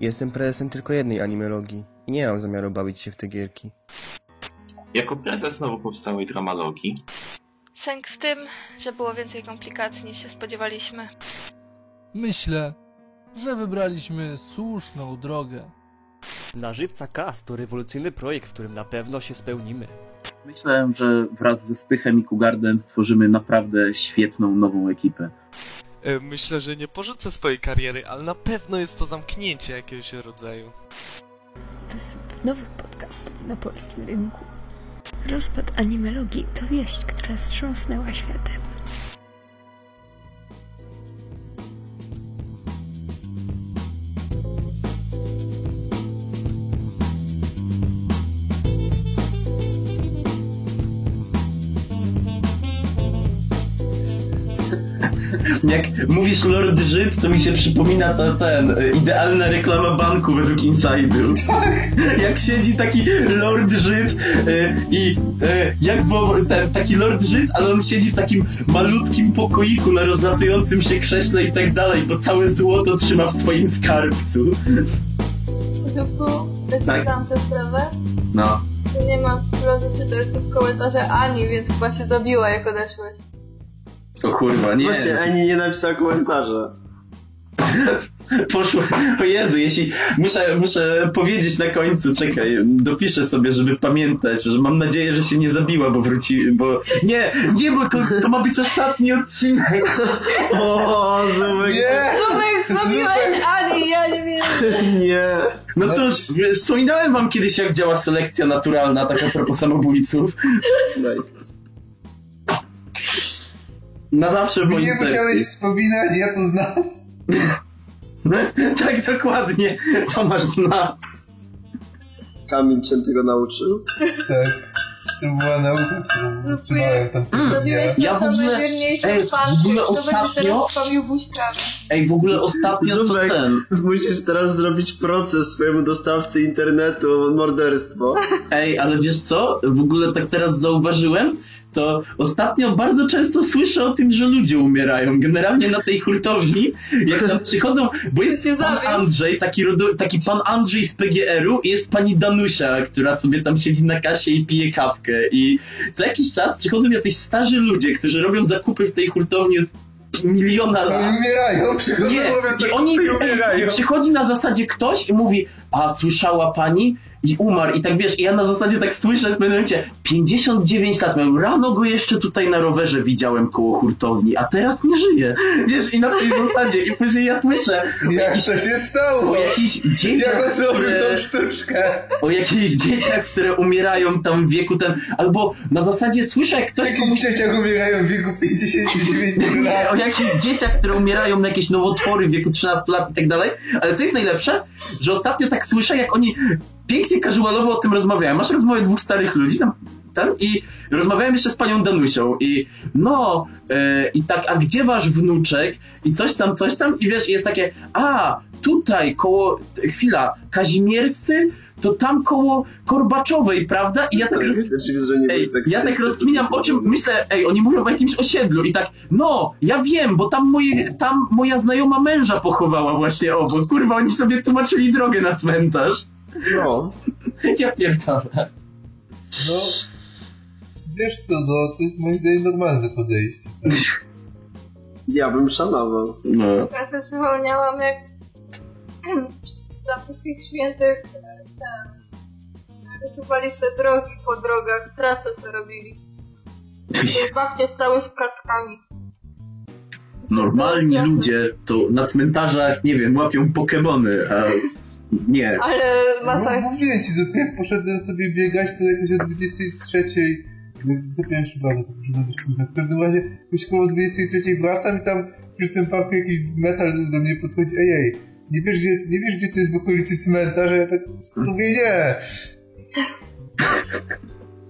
Jestem prezesem tylko jednej animologii i nie mam zamiaru bawić się w te gierki. Jako prezes nowo powstałej dramalogii Sęk w tym, że było więcej komplikacji niż się spodziewaliśmy. Myślę, że wybraliśmy słuszną drogę. Na Żywca Cast to rewolucyjny projekt, w którym na pewno się spełnimy. Myślę, że wraz ze Spychem i Kugardem stworzymy naprawdę świetną nową ekipę. E, Myślę, że nie porzucę swojej kariery, ale na pewno jest to zamknięcie jakiegoś rodzaju. Występ nowych podcastów na polskim rynku. Rozpad animologii to wieść, która wstrząsnęła światem. Mówisz Lord Żyd, to mi się przypomina ta, ten, e, idealna reklama banku według Insider. Jak siedzi taki Lord Żyd e, i e, jak bo, ten, taki Lord Żyd, ale on siedzi w takim malutkim pokoiku na rozlatującym się krześle i tak dalej, bo całe złoto trzyma w swoim skarbcu. Zupku, decyzowałam tę sprawę. No. Nie ma rozeszyte w komentarze Ani, więc chyba się zabiła jak odeszłeś. O kurwa, nie. Właśnie, Ani nie napisała komentarza. Poszło. O Jezu, jeśli. Muszę, muszę powiedzieć na końcu, czekaj, dopiszę sobie, żeby pamiętać, że mam nadzieję, że się nie zabiła, bo wróci. Bo. Nie, nie, bo to, to ma być ostatni odcinek. O, Zumek. Zubek, zabiłeś Ani, ja nie wiem. Nie. No cóż, wspominałem wam kiedyś, jak działa selekcja naturalna, tak a propos samobójców. Na zawsze w moim Nie sercu. musiałeś wspominać, ja to znam. tak, dokładnie. Tomasz zna. Kamil cię tego nauczył? Tak. To była nauka, którą trzymałem tam dnia. Zabiłeś Ja w ogóle- ej, w ogóle ostatnio- teraz spawił buźkami. Ej, w ogóle ostatnio co ten. musisz teraz zrobić proces swojemu dostawcy internetu o morderstwo. Ej, ale wiesz co? W ogóle tak teraz zauważyłem, to ostatnio bardzo często słyszę o tym, że ludzie umierają. Generalnie na tej hurtowni, jak tam przychodzą, bo jest Się pan zabił. Andrzej, taki, rodo, taki pan Andrzej z PGR-u i jest pani Danusia, która sobie tam siedzi na kasie i pije kawkę. I co jakiś czas przychodzą jacyś starzy ludzie, którzy robią zakupy w tej hurtowni od miliona Co lat. oni umierają? Przychodzą, Nie, mówią, i oni umierają. przychodzi na zasadzie ktoś i mówi, a słyszała pani? I umarł. I tak wiesz, i ja na zasadzie tak słyszę w pewnym momencie, 59 lat miałem, rano go jeszcze tutaj na rowerze widziałem koło hurtowni, a teraz nie żyje. Wiesz, i na tej zasadzie, i później ja słyszę Jak to się stało? o jakichś Jak dzieciach, on zrobił tą sztuczkę? o jakichś dzieciach, które umierają tam w wieku ten, albo na zasadzie słyszę, jak ktoś Jakiś komuś dzieciak umierają w wieku 59 Nie, lat. o jakichś dzieciach, które umierają na jakieś nowotwory w wieku 13 lat i tak dalej. Ale co jest najlepsze, że ostatnio tak słyszę, jak oni pięknie casualowo o tym rozmawiają. Masz rozmowę dwóch starych ludzi tam, tam i rozmawiałem jeszcze z panią Danusią i no, e, i tak, a gdzie wasz wnuczek? I coś tam, coś tam i wiesz, jest takie, a, tutaj koło, chwila, Kazimierscy, to tam koło Korbaczowej, prawda? I ja tak roz... Ej, tak ja tak rozkminiam o czym myślę, ej, oni mówią o jakimś osiedlu i tak, no, ja wiem, bo tam, moje, tam moja znajoma męża pochowała właśnie obok. Kurwa, oni sobie tłumaczyli drogę na cmentarz. No. Ja pierdolę. No, wiesz co, no, to jest moim zdaniem normalne podejście. Ja bym szanował. No. Ja też przypomniałam jak za wszystkich świętych wysuwali se drogi po drogach, trasę se robili. Babcie stały z kartkami. Normalni ludzie to na cmentarzach, nie wiem, łapią Pokemony, a nie. Ale No, masakra. mówiłem ci, że jak poszedłem sobie biegać, to jakoś o 23 no, zapomniałem się bardzo, to może być późno. W każdym razie już koło 23 wracam i tam przy tym parku jakiś metal do mnie podchodzi. Ej, ej, nie wiesz gdzie, nie wiesz, gdzie to jest w okolicy cmentarza? Ja tak w sumie nie.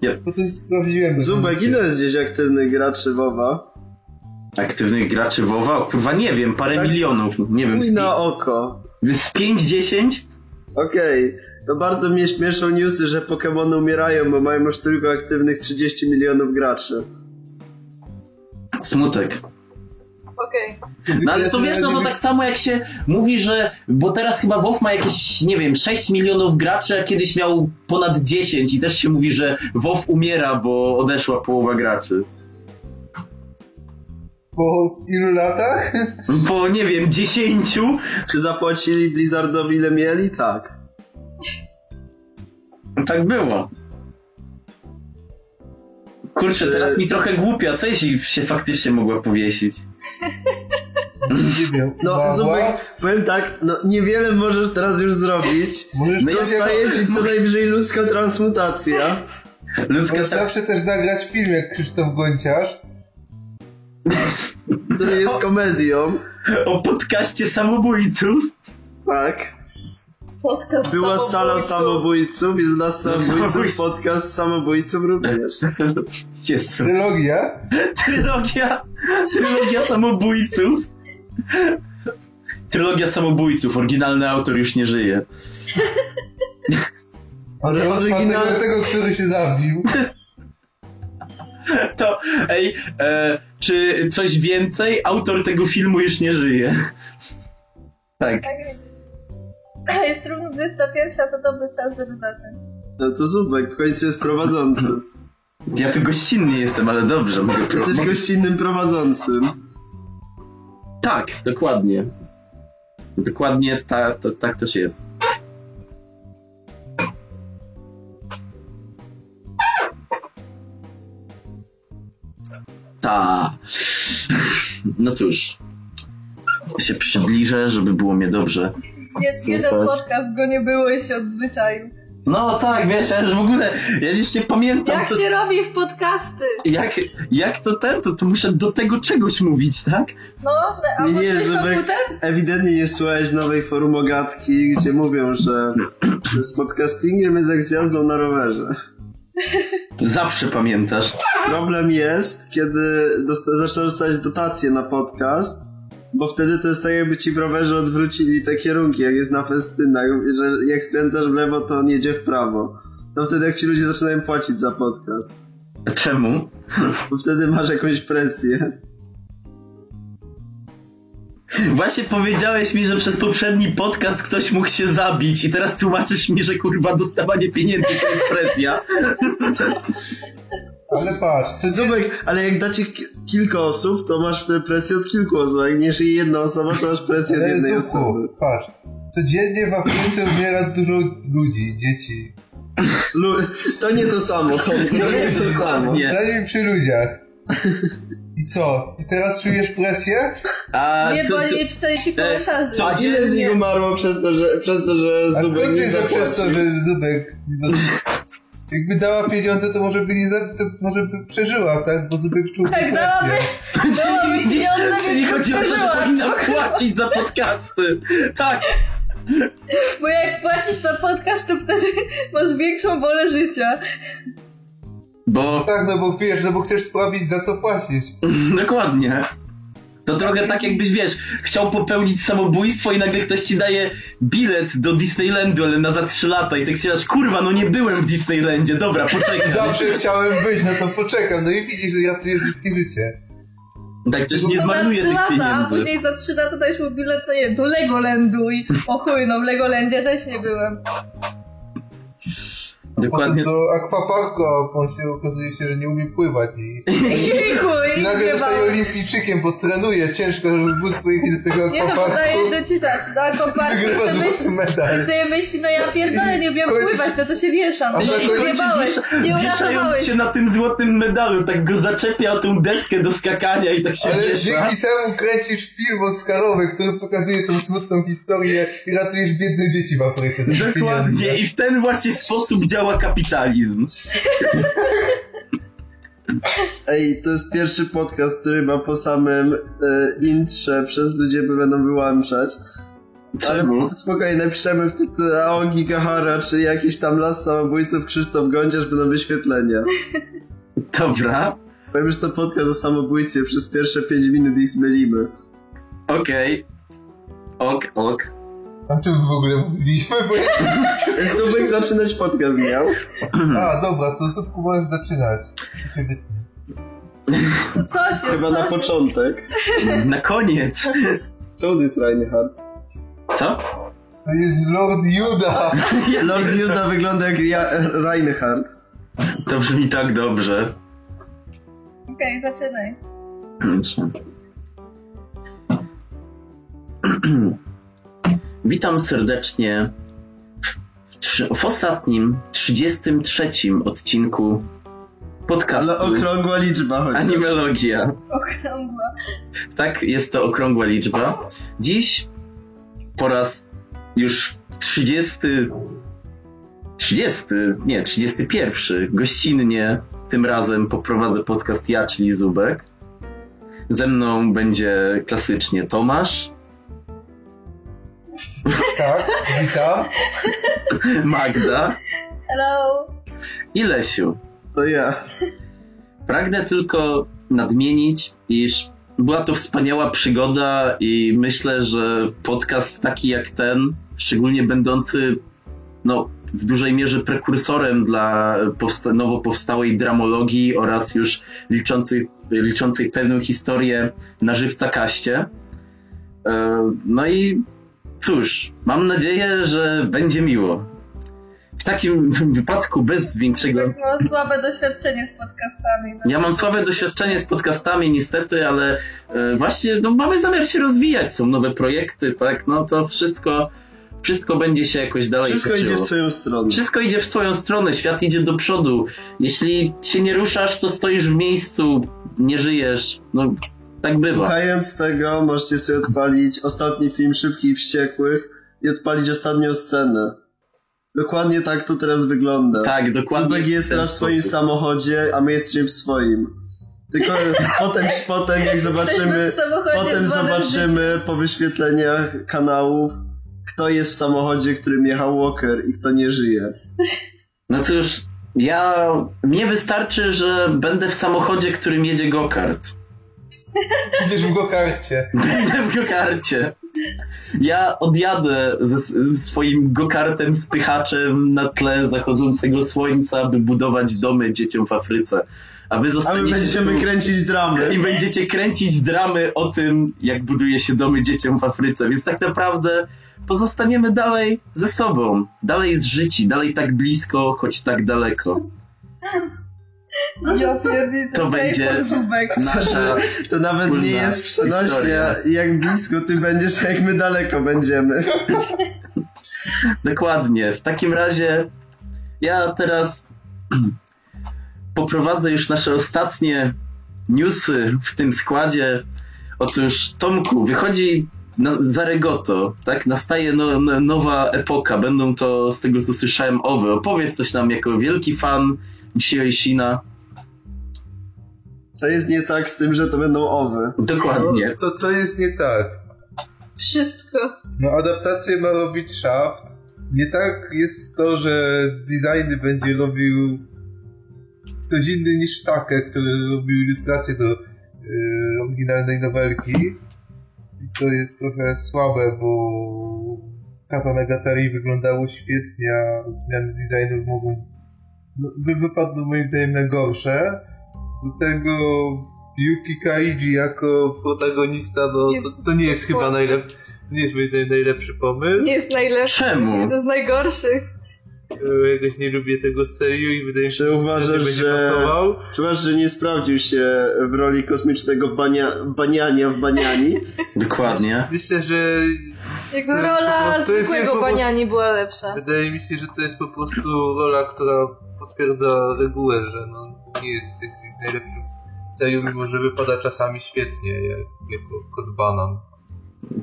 Ja. Potem sprawdziłem. Zumek, ile jest gdzieś aktywnych graczy WoWa? Aktywnych graczy WoWa? Kurwa, nie wiem, parę Tak. milionów, no, nie wiem, Mój z, na oko. z 5-10? Okej, to bardzo mnie śmieszą newsy, że Pokémony umierają, bo mają już tylko aktywnych 30 milionów graczy. Smutek. Okej, okej. No ale to wiesz, no to tak samo jak się mówi, że... Bo teraz chyba WoW ma jakieś, nie wiem, 6 milionów graczy, a kiedyś miał ponad 10 i też się mówi, że WoW umiera, bo odeszła połowa graczy. Po ilu latach? Po, nie wiem, 10? Czy zapłacili Blizzardowi ile mieli? Tak. Tak było. Kurczę, teraz mi trochę głupia, co jeśli się faktycznie mogła powiesić? Nie wiem. No? Zubek, powiem tak, no niewiele możesz teraz już zrobić. Możesz No Zostaje ci co najwyżej ludzka transmutacja. Ludzka Możesz ta... zawsze też nagrać film jak Krzysztof Gonciarz. który jest komedią. o podcaście samobójców. Tak. Podcast Była sala samobójców. samobójców, jest dla samobójców, samobójców. podcast samobójców również. Jezu. Trylogia. Trylogia, trylogia samobójców. Trylogia samobójców, oryginalny autor już nie żyje. Ale Oryginalny- tego, który się zabił. To, ej, e, czy coś więcej? Autor tego filmu już nie żyje. Tak. A jest równo 21, to dobry czas, żeby zacząć. No to Zubek, w końcu jest prowadzący. Ja tu gościnny jestem, ale dobrze, mogę Jesteś próbować. gościnnym prowadzącym. Tak, dokładnie. Dokładnie ta, to, tak też jest. Ta. No cóż. Się przybliżę, żeby było mnie dobrze. Jest jeden podcast, go nie było i się odzwyczaił. No tak, wiesz, ja już w ogóle, ja już nie pamiętam, Jak co, się robi w podcasty? jak, jak to ten, to, to muszę do tego czegoś mówić, tak? No, a Nie, nie, Zubek, komputer? ewidentnie nie słuchałeś nowej forumogatki, gdzie mówią, że z podcastingiem jest jak z jazdą na rowerze. Zawsze pamiętasz. Problem jest, kiedy dosta- zaczynasz dostać dotacje na podcast, bo wtedy to jest tak jakby ci w rowerze odwrócili te kierunki, jak jest na festynach, że jak skręcasz w lewo, to on jedzie w prawo. No wtedy jak ci ludzie zaczynają płacić za podcast, Czemu? bo wtedy masz jakąś presję. Właśnie powiedziałeś mi, że przez poprzedni podcast ktoś mógł się zabić i teraz tłumaczysz mi, że kurwa dostawanie pieniędzy to jest presja. Ale patrz, co Zubek, ale jak dacie ki- kilka osób, to masz wtedy presję od kilku osób, a jak nie żyje jedna osoba, to masz presję od Ale jednej Zuku, osoby. patrz. Codziennie w Afryce umiera dużo ludzi, dzieci. Lu- to nie to samo, to, to nie to samo. Nie. Stańmy przy ludziach. I co? I teraz czujesz presję? A Nie, co, bo co, nie pisali ci komentarzy. co- A ile z nich umarło przez to, że, przez to, że A Zubek nie że przez to, zapłacił? że Zubek... No, jakby dała pieniądze, to może by nie za, to może by przeżyła, tak? Bo Zubek czuł Tak, dałaby, dałaby pieniądze, czyli chodzi o to, że co? płacić za podcasty. Tak, Bo jak płacisz za podcast, to wtedy masz większą wolę życia. Bo Tak, no bo wiesz, no bo chcesz sprawdzić za co płacisz. dokładnie. To trochę tak jakbyś, wiesz, chciał popełnić samobójstwo i nagle ktoś ci daje bilet do Disneylandu, ale na za trzy lata i tak się dasz, kurwa, no nie byłem w Disneylandzie, dobra, poczekaj. Zawsze chciałem być, no to poczekam. No i widzisz, że ratujesz ludzkie życie. Tak, też nie No za zmarnuje tych lata, a pieniędzy. później za trzy lata dajesz mu bilet, no nie do Legolandu i o chuj, no w Legolandzie też nie byłem. Dokładnie. Do aquaparku, a on się okazuje się, że nie umie pływać i... Jejku, I i nagle zostaje olimpijczykiem, bo trenuje ciężko, żeby móc pojechać do tego Nie no, podaję aquaparku. do akoparku Wygrywa i sobie złoty myśli, medal. i sobie myśli, no ja pierdolę, nie umiem pływać, to to się wieszam. A I końcu zjebałeś, nie Wieszając się na tym złotym medalu, tak go zaczepia o tą deskę do skakania i tak się Ale wiesza. dzięki temu kręcisz film Oscarowy, który pokazuje tą smutną historię i ratujesz biedne dzieci w Afryce Dokładnie. pieniądze. I w ten właśnie sposób działa kapitalizm. Ej, to jest pierwszy podcast, który ma po samym e, intrze przez ludzie by będą wyłączać. Czemu? Ale spokojnie, napiszemy w tytule Aogi Gahara, czy jakiś tam las samobójców Krzysztof Gądziarz będą wyświetlenia. Dobra. Powiem, że to podcast o samobójstwie, przez pierwsze 5 minut ich zmylimy. Okej. Ok, ok. O czym w ogóle mówiliśmy? Bo ja... Zubek zaczynać podcast miał. A, dobra, to Zupku możesz zaczynać. To się Chyba na coś jest. początek. Na koniec. Czemu to jest Reinhardt? Co? To jest Lord Juda! Lord Juda wygląda jak ja, Reinhardt. To brzmi tak dobrze. Okej, zaczynaj. Witam serdecznie w, w ostatnim, 33 odcinku podcastu Ale okrągła liczba chociaż. Animologia. Okrągła. Tak, jest to okrągła liczba. Dziś po raz już 30. 30, nie, 31. Gościnnie tym razem poprowadzę podcast ja, czyli Zubek. Ze mną będzie klasycznie Tomasz, Tak, witam. Magda Hello. i Lesiu. To ja. Pragnę tylko nadmienić, iż była to wspaniała przygoda i myślę, że podcast taki jak ten, szczególnie będący no, w dużej mierze prekursorem dla powsta- nowo powstałej dramologii oraz już liczącej, liczącej pewną historię na żywca kaście. E, No i cóż, mam nadzieję, że będzie miło. W takim wypadku bez większego Tak mam słabe doświadczenie z podcastami. No. ja mam słabe doświadczenie z podcastami niestety, ale e, właśnie no, mamy zamiar się rozwijać, są nowe projekty, tak, no to wszystko, wszystko będzie się jakoś dalej Wszystko toczyło. idzie w swoją stronę. Wszystko idzie w swoją stronę, świat idzie do przodu. Jeśli się nie ruszasz, to stoisz w miejscu, nie żyjesz, no tak bywa. Słuchając tego, możecie sobie odpalić ostatni film Szybkich i Wściekłych i odpalić ostatnią scenę. Dokładnie tak to teraz wygląda. Tak, dokładnie Zubek jest teraz w swoim sposób. samochodzie, a my jesteśmy w swoim. Tylko potem, potem jak zobaczymy, potem zobaczymy po wyświetleniach kanałów, kto jest w samochodzie, którym jechał Walker i kto nie żyje. No to już ja, mnie wystarczy, że będę w samochodzie, którym jedzie gokart. Idziesz w gokarcie. Będę w gokarcie. Ja odjadę ze swoim gokartem spychaczem na tle zachodzącego słońca, by budować domy dzieciom w Afryce. A wy A my zostaniecie będziemy tu kręcić dramy. i będziecie kręcić dramy o tym, jak buduje się domy dzieciom w Afryce. Więc tak naprawdę pozostaniemy dalej ze sobą. Dalej z życi, dalej tak blisko, choć tak daleko. Ja pierdzielę. To będzie Zubek. Nasza To nawet nie jest przenośnia, jak blisko ty będziesz, jak my daleko będziemy. Dokładnie. W takim razie ja teraz poprowadzę już nasze ostatnie newsy w tym składzie. Otóż Tomku, wychodzi na, Zaregoto, tak? Nastaje no, no, nowa epoka. Będą to, z tego co słyszałem, owy. Opowiedz coś nam jako wielki fan dzisiaj Shina. Co jest nie tak z tym, że to będą owy? Dokładnie. Co, co jest nie tak? Wszystko. No adaptację ma robić Shaft. Nie tak jest to, że designy będzie robił ktoś inny niż Takie, który robił ilustrację do y, oryginalnej nowelki. I to jest trochę słabe, bo Kata Nagatari wyglądało świetnie, a zmiany designów mogą no, wy wypadną moim zdaniem na gorsze. Do tego Yuki Kaiji jako protagonista, no to, to nie jest chyba najlepszy, to nie jest moim zdaniem najlepszy pomysł. Nie jest najlepszy. Czemu? To z najgorszych. E, Jakoś nie lubię tego seriu i wydaje mi się, że uważasz, będzie że, pasował. czy uważasz, że nie sprawdził się w roli kosmicznego bania, baniania w baniani? Dokładnie. Myślę, że Jego rola prostu- to jest- zwykłego jest po prostu- baniani była lepsza. wydaje mi się, że to jest po prostu rola, która potwierdza regułę, że no, nie jest jakimś najlepszym seriu, mimo że wypada czasami świetnie, jak, jako kot banan.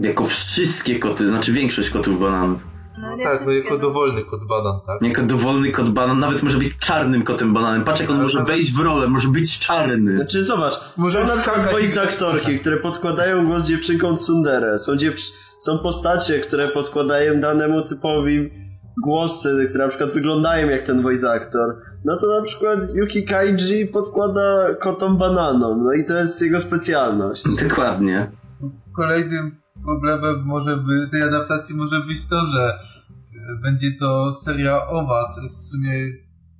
Jako wszystkie koty, znaczy większość kotów bananów. No tak, no jako dowolny kot banan, tak? Jako dowolny kot banan, nawet może być czarnym kotem bananem. Patrz jak on może wejść w rolę, może być czarny. Znaczy zobacz, Może są na przykład voice aktorki, które podkładają głos dziewczynkom tsundere. Są, dziew... są postacie, które podkładają danemu typowi głosy, które na przykład wyglądają jak ten voice actor. No to na przykład Yuki Kaiji podkłada kotom bananom, no i to jest jego specjalność. Dokładnie. Kolejnym problemem może by, tej adaptacji może być to, że e, będzie to seria OWA, co jest w sumie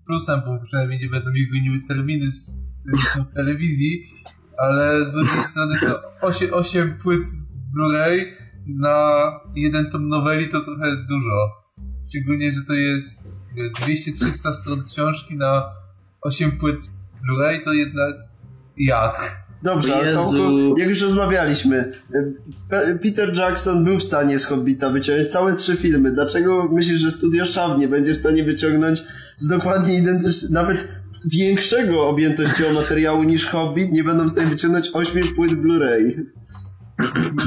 plusem, bo przynajmniej nie będą mi goniły terminy z w telewizji ale z drugiej strony to 8, 8 płyt z Blu-ray na jeden tom noweli to trochę dużo. Szczególnie, że to jest wie, 200-300 stron książki na 8 płyt Blu-ray, to jednak jak? Dobrze, ale Jezu. Tomku, jak już rozmawialiśmy, Pe- Peter Jackson był w stanie z Hobbita wyciągnąć całe trzy filmy. Dlaczego myślisz, że Studio Shaw nie będzie w stanie wyciągnąć z dokładnie identycznego, nawet większego objętościowo materiału niż Hobbit, nie będą w stanie wyciągnąć 8 płyt Blu-ray?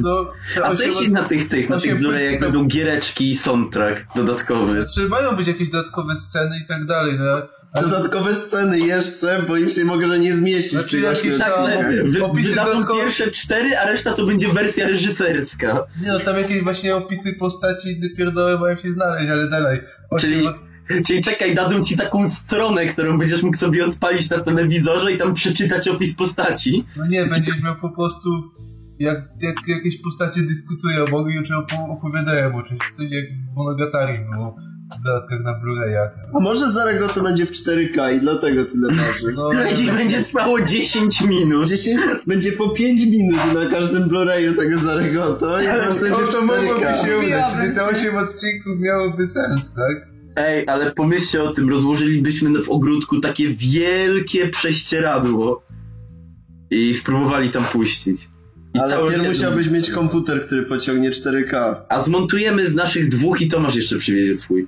No, A co jeśli na tych, tych, na tych Blu-rayach płyt- będą giereczki i soundtrack dodatkowy? Znaczy mają być jakieś dodatkowe sceny i tak dalej, no. ale- Dodatkowe sceny jeszcze, bo im się może nie zmieścić Znaczy, jakieś. Wy, Opisy dodatkowe- pierwsze cztery, a reszta to będzie wersja reżyserska. Nie no, tam jakieś właśnie opisy postaci i inne pierdoły mają się znaleźć, ale dalej. Osiem Czyli- od- Czyli czekaj, dadzą ci taką stronę, którą będziesz mógł sobie odpalić na telewizorze i tam przeczytać opis postaci. No nie, będziesz miał po prostu jak, jak jakieś postacie dyskutują, mogą już opo- opowiadają o czymś, coś jak w Monogatari było w dodatkach na Blu-rayach. A może Zarego to będzie w 4K i dlatego tyle waży. No, I będzie trwało 10 minut. 10, będzie po 5 minut na każdym Blu-rayu tego Zaregoto i po prostu to, będzie w to mogłoby 4K. się udać, gdyby te ci. 8 odcinków miałoby sens, tak? Ej, ale pomyślcie o tym, rozłożylibyśmy w ogródku takie wielkie prześcieradło i spróbowali tam puścić. I Ale pierw się- musiałbyś mieć komputer, który pociągnie 4K. A zmontujemy z naszych dwóch i Tomasz jeszcze przywiezie swój.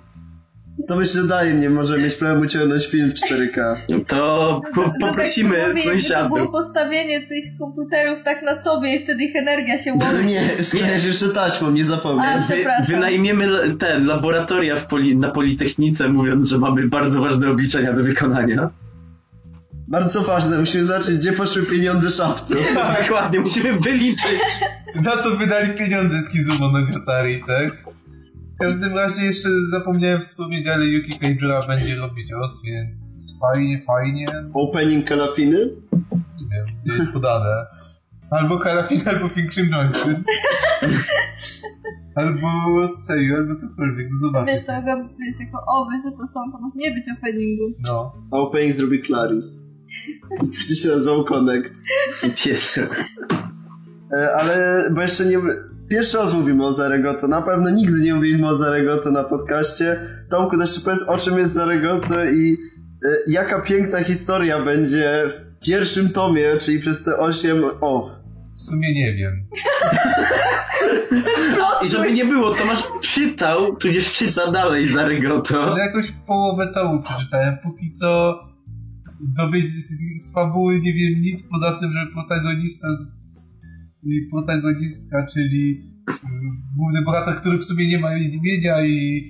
To myślę, że daje nie może mieć prawo uciągnąć film w 4K. To po, No tak poprosimy mówię, jakby To sąsiadów. było postawienie tych komputerów tak na sobie i wtedy ich energia się łączy. Nie, sklejesz jeszcze taśmą, nie A, zapomnij. Wy, wynajmiemy ten, laboratoria w poli, na Politechnice, mówiąc, że mamy bardzo ważne obliczenia do wykonania. Bardzo ważne, musimy zobaczyć, gdzie poszły pieniądze szaftu. Dokładnie, musimy wyliczyć. Na co wydali pieniądze z Kizu Monogatari, tak? W każdym razie jeszcze zapomniałem wspomnieć, ale Yuki Kaijura będzie robić ost, więc fajnie, fajnie. Opening kalafiny? Nie wiem, gdzie jest podane. Albo Karafin, albo Fiction Junction. albo Seiyu, albo cokolwiek, no zobaczcie. Wiesz, to mogę, wiesz, jako owy, że to są, to może nie być openingu. No. A opening zrobi Claris. Będzie się nazywał Connect. Jezu. E, Ale, bo jeszcze nie... Pierwszy raz mówimy o Zaregoto. Na pewno nigdy nie mówiliśmy o Zaregoto na podcaście. Tomku, jeszcze powiedz, o czym jest Zaregoto i e, jaka piękna historia będzie w pierwszym tomie, czyli przez te 8... O, W sumie nie wiem. I żeby nie było, Tomasz czytał, tudzież czyta dalej Zarygoto. Ale jakoś połowę tomu przeczytałem. Póki co dowiedzieć z, fabuły nie wiem nic, poza tym, że protagonista z, i protagonistka, czyli y, główny bohater, który w sumie nie ma imienia i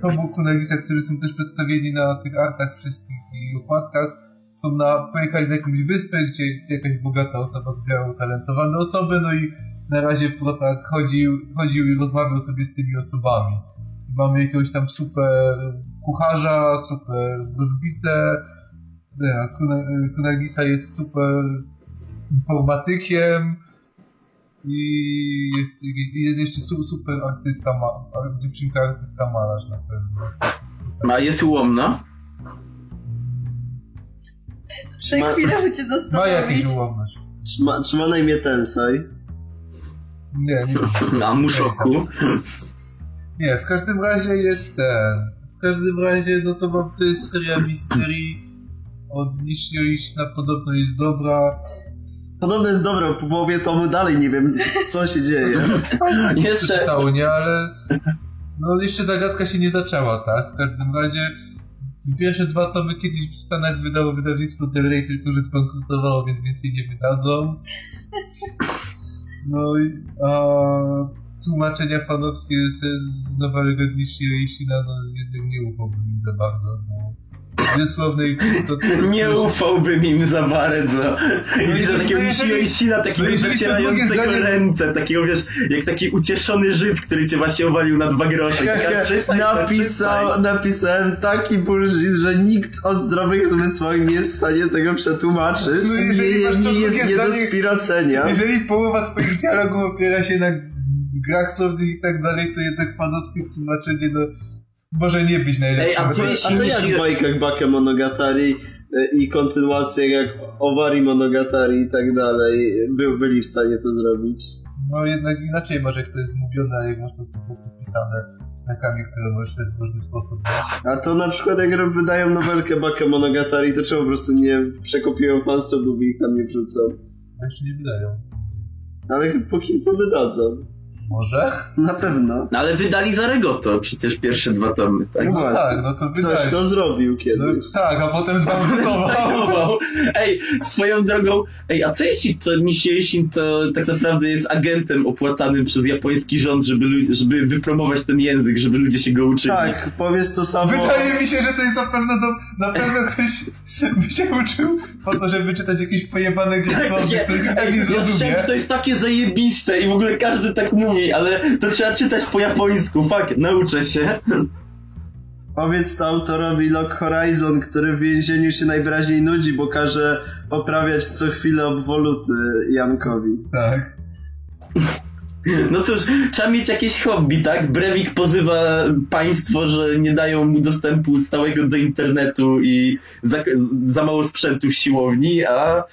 Tomu Kunagisa, którzy są też przedstawieni na tych artach wszystkich i okładkach, są na, pojechali na jakąś wyspę, gdzie jakaś bogata osoba zbiera utalentowane osoby, no i na razie protak chodził, chodził i rozmawiał sobie z tymi osobami. Mamy jakiegoś tam super kucharza, super wróżbitę, nie, a Kuna- Kunagisa jest super informatykiem i jest, i jest jeszcze su, super artysta, ma, dziewczynka artysta malarz na pewno. A jest ułomna? Za ma- chwilę cię Ma zastanowić. jakąś ułomność. czy ma, czy ma na imię Tensai? Nie, nie. Na muszoku. Nie, w każdym razie jest ten. W każdym razie, no to mam, to jest seria Mystery od Nishio Ishina, podobno jest dobra. Podobno jest dobre, po połowie tomu dalej nie wiem, co się dzieje. Jeszcze, Czytało, nie, ale no jeszcze zagadka się nie zaczęła, tak? W każdym razie pierwsze dwa tomy kiedyś w Stanach wydało wydawnictwo Del Rey, tylko że zbankrutowało, więc więcej nie wydadzą. No i a tłumaczenia fanowskie z, z nowego Nishio Ishina, no jednak nie ufałbym za bardzo, bo i to, nie ufałbym im za bardzo. No Widzę takiego no takiego no jeżeli co drugie zacierającego zdanie- ręce, takiego wiesz, jak taki ucieszony Żyd, który cię właśnie owalił na dwa grosze. Ja czytaj, napisał, czytaj. napisałem taki bullshit, że nikt o zdrowych zmysłach nie jest w stanie tego przetłumaczyć. No jeżeli nie, masz to nie jest nie do spiracenia. Jeżeli połowa twoich dialogów opiera się na grach słownych i tak dalej, to jednak fanowskie tłumaczenie, no, może nie być najlepsze. Ej, a co A jeśli to jak w bajkach Bakemonogatari e, i kontynuacje jak Owari Monogatari i tak dalej był, byli w stanie to zrobić. No jednak inaczej może jak to jest mówione, a jak masz to po prostu pisane znakami, które możesz czytać w różny sposób. nie? A to na przykład jak wydają nowelkę Baka Monogatari, to czemu po prostu nie przekopiują fansubów i ich tam nie wrzucą? A jeszcze nie wydają. Ale póki co wydadzą. Może? Na pewno. No ale wydali za Regoto przecież pierwsze dwa tomy, tak? No tak, no to Ktoś wydaje. to zrobił No, kiedyś. tak, a potem zbankrutował. Ej, swoją drogą, ej, a co jeśli to Nishiyoshin to tak naprawdę jest agentem opłacanym przez japoński rząd, żeby, żeby wypromować ten język, żeby ludzie się go uczyli? Tak, powiedz to samo. Wydaje mi się, że to jest na pewno, do, na pewno ktoś by się uczył po to, żeby czytać jakieś pojebane gry, Nie, których nie ja zrozumie. to jest takie zajebiste i w ogóle każdy tak mówi, ale to trzeba czytać po japońsku, fuck, nauczę się. Powiedz to autorowi Lock Horizon, który w więzieniu się najwyraźniej nudzi, bo każe poprawiać co chwilę obwoluty Jankowi. Tak. No cóż, trzeba mieć jakieś hobby, tak? Brewik pozywa państwo, że nie dają mu dostępu stałego do internetu i za, za mało sprzętu w siłowni, a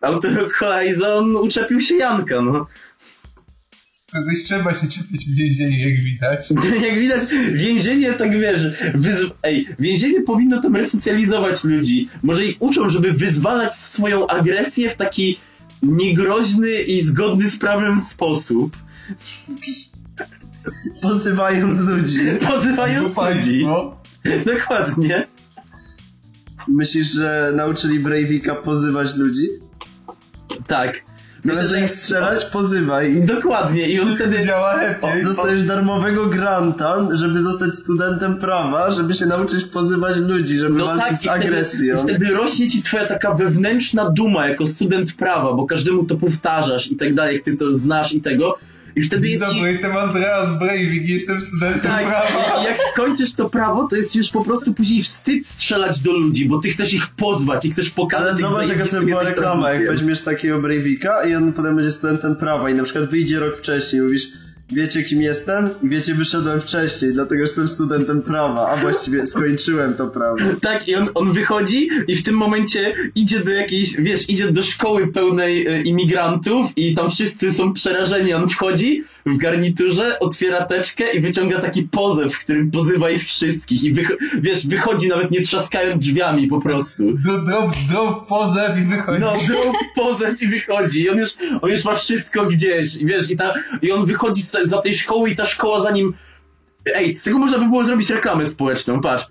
autor Horizon uczepił się Janka, no. Kogoś trzeba się czepić w więzieniu, jak widać. Jak widać, więzienie, tak wiesz, wyzw... Ej, więzienie powinno tam resocjalizować ludzi. Może ich uczą, żeby wyzwalać swoją agresję w taki niegroźny i zgodny z prawem sposób. Pozywając ludzi. Pozywając Bo ludzi. państwo- Dokładnie. Myślisz, że nauczyli Breivika pozywać ludzi? Tak. Zamiast że ich strzelać, pozywaj. Dokładnie. I on wtedy... Działa lepiej. Dostajesz darmowego granta, żeby zostać studentem prawa, żeby się nauczyć pozywać ludzi, żeby No walczyć tak, z i wtedy, agresją. i wtedy rośnie ci twoja taka wewnętrzna duma jako student prawa, bo każdemu to powtarzasz i tak dalej, jak ty to znasz i tego. I wtedy jest ci... dobry, jestem Andreas Breivik, jestem studentem Tak, prawa. i jak skończysz to prawo, to jest ci już po prostu później wstyd strzelać do ludzi, bo ty chcesz ich pozwać i chcesz pokazać... Ale zobacz, jaka to była reklama, jak weźmiesz takiego Breivika i on potem będzie studentem prawa i na przykład wyjdzie rok wcześniej i mówisz wiecie kim jestem? I wiecie, wyszedłem wcześniej, dlatego że jestem studentem prawa, a właściwie skończyłem to prawo. Tak, i on, on wychodzi i w tym momencie idzie do jakiejś, wiesz, idzie do szkoły pełnej e, imigrantów i tam wszyscy są przerażeni. On wchodzi w garniturze, otwiera teczkę i wyciąga taki pozew, w którym pozywa ich wszystkich. I wycho- wiesz, wychodzi nawet nie trzaskając drzwiami po prostu. Drop, drop, pozew i wychodzi. No, drop pozew i wychodzi. I on już, on już ma wszystko gdzieś. I wiesz, i, ta, i on wychodzi z, za tej szkoły i ta szkoła za nim... Ej, z tego można by było zrobić reklamę społeczną, patrz.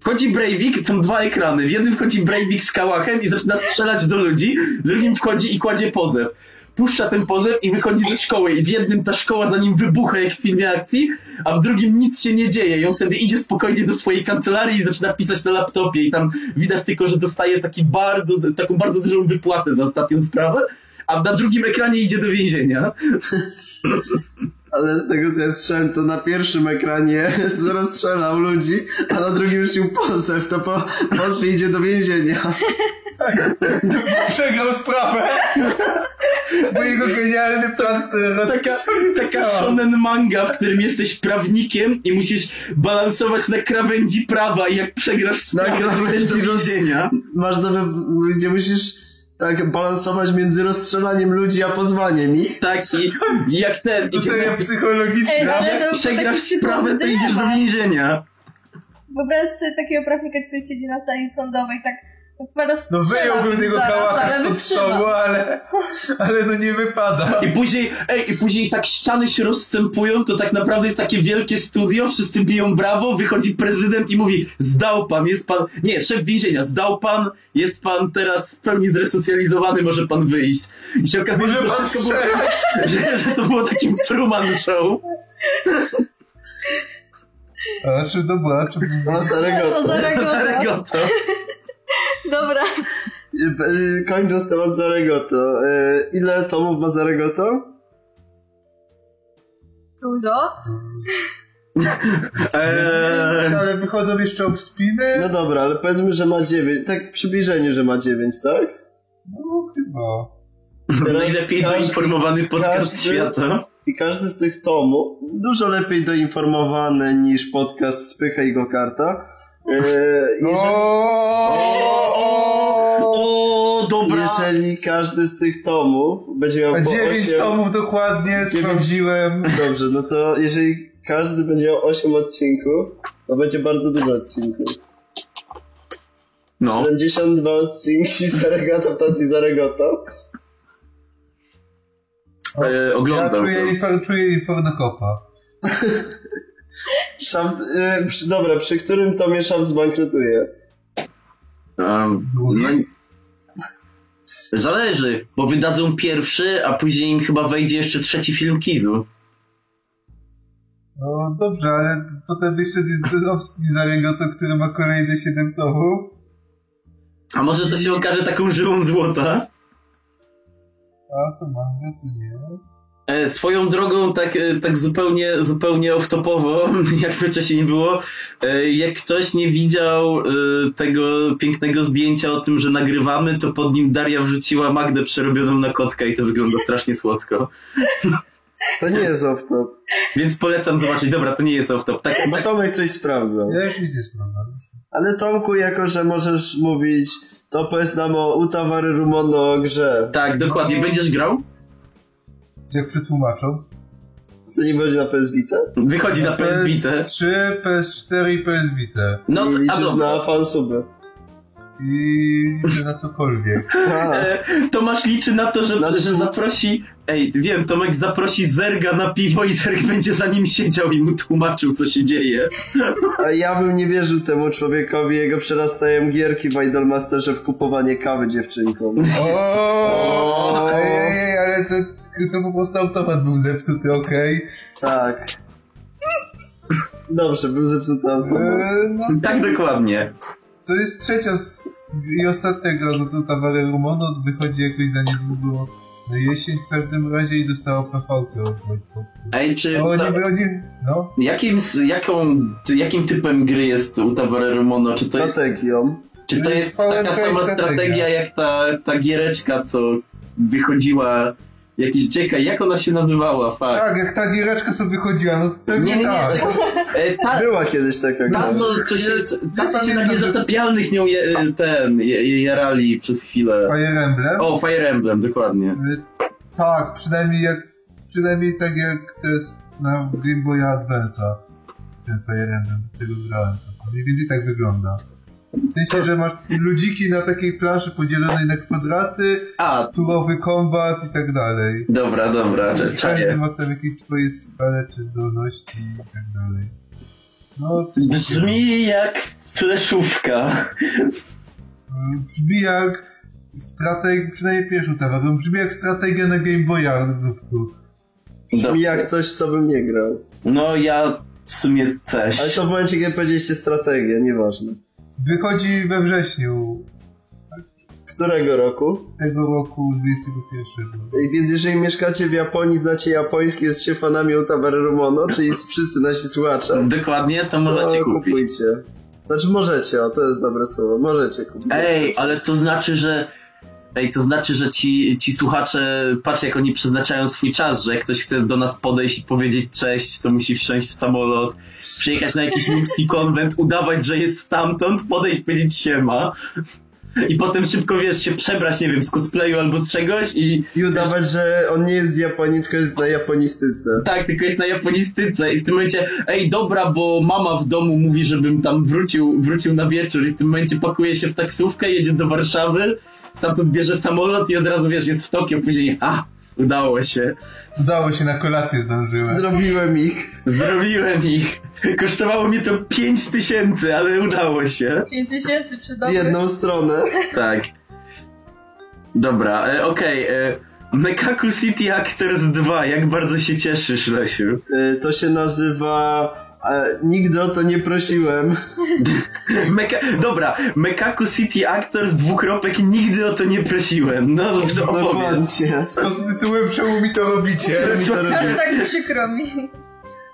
Wchodzi Breivik, są dwa ekrany. W jednym wchodzi Breivik z kałachem i zaczyna strzelać do ludzi, w drugim wchodzi i kładzie pozew. Puszcza ten pozew i wychodzi ze szkoły. I w jednym ta szkoła za nim wybucha jak w filmie akcji, a w drugim nic się nie dzieje. I on wtedy idzie spokojnie do swojej kancelarii i zaczyna pisać na laptopie. I tam widać tylko, że dostaje taki bardzo, taką bardzo dużą wypłatę za ostatnią sprawę, a na drugim ekranie idzie do więzienia. Ale z tego co ja słyszałem, to na pierwszym ekranie rozstrzelał ludzi, a na drugim rzucił pozew, to po pozwie idzie do więzienia. Przegrał sprawę. Bo jego genialny plan, Taka, taka shonen manga, w którym jesteś prawnikiem i musisz balansować na krawędzi prawa i jak przegrasz sprawę, to idziesz do krawędzi roz- więzienia. Masz nowe, gdzie musisz tak balansować między rozstrzelaniem ludzi a pozwaniem ich. Tak, i, i jak ten... To I seria jak, psychologiczna. Ej, ale to przegrasz sprawę, to idziesz do więzienia. Sobie takiego prawnika, który siedzi na sali sądowej, tak chyba No rozstrzela, wyjąłbym tego kałacha wytrzyma. stołu, ale, ale no nie wypada. I później, ej, i później tak ściany się rozstępują, to tak naprawdę jest takie wielkie studio, wszyscy biją brawo, wychodzi prezydent i mówi, zdał pan, jest pan, nie, szef więzienia, zdał pan, jest pan teraz w pełni zresocjalizowany, może pan wyjść. I się okazuje, że to pan wszystko było, że, że to było takim Truman Show. A czym to było? Czym... O, Saregoto. O, Zaregoto. Zaregoto. Dobra. Y, Kończąc temat Zaregoto. Y, Ile tomów ma Zaregoto? Dużo. Eee, Ale wychodzą jeszcze obspiny? No dobra, ale powiedzmy, że ma 9. Tak w przybliżeniu, że ma 9, tak? No chyba. najlepiej każdy- doinformowany podcast każdy- świata. I każdy z tych tomów, dużo lepiej doinformowany niż podcast Spycha i Gokarta, Eee, jeżeli, O, dobra. jeżeli każdy z tych tomów będzie miał po 9 osiem- tomów dokładnie, Dziewięć- sprawdziłem. Dobrze, no to jeżeli każdy będzie miał 8 odcinków, to będzie bardzo dużo odcinków. No. 72 odcinki Starego adaptacji Zaregota. E, Ja oglądam czuję, to. infer, czuję infernokopa. Szaft, y, przy, dobra, przy którym tomie Shaft zbankrutuje? Um, no, zależy, bo wydadzą pierwszy, a później im chyba wejdzie jeszcze trzeci film Kizu. No dobrze, ale potem jeszcze jest Offspring Zaregoto, który ma kolejne 7 tomów. A może to się okaże taką żyłą złota? A to manga to nie. E, swoją drogą, tak, e, tak zupełnie, zupełnie off-topowo, jakby wcześniej nie było, e, jak ktoś nie widział tego pięknego zdjęcia o tym, że nagrywamy, to pod nim Daria wrzuciła Magdę przerobioną na kotka i to wygląda strasznie słodko. To nie jest off-top. Więc polecam zobaczyć. Dobra, to nie jest off-top. Tak, Bo tak, Tomek coś sprawdzał. Ja już nic nie sprawdzam. Ale Tomku, jako że możesz mówić, to powiedz nam o Utawary Rumono grze. tak, dokładnie. Będziesz grał? Jak przetłumaczą. To nie będzie na PS Vita? Wychodzi na PS Vita. PS3, PS4 i PS Vita. No, I a liczysz dobra. na fansuby. I liczę na cokolwiek. A, E, Tomasz liczy na to, że, Na że zaprosi. Ej, wiem, Tomek zaprosi Zerga na piwo i Zerg będzie za nim siedział i mu tłumaczył, co się dzieje. a ja bym nie wierzył temu człowiekowi, jego przerastają gierki w Idolmasterze w kupowanie kawy dziewczynkom. O, ej, ale to, to po prostu automat był zepsuty, okej. Tak. Dobrze, był zepsuty automat. Eee, No, Tak dokładnie. to jest trzecia z, i ostatnia gra za tą Tawarę Rumono, wychodzi jakoś za niedługo na jesień w każdym razie i dostała PV od Wojtkowców. Ej, czy. O, ta, nie broni, no. jakim, jaką, jakim typem gry jest u Tabareru Mono? Czy to jest, Strategią. czy to To jest taka sama strategia. strategia jak ta, ta giereczka, co wychodziła. Jakiś, czekaj, jak ona się nazywała? Fuck. Tak, jak ta giereczka sobie chodziła, no pewnie Nie, nie, nie. tak. E, ta, Była kiedyś taka ta, co, co się, ta, co się na niezatapialnych nią je, ten, je, jarali przez chwilę. Fire Emblem? O, Fire Emblem, dokładnie. Y, Tak, przynajmniej jak przynajmniej tak jak to jest na Game Boy Advance'a ten Fire Emblem, tego grałem. Mniej więcej tak wygląda. W sensie, że masz ludziki na takiej planszy podzielonej na kwadraty, A, turowy kombat i tak dalej. dobra, dobra, cze- Każdy ma tam jakieś swoje spele czy zdolności i tak dalej. No, coś takiego. Brzmi jak fleszówka. Y, Brzmi jak strategia, przynajmniej pierwszą tawarą, brzmi jak strategia na Game Boya Zupku. Brzmi jak coś, co bym nie grał. No ja w sumie też. Ale to w momencie, kiedy powiedzieliście strategię, nieważne. Wychodzi we wrześniu Którego roku? tego roku 21. I Więc jeżeli mieszkacie w Japonii, znacie japoński, jesteście fanami Utawary Rumono, czyli wszyscy nasi słuchacze, Dokładnie, to możecie to kupić. kupujcie. Znaczy możecie, o to jest dobre słowo, możecie kupić. Ej, ale to znaczy, że. Ej, to znaczy, że ci, ci słuchacze, patrz jak oni przeznaczają swój czas, że jak ktoś chce do nas podejść i powiedzieć cześć, to musi wsiąść w samolot, przyjechać na jakiś ludzki konwent, udawać, że jest stamtąd, podejść, powiedzieć siema. I potem szybko, wiesz, się przebrać, nie wiem, z cosplayu albo z czegoś i I udawać, że on nie jest z Japonii, tylko jest na japonistyce. tak, tylko jest na japonistyce i w tym momencie, ej, dobra, bo mama w domu mówi, żebym tam wrócił, wrócił na wieczór i w tym momencie pakuje się w taksówkę, jedzie do Warszawy, stamtąd bierze samolot i od razu, wiesz, jest w Tokio, później, a, udało się, Udało się na kolację zdążyłem. Zrobiłem ich. zrobiłem ich, kosztowało mnie to 5 tysięcy, ale udało się, 5 tysięcy przy W dobrych. jedną stronę. tak. Dobra, e, okej, e, Mekaku City Actors 2, jak bardzo się cieszysz, Lesiu? Y, To się nazywa... Nigdy o to nie prosiłem. Meka Dobra, Mekaku City Actors dwukropek nigdy o to nie prosiłem. No dobrze, opowiedz. Pod tytułem czemu mi to robicie? Mi to robi- Aż tak przykro mi.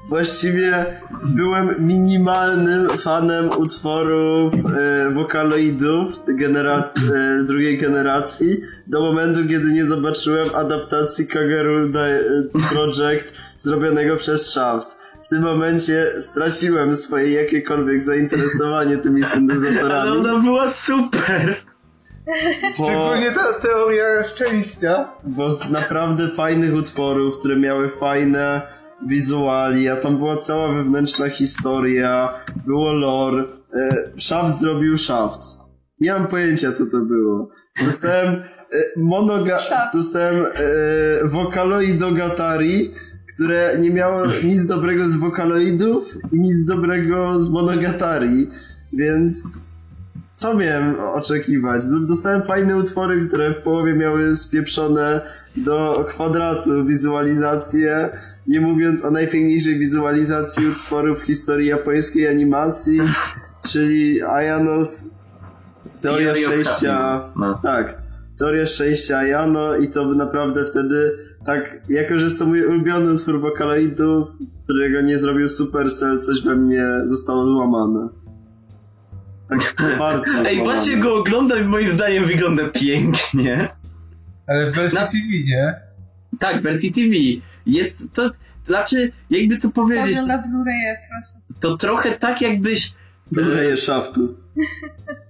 Właściwie byłem minimalnym fanem utworów e, wokaloidów genera- e, drugiej generacji do momentu, kiedy nie zobaczyłem adaptacji Kageru Di- Project zrobionego przez Shaft. W tym momencie straciłem swoje jakiekolwiek zainteresowanie tymi Ale syntezatorami. ona była super. Szczególnie ta teoria szczęścia. bo z naprawdę fajnych utworów, które miały fajne wizualia, tam była cała wewnętrzna historia, było lore, e, Shaft zrobił Shaft. Nie mam pojęcia co to było. Dostałem e, monoga... Dostałem e, Vocaloid do Gatari, które nie miało nic dobrego z Vocaloidów i nic dobrego z Monogatari, więc co miałem oczekiwać? No, Dostałem fajne utwory, które w połowie miały spieprzone do kwadratu wizualizacje, nie mówiąc o najpiękniejszej wizualizacji utworów w historii japońskiej animacji, czyli Ayanos Teoria Szczęścia. No. Tak, Teoria Szczęścia Ayano i to naprawdę wtedy tak, jako że jest to mój ulubiony utwór Vocaloidów, którego nie zrobił Supercell, coś we mnie zostało złamane. Tak bardzo Ej, złamane. właśnie go oglądam i moim zdaniem wygląda pięknie. Ale w wersji Na- TV, nie? Tak, w wersji TV. Jest to, znaczy, jakby to powiedzieć, proszę. to trochę tak jakbyś... Blu-raye szaftu.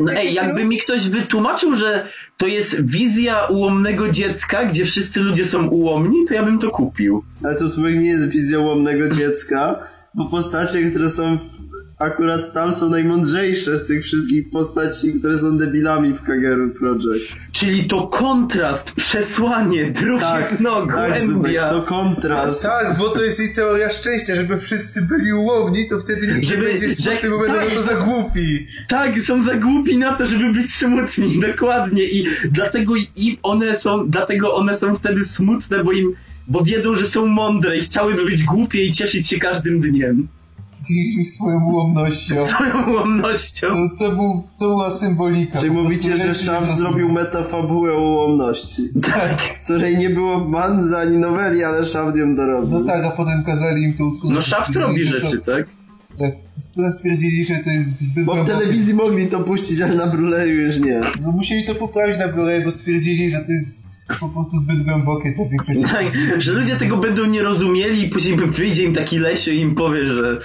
No ej, jakby mi ktoś wytłumaczył, że to jest wizja ułomnego dziecka, gdzie wszyscy ludzie są ułomni, to ja bym to kupił. Ale to sobie nie jest wizja łomnego dziecka, bo postacie, które są w- akurat tam są najmądrzejsze z tych wszystkich postaci, które są debilami w Kageru Project. Czyli to kontrast, przesłanie, drugie Tak, no, tak, głębia. to kontrast. Tak, bo to jest jej teoria szczęścia, żeby wszyscy byli ułomni, to wtedy nikt Żeby- nie będzie smutny, bo będą tak. to za głupi. Tak, są za głupi na to, żeby być smutni, dokładnie. I dlatego im one są, dlatego one są wtedy smutne, bo im, bo wiedzą, że są mądre i chciałyby być głupie i cieszyć się każdym dniem. Swoją ułomnością. Swoją ułomnością. To, to, był, to była symbolika. Czyli mówicie, że Shaft zrobił metafabułę o ułomności, Tak. której nie było w mandze ani noweli, ale Shaft ją dorobił. No tak, a potem kazali im to usunąć. No Shaft robi rzeczy, tak? Tak, stwierdzili, że to jest zbyt Bo w telewizji mogli to puścić, ale na Blu-rayu już nie. No musieli to poprawić na Blu-ray, bo stwierdzili, że to jest po prostu zbyt głębokie to większość. Tak, że ludzie tego będą nie rozumieli i później wyjdzie im taki lesio i im powie, że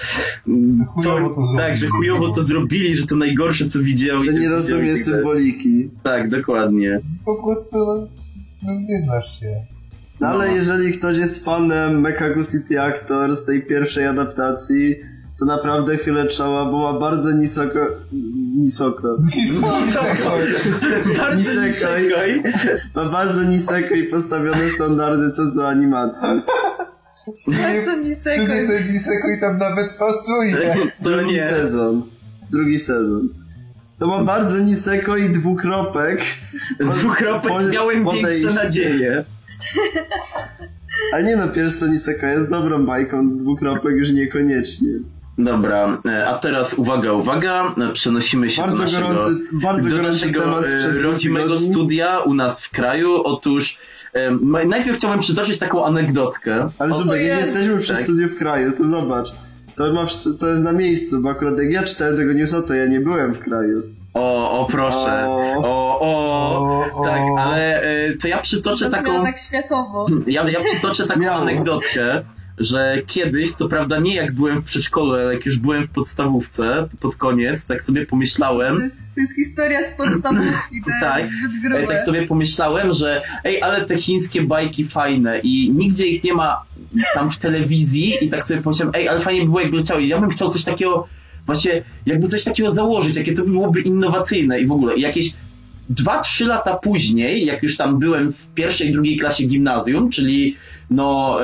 zrobili. tak, że chujowo to zrobili, że to najgorsze co widział. Że nie rozumie symboliki. Tak, dokładnie. Po prostu no, no, nie znasz się. No ale jeżeli ktoś jest fanem Mechago City Actor z tej pierwszej adaptacji, to naprawdę chylę czoła, bo ma bardzo nisoko... Nisoko. Bardzo Nisekaj. nisekaj. Ma bardzo niseko i postawione standardy co do animacji. W Bardzo w sumie nisekaj. ten Niseko i tam nawet pasuje. Drugi sezon. Drugi sezon. To ma bardzo niseko i dwukropek. Dwukropek Po- miałem podejście. większe nadzieje. Ale nie no, pierwsza niseko jest dobrą bajką, dwukropek już niekoniecznie. Dobra, e, a teraz uwaga, uwaga, e, przenosimy się Bardzo do naszego, gorący, bardzo do naszego temat e, rodzimego studia u nas w kraju. Otóż e, najpierw chciałbym przytoczyć taką anegdotkę. Ale zobacz, jak jest. jesteśmy przy Tak. studiu w kraju, to zobacz. To, ma, to jest na miejscu, bo akurat jak ja czytałem tego newsa, to ja nie byłem w kraju. O, o proszę. O. O, o, O, tak, ale e, to ja przytoczę To taką... tak światowo. Ja, ja przytoczę taką anegdotkę, że kiedyś, co prawda nie jak byłem w przedszkolu, ale jak już byłem w podstawówce, pod koniec, tak sobie pomyślałem, To jest historia z podstawówki, Tak. grube. tak sobie pomyślałem, że ej, ale te chińskie bajki fajne i nigdzie ich nie ma tam w telewizji i tak sobie pomyślałem, ej, ale fajnie by było jakby leciało. I Ja bym chciał coś takiego, właśnie jakby coś takiego założyć, jakie to byłoby innowacyjne i w ogóle. I jakieś 2-3 lata później, jak już tam byłem w pierwszej, drugiej klasie gimnazjum, czyli no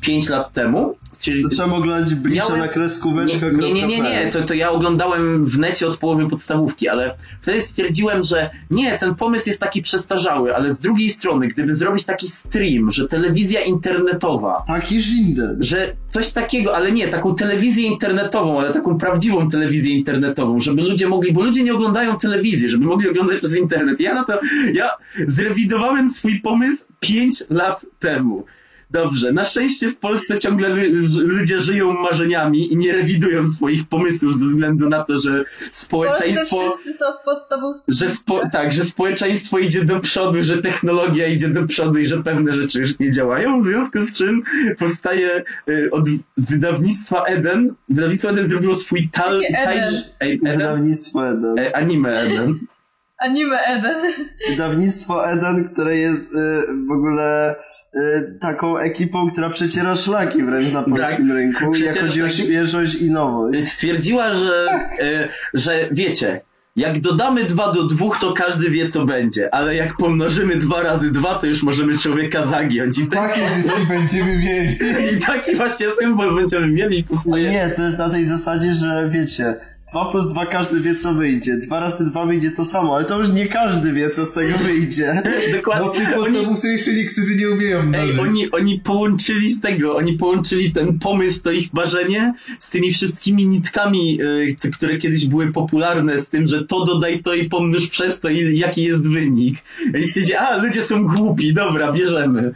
5 lat temu, stwierdzi- Zacząłem oglądać Blicza Miałem- na kreskóweczkę. nie, nie, nie, nie, to, to ja oglądałem w necie od połowy podstawówki, ale wtedy stwierdziłem, że nie, ten pomysł jest taki przestarzały, ale z drugiej strony, gdyby zrobić taki stream, że telewizja internetowa, Taki Shinden. że coś takiego, ale nie, taką telewizję internetową, ale taką prawdziwą telewizję internetową, żeby ludzie mogli, bo ludzie nie oglądają telewizji, żeby mogli oglądać przez internet. Ja na to, ja zrewidowałem swój pomysł 5 lat temu. Dobrze, na szczęście w Polsce ciągle lu- ludzie żyją marzeniami i nie rewidują swoich pomysłów ze względu na to, że społeczeństwo... wszyscy są w podstawówce. Że spo, tak, że społeczeństwo idzie do przodu, że technologia idzie do przodu i że pewne rzeczy już nie działają, w związku z czym powstaje y, od wydawnictwa Eden. Wydawnictwo Eden zrobiło swój tal, Eden? Ej, Eden? Wydawnictwo Eden. E, anime Eden. Anime Eden. Wydawnictwo Eden, które jest y, w ogóle taką ekipą, która przeciera szlaki wręcz na polskim rynku, jak chodzi o świeżość i nowość. Stwierdziła, że, e, że wiecie, jak dodamy 2 do 2, to każdy wie co będzie, ale jak pomnożymy 2 razy 2, to już możemy człowieka zagiąć. I, ten, Takie zyski będziemy mieli. I taki właśnie symbol będziemy mieli. powstaje- nie, to jest na tej zasadzie, że wiecie, 2 plus 2 każdy wie co wyjdzie, 2 razy 2 wyjdzie to samo, ale to już nie każdy wie co z tego wyjdzie. Dokładnie. No w tej Oni, podstawówce jeszcze niektórzy nie umieją Ej, oni, oni połączyli z tego, oni połączyli ten pomysł, to ich marzenie z tymi wszystkimi nitkami, y, co- które kiedyś były popularne, z tym, że to dodaj to i pomnóż przez to i jaki jest wynik. I stwierdzi, a ludzie są głupi, dobra, bierzemy.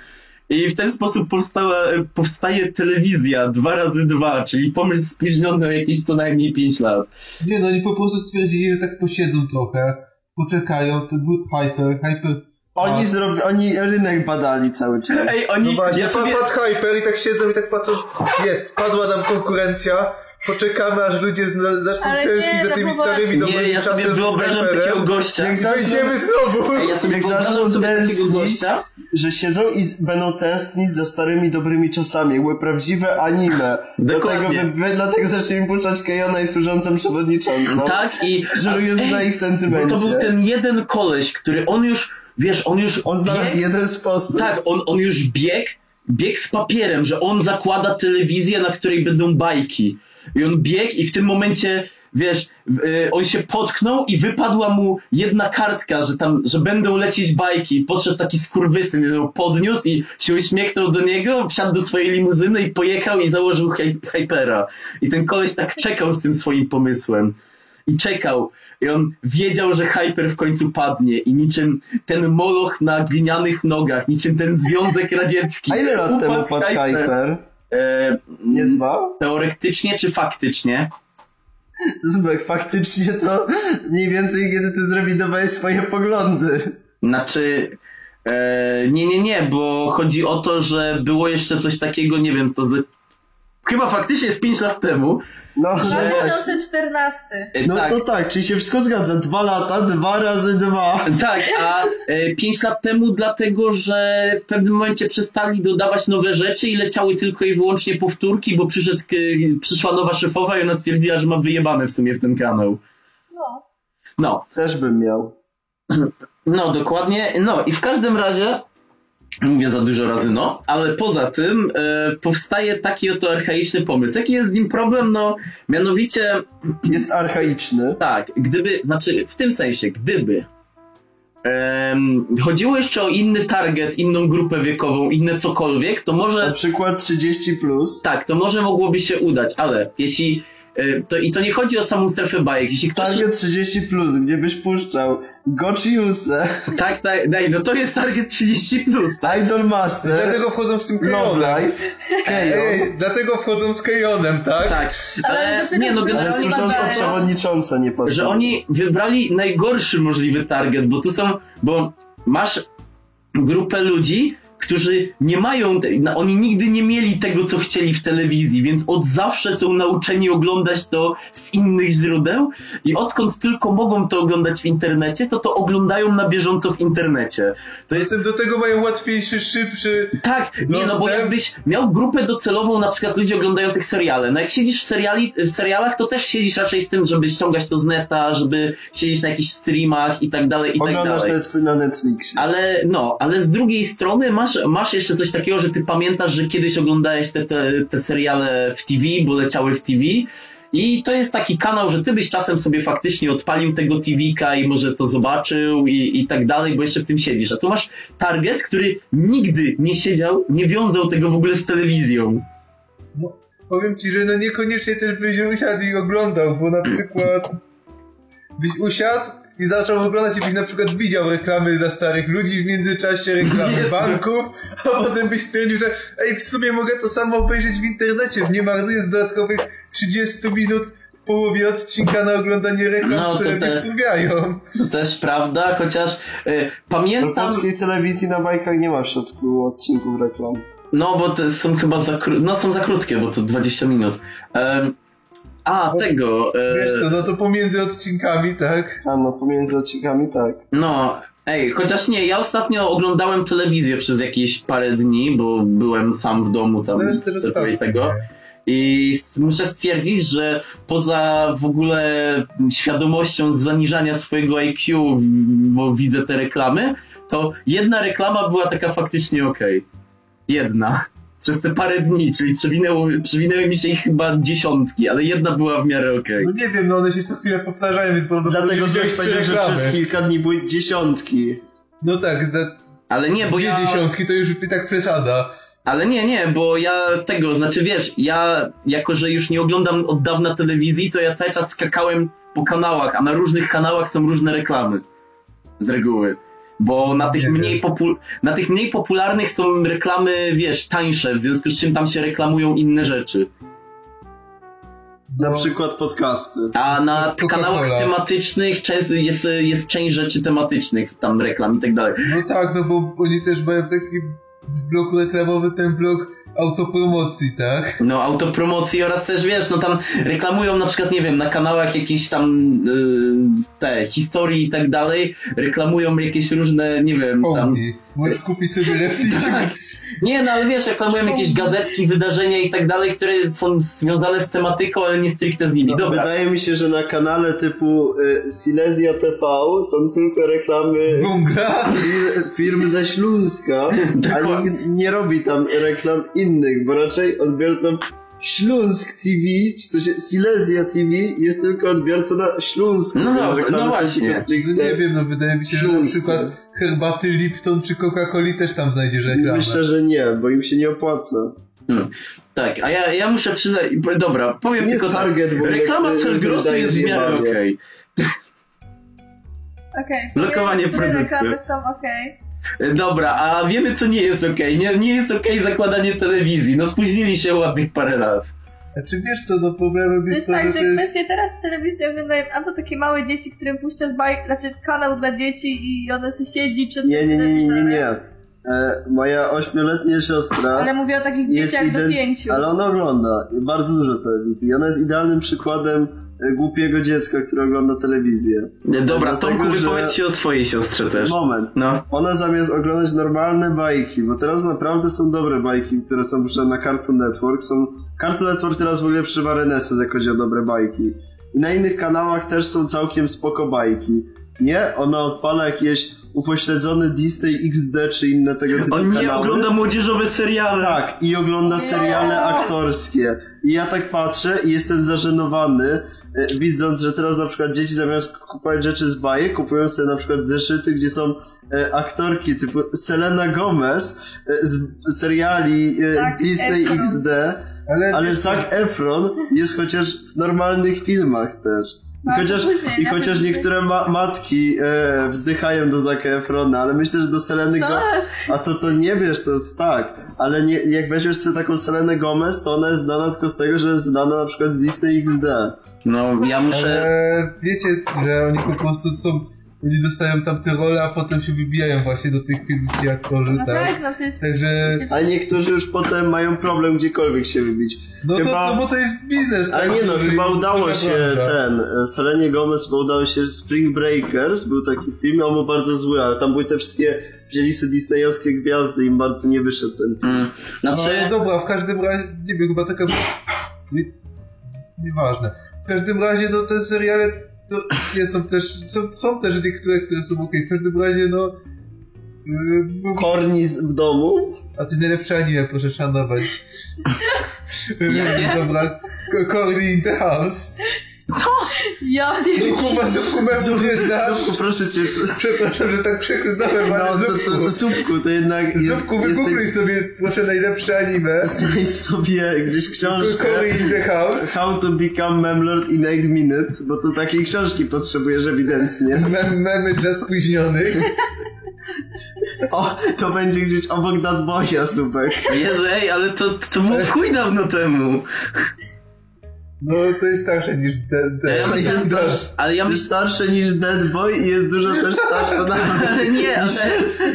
I w ten sposób powstała, powstaje telewizja 2 razy 2 czyli pomysł spóźniony o jakieś co najmniej 5 lat. Nie no, oni po prostu stwierdzili, że tak posiedzą trochę, poczekają, to był hyper, hyper... Oni, zrobi, oni rynek badali cały czas. Ej, oni, No ja sobie, patrz hyper i tak siedzą i tak patrzą, jest, padła nam konkurencja, poczekamy aż ludzie zna- zaczną Ale tęsknić za tymi starymi nie, dobrymi ja sobie wyobrażam takiego gościa. Jak I będziemy znowu! Ej, ja sobie Jak wyobrażam sobie takiego gościa, że siedzą i będą tęsknić za starymi, dobrymi czasami, jakby prawdziwe anime. Dokładnie. Dlatego, wy, dlatego zaczęli puszczać Kejona i służącą przewodniczącą. Tak, i Żerując Ej, na ich bo sentymencie. to był ten jeden koleś, który on już, wiesz, on już On znalazł jeden sposób. tak, on, on już biegł, biegł z papierem, że on zakłada telewizję, na której będą bajki. I on biegł i w tym momencie, wiesz, y, on się potknął i wypadła mu jedna kartka, że tam, że będą lecieć bajki. Podszedł taki skurwysyn, ją podniósł i się uśmiechnął do niego, wsiadł do swojej limuzyny i pojechał i założył Hypera. I ten koleś tak czekał z tym swoim pomysłem. I czekał. I on wiedział, że Hyper w końcu padnie. I niczym ten moloch na glinianych nogach, niczym ten Związek Radziecki. A ile lat temu padł Hyper? E, Nie dwa? Teoretycznie czy faktycznie? Zbyk, faktycznie to mniej więcej kiedy ty zrewidowałeś swoje poglądy. Znaczy, e, nie, nie, nie, bo chodzi o to, że było jeszcze coś takiego, nie wiem, to chyba faktycznie jest 5 lat temu. No, Że- 2014. E, no, tak, no tak, czyli się wszystko zgadza. Dwa lata, dwa razy dwa. tak, a e, 5 lat temu dlatego, że w pewnym momencie przestali dodawać nowe rzeczy i leciały tylko i wyłącznie powtórki, bo przyszedł, przyszła nowa szefowa i ona stwierdziła, że ma wyjebane w sumie w ten kanał. No. No, Też bym miał. No, dokładnie. No i w każdym razie, mówię za dużo razy no, ale poza tym e, powstaje taki oto archaiczny pomysł. Jaki jest z nim problem? No, mianowicie, Jest archaiczny. tak, gdyby, znaczy w tym sensie, gdyby em, chodziło jeszcze o inny target, inną grupę wiekową, inne cokolwiek, to Na może, przykład 30 plus. tak, to może mogłoby się udać, ale jeśli, e, to, i to nie chodzi o samą strefę bajek, jeśli ktoś... Target 30 plus, gdzie byś puszczał Gochiuse, Tak, tak, daj, no to jest target 30+, plus, tak? Idol Master, Dlatego wchodzą z tym Kejonem. Kejon, Ej, dlatego wchodzą z Kejonem, tak? Tak, Ale ale, nie no, ale generalnie Oni służąca przewodnicząca nie pasuje. że oni wybrali najgorszy możliwy target, bo to są, bo masz grupę ludzi, którzy nie mają, te, no, oni nigdy nie mieli tego, co chcieli w telewizji, więc od zawsze są nauczeni oglądać to z innych źródeł i odkąd tylko mogą to oglądać w internecie, to to oglądają na bieżąco w internecie. To jest Jestem do tego mają łatwiejszy, szybszy... tak, nie no bo Dostęp. jakbyś miał grupę docelową na przykład ludzi oglądających seriale, no jak siedzisz w, seriali, w serialach, to też siedzisz raczej z tym, żeby ściągać to z neta, żeby siedzieć na jakichś streamach i tak dalej, i tak Oglądasz dalej. Netflix na Netflixie. Ale no, ale z drugiej strony masz, masz jeszcze coś takiego, że ty pamiętasz, że kiedyś oglądałeś te, te, te seriale w TV, bo leciały w TV. I to jest taki kanał, że ty byś czasem sobie faktycznie odpalił tego TV-ka i może to zobaczył i, i tak dalej, bo jeszcze w tym siedzisz. A tu masz target, który nigdy nie siedział, nie wiązał tego w ogóle z telewizją. Powiem ci, że no niekoniecznie też byś usiadł i oglądał, bo na przykład byś usiadł i zaczął oglądać i byś na przykład widział reklamy dla starych ludzi, w międzyczasie reklamy Jezus. banków, a potem byś stwierdził, że ej, w sumie mogę to samo obejrzeć w internecie, nie marnując dodatkowych 30 minut w połowie odcinka na oglądanie reklam, No, które te- mnie wkurwiają. To też prawda, chociaż y, W pamiętam... polskiej telewizji na bajkach nie ma w środku odcinków reklam. No, bo te są chyba za, kró- no, są za krótkie, bo to 20 minut. Em, a, tego... e, Wiesz co, no to pomiędzy odcinkami, tak? A no, pomiędzy odcinkami tak. No, ej, chociaż nie, ja ostatnio oglądałem telewizję przez jakieś parę dni, bo byłem sam w domu tam tylko i tego. I muszę stwierdzić, że poza w ogóle świadomością zaniżania swojego IQ, bo widzę te reklamy, to jedna reklama była taka faktycznie okej. Jedna. Przez te parę dni, czyli przewinęło, przewinęły mi się ich chyba dziesiątki, ale jedna była w miarę okej. No nie wiem, no one się co chwilę powtarzają, więc Dlatego trzy powiedział, że reklamy. przez kilka dni były dziesiątki. No tak, da, Ale nie, bo dwie ja... dziesiątki to już i tak przesada. Ale nie, nie, bo ja tego, znaczy wiesz, ja jako, że już nie oglądam od dawna telewizji, to ja cały czas skakałem po kanałach, a na różnych kanałach są różne reklamy. Z reguły. Bo na tych, Nie mniej popu- na tych mniej popularnych są reklamy, wiesz, tańsze, w związku z czym tam się reklamują inne rzeczy. Na No. przykład podcasty. A na Coca-Cola. kanałach tematycznych często jest, jest część rzeczy tematycznych, tam reklam i tak dalej. No tak, no bo oni też mają taki blok reklamowy, ten blok autopromocji, tak? No, autopromocji oraz też wiesz, no tam reklamują na przykład, nie wiem, na kanałach jakieś tam y, te historii i tak dalej, reklamują jakieś różne, nie wiem, tam. Możesz kupić sobie repliczki. Tak. Nie, no ale wiesz, reklamują jakieś gazetki, wydarzenia i tak dalej, które są związane z tematyką, ale nie stricte z nimi. Dobra. Wydaje mi się, że na kanale typu y, Silesia TV są tylko reklamy fir- firm ze Śląska, a nikt nie robi tam reklam innych, bo raczej odbiorcą Śląsk TV, czy to się Silesia TV jest tylko odbiorca na Śląsku. No no właśnie. No stricte nie wiem, no wydaje mi się, że na przykład herbaty Lipton czy Coca-Coli też tam znajdziesz reklamę. Myślę, że nie, bo im się nie opłaca. Hmm. Tak, a ja, ja muszę przyznać, dobra, powiem Nie tylko tak. target w ogóle, Reklama wydaje jest w miarę okej. Okej. Blokowanie Niektóre produktu. reklamy są okej. Dobra, a wiemy co nie jest okej. Nie, nie jest okej zakładanie telewizji. No spóźnili się ładnych parę lat. Znaczy wiesz co, no problemem To jest jest to, tak, że jest... kwestie teraz telewizję oglądają albo takie małe dzieci, którym puszczasz baj... znaczy kanał dla dzieci i one się siedzi przed Nie, nie, nie, nie, nie, nie. E, moja ośmioletnia siostra... Ale mówię o takich dzieciach do pięciu. Ale ona ogląda bardzo dużo telewizji. Ona jest idealnym przykładem e, głupiego dziecka, które ogląda telewizję. Nie, Dobra, Dlatego, Tomku, że- wypowiedz się o swojej siostrze też. Moment. No. Ona zamiast oglądać normalne bajki, bo teraz naprawdę są dobre bajki, które są puszczane na Cartoon Network, są... Cartoon Network teraz w ogóle przeżywa renesans, jak chodzi o dobre bajki. I na innych kanałach też są całkiem spoko bajki. Nie, ona odpala jakieś upośledzony Disney XD czy inne tego typu On nie kanały. ogląda młodzieżowe seriale. Tak, i ogląda seriale aktorskie. I ja tak patrzę i jestem zażenowany, e, widząc, że teraz na przykład dzieci zamiast kupować rzeczy z bajek, kupują sobie na przykład zeszyty, gdzie są e, aktorki typu Selena Gomez e, z seriali e, Zac Disney Efron. XD, Ale, ale Zac Efron jest chociaż w normalnych filmach też. I No, chociaż, później, i chociaż niektóre ma matki e, wzdychają do Zaca Efrona, ale myślę, że do Seleny? Gomez... A to to nie wiesz, to jest tak. Ale nie, jak weźmiesz sobie taką Selenę Gomez, to ona jest znana tylko z tego, że jest znana na przykład z Disney XD. No, ja muszę... Ale wiecie, że oni po prostu są... Oni dostają tam te role, a potem się wybijają właśnie do tych filmów ci aktorzy, No tak? tak, no przecież... Także... A niektórzy już potem mają problem gdziekolwiek się wybić. No, Chyba- to, no bo to jest biznes, Ale tak? nie no, chyba udało się branża. ten, e, Selenie Gomez chyba udało się Spring Breakers, był taki film, on był bardzo zły, ale tam były te wszystkie, wzięli sobie disneyowskie gwiazdy i im bardzo nie wyszedł ten film. Mm. Znaczy... No dobra, w każdym razie, nie wiem, chyba taka... Nie, nieważne. W każdym razie, no te seriale to nie są też... Są, są też niektóre, które są okej. W każdym razie, no... Yy, bo- Kornis w domu? a to jest najlepsze anime, proszę szanować. Jakie? Dobra, Corny in the House. Co? Ja wiem. No Kuba, Zupku memu nie znasz. Zupku, proszę cię. Przepraszam, że tak przeklynałem, ale No, to, Zupku. to, to Zupku, to jednak jest, Zupku, wygoogluj sobie proszę najlepsze anime. Znajdź sobie gdzieś książkę in the house. How to become memlord in 8 minutes, bo to takiej książki potrzebujesz ewidentnie. Mem, memy dla spóźnionych. O, to będzie gdzieś obok Dadboya, Subek. Jezu, ej, ale to, to było w chuj dawno temu. No, to jest starsze niż ten. ten. Ja jest, ale ja jest myślałem, starsze niż Dead Boy i jest dużo też starsze ale nie,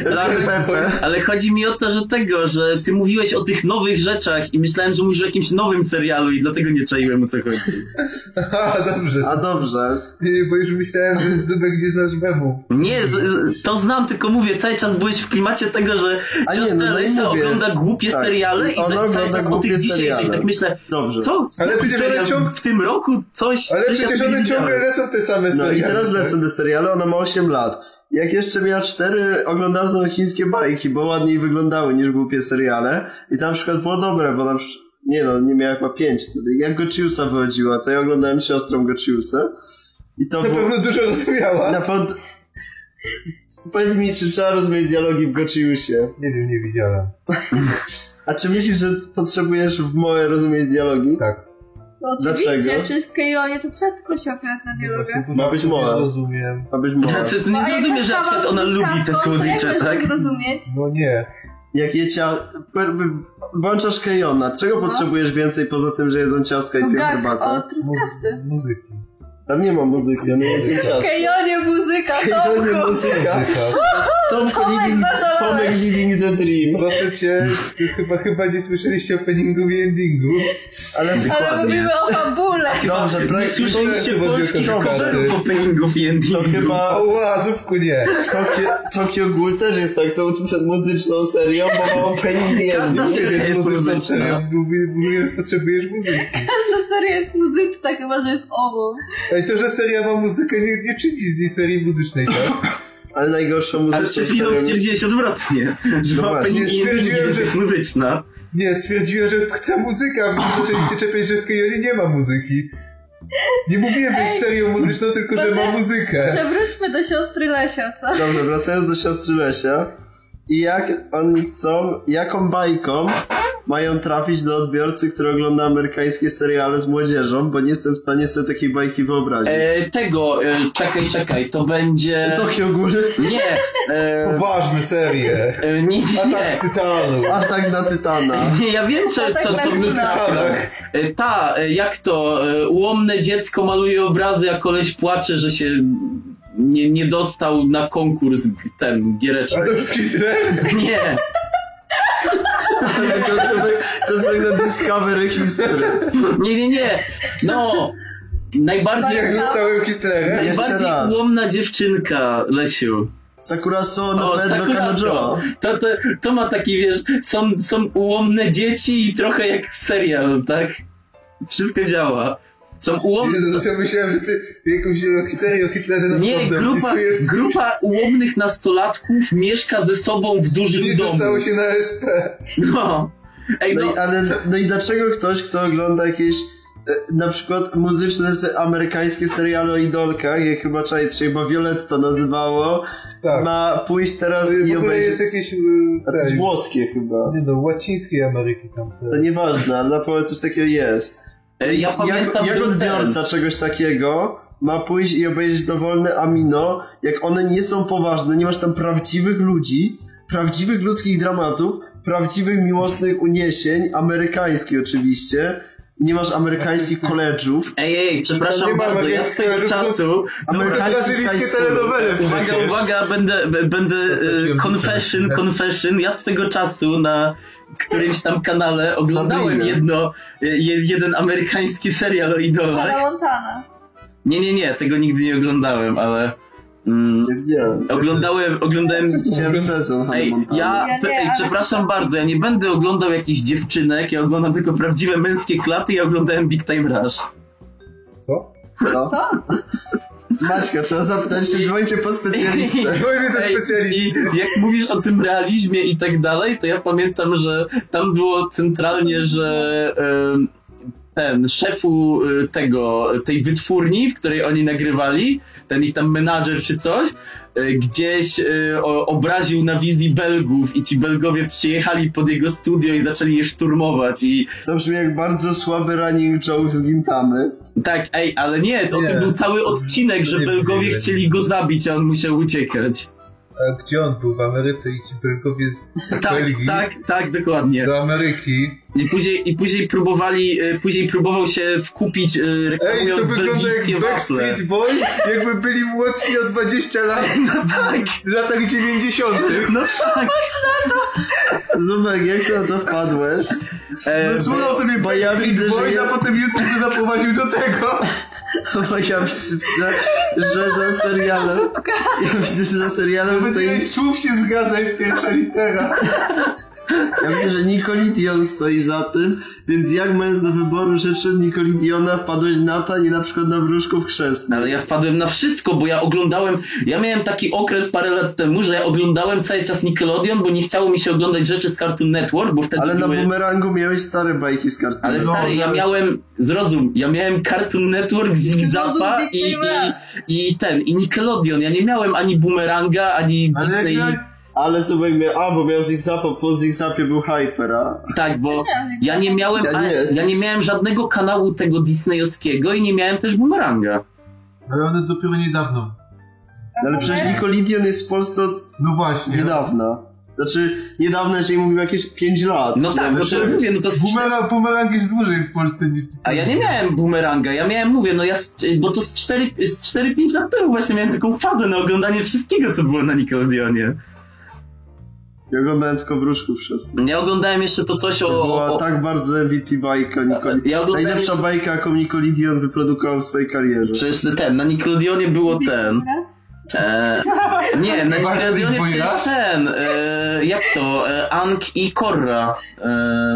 ale, ale, chodzi mi o to, że tego, że ty mówiłeś o tych nowych rzeczach i myślałem, że mówisz o jakimś nowym serialu i dlatego nie czaiłem o co chodzi. A, dobrze. A dobrze. Nie, bo już myślałem, że Zubek nie znasz memu. Nie, z, to znam, tylko mówię, cały czas byłeś w klimacie tego, że A nie, siostra no, no i Lesia mówię. ogląda głupie Tak. seriale i cały czas o tych dzisiejszych, tak myślę, Dobrze. co? Ale przecież w tym roku coś... Ale coś przecież one ciągle lecą te same No seriale. i teraz lecą te seriale, ona ma 8 lat. Jak jeszcze miała 4, oglądała chińskie bajki, bo ładniej wyglądały niż głupie seriale. I tam na przykład było dobre, bo na przykład, nie no, nie miała chyba 5 wtedy. Jak Gochiusa wychodziła, to ja oglądałem siostrą Gochiusę. I to Na było... pewno dużo rozumiała. Na pewno... Powiedz mi, czy trzeba rozumieć dialogi w Gochiusie? Nie wiem, nie widziałem. A czy myślisz, że potrzebujesz w moje rozumieć dialogi? Tak. No oczywiście, Dlaczego? przecież w Kejonie to tylko się opierać na dialogach. Ma być mowa. Nie zrozumiem. Ma być mowa. Znaczy, ty nie No, zrozumiesz, że przykład ona lubi te słodycze, tak? możesz zrozumieć? No nie. Jak je cia... Włączasz Kejona. Czego potrzebujesz więcej poza tym, że jedzą ciastka i No piją gag herbatę? o truskawce. Muzyki. Tam nie ma muzyki, one jedzą W ciastka. Kejonie muzyka, Kejonie Tomku! muzyka. Muzyka. Tomku living, zaszalałeś. Tomek living the dream. Proszę cię, chyba, chyba nie słyszeliście openingu i endingu. Ale Ale mówimy o fabule! Dobrze, Nie projekt słyszeliście to- to- polskich to- to- coverów openingów i To endingów. chyba Oła, zupku nie. Tokio, Tokyo Ghoul też jest tak tą muzyczną serią, bo ma opening i Każda ending. seria Jest jest muzyczna. potrzebujesz muzyki. Każda seria jest muzyczna, chyba że jest ową. Ej, to, że seria ma muzykę, nie, nie czyni z niej serii muzycznej, tak? Ale najgorszą Ale muzyczną przed chwilą stwierdziłeś odwrotnie, że No ma właśnie, opening i stwierdziłem, że- jest muzyczna. Nie, stwierdziłem, że chcę muzykę, a wy zaczęliście czepiać, że w Kejonie nie ma muzyki. Nie mówiłem, że jest serią muzyczną, tylko że ma muzykę. Przewróćmy do siostry Lesia, co? Dobrze, wracając do siostry Lesia. I jak oni chcą, jaką bajką mają trafić do odbiorcy, który ogląda amerykańskie seriale z młodzieżą, bo nie jestem w stanie sobie takiej bajki wyobrazić. E, tego, e, czekaj, czekaj, to będzie... Tokio Ghoul, Nie, e, Poważne serie. e, nie, nie, Atak nie. Tytanów. atak na Tytana. Nie, ja wiem, co, Atak co, na co Tytana. trafia. E, Ta, e, jak to, e, ułomne dziecko maluje obrazy, a koleś płacze, że się nie, nie dostał na konkurs ten, giereczek. Nie, to jest sobie- to jest jak na Discovery History. nie, nie, nie. No, najbardziej, Jak zostałem Hitlerem? Najbardziej ułomna dziewczynka, Lesiu. Sakura So no O, Sakura to, to, to ma taki, wiesz, są, są ułomne dzieci i trochę jak serial, tak? Wszystko działa. Są ułomne... Jezu, ja myślałem, że ty jakąś serię o Hitlerze Nie, naprawdę grupa, grupa ułomnych nastolatków mieszka ze sobą w dużym Nie domu. dostało się na SP. No. Ej, No no, i, ale, no i dlaczego ktoś, kto ogląda jakieś e, na przykład muzyczne se- amerykańskie seriale o idolkach, jak chyba czaj, się chyba Violetta nazywało, Tak. ma pójść teraz To i obejrzeć... jest jakieś... A to jest włoskie chyba. nie no, łacińskiej Ameryki tam. To nieważne, ale na pewno coś takiego jest. Ja pamiętam, jak, jak odbiorca czegoś takiego ma pójść i obejrzeć dowolne amino, jak one nie są poważne, nie masz tam prawdziwych ludzi, prawdziwych ludzkich dramatów, prawdziwych miłosnych uniesień, amerykańskich oczywiście, nie masz amerykańskich koledżów, ten. Ej, ej, przepraszam nie bardzo, ja swego koleżów, czasu... school. telenowele Uwaga, uwaga, będę, będę e, confession, confession. Ja swego czasu na którymś tam kanale oglądałem jedno, je, jeden amerykański serial o idolach. Hannah Montana. Nie, nie, nie, tego nigdy nie oglądałem, ale... Mm, Nie widziałem. oglądałem, oglądałem... Widziałem sezon Ej, ja, Ja nie, ej, ale- przepraszam bardzo, ja nie będę oglądał jakichś dziewczynek, ja oglądam tylko prawdziwe męskie klaty, ja oglądałem Big Time Rush. Co? Co? Maćka, trzeba zapytać się, dzwońcie po specjalistę. Dzwońmy do specjalisty. Jak mówisz o tym realizmie i tak dalej, to ja pamiętam, że tam było centralnie, że ten, szefu y, tego, tej wytwórni, w której oni nagrywali, ten ich tam menadżer czy coś, gdzieś y, o, obraził na wizji Belgów i ci Belgowie przyjechali pod jego studio i zaczęli je szturmować i To brzmi jak bardzo słaby running joke z Gintamy. tak, ej, ale nie, to Nie. tym był cały odcinek, że Belgowie chcieli go zabić, a on musiał uciekać. A gdzie on był? W Ameryce i ci Belgowie z Tak, tak, tak, dokładnie. do Ameryki. I później, i później próbowali, y, później próbował się wkupić y, Ej, to reklamując wygląda jak. Backstreet Boys, jakby byli młodsi o 20 lat No tak, w latach 90. no tak. Zubek, jak na to wpadłeś? E, Słuchał sobie bo ja widzę, że Boys, ja- a potem YouTube zaprowadził do tego. Bo ja widzę, że za serialem... Ja widzę, że za serialem stoi... słów się zgadza jak pierwsza litera. Ja widzę, że Nicolidion stoi za tym, więc jak mając do wyboru rzeczy od Nicolidiona wpadłeś na to, a nie na przykład na wróżków chrzestnych. Ale ja wpadłem na wszystko, bo ja oglądałem, ja miałem taki okres parę lat temu, że ja oglądałem cały czas Nickelodeon, bo nie chciało mi się oglądać rzeczy z Cartoon Network, bo wtedy Ale na były... bumerangu miałeś stare bajki z kartonu. Ale stary, ja miałem, zrozum, ja miałem Cartoon Network, Zigzapa i, i, i ten, i Nickelodeon. Ja nie miałem ani Boomeranga, ani Ale jak Disney. miałeś- Ale Zubek miał... A, bo miał Zigzapa, po Zigzapie był Hyper, a... Tak, bo ja nie miałem, Ja nie. ja nie miałem żadnego kanału tego disneyowskiego i nie miałem też Boomeranga. Ale one dopiero niedawno. Ale przecież Nickelodeon jest w Polsce od No właśnie. niedawna. Znaczy, niedawno, jeżeli mówimy jakieś 5 lat. No tak, no to sześć. mówię, no to z Bumerang, bumerang jest dłużej w Polsce niż... A ja nie miałem boomeranga, ja miałem, mówię, no ja, bo to z 4 z 4-5 lat temu właśnie miałem taką fazę na oglądanie wszystkiego, co było na Nickelodeonie. Ja oglądałem tylko wróżków chrzestnych. Ja oglądałem jeszcze to coś To o... była o, tak bardzo MVP bajka ja Najlepsza jeszcze, bajka, jaką Nickelodeon wyprodukował w swojej karierze. przecież ten, na Nickelodeonie było ten... E, nie, na Nickelodeonie przecież ten, e, jak to, e, Ang i Korra e,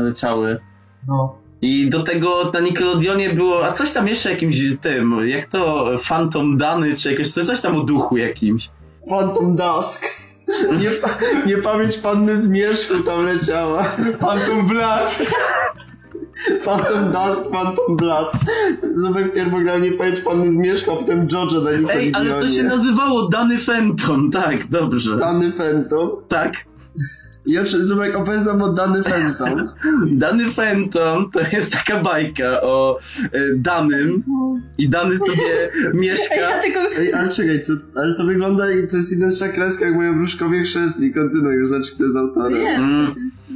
leciały. No. I do tego na Nickelodeonie było, a coś tam jeszcze jakimś tym, jak to, Phantom Dany, czy jakieś, coś tam o duchu jakimś. Phantom Dusk. Nie, nie pamięć panny z Mieszku tam leciała. Phantom Blood. Phantom Dusk, Phantom Blood. Zubek pierwo grał nie pamięć panny z Mieszku, a potem Jojo na Nickelodeonie. Ej, ale to się nazywało Dany Fenton, tak, dobrze. Dany Phantom. Tak. Ja czy Zubek opowiedz nam o Dany Phantom. Dany Fenton to jest taka bajka o e, Danym i Dany sobie mieszka. Ja tylko Ej, ale czekaj, to, ale to wygląda i to jest identyczna kreska jak moje wróżkowie chrzestni. Kontynuuj, już zacznę z autorem. jest. Mm.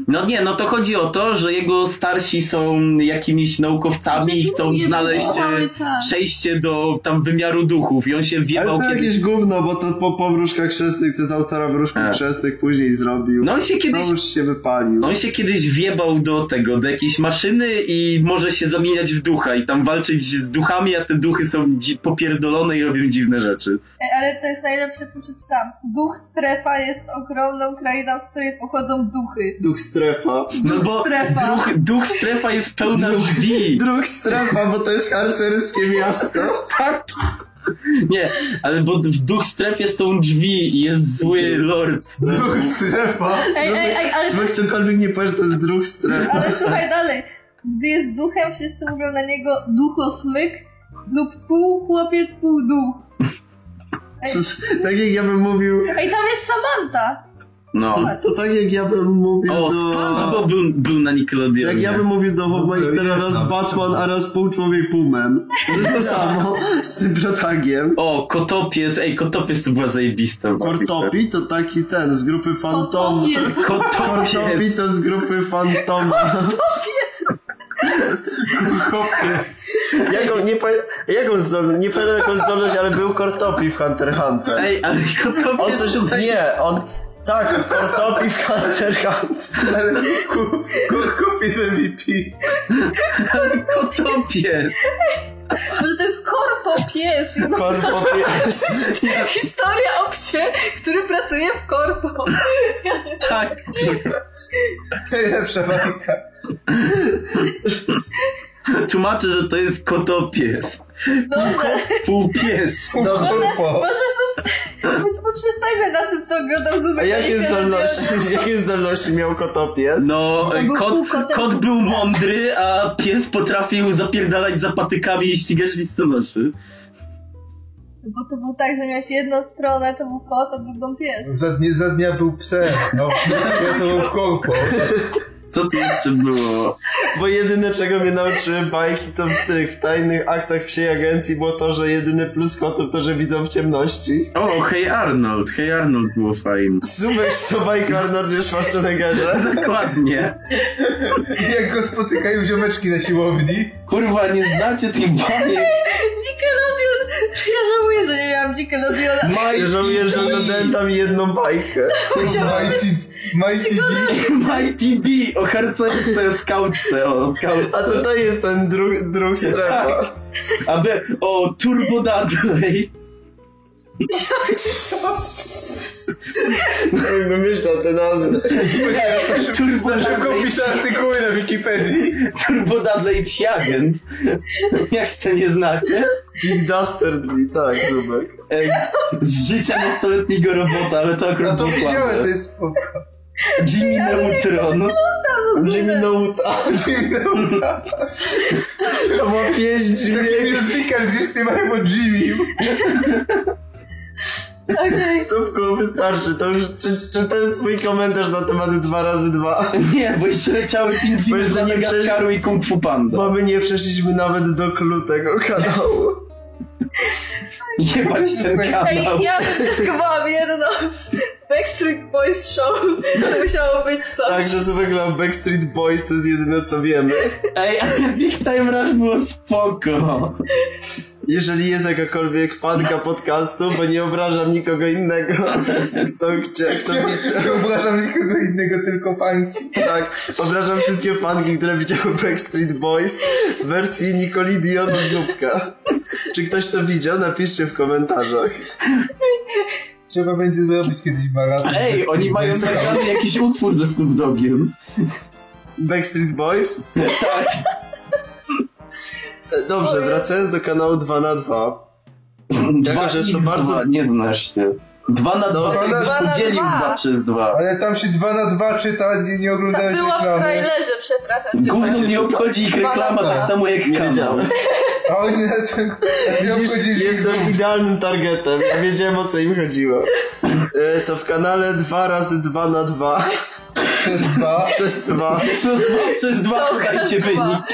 No nie, no to chodzi o to, że jego starsi są jakimiś naukowcami i chcą znaleźć przejście do tam wymiaru duchów i on się Ale wjebał to kiedyś... jakieś gówno, bo to po, po wróżkach chrzestnych, to z autora wróżków A. chrzestnych później zrobił. No on się kiedyś No już się wypalił. On się kiedyś wjebał do tego, do jakiejś maszyny i może się zamieniać w ducha i tam walczyć z duchami, a te duchy są dzi- popierdolone i robią dziwne rzeczy. Ej, Ale to jest najlepsze, co przeczytałam. Duch Strefa jest ogromną krainą, z której pochodzą duchy. Duch strefa. No bo strefa. duch, duch strefa jest pełna drzwi. Duch strefa, bo to jest harcerskie miasto. Tak. Nie, ale bo w duch strefie są drzwi i jest zły lord. Duch strefa. Ej, ej, ej, ale, cokolwiek nie powiesz, to jest duch strefa. ale słuchaj dalej. Gdy jest duchem, wszyscy mówią na niego duchosmyk lub pół chłopiec, pół duch. Tak jak ja bym mówił... Ej, tam jest Samantha! No. To tak jak ja bym mówił O, do... SpongeBob był, był na Nickelodeonie. Jak ja bym mówił do Hofmeistera jest raz tam, Batman, a raz pół człowiek pół mem. To jest to samo z tym protagiem. O, Kotopies, ej, Kotopies to była zajebista. Kortopi to taki ten, z grupy Fantom. Kotopies. Kortopi Kotopies. to z grupy Fantoma. Kopiec. Jaką, nie, pa- jaką zdolność, nie pamiętam jaką zdolność, ale był Kortopi w Hunter x Hunter. Ej, ale On Kotopies coś, nie, on, tak, Kortopi w Hunter x Hunter. Ale ku- ku- kopiec MVP. Kotopies. Może to jest korpo pies. Kortopi Historia o psie, który pracuje w korpo. Tak. Najlepsza bajka. Tłumaczę, że to jest kotopies. Dobrze. Pół pies. No, korpo. Może Poprzestajmy na tym, co oglądał Zubek. A jakie zdolności, jakie zdolności miał kotopies? No, był kot, kot był mądry, a pies potrafił zapierdalać za patykami i ścigać listonoszy. Bo to było tak, że miałeś jedną stronę, to był kot, a drugą pies. Za, dnie, za dnia był psem, no, ja to był korpo. Co tu jeszcze było? Bo jedyne czego mnie nauczyły bajki to w tych tajnych aktach psiej agencji było to, że jedyny plus kotów to, że widzą w ciemności. O, hej Arnold, hej Arnold było fajne. Zubek co bajka Arnoldzie Schwarzeneggerze. Dokładnie. Jak go spotykają ziomeczki na siłowni. Kurwa, nie znacie tych bajek. Nickelodeon! Ja żałuję, że nie miałam Nickelodeona. Ja żałuję, że dodałem tam jedną bajkę. Mighty, Mighty D. Mighty B o harcerce, o skautce, o skautce. A to to jest ten dru, drug strefa. Tak. Aby, o Turbo Dudley. Wymyślał te nazwy. Turbo szybko Dudley, pisze artykuły na Wikipedii. Turbo Dudley Psi Agent. Jak to nie znacie? Big Dastardly, tak, Zubek. Ej, z życia nastoletniego robota, ale to No akurat to było widziałem, to jest spoko. Jimmy Neutron. Jimmy Nouta. Jimmy Neuta. To ma pieśń Taki dźwięk. musical, gdzie śpiewają o Jimmy. Okej. Słówku, wystarczy. To już, czy, czy to jest twój komentarz na temat 2 razy 2 Nie, bo jeszcze leciały jeszcze z nie Madagaskaru i Kung Fu Panda. Bo my nie przeszliśmy nawet do klu tego kanału. Jebać ten Ej, kanał. ja wypiskowałam jedno. Backstreet Boys Show. To musiało być coś. Także Zubek grał Backstreet Boys, to jest jedyne co wiemy. Ej, ale Big Time Rush było spoko. Jeżeli jest jakakolwiek fanka podcastu, bo nie obrażam nikogo innego, kto chce, kto Nie, nie obrażam nikogo innego, tylko fanki. Tak, obrażam wszystkie fanki, które widziały Backstreet Boys w wersji Nickelodeon od Zubka. Czy ktoś to widział? Napiszcie w komentarzach. Trzeba będzie zrobić kiedyś maraton. Ej, oni mają nagrany jakiś utwór ze Snoop Dogiem. Backstreet Boys? Tak. E, Dobrze, wracając do kanału 2 na 2 Dwa że jest to bardzo- dwa, nie znasz się. Dwa na dwa, Dwa na dwa podzielił dwa. dwa przez dwa. Ale tam się 2 na 2 czyta, nie, nie oglądałeś była w reklamy. trailerze, przepraszam. Gówno bardzo. nie obchodzi ich reklama Dwa tak dwa. samo jak Nie kanał. wiedziałem. A oni na to nie Widzisz, jestem idealnym targetem. Ja wiedziałem o co im chodziło. E, To w kanale 2 razy 2 na 2 przez dwa. przez 2 Plus dwa przez dwa, podajcie dwa? wynik.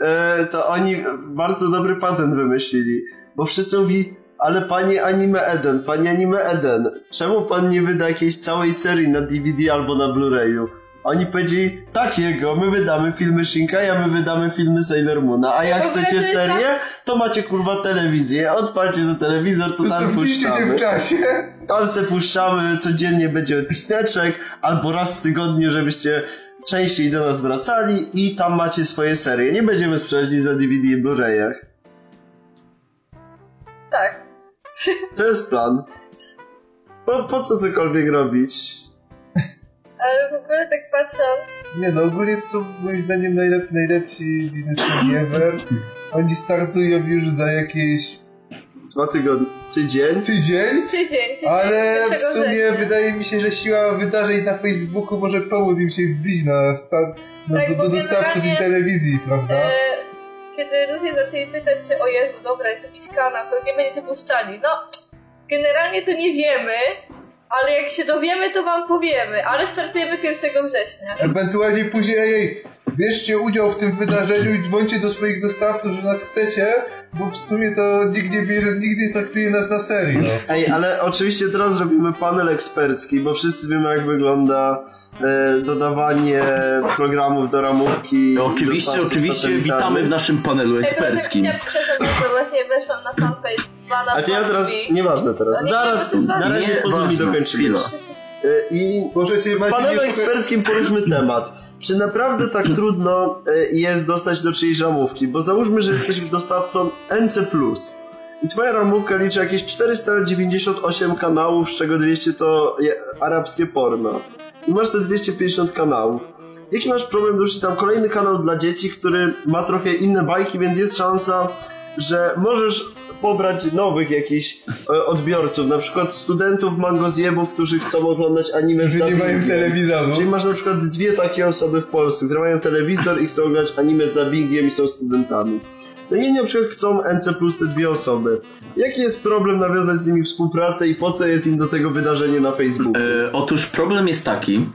e, to oni bardzo dobry patent wymyślili. Bo wszyscy mówi, ale panie anime Eden, panie anime Eden, czemu pan nie wyda jakiejś całej serii na DVD albo na Blu-rayu? Oni powiedzieli, takiego, my wydamy filmy Shinkai, a my wydamy filmy Sailor Moona, a jak chcecie jest serię, to macie kurwa telewizję, odpalcie za telewizor, to tam puszczamy. w czasie. Tam se puszczamy, codziennie będzie odcineczek, albo raz w tygodniu, żebyście częściej do nas wracali i tam macie swoje serie. Nie będziemy sprzedać za DVD i Blu-rayach. Tak. To jest plan. Po, po co cokolwiek robić? Ale w ogóle tak patrząc, Nie no, ogólnie to są moim zdaniem najlep, najlepsi biznesmeni ever. Oni startują już za jakieś Dwa tygodnie. Tydzień? tydzień, tydzień, tydzień ale w 1 sumie września. wydaje mi się, że siła wydarzeń na Facebooku może pomóc im się zbliżyć na sta- no, Tak, do, do dostawców i telewizji, prawda? E, kiedy ludzie zaczęli pytać się, o Jezu, dobra, jest jakiś kanał, to gdzie będziecie puszczali? No, generalnie to nie wiemy, ale jak się dowiemy, to wam powiemy, ale startujemy 1 września. Ewentualnie później, ej, ej, bierzcie udział w tym wydarzeniu i dzwońcie do swoich dostawców, że nas chcecie, bo w sumie to nikt nie bierze, nikt nie traktuje nas na serio. Ej, ale oczywiście teraz zrobimy panel ekspercki, bo wszyscy wiemy jak wygląda dodawanie programów do ramówki. Oczywiście, dostawców oczywiście satelitarnych. witamy w naszym panelu eksperckim. Tak, chciałam to właśnie weszłam na fanpage 2 na A to ja teraz, nieważne teraz, No zaraz, na razie pozwól mi dokończyć. chwila. E, I Możecie w panelu eksperckim poruszmy temat. Czy naprawdę tak trudno e, jest dostać do czyjejś ramówki? Bo załóżmy, że jesteś dostawcą NC+. I twoja ramówka liczy jakieś 498 kanałów, z czego 200 to arabskie porno. I masz te 250 kanałów. Jaki masz problem dorzucić tam kolejny kanał dla dzieci, który ma trochę inne bajki, więc jest szansa, że możesz pobrać nowych jakichś e, odbiorców, na przykład studentów mangozjebów, którzy chcą oglądać anime Którzy nie mają dubbingiem. telewizoru. Czyli masz na przykład dwie takie osoby w Polsce, które mają telewizor i chcą oglądać anime z dubbingiem i są studentami. No i na przykład chcą NC plus te dwie osoby. Jaki jest problem nawiązać z nimi współpracę i po co jest im do tego wydarzenie na Facebooku? E, otóż problem jest taki,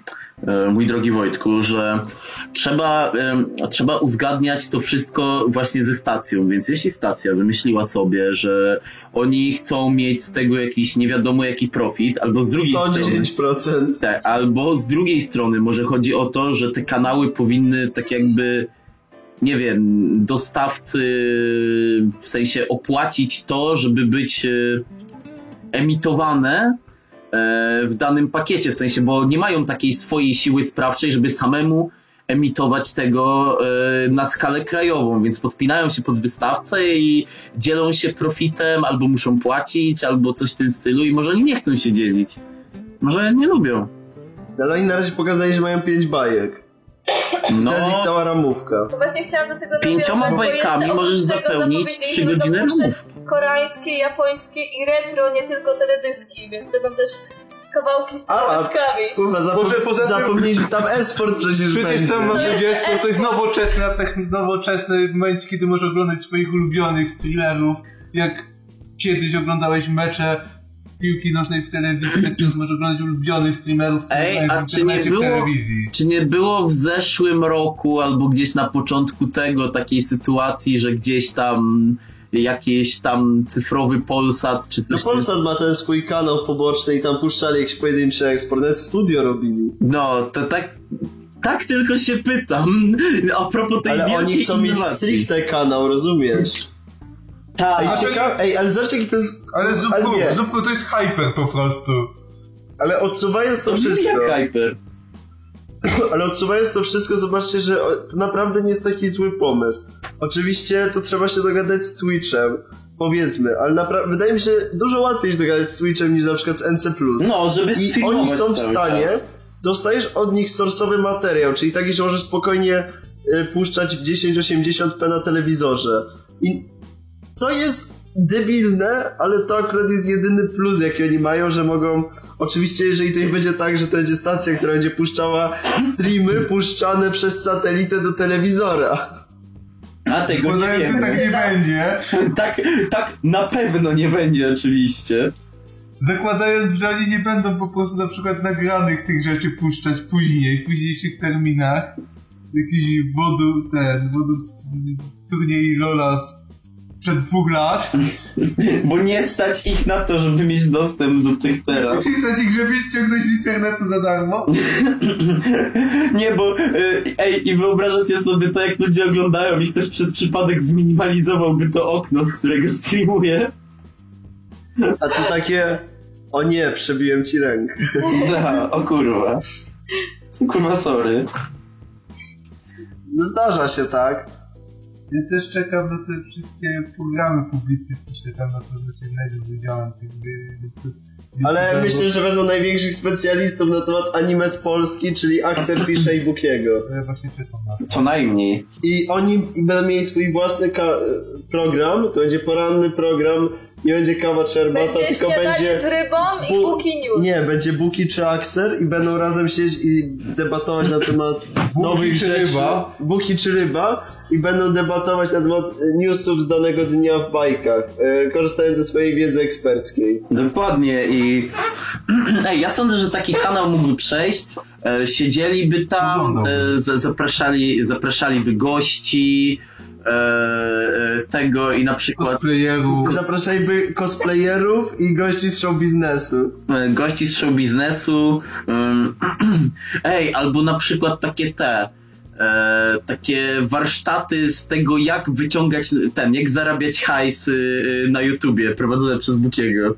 e, mój drogi Wojtku, że trzeba, em, trzeba uzgadniać to wszystko właśnie ze stacją, więc jeśli stacja wymyśliła sobie, że oni chcą mieć z tego jakiś nie wiadomo jaki profit, albo z drugiej strony... 110%. Tak, albo z drugiej strony może chodzi o to, że te kanały powinny tak jakby nie wiem, dostawcy w sensie opłacić to, żeby być e, emitowane e, w danym pakiecie, w sensie, bo nie mają takiej swojej siły sprawczej, żeby samemu emitować tego e, na skalę krajową, więc podpinają się pod wystawcę i dzielą się profitem, albo muszą płacić, albo coś w tym stylu i może oni nie chcą się dzielić. Może nie lubią. Ale oni na razie pokazali, że mają pięć bajek. No. To jest ich cała ramówka. To właśnie chciałam do tego Pięcioma bajkami możesz tego zapełnić zapowiedzieli, trzy że będą godziny puszczać ramówki. Koreańskie, japońskie i retro, nie tylko teledyski, więc będą też kawałki z teledyskami. Kurwa, zapo- Może poza tym- zapomnieli, tam esport przecież Przecież będzie. tam To mamy jest dziecko, to jest nowoczesne, techn- nowoczesne momencie, kiedy możesz oglądać swoich ulubionych streamerów, jak kiedyś oglądałeś mecze piłki nożnej w telewizji, tak teraz możesz oglądać ulubionych streamerów Ej, w a czy nie internecie, w było, telewizji. czy nie było w zeszłym roku albo gdzieś na początku tego takiej sytuacji, że gdzieś tam jakiś tam cyfrowy Polsat czy No coś Polsat ma ten swój kanał poboczny i tam puszczali jakiś pojedynczy eksport, studio robili. No, to tak tak tylko się pytam a propos tej Ale oni chcą mieć stricte kanał, rozumiesz? Tak. Ej, A to- ciekawe, ej, ale zobacz jaki to jest... Ale ale Zupku, nie. Zupku to jest hyper po prostu. Ale odsuwając to To wszystko... jak Hyper. Ale odsuwając to wszystko, zobaczcie, że to naprawdę nie jest taki zły pomysł. Oczywiście to trzeba się dogadać z Twitchem, powiedzmy, ale napra- wydaje mi się dużo łatwiej się dogadać z Twitchem niż na przykład z NC+. No, żeby I oni są w stanie, czas. dostajesz od nich sorsowy materiał, czyli taki, że możesz spokojnie y, puszczać w 1080p na telewizorze. I to jest debilne, ale to akurat jest jedyny plus, jaki oni mają, że mogą... Oczywiście, jeżeli to nie będzie tak, że to będzie stacja, która będzie puszczała streamy puszczane przez satelitę do telewizora. A tego nie Podający wiem. tak nie będzie. tak, tak na pewno nie będzie oczywiście. Zakładając, że oni nie będą po prostu na przykład nagranych tych rzeczy puszczać później, w późniejszych terminach. Jakiś wodu, ten, wodu z turniej Lola sprzed dwóch lat. Bo nie stać ich na to, żeby mieć dostęp do tych teraz. Nie stać ich, żeby ściągnąć z internetu za darmo. Nie, bo y, ej, i wyobrażacie sobie to, jak ludzie oglądają i ktoś przez przypadek zminimalizowałby to okno, z którego streamuje. A to takie... O nie, przebiłem ci rękę. Da, o kurwa. Kurwa, sorry. Zdarza się, tak? Ja też czekam na te wszystkie programy publicystyczne, tam na pewno się znajdą z udziałem tych... Ale myślę, że wezmą największych specjalistów na temat anime z Polski, czyli Axel Fisza i Bukiego. Ja właśnie czekam na to. Co najmniej. I oni będą mieli swój własny program, to będzie poranny program, nie będzie kawa czy herbata, Będzie tylko będzie... z rybą i Bu- Buki News. Nie, będzie Buki czy Axel i będą razem siedzieć i debatować na temat nowych czy rzeczy. ryba? Buki czy ryba i będą debatować na temat newsów z danego dnia w bajkach, e, korzystając ze swojej wiedzy eksperckiej. Dokładnie i ej, ja sądzę, że taki kanał mógłby przejść. E, siedzieliby tam, e, za- zapraszali, zapraszaliby gości tego i na przykład Cosplayerów. Zapraszajmy cosplayerów i gości z show biznesu. e, gości z show biznesu. Ej, albo na przykład takie te. E, takie warsztaty z tego, jak wyciągać ten, jak zarabiać hajs y, na YouTubie, prowadzone przez Bukiego.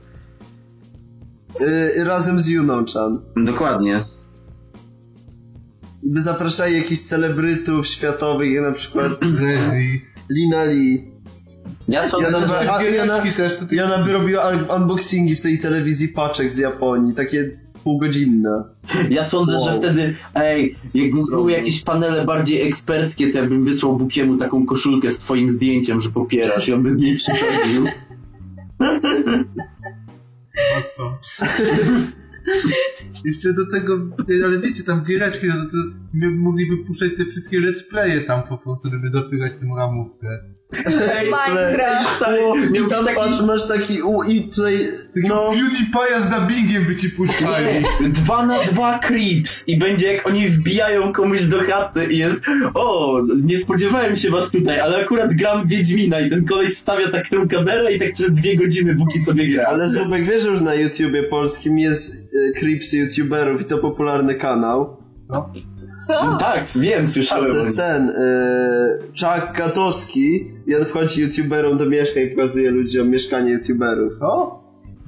Y, razem z Juną-chan. Dokładnie. I by zapraszali jakichś celebrytów światowych, jak na przykład. Lina Lee. Ja sądzę, Jana, że... a, Jana, też, by robiła un- unboxingi w tej telewizji paczek z Japonii, takie półgodzinne. Ja sądzę, Wow. że wtedy, ej, jak były jakieś panele bardziej eksperckie, to ja bym wysłał Bukiemu taką koszulkę z twoim zdjęciem, że popierasz i on by z niej przychodził. No co? Jeszcze do tego, ale wiecie, tam giereczki, no to, to mogliby puszczać te wszystkie let's playe tam po prostu, żeby zapychać tą ramówkę. Minecraft. I tam patrz, masz taki u i tutaj, no... PewDiePie'a z dubbingiem by ci puszczali. Dwa na dwa creeps i będzie jak oni wbijają komuś do chaty i jest o, nie spodziewałem się was tutaj, ale akurat gram w Wiedźmina i ten koleś stawia tak tą kamerę i tak przez dwie godziny póki sobie gra. Ale Zubek, wiesz, że już na YouTubie polskim jest e, Creeps YouTuberów i to popularny kanał. Co? Co? Tak, wiem, słyszałem. To o jest ten, e, Chuck Katowski i on wchodzi YouTuberom do mieszkań i pokazuje ludziom mieszkanie YouTuberów. Co?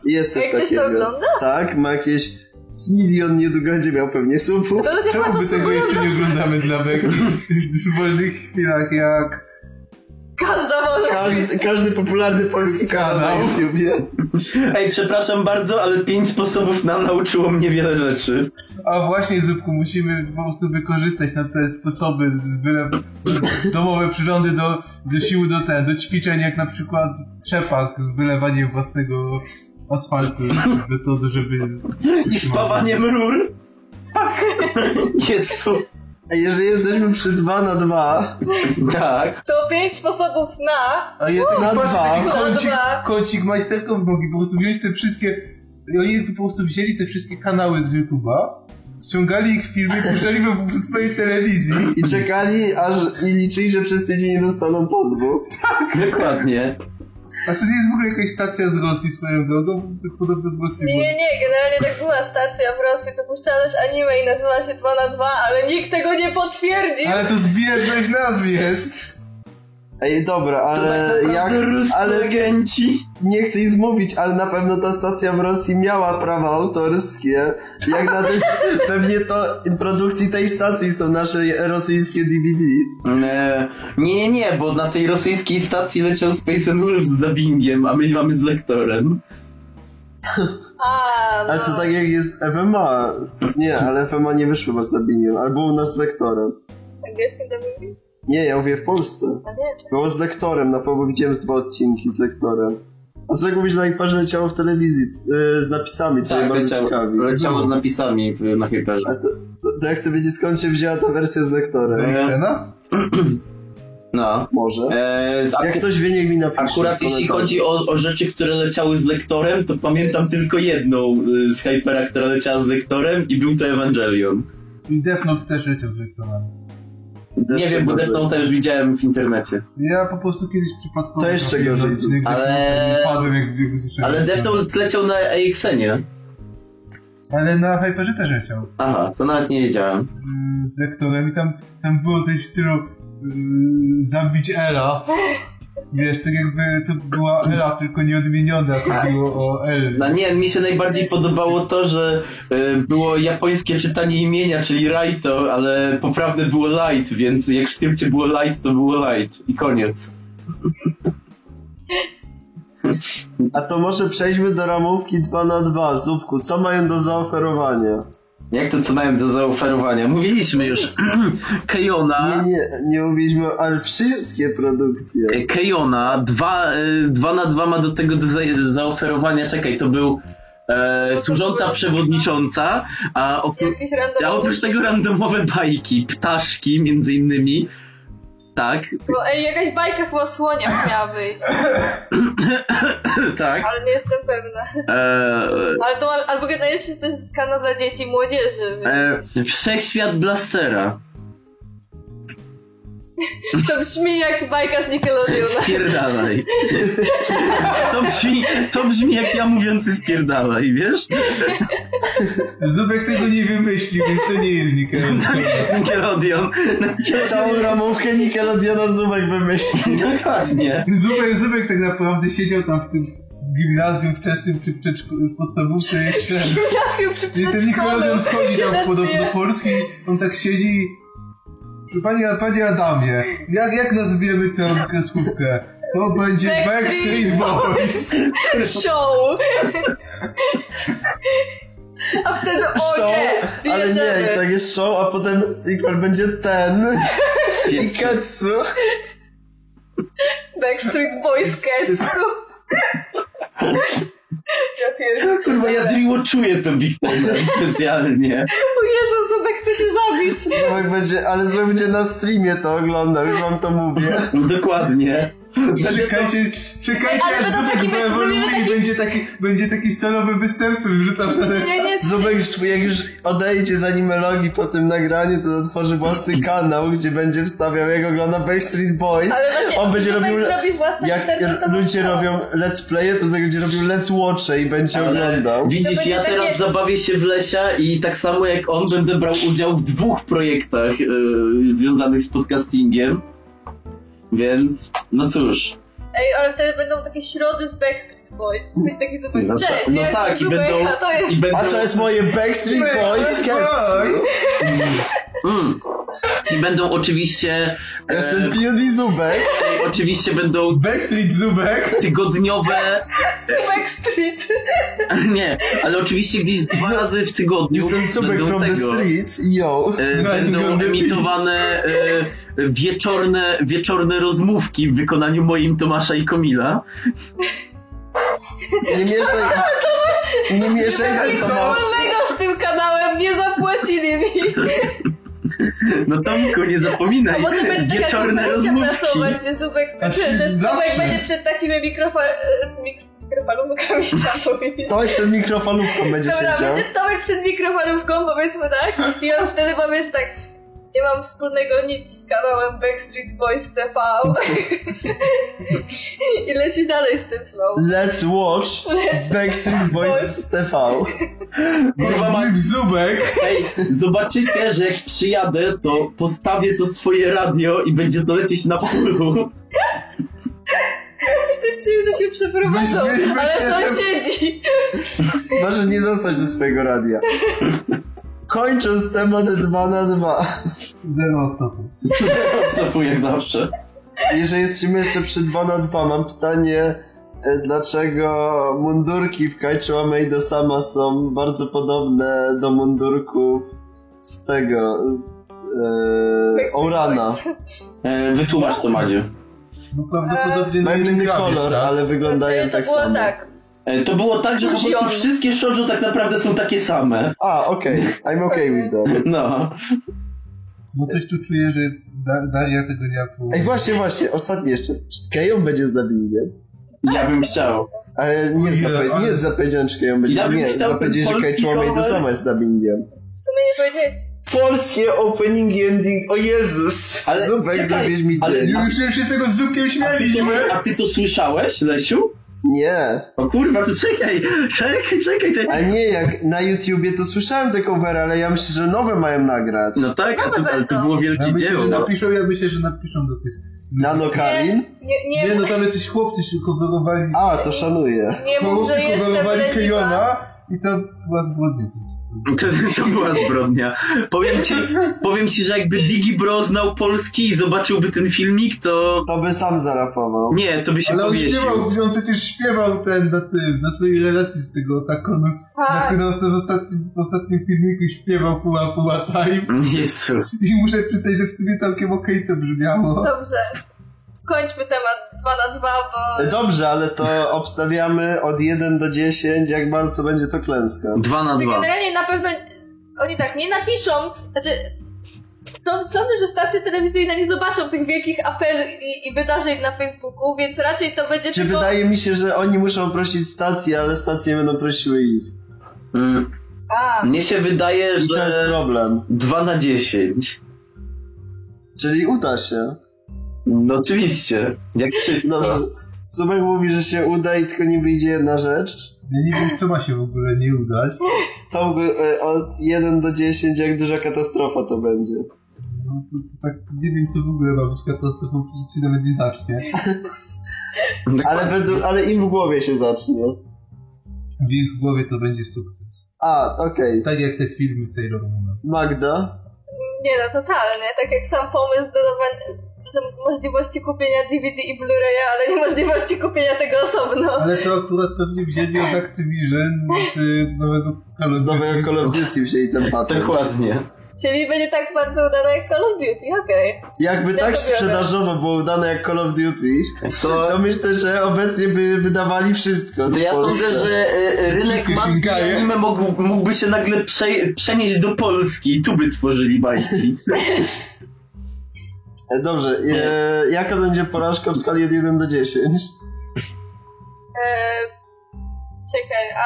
I jest coś ktoś to takiego. ogląda? Tak, ma jakieś z milion niedługo będzie miał pewnie subów. To Czemu my tego jeszcze nie oglądamy dla Beki w wolnych chwilach jak... Każda wolna. Każdy, każdy popularny polski kanał na YouTubie. Ej, przepraszam bardzo, ale pięć sposobów na nauczyło mnie wiele rzeczy. A właśnie, Zupku, musimy po prostu wykorzystać na te sposoby z byle domowe przyrządy do, do sił, do ten, do ćwiczeń, jak na przykład trzepak z wylewaniem własnego asfaltu, metody, żeby... I spawaniem rur. Tak. Jezu. A jeżeli jesteśmy przy 2 na 2, Tak. To pięć sposobów na... A ja tak Na dwa. taki Na kącik, dwa. kącik majsterką mogli po prostu wziąć te wszystkie... i Oni po prostu wzięli te wszystkie kanały z YouTube'a, ściągali ich filmy puszczali we po swojej telewizji. i czekali, aż i liczyli, że przez tydzień nie dostaną pozwu. Dokładnie. A to nie jest w ogóle jakaś stacja z Rosji swoją drogą? Podobno z Rosji nie, nie, generalnie tak była stacja w Rosji, co puszczała też anime i nazywała się 2 na 2 ale nikt tego nie potwierdził. Ale to zbieżność nazw jest! Ej, dobra, To ale tak jak... ruscy Ale agenci. nie chcę nic mówić, ale na pewno ta stacja w Rosji miała prawa autorskie. Jak na tym, pewnie to produkcji tej stacji są nasze rosyjskie DVD. E, nie, nie, nie, bo na tej rosyjskiej stacji leciał Space and Wolf z dubbingiem, a my mamy z lektorem. A, no. Ale to tak jak jest FMA. Nie, ale FMA nie wyszło z dubbingiem, albo u nas z lektorem. Z angielskim dubbingiem? Nie, ja mówię w Polsce. Było z lektorem, na pewno widziałem z dwa odcinki z lektorem. A co jak mówisz, na iPadzie leciało w telewizji z, z napisami, co mnie Tak, bardzo leciało, ciekawi. leciało z napisami w, na Hyperze. A to, to, to ja chcę wiedzieć skąd się wzięła ta wersja z lektorem. E? No. Może. E, z Jak ktoś wie, niech mi napisze. Akurat jeśli chodzi o, o rzeczy, które leciały z lektorem, to pamiętam tylko jedną y, z Hypera, która leciała z lektorem i był to Evangelion. I Death Note też leciał z lektorami. Nie wiem, bo Death Note też widziałem w internecie. Ja po prostu kiedyś przypadkowo... To jeszcze gorzej. Death Ale- Padłem jak jak usłyszałem. Ale Death Note leciał na AXN-ie. Ale na Hyperze też leciał. Aha, to nawet nie wiedziałem. Yy, Z lektorem i tam, tam było coś w stylu yy, zabić Ela. Wiesz, tak jakby to była Ela, tylko nieodmieniona, chodziło o L. No nie, mi się najbardziej podobało to, że y, było japońskie czytanie imienia, czyli Raito, ale poprawne było Light, więc jak w skrypcie było Light, to było Light. I koniec. A to może przejdźmy do ramówki 2 na 2 Zupku, co mają do zaoferowania? Jak to co mają do zaoferowania? Mówiliśmy już. Kejona. Nie, nie, nie mówiliśmy, ale wszystkie produkcje. E, Kejona, dwa, y, dwa na dwa ma do tego do za, zaoferowania, czekaj, to był e, służąca przewodnicząca, a, opr- a oprócz tego randomowe bajki, ptaszki między innymi. Tak, Bo, ej, jakaś bajka chyba o słoniach miała wyjść, tak. ale nie jestem pewna. E, Ale to albo to jest kanał dla dzieci i młodzieży, więc e, wszechświat Blastera. To brzmi jak bajka z Nickelodeona. Spierdalaj. To brzmi, to brzmi jak ja mówiący spierdalaj, wiesz? Zubek tego nie wymyślił, więc to nie jest Nickelodeon. To nie jest Nickelodeon. Całą ramówkę Nickelodeona Zubek wymyślił. Dokładnie. Zubek, Zubek tak naprawdę siedział tam w tym gimnazjum wczesnym czy przedszko- podstawówce jeszcze. Gimnazjum przy I ten przedszkolu. Nickelodeon wchodzi tam podobno do Polski, on tak siedzi. Panie, panie Adamie, jak, jak nazwiemy tę kreskówkę? To będzie Backstreet Backstreet Boys. Show! A wtedy, o Show, nie, ale nie, tak jest show, a potem sequel będzie ten. Ketsu. Backstreet Boys Ketsu. Ja pierdolę. Kurwa, ja zrewatchuję to Big Time specjalnie. O Jezu, Zubek chce się zabić. Zobacz, będzie, ale Zobacz będzie na streamie to oglądał, już wam to mówię. Dokładnie. Czekajcie, czekajcie aż Zubek taki- wyewoluuje zrobimy i taki- będzie taki, będzie taki solowy występ, wrzucam na Nie, nie, Zubek, już- jak już odejdzie z animologii po tym nagraniu, to otworzy własny kanał, gdzie będzie wstawiał, jak ogląda Backstreet Boys. Ale właśnie On będzie Zubek robił, zrobi własny jak ludzie kanał. robią let's playe, to będzie robił let's watche i będzie Ale oglądał. widzisz, ja teraz takie- zabawię się w Lesia i tak samo jak on będę brał udział w dwóch projektach yy, związanych z podcastingiem. Więc, no cóż. Ej, ale wtedy będą takie środy z Backstreet Boys. Będzie taki Zubek, No cześć, ta- no ja tak, i będą- a to jest... i będą- A co jest moje Backstreet Boys? Backstreet Cats? Boys! Mm. I będą oczywiście. e, Jestem P.O.D. Zubek. i oczywiście będą Backstreet Zubek! tygodniowe. Backstreet. Nie, ale oczywiście gdzieś dwa razy w tygodniu. Jestem Zubek będą from the tego, street. Yo. e, Będą emitowane e, wieczorne, wieczorne rozmówki w wykonaniu moim Tomasza i Komila. Nie mieszaj... Nie mieszaj nie zapłacili mi. Tomku, nie zapominaj, A potem będzie taka wieczorne konferencja rozmówki. prasowa, gdzie Zubek, A że, że zawsze. Zubek będzie przed takimi mikrofa... e, mik- mikrofalówkami, chciałam powiedzieć. To jeszcze mikrofalówką będzie Dobra, siedział. będzie Tomek przed mikrofalówką, powiedzmy tak, i on wtedy powie, że tak, nie mam wspólnego nic z kanałem Backstreet Boys TV. I leci dalej z tym flow. Let's watch Backstreet Boys TV. Kurwa, ma... Zubek! Ej, zobaczycie, że jak przyjadę, to postawię to swoje radio i będzie to lecieć na polu. Coś że się przeprowadzą, Myś- my- ale myślę, że- sąsiedzi. Możesz nie zostać ze swojego radia. Kończąc temat 2 na 2. Zero off-topu. To jak zawsze. Jeżeli jesteśmy jeszcze przy 2 na 2, mam pytanie, e, dlaczego mundurki w Kaichu Made Sama są bardzo podobne do mundurków z tego, z e, Orana. E, wytłumacz to, Madziu. No prawdopodobnie na Mają inny kolor, ale wyglądają Znaczy, tak samo. tak. E, to było tak, że po prostu wszystkie shoujo tak naprawdę są takie same. A, okej, I'm okay with that. No. Bo coś tu czuję, że Da- Daria tego nie apłuje. Ej, właśnie, właśnie, ostatnie jeszcze. Czy Kejon będzie z dubbingiem? Ja bym chciał. Ale nie jest, Ojej, zapowiedziane, ale- nie jest zapowiedziane, czy Kejon będzie. Ja bym nie, chciał ten zapowiedzieli, że Made cover. Sama jest dubbingiem. W sumie nie powiedzieli. Polskie opening ending, o Jezus! Ale Zubek, czekaj, mi ale dzień. Już, już się z tego z Zubkiem A ty, śmialiśmy! to, a ty to słyszałeś, Lesiu? Nie. O kurwa, to czekaj, czekaj, czekaj, A czekaj. nie, jak na YouTubie to słyszałem te covery, ale ja myślę, że nowe mają nagrać. No tak, a to, ale to było Ja wielkie myślę, że dzieło. napiszą, ja myślę, że napiszą do tych. Nano Karin? Nie, nie, Nie, no tam jacyś chłopcy się coverowali. A, to szanuję. nie mów, Chłopcy że jestem coverowali. Kejona i to była zbrodnia. To, to była zbrodnia. Powiem ci, powiem ci, że jakby Digi Bro znał polski i zobaczyłby ten filmik, to... To by sam zarapował. Nie, to by się Ale on powiesił. śpiewał, on przecież śpiewał ten na tym, na swojej relacji z tego Otakonu. Tak. Na w ostatnim, w ostatnim filmiku śpiewał Puła Puła Time. Jezu. I muszę przyznać, że w sumie całkiem okej to brzmiało. Dobrze. Skończmy temat 2 na 2, bo... Dobrze, ale to obstawiamy od 1 do 10, jak bardzo będzie to klęska. Dwa na Znaczy, dwa. generalnie na pewno oni tak nie napiszą, znaczy sąd- sądzę, że stacje telewizyjne nie zobaczą tych wielkich apeli i, i wydarzeń na Facebooku, więc raczej to będzie Czy tylko... wydaje mi się, że oni muszą prosić stację, ale stacje będą prosiły ich. Mm. A, Mnie się wydaje, I to jest że problem. 2 na 10. Czyli uda się. No oczywiście, jak wszystko. Dobrze. Zubek mówi, że się uda i tylko nie wyjdzie jedna rzecz. Ja nie wiem, co ma się w ogóle nie udać. To by, e, od 1 do 10, jak duża katastrofa to będzie. No to, to tak nie wiem, co w ogóle ma być katastrofą, przecież się nawet nie zacznie. Ale, według, ale im w głowie się zacznie. W ich głowie to będzie sukces. A, okej. Tak jak te filmy Sailor Moon. Magda? nie no, totalnie. Tak jak sam pomysł że możliwości kupienia DVD i Blu-raya, ale nie możliwości kupienia tego osobno. Ale to akurat pewnie wzięli od Activision z y, nowego Call of Z nowego Duty. Call of Duty wzięli ten patent. Dokładnie. Czyli będzie tak bardzo udane jak Call of Duty, okej. Jakby Ja tak to sprzedażowo było udane jak Call of Duty, to, myślę, że obecnie by wydawali wszystko. To ja sądzę, że e, e, rynek mangi anime mógł, mógłby się nagle prze, przenieść do Polski i tu by tworzyli bajki. E, Dobrze, e, jaka będzie porażka w skali od 1 do 10? Eee, czekaj, a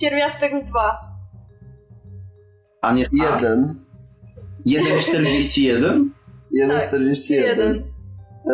pierwiastek z 2. A nie A? 1. 1,41? 1,41. Jeden.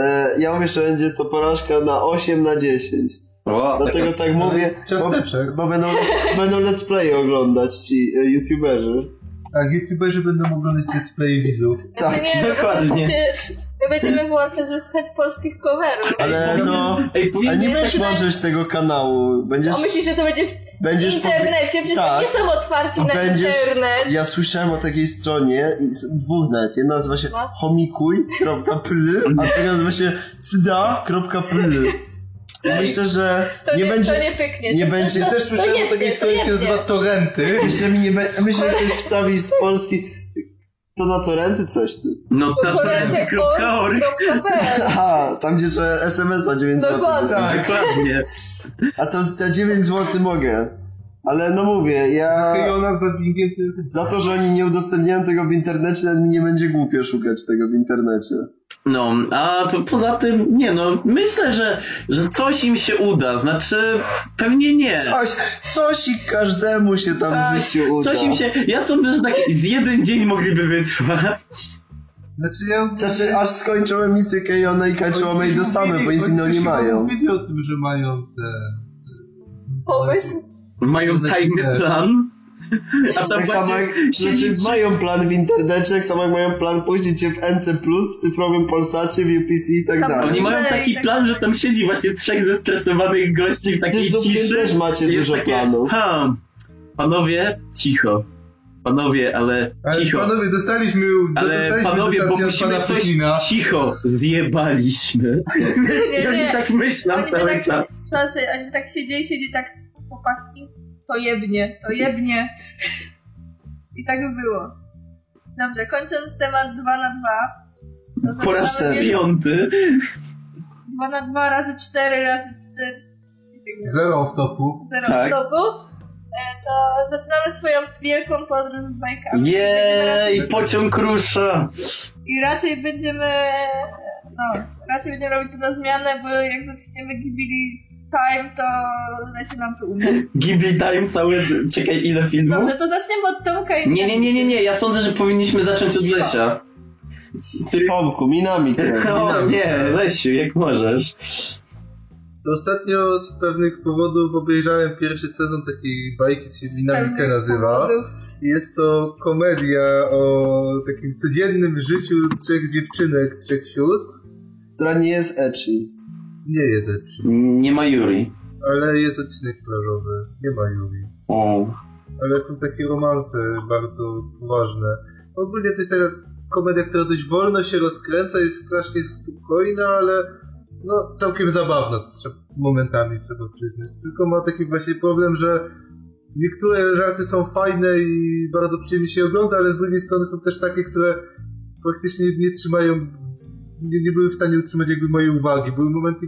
E, ja mówię, że będzie to porażka na 8 na 10. O, Dlatego tak mówię, bo, Ciasteczek. bo będą, będą let's play oglądać ci e, youtuberzy. Tak, youtuberzy będą oglądać let's play widzów. Nie, no bo to dokładnie. się- My będziemy włączać, żeby słuchać polskich coverów. Ale no, Ej, ale powinien nie będziesz łączyć tego kanału. Będziesz, O, myślisz, że to będzie w będziesz internecie? Przecież tak. nie są otwarci na Będziesz- internet. Ja słyszałem o takiej stronie, i z- dwóch nawet. Jedna nazywa się No. homikuj.pl, a druga nazywa się cyda.pl. Myślę, że To nie nie, będzie... to nie pyknie. nie to, będzie- też słyszałem o takiej to się nazywa pnie. Torrenty. Myślę, mi nie be... Myślę, że ktoś wstawi z Polski to na torrenty coś ty. No to Torrenty.org. Aha, tam gdzie trzeba SMS-a 9 zł. Dokładnie. Tak. Dokładnie. A to za 9 zł mogę. Ale no mówię, ja... Za to, że oni nie udostępniają tego w internecie, nawet mi nie będzie głupio szukać tego w internecie. No, a po, poza tym, nie no, myślę, że, że coś im się uda, znaczy, pewnie nie. Coś, coś i każdemu się tam Tak, w życiu uda. Coś im się, ja sądzę, że tak z jeden dzień mogliby wytrwać. Znaczy ja... Znaczy, aż skończą emisję Kejona i Oni coś Made same, bo nic oni innego nie mają. mówili o tym, że mają te... Pomysł. Mają tajny plan. A tam Tak samo jak, znaczy, mają plan w internecie, tak samo jak mają plan puścić się w NC+, w cyfrowym Polsacie, w UPC i tak Tam dalej. Oni mają taki tak- plan, że tam siedzi właśnie trzech zestresowanych gości w takiej zupełnie ciszy. też macie dużo takie, planów. Ha, panowie, cicho. Panowie, ale Ale cicho. panowie, dostaliśmy... Ale dostaliśmy panowie, bo musimy pana coś... Putina. Cicho, zjebaliśmy. Nie, I oni nie. tak myślą Oni cały tak, czas. Oni tak siedzieli, siedzi tak, chłopaki, to jebnie, to jebnie. I tak by było. Dobrze, kończąc temat 2 na 2. Po raz piąty. 2 na 2 razy 4 razy 4. Zero off-topu. Zero Tak. tak. To zaczynamy swoją wielką podróż z bajkami. Jej, pociąg rusza. I raczej będziemy. No, raczej będziemy robić to na zmianę, bo jak zaczniemy Ghibli Time, to leci nam tu umysł. Ghibli Time cały... Czekaj, ile filmów? Dobrze, to zaczniemy od Tomka i Nie, nie, nie, nie, nie, ja sądzę, że powinniśmy zacząć od Lesia. Tomku, minami. O nie, Lesiu, jak możesz. Ostatnio z pewnych powodów obejrzałem pierwszy sezon takiej bajki, co się Dynamikę nazywa. Jest to komedia o takim codziennym życiu trzech dziewczynek, trzech sióstr. Która nie jest ecchi. Nie jest ecchi, Nie ma Yuri. ale jest odcinek plażowy. Nie ma Yuri. O. Ale są takie romanse bardzo poważne. Ogólnie to jest taka komedia, która dość wolno się rozkręca, jest strasznie spokojna, ale no całkiem zabawna momentami trzeba przyznać. Tylko ma taki właśnie problem, że niektóre żarty są fajne i bardzo przyjemnie się ogląda, ale z drugiej strony są też takie, które praktycznie nie trzymają, nie, nie były w stanie utrzymać jakby mojej uwagi. Były momenty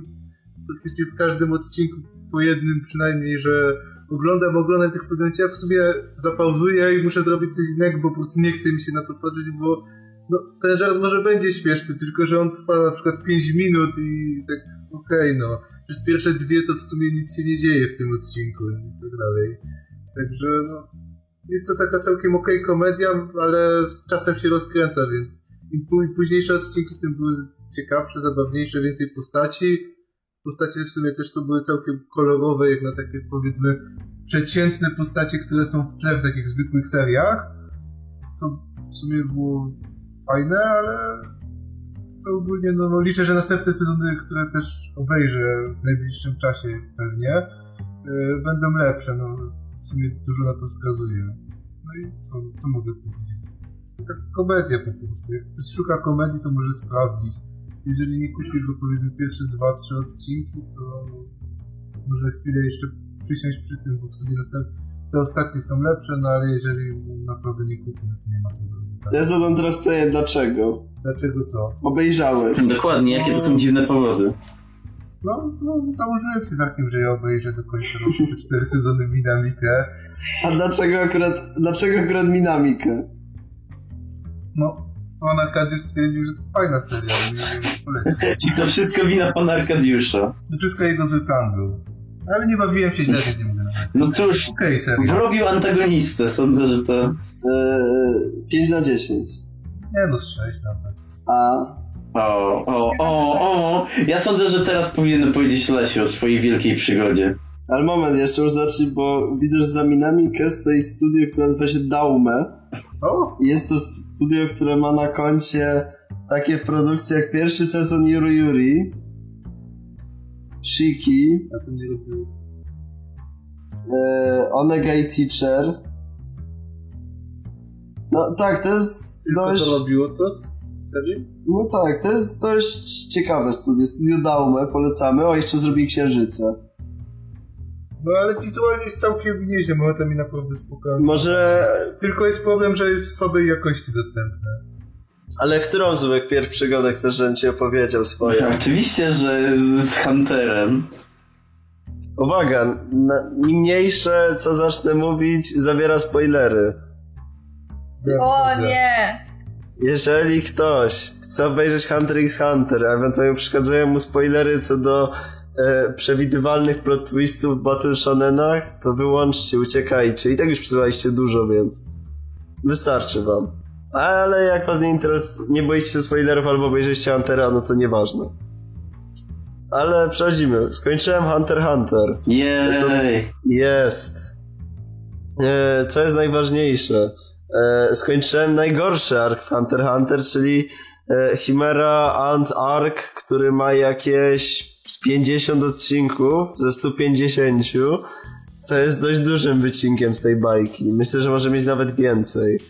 praktycznie w każdym odcinku po jednym przynajmniej, że oglądam, oglądam tych ja w sumie zapauzuję i muszę zrobić coś innego, bo po prostu nie chce mi się na to patrzeć, bo no, ten żart może będzie śmieszny, tylko że on trwa na przykład 5 minut i tak okej, no. Przez pierwsze dwie to w sumie nic się nie dzieje w tym odcinku i tak dalej. Także no, jest to taka całkiem okej komedia, ale z czasem się rozkręca, więc pó- późniejsze odcinki tym były ciekawsze, zabawniejsze, więcej postaci. Postacie w sumie też to były całkiem kolorowe, jak na takie powiedzmy przeciętne postacie, które są w tle w takich zwykłych seriach. Co w sumie było fajne, ale to ogólnie no, no liczę, że następne sezony, które też obejrzę w najbliższym czasie pewnie, yy, będą lepsze. No, w sumie dużo na to wskazuje. No i co, co mogę powiedzieć? Taka komedia po prostu. Jak ktoś szuka komedii, to może sprawdzić. Jeżeli nie kupisz go powiedzmy pierwsze dwa, trzy odcinki, to może chwilę jeszcze przysiąść przy tym, bo w sumie następne, te ostatnie są lepsze, no ale jeżeli naprawdę nie kupi, no to nie ma co zrobić. Ja zadam teraz pytanie, dlaczego? Dlaczego co? Obejrzałeś. Dokładnie, jakie to są dziwne powody. No, no założyłem się za tym, że ja obejrzę do końca roku te cztery sezony Minamikę. A dlaczego akurat, dlaczego akurat Minamikę? No, pan Arkadiusz stwierdził, że to jest fajna seria. i nie polecił. Czyli to wszystko wina pana Arkadiusza. To wszystko jego zły plan był. Ale nie bawiłem się źle, więc nie mogę nawet. No cóż, Okej, seria. wrobił antagonistę, sądzę, że to... Eee, 5 na 10. Nie no, z sześć nawet. A O, o, o, o! Ja sądzę, że teraz powinien powiedzieć Lesiu o swojej wielkiej przygodzie. Ale moment, jeszcze już zacznij, bo widzę, że za Minamikę stoi studio, które nazywa się Daume. Co? Jest to studio, które ma na koncie takie produkcje jak pierwszy sezon Yuri Yuri, Shiki, Ja to nie lubię. e, Onega i Teacher. No tak, to jest Tylko dość... to robiło to z serii? No tak, to jest dość ciekawe studio. Studio Daume, polecamy. O, jeszcze zrobili Księżyce. No ale wizualnie jest całkiem nieźle, momentami naprawdę spokojnie. Może... Tylko jest problem, że jest w słabej jakości dostępne. Ale którą z moich pierw przygodek chcesz, żebym ci opowiedział swoje? Oczywiście, że z z Hunterem. Uwaga, na, niemniejsze co zacznę mówić zawiera spoilery. O nie! Jeżeli ktoś chce obejrzeć Hunter x Hunter, a ewentualnie przeszkadzają mu spoilery co do e, przewidywalnych plot twistów w Battle Shonenach, to wyłączcie, uciekajcie. I tak już przesyłaliście dużo, więc wystarczy wam. Ale jak was nie interes, nie boicie się spoilerów albo obejrzycie Huntera, no to nieważne. Ale przechodzimy. Skończyłem Hunter x Hunter. Jej! Jest. E, Co jest najważniejsze? E, Skończyłem najgorszy ark w Hunter x Hunter, czyli e, Chimera Ant Ark, który ma jakieś z 50 odcinków ze 150, co jest dość dużym wycinkiem z tej bajki. Myślę, że może mieć nawet więcej.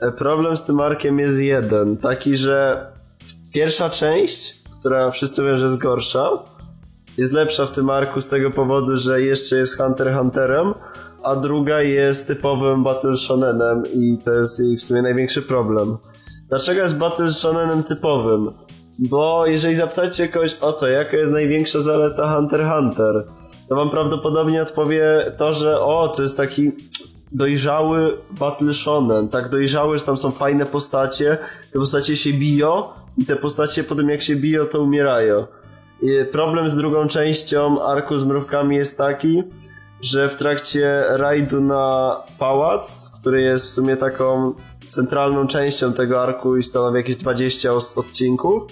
E, Problem z tym arkiem jest jeden, taki, że pierwsza część, która wszyscy mówią, że jest gorsza, jest lepsza w tym arku z tego powodu, że jeszcze jest Hunter Hunterem, a druga jest typowym Battle Shonenem i to jest jej w sumie największy problem. Dlaczego jest Battle Shonenem typowym? Bo jeżeli zapytacie kogoś o to, jaka jest największa zaleta Hunter x Hunter, to wam prawdopodobnie odpowie to, że o, to jest taki dojrzały Battle Shonen, tak dojrzały, że tam są fajne postacie, te postacie się biją i te postacie potem jak się biją, to umierają. I problem z drugą częścią arku z mrówkami jest taki, że w trakcie rajdu na pałac, który jest w sumie taką centralną częścią tego arku i stanowi jakieś 20 os- odcinków,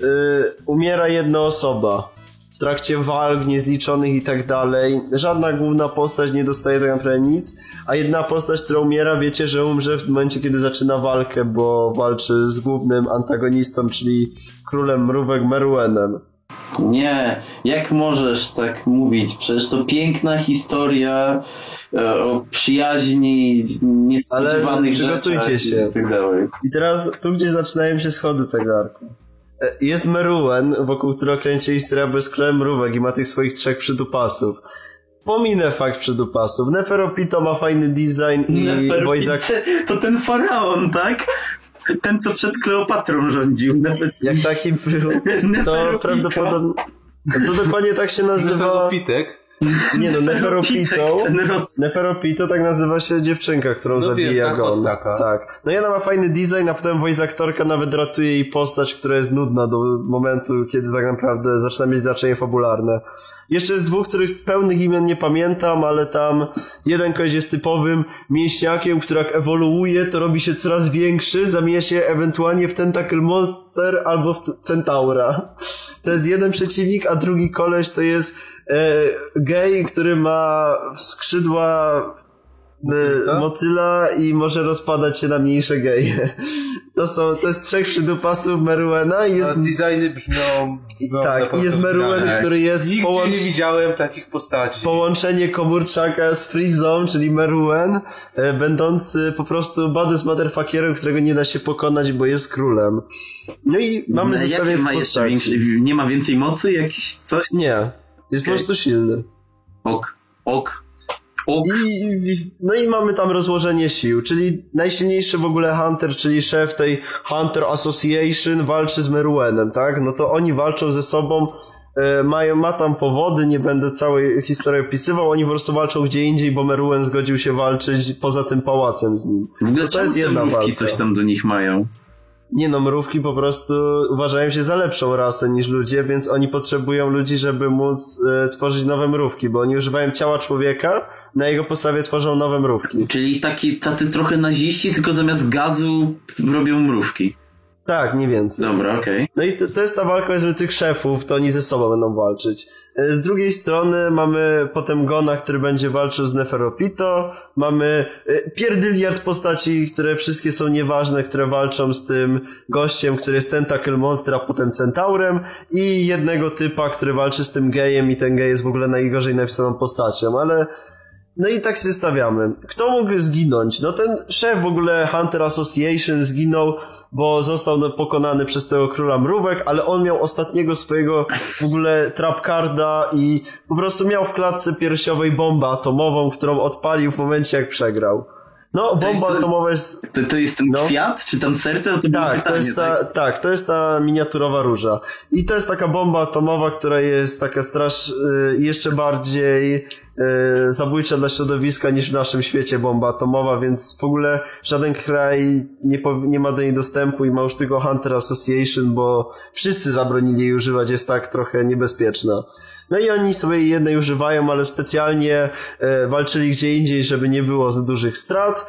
yy, umiera jedna osoba. W trakcie walk niezliczonych i tak dalej. Żadna główna postać nie dostaje tak naprawdę nic, a jedna postać, która umiera, wiecie, że umrze w momencie, kiedy zaczyna walkę, bo walczy z głównym antagonistą, czyli królem mrówek Meruenem. Nie, jak możesz tak mówić? Przecież to piękna historia e, o przyjaźni, niespodziewanych Ale przygotujcie rzeczach się. i tak dalej. I teraz tu gdzieś zaczynają się schody tego arku. E, Jest Meruen, wokół którego kręci historia bez królem mrówek i ma tych swoich trzech przydupasów. Pominę fakt przydupasów. Neferopito ma fajny design i Wojzak... To ten faraon, tak? Ten, co przed Kleopatrą rządził. Nawet... Jak taki był, to prawdopodobnie... To dokładnie tak się nazywa... Pitek? Nie no, Neferopito... Neferopito tak nazywa się dziewczynka, którą No zabija wiem, tak, Gon. taka. Tak. No i ona ma fajny design, a potem voice aktorka nawet ratuje jej postać, która jest nudna do momentu, kiedy tak naprawdę zaczyna mieć znaczenie fabularne. Jeszcze z dwóch, których pełnych imion nie pamiętam, ale tam jeden koleś jest typowym mięśniakiem, który jak ewoluuje, to robi się coraz większy, zamienia się ewentualnie w Tentacle Monster albo w Centaura. To jest jeden przeciwnik, a drugi koleś to jest e, gej, który ma skrzydła e, motyla i może rozpadać się na mniejsze geje. To są, to jest trzech przydupasów Meruena i jest... A designy brzmią... brzmią Tak, i jest Meruen, który jest Nigdzie połącz- nie widziałem takich postaci. połączenie komórczaka z Freezą, czyli Meruen, e, będący po prostu badass motherfuckerem, którego nie da się pokonać, bo jest królem. No i mamy Jakie zestawienie ma jeszcze postaci. większy, nie ma więcej mocy? Jakiś coś? Nie. Jest po Okej. prostu silny. Ok, ok. I, no i mamy tam rozłożenie sił, czyli najsilniejszy w ogóle Hunter, czyli szef tej Hunter Association walczy z Meruenem, tak? No to oni walczą ze sobą, e, mają, ma tam powody, nie będę całej historii opisywał, oni po prostu walczą gdzie indziej, bo Meruen zgodził się walczyć poza tym pałacem z nim. W ogóle No to jest jedna walka. coś tam do nich mają? Nie no, mrówki po prostu uważają się za lepszą rasę niż ludzie, więc oni potrzebują ludzi, żeby móc e, tworzyć nowe mrówki, bo oni używają ciała człowieka, na jego podstawie tworzą nowe mrówki. Czyli taki, tacy trochę naziści, tylko zamiast gazu robią mrówki. Tak, nie więcej. Dobra, okej. No i to, to jest ta walka powiedzmy tych szefów, to oni ze sobą będą walczyć. E, Z drugiej strony mamy potem Gona, który będzie walczył z Neferopito, mamy e, pierdyliard postaci, które wszystkie są nieważne, które walczą z tym gościem, który jest Tentacle Monster, a potem Centaurem i jednego typa, który walczy z tym gejem i ten gej jest w ogóle najgorzej napisaną postacią, ale no i tak się stawiamy. Kto mógł zginąć? No ten szef w ogóle Hunter Association zginął, bo został no, pokonany przez tego króla mrówek, ale on miał ostatniego swojego w ogóle trapcarda i po prostu miał w klatce piersiowej bombę atomową, którą odpalił w momencie jak przegrał. No, To bomba to- atomowa jest... To, to jest ten kwiat, czy tam serce? No to Tak, pytanie, to jest ta, tak? tak, to jest ta miniaturowa róża. I to jest taka bomba atomowa, która jest taka strasz, y, jeszcze bardziej y, zabójcza dla środowiska niż w naszym świecie bomba atomowa, więc w ogóle żaden kraj nie, nie ma do niej dostępu i ma już tylko Hunter Association, bo wszyscy zabronili jej używać, jest tak trochę niebezpieczna. No i oni sobie jednej używają, ale specjalnie e, walczyli gdzie indziej, żeby nie było za dużych strat.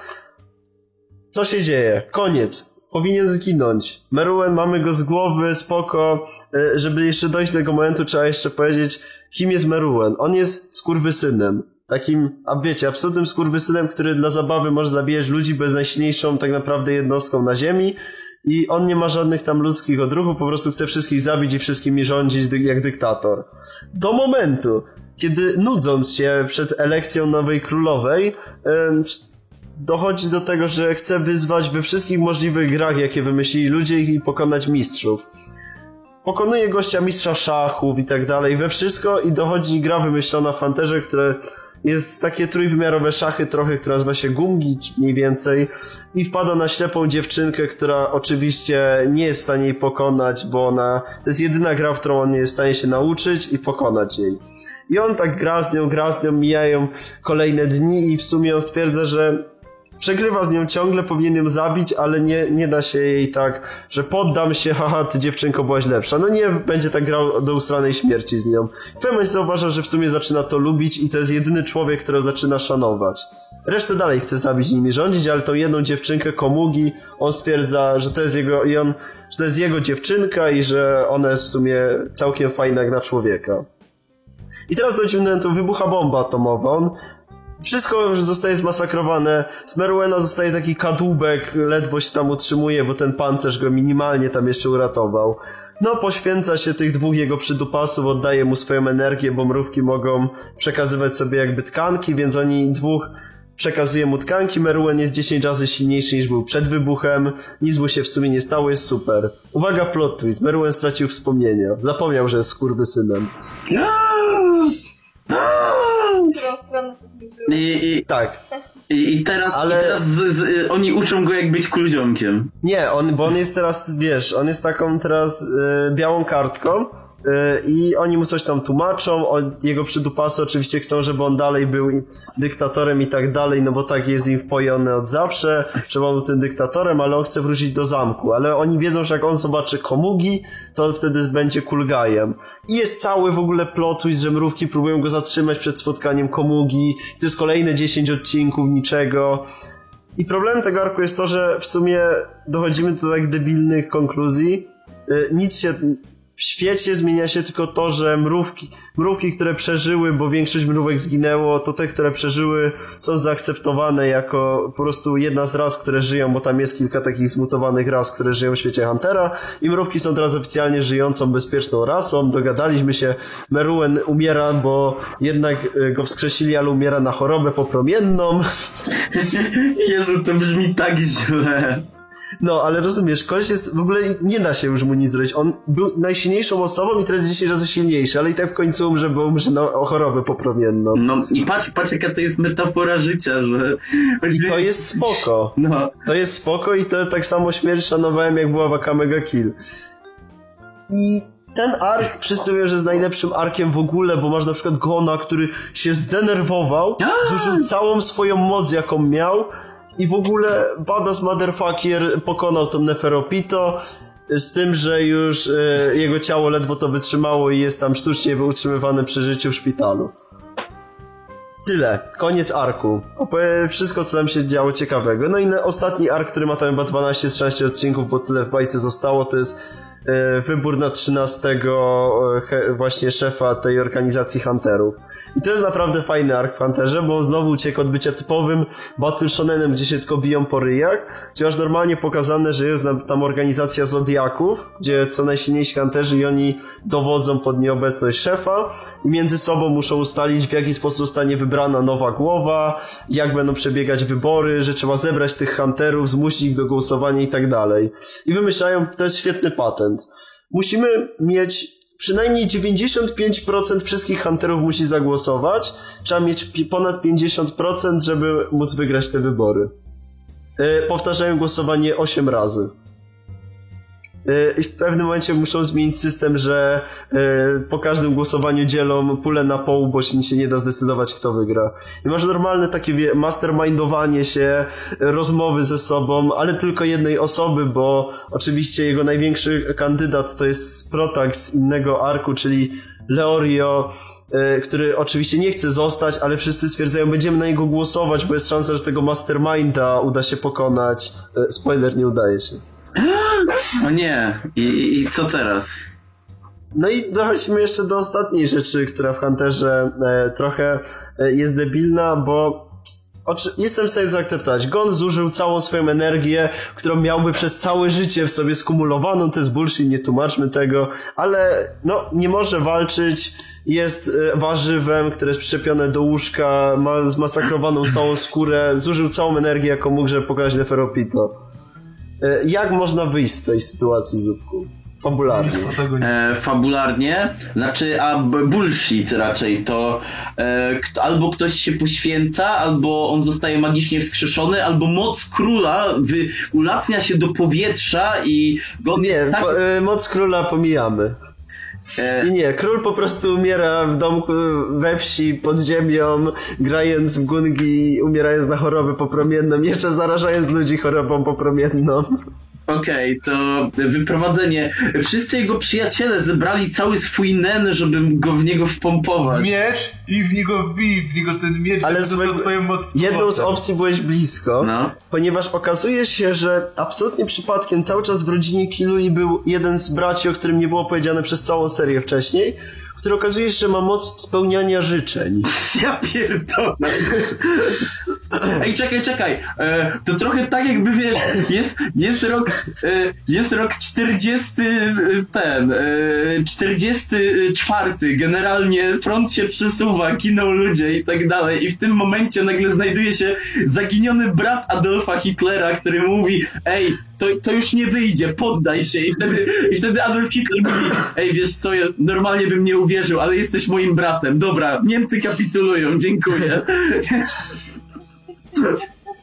Co się dzieje? Koniec. Powinien zginąć. Meruen, mamy go z głowy, spoko. E, Żeby jeszcze dojść do tego momentu, trzeba jeszcze powiedzieć, kim jest Meruen. On jest skurwysynem. Takim, a wiecie, absolutnym skurwysynem, który dla zabawy może zabijać ludzi, jest najsilniejszą tak naprawdę jednostką na ziemi. I on nie ma żadnych tam ludzkich odruchów, po prostu chce wszystkich zabić i wszystkimi rządzić dy- jak dyktator. Do momentu, kiedy nudząc się przed elekcją nowej królowej, em, dochodzi do tego, że chce wyzwać we wszystkich możliwych grach, jakie wymyślili ludzie i pokonać mistrzów. Pokonuje gościa mistrza szachów i tak dalej, we wszystko i dochodzi gra wymyślona w Hunterze, które jest takie trójwymiarowe szachy trochę, która nazywa się Gungi mniej więcej i wpada na ślepą dziewczynkę, która oczywiście nie jest w stanie jej pokonać, bo ona to jest jedyna gra, w którą on nie jest w stanie się nauczyć i pokonać jej. I on tak gra z nią, gra z nią, mijają kolejne dni i w sumie on stwierdza, że przegrywa z nią ciągle, powinien ją zabić, ale nie, nie da się jej tak, że poddam się, haha, ty dziewczynko byłaś lepsza. No nie będzie tak grał do usranej śmierci z nią. Momencie zauważa, że w sumie zaczyna to lubić i to jest jedyny człowiek, którego zaczyna szanować. Resztę dalej chce zabić nimi rządzić, ale tą jedną dziewczynkę, Komugi, on stwierdza, że to jest jego, i on, że to jest jego dziewczynka i że ona jest w sumie całkiem fajna jak na człowieka. I teraz dojdziemy do momentu, wybucha bomba atomowa. On wszystko zostaje zmasakrowane. Z Meruena zostaje taki kadłubek, ledwo się tam utrzymuje, bo ten pancerz go minimalnie tam jeszcze uratował. No, poświęca się tych dwóch jego przydupasów, oddaje mu swoją energię, bo mrówki mogą przekazywać sobie jakby tkanki, więc oni dwóch przekazuje mu tkanki. Meruen jest 10 razy silniejszy niż był przed wybuchem. Nic mu się w sumie nie stało, jest super. Uwaga, plot twist. Meruen stracił wspomnienia. Zapomniał, że jest skurwysynem. W stronę to? I, i, tak. I, i teraz, Ale- i teraz z, z, oni uczą go jak być kluziomkiem. Nie, on, bo on jest teraz, wiesz, on jest taką teraz y, białą kartką i oni mu coś tam tłumaczą, on, jego przydupasy oczywiście chcą, żeby on dalej był dyktatorem i tak dalej, no bo tak jest im wpojony od zawsze, żeby on był tym dyktatorem, ale on chce wrócić do zamku, ale oni wiedzą, że jak on zobaczy komugi, to on wtedy będzie kulgajem. I jest cały w ogóle plot twist, że mrówki próbują go zatrzymać przed spotkaniem komugi, to jest kolejne 10 odcinków niczego. I problemem tego arku jest to, że w sumie dochodzimy do tak debilnych konkluzji. Y, Nic się w świecie zmienia się tylko to, że mrówki, mrówki, które przeżyły, bo większość mrówek zginęło, to te, które przeżyły są zaakceptowane jako po prostu jedna z ras, które żyją, bo tam jest kilka takich zmutowanych ras, które żyją w świecie Huntera i mrówki są teraz oficjalnie żyjącą, bezpieczną rasą. Dogadaliśmy się, Meruen umiera, bo jednak y, go wskrzesili, ale umiera na chorobę popromienną. Jezu, to brzmi tak źle. No, ale rozumiesz, koleś jest, w ogóle nie da się już mu nic zrobić. On był najsilniejszą osobą i teraz jest 10 razy silniejszy, ale i tak w końcu umrze, bo umrze na o chorobę popromienną. No i patrz, patrz jaka to jest metafora życia, że... I to jest spoko. No. To jest spoko i to tak samo śmierć szanowałem, jak była Waka Mega Kill. I ten ark, wszyscy mówią, że jest najlepszym arkiem w ogóle, bo masz na przykład Gona, który się zdenerwował, zużył całą swoją moc, jaką miał i w ogóle badass motherfucker pokonał tą Neferopito, z tym, że już e, jego ciało ledwo to wytrzymało i jest tam sztucznie utrzymywane przy życiu w szpitalu. Tyle. Koniec arku. Opowie wszystko, co tam się działo ciekawego. No i ostatni ark, który ma tam chyba 12-13 odcinków, bo tyle w bajce zostało, to jest e, wybór na 13 e, he, właśnie szefa tej organizacji Hunterów. I to jest naprawdę fajny ark w Hunterze, bo znowu uciekł od bycia typowym Battle Shonenem, gdzie się tylko biją po ryjach, gdzie masz normalnie pokazane, że jest tam organizacja Zodiaków, gdzie co najsilniejsi Hunterzy i oni dowodzą pod nieobecność szefa i między sobą muszą ustalić, w jaki sposób zostanie wybrana nowa głowa, jak będą przebiegać wybory, że trzeba zebrać tych Hunterów, zmusić ich do głosowania i tak dalej. I wymyślają, to jest świetny patent. Musimy mieć przynajmniej 95% wszystkich hunterów musi zagłosować. Trzeba mieć ponad 50%, żeby móc wygrać te wybory. Yy, powtarzają głosowanie 8 razy. Yy, I w pewnym momencie muszą zmienić system, że yy, po każdym głosowaniu dzielą pulę na pół, bo się nie da zdecydować, kto wygra. I masz normalne takie mastermindowanie się, rozmowy ze sobą, ale tylko jednej osoby, bo oczywiście jego największy kandydat to jest Protag z innego arku, czyli Leorio, e, który oczywiście nie chce zostać, ale wszyscy stwierdzają, będziemy na niego głosować, bo jest szansa, że tego masterminda uda się pokonać. E, Spoiler, nie udaje się. O nie, I, i, co teraz? No i dochodzimy jeszcze do ostatniej rzeczy, która w Hunterze e, trochę e, jest debilna, bo oczy- jestem w stanie zaakceptować. Gon zużył całą swoją energię, którą miałby przez całe życie w sobie skumulowaną, to jest bullshit, nie tłumaczmy tego, ale no, nie może walczyć, jest e, warzywem, które jest przyczepione do łóżka, ma zmasakrowaną całą skórę, zużył całą energię, jaką mógł, żeby pokonać Neferopito. E, Jak można wyjść z tej sytuacji, Zupku? Fabularnie. E, fabularnie, znaczy, a bullshit raczej, to e, albo ktoś się poświęca, albo on zostaje magicznie wskrzeszony, albo moc króla wy, ulatnia się do powietrza i go Nie, tak... po, y, moc króla pomijamy. I nie, król po prostu umiera w domku we wsi, pod ziemią, grając w gungi, umierając na chorobę popromienną, jeszcze zarażając ludzi chorobą popromienną. Okej, to wyprowadzenie. Wszyscy jego przyjaciele zebrali cały swój nen, żeby go w niego wpompować. Miecz i w niego wbij, w niego ten miecz, Ale swego- swoją moc. Jedną z opcji byłeś blisko, No. ponieważ okazuje się, że absolutnie przypadkiem cały czas w rodzinie Kilui był jeden z braci, o którym nie było powiedziane przez całą serię wcześniej, który okazuje się, że ma moc spełniania życzeń. Ja pierdolę. Ej, czekaj, czekaj. E, to trochę tak jakby wiesz, jest, jest rok, e, jest rok 40 e, ten, e, 44. Generalnie front się przesuwa, giną ludzie i tak dalej. I w tym momencie nagle znajduje się zaginiony brat Adolfa Hitlera, który mówi, ej, to, to już nie wyjdzie, poddaj się. I wtedy, I wtedy Adolf Hitler mówi, ej, wiesz co, ja normalnie bym nie uwierzył, ale jesteś moim bratem. Dobra, Niemcy kapitulują, dziękuję.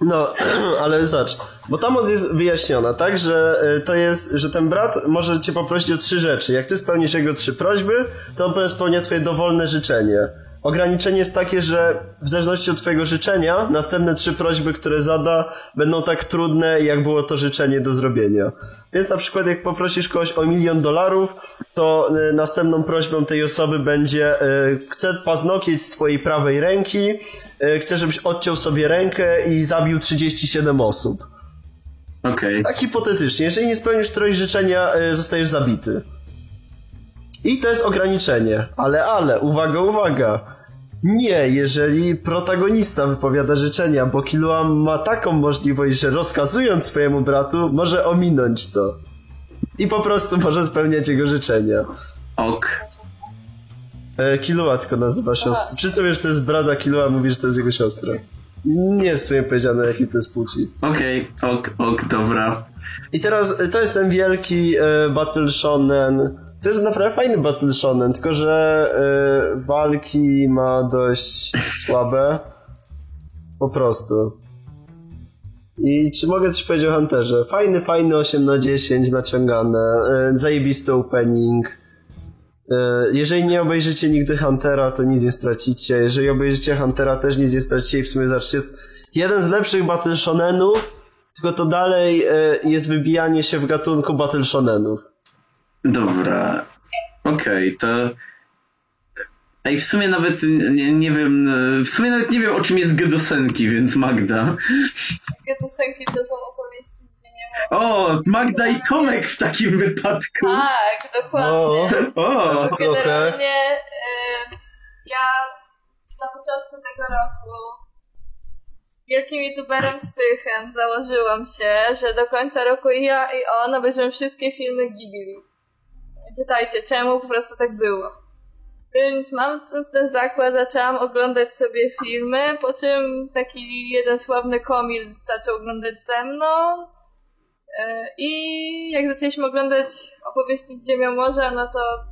No, ale zobacz, bo ta moc jest wyjaśniona, tak, że y, to jest, że ten brat może cię poprosić o trzy rzeczy. Jak ty spełnisz jego trzy prośby, to on spełnia twoje dowolne życzenie. Ograniczenie jest takie, że w zależności od twojego życzenia, następne trzy prośby, które zada, będą tak trudne, jak było to życzenie do zrobienia. Więc na przykład jak poprosisz kogoś o milion dolarów, to y, następną prośbą tej osoby będzie y, chcę paznokieć z twojej prawej ręki, chcę, żebyś odciął sobie rękę i zabił 37 osób. Okej. Tak hipotetycznie, jeżeli nie spełnisz któregoś życzenia, y, zostajesz zabity. I to jest ograniczenie. Ale, ale, uwaga, uwaga. Nie, jeżeli protagonista wypowiada życzenia, bo Killua ma taką możliwość, że rozkazując swojemu bratu, może ominąć to. I po prostu może spełniać jego życzenia. Ok. E, Killua tylko nazywa siostrę. Wszyscy mówią, że to jest brata Killua, mówi, że to jest jego siostra. Nie jest w sumie powiedziane, jaki to jest płci. Okej, ok, ok, dobra. I teraz y, to jest ten wielki y, Battle Shonen. To jest naprawdę fajny Battle Shonen, tylko że y, walki ma dość słabe. Po prostu. I czy mogę coś powiedzieć o Hunterze? Fajny, fajny 8 na 10 naciągane, y, zajebisty opening. Y, Jeżeli nie obejrzycie nigdy Huntera, to nic nie stracicie. Jeżeli obejrzycie Huntera, też nic nie stracicie i w sumie zaczcie jeden z lepszych Battle Shonenów, tylko to dalej e, jest wybijanie się w gatunku Battle Shonenów. Dobra. Okej, to... Ej, w sumie nawet nie, nie wiem, e, w sumie nawet nie wiem o czym jest Gedosenki, więc Magda. Getusenki to są. O, Magda i Tomek w takim wypadku. Tak, dokładnie. O, o, Bo Generalnie e, ja na początku tego roku z wielkim youtuberem Spychem założyłam się, że do końca roku i ja i on obejrzymy wszystkie filmy Ghibli. Pytajcie, czemu po prostu tak było. Więc mam ten, ten zakład, zaczęłam oglądać sobie filmy, po czym taki jeden sławny komil zaczął oglądać ze mną. E, I jak zaczęliśmy oglądać opowieści z Ziemią Morza, no to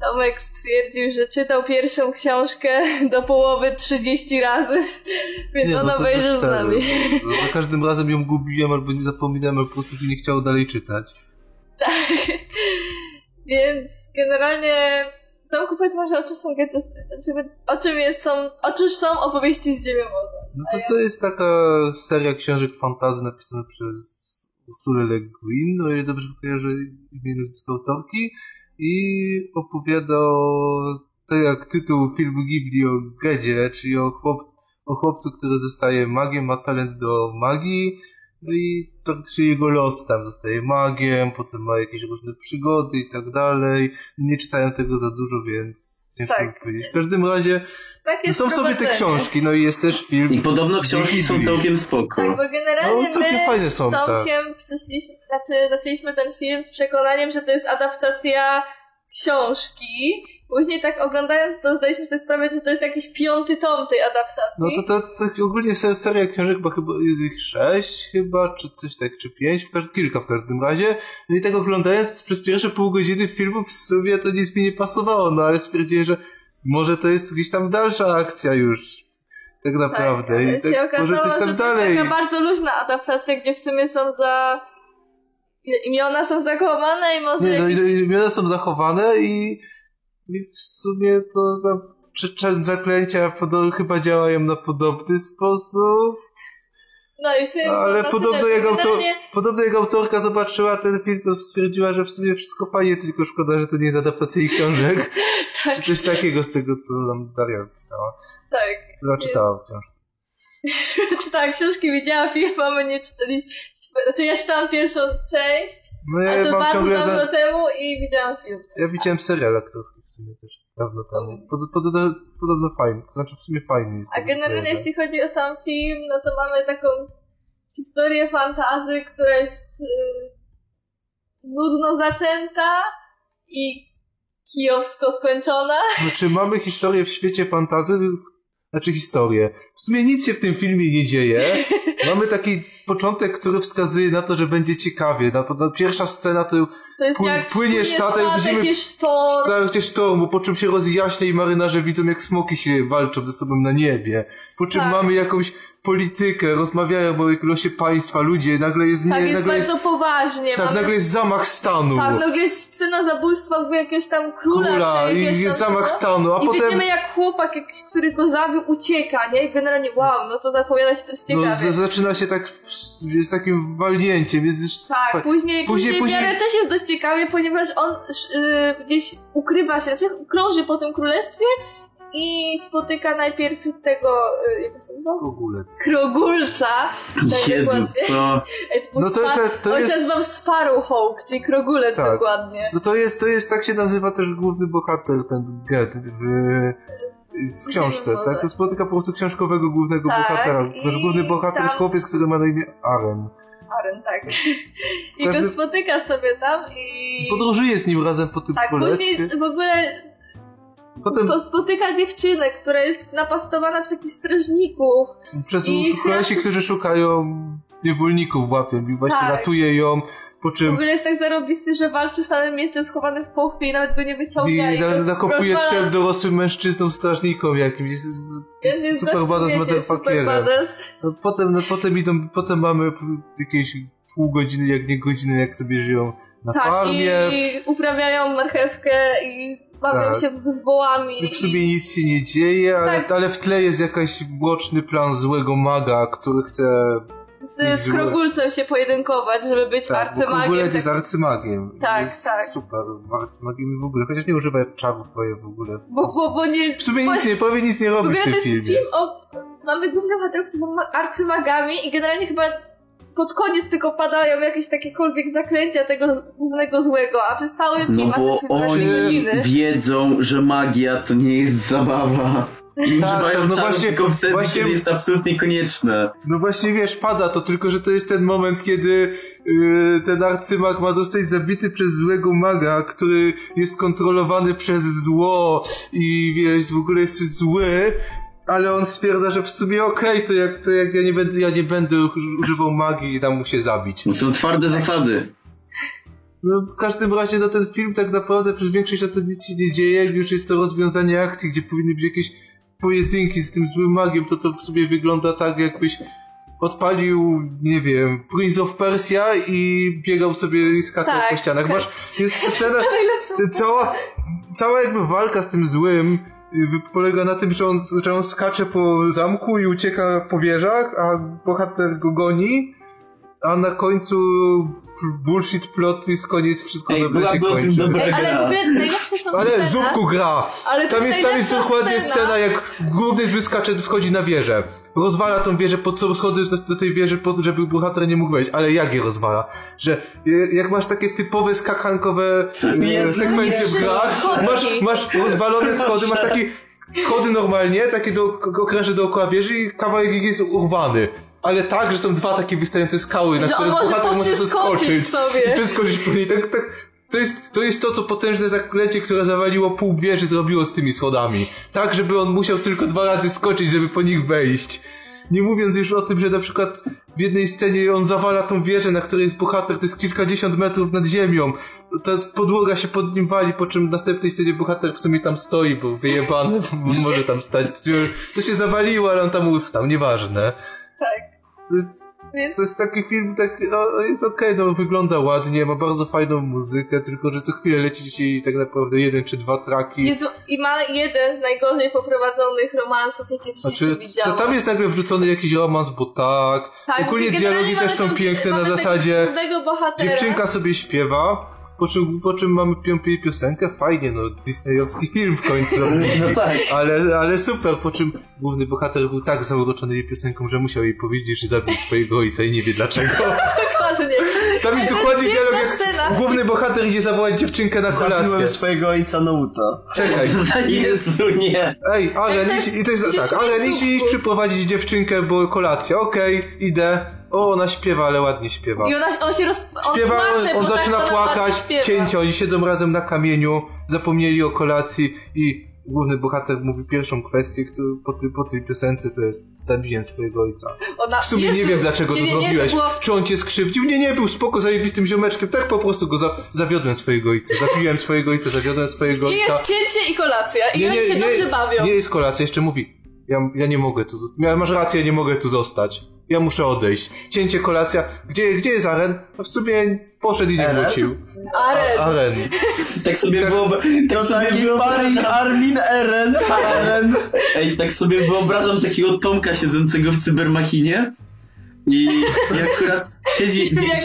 Tomek stwierdził, że czytał pierwszą książkę do połowy 30 razy, więc Nie, no co obejrzy z nami. No, Za każdym razem ją gubiłem albo nie zapominałem, albo po prostu nie chciało dalej czytać. Tak. Więc generalnie Tomku powiedz może o czym są getty, żeby, o czym jest, są, o czym są opowieści z Ziemią Morza. No to, to jest taka seria książek fantazy napisana przez Ursula Le Guin, o ile dobrze kojarzę imię i nazwisko autorki i opowiada o, tak jak tytuł filmu Ghibli o Gedzie, czyli o, chłop, o chłopcu, który zostaje magiem, ma talent do magii no i praktycznie jego los tam zostaje magiem, potem ma jakieś różne przygody i tak dalej. Nie czytałem tego za dużo, więc ciężko Tak. mi powiedzieć. W każdym razie Tak są sobie te książki, no i jest też film. I podobno książki są całkiem spoko. Tak, bo generalnie No, całkiem my fajne są, z Tomkiem przyszliśmy, znaczy, zaczęliśmy ten film z przekonaniem, że to jest adaptacja książki. Później tak oglądając to zdaliśmy sobie sprawę, że to jest jakiś piąty tom tej adaptacji. No to, to, to ogólnie se- seria książek, bo chyba jest ich sześć chyba, czy coś tak, czy pięć, w kilka w każdym razie. No i tak oglądając przez pierwsze pół godziny filmu w sumie to nic mi nie pasowało, no ale stwierdziłem, że może to jest gdzieś tam dalsza akcja już. Tak naprawdę. ale I się tak, okazało, może coś że tam to dalej. jest taka bardzo luźna adaptacja, gdzie w sumie są za... Imiona są zakłamane i może Nie, no, jakieś... imiona są zachowane i, i w sumie to tam czy, zaklęcia chyba działają na podobny sposób. No i sobie Ale podobno jak, autor, podobno jak autorka zobaczyła ten film, to stwierdziła, że w sumie wszystko fajnie, tylko szkoda, że to nie jest adaptacja jej książek. Tak. Czy coś takiego z tego, co nam Daria pisała. Tak. Która czytała książkę. Czytałam książki, widziałam film, a my nie czytaliśmy. Znaczy ja czytałam pierwszą część, No ja a to mam bardzo ciągle dawno za... temu i widziałam film. Ja widziałem serial aktorski w sumie też dawno temu. Pod, podobno, podobno fajny, to znaczy w sumie fajny jest. A generalnie jeśli chodzi o sam film, no to mamy taką historię fantazy, która jest yy, nudno zaczęta i kijowsko skończona. Znaczy mamy historię w świecie fantazy, znaczy historię. W sumie nic się w tym filmie nie dzieje. Mamy taki początek, który wskazuje na to, że będzie ciekawie. Na, na pierwsza scena to To jest Pły- jak płynie statek, widzimy-. Stało sztormu, po czym się rozjaśnia i marynarze widzą, jak smoki się walczą ze sobą na niebie. Po czym Tak. mamy jakąś politykę, rozmawiają o losie państwa, ludzie, nagle jest, Tak, nie, jest nagle bardzo jest, poważnie. tak, mamy... nagle jest zamach stanu. Tak, nagle jest scena zabójstwa jakiegoś tam króla. Króla czy i jest tam zamach stanu, a I potem- widzimy jak chłopak, jakiś, który go zabił, ucieka, nie? I generalnie wow, no to zapowiada się też No, ciekawie. z- zaczyna się tak z takim walnięciem, jest już... Tak, później, później, później- w miarę też jest dość ciekawie, ponieważ on y, gdzieś ukrywa się, znaczy krąży po tym królestwie i spotyka najpierw tego, y, jak to się nazywa? Krogulec. Krogulca. Tak Jezu, dokładnie. co? Ej, to, No to- to- to on jest- się nazywał Sparrowhawk, czyli Krogulec Tak. dokładnie. No to jest, to jest, tak się nazywa też główny bohater, ten Get w, w książce, może. tak? To spotyka po prostu książkowego głównego Tak, bohatera. i Główny bohater tam- jest chłopiec, który ma na imię Aren. Aren, tak. I go spotyka sobie tam i... Podróżuje z nim razem po tym Tak, królestwie. później w ogóle Potem po- spotyka dziewczynę, która jest napastowana przez jakichś strażników. przez I kolesi, którzy szukają niewolników łapią i właśnie Tak. ratuje ją, po W czym ogóle jest tak zarobisty, że walczy samym mieczem schowany w pochwie i nawet go nie wyciąga. i go na, nakopuje rozwala. trzem dorosłym mężczyznom strażnikom jakimś. Jest, jest, Jest super badass motherfuckerem. No, potem, no, potem idą, potem mamy jakieś pół godziny, jak nie godziny, jak sobie żyją na Tak, farmie. i uprawiają marchewkę i bawią Tak. się z wołami. I w sumie nic się nie dzieje, ale, Tak. ale w tle jest jakaś boczny plan złego maga, który chce... z, z krogulcem się pojedynkować, żeby być Tak, arcymagiem. Krogulec tak- jest arcymagiem. Tak, jest tak. Super, arcymagiem w ogóle, chociaż nie używa czarów w ogóle. Bo, bo, bo nie... W sumie bo, nic nie powie, nic nie W robi w to tym jest filmie. film o... Mamy głównych bohaterów, którzy są ma- arcymagami i generalnie chyba pod koniec tylko padają jakieś takiekolwiek zaklęcia tego głównego złego, a przez cały film No bo oni godziny. wiedzą, że magia to nie jest zabawa. I Tak, używają no właśnie- tylko wtedy, właśnie- kiedy jest absolutnie konieczne. No właśnie wiesz, pada to, tylko że to jest ten moment, kiedy yy, ten arcymag ma zostać zabity przez złego maga, który jest kontrolowany przez zło i wiesz, w ogóle jest zły, ale on stwierdza, że w sumie okej, to jak, to jak ja nie będę, ja nie będę używał magii i dam mu się zabić. To są twarde zasady. No w każdym razie no ten film tak naprawdę przez większość czasu nic się nie dzieje, już jest to rozwiązanie akcji, gdzie powinny być jakieś pojedynki z tym złym magiem, to to w sobie wygląda tak jakbyś odpalił, nie wiem, Prince of Persia i biegał sobie i skakał Tak, po ścianach. Masz, jest scena, cała, cała jakby walka z tym złym polega na tym, że on, że on skacze po zamku i ucieka po wieżach, a bohater go goni, a na końcu bullshit plot twist, koniec, wszystko Ej, się tym kończy. dobra Ej, ale w ogóle najlepsze są Ale scena, Zupku gra! Ale Tam jest, tam jest dokładnie scena. scena, jak główny zły skacze, wchodzi na wieżę. Rozwala tą wieżę, po co schody do, tej wieży, po to, żeby bohater nie mógł wejść. Ale jak je rozwala? Że e, jak masz takie typowe skakankowe Jezu, sekwencje w grach, masz, masz rozwalone schody, masz takie schody normalnie, takie do, okręże dookoła wieży i kawałek ich jest urwany. Ale tak, że są dwa takie wystające skały, na Że które może bohater może poprzeskoczyć zeskoczyć sobie. i przeskoczyć po niej. Tak, tak, to jest, to jest to, co potężne zaklęcie, które zawaliło pół wieży, zrobiło z tymi schodami. Tak, żeby on musiał tylko dwa razy skoczyć, żeby po nich wejść. Nie mówiąc już o tym, że na przykład w jednej scenie on zawala tą wieżę, na której jest bohater, to jest kilkadziesiąt metrów nad ziemią. Ta podłoga się pod nim wali, po czym w następnej scenie bohater w sumie tam stoi, bo wyjebany, może tam stać. To się zawaliło, ale on tam ustał, nieważne. Tak. To jest, Więc to jest taki film, tak, no, jest okej, no wygląda ładnie, ma bardzo fajną muzykę, tylko że co chwilę leci ci tak naprawdę jeden czy dwa traki. Jezu, i ma jeden z najgorzej poprowadzonych romansów, jakie w życiu Znaczy, to widziałam. tam jest nagle wrzucony jakiś romans, bo tak. Tak, Ogólnie dialogi też są piękne na zasadzie dziewczynka sobie śpiewa, po czym, po czym mamy piosenkę, fajnie, no disneyowski film w końcu. No tak. Ale, ale super, po czym główny bohater był tak zauroczony jej piosenką, że musiał jej powiedzieć, że zabił swojego ojca i nie wie dlaczego. Dokładnie. Tam jest dokładnie dialog, jak główny bohater idzie zawołać dziewczynkę na kolację. Zabiłem swojego ojca Nouta. Czekaj. Jezu, nie. Ej, idź, jest i to jest tak, Aren, idź, idź przyprowadzić dziewczynkę, bo kolacja, okej, idę. O, ona śpiewa, ale ładnie śpiewa. I ona, on się roz... on Śpiewa, on tak zaczyna ona płakać, cięcia, oni siedzą razem na kamieniu, zapomnieli o kolacji i główny bohater mówi pierwszą kwestię, którą po, tej, po tej piosence to jest zabiję swojego ojca. Ona... W sumie Jezu, nie wiem dlaczego nie, to nie, nie, zrobiłeś. To było... Czy on cię skrzywdził? Nie, nie, był spoko, zajebistym ziomeczkiem. Tak po prostu go za zawiodłem swojego ojca. Zabiłem swojego ojca, zawiodłem swojego I ojca. jest cięcie i kolacja. I oni się dobrze bawią. Nie jest kolacja, jeszcze mówi. Ja, ja nie mogę tu zostać. Ja, masz rację, nie mogę tu zostać. Ja muszę odejść. Cięcie, kolacja. Gdzie, gdzie jest Aren? No w sumie poszedł i nie Eren? wrócił. Aren. Aren. Tak sobie tak sobie Taki wyobrażam... Paris Armin Eren. Eren. Ej, tak sobie wyobrażam takiego Tomka siedzącego w cybermachinie i, i akurat siedzi, Nie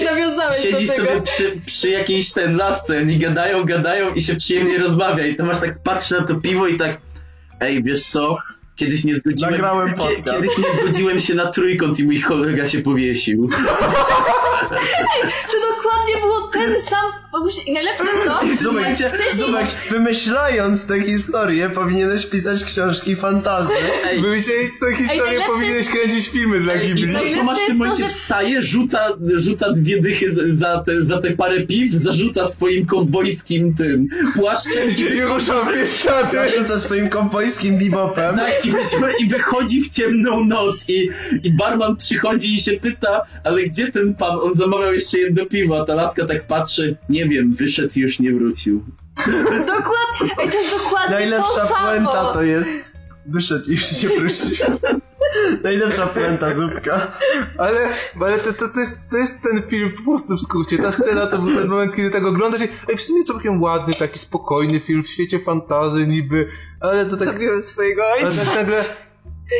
siedzi sobie przy, przy jakiejś ten lasce, oni gadają, gadają i się przyjemnie rozmawia i to masz tak patrzy na to piwo i tak ej, wiesz co? Kiedyś nie zgodziłem, Nagrałem kie- podcast. kiedyś nie zgodziłem się na trójkąt i mój kolega się powiesił. To dokładnie było ten sam bo musi... najlepsze jest to, Zubek, że wcześniej... Zubek, wymyślając tę historię, powinieneś pisać książki fantazy. Ej, Wymyślałeś tę historię, najlepsze powinieneś jest- kręcić filmy dla I Ghibli. to Najlepsze Tomasz w jest tym to, momencie że- wstaje, rzuca, rzuca dwie dychy za- za te, za te parę piw, zarzuca swoim kowbojskim tym płaszczem i I ruszam w. Zarzuca swoim kompojskim bebopem. Tak, i, i wychodzi w ciemną noc i, i barman przychodzi i się pyta, ale gdzie ten pan? On zamawiał jeszcze jedno piwo, a ta laska tak patrzy, nie wiem, wyszedł i już nie wrócił. Dokładnie, to jest dokładnie Najlepsza to samo. puenta to jest... Wyszedł i już się wrócił. Najlepsza puenta, Zupka. Ale, ale to, to, to, jest, to jest ten film po prostu w skrócie. Ta scena to był ten moment, kiedy tak oglądasz i ej, w sumie całkiem ładny, taki spokojny film w świecie fantazy niby, ale to tak... Zabiłem swojego Ale ojca. tak nagle...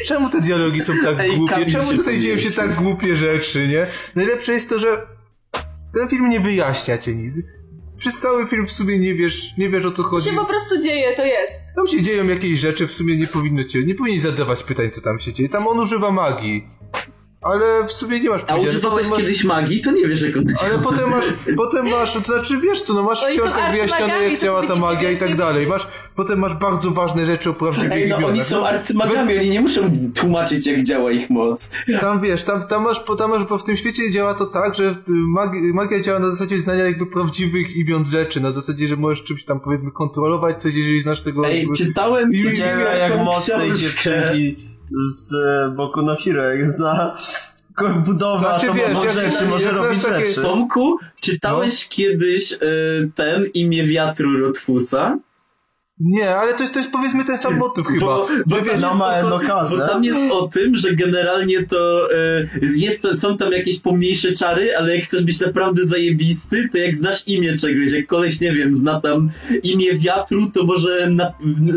Czemu te dialogi są tak Ej, głupie? Czemu tutaj dzieją się tak głupie rzeczy, nie? Najlepsze jest to, że ten film nie wyjaśnia cię nic. Przez cały film w sumie nie wiesz, nie wiesz o co chodzi. się po prostu dzieje, to jest. Tam się dzieją jakieś rzeczy, w sumie nie powinno cię, nie powinni zadawać pytań, co tam się dzieje. Tam on używa magii. Ale w sumie nie masz A używałeś masz- kiedyś magii, to nie wiesz jak on to Ale działa. potem masz, potem masz, to znaczy wiesz co, no masz w książkach wyjaśnione jak to działa ta magia i tak dalej. Masz, potem masz bardzo ważne rzeczy o prawdziwych Ej, no oni są arcymagami, oni nie muszą tłumaczyć jak działa ich moc. Tam wiesz, tam, tam masz, tam masz, bo w tym świecie działa to tak, że y, magia, magia działa na zasadzie znania jakby prawdziwych imion rzeczy, na zasadzie, że możesz czymś tam powiedzmy kontrolować coś, jeżeli znasz tego... Ej, jakby- czytałem I- gdzieś Dziewna jak mocnej dziewczynki z e, Boku no Hero, jak zna budowę Znaczy, atomową wiesz, jak- rzeczy, jak może znasz robić takie- rzeczy. Tomku, czytałeś kiedyś e, ten imię wiatru Rotfusa? Nie, ale to jest, to jest powiedzmy ten sam motyw chyba. Bo, bo, że wiesz, no bo tam jest o tym, że generalnie to e, jest, są tam jakieś pomniejsze czary, ale jak chcesz być naprawdę zajebisty, to jak znasz imię czegoś, jak koleś, nie wiem, zna tam imię wiatru, to może na,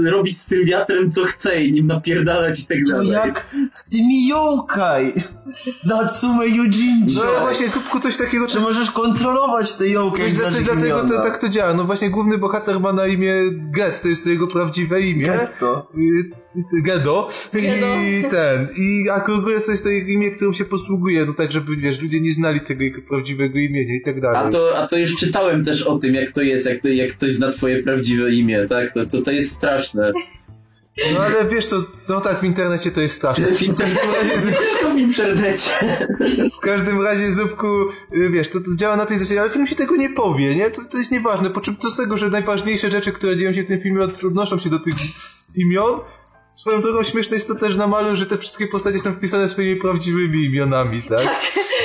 robić z tym wiatrem co chce i nim napierdalać i tak dalej. jak z tymi yokai. Natsume Yujinjo. No ale właśnie, Słupku, coś takiego... Czy możesz kontrolować te yokai Coś, coś dlatego to, tak to działa. No właśnie główny bohater ma na imię Get, to jest to jego prawdziwe imię. Getto. Y, Gedo. Gedo. I ten. I a Kogure to jest to imię, którym się posługuje, no tak, żeby wiesz, ludzie nie znali tego jego prawdziwego imienia i tak dalej. A to, a to już czytałem też o tym, jak to jest, jak, to, jak ktoś zna twoje prawdziwe imię, tak? To, to, to jest straszne. No ale wiesz co, no tak, w internecie to jest straszne. W internecie, tylko w internecie. W każdym razie, Zupku, y, wiesz, to, to działa na tej zasadzie, ale film się tego nie powie, nie? To, to jest nieważne. Po czym to z tego, że najważniejsze rzeczy, które dzieją się w tym filmie, od- odnoszą się do tych imion. Swoją drogą śmieszne jest to też na malu, że te wszystkie postacie są wpisane swoimi prawdziwymi imionami, tak?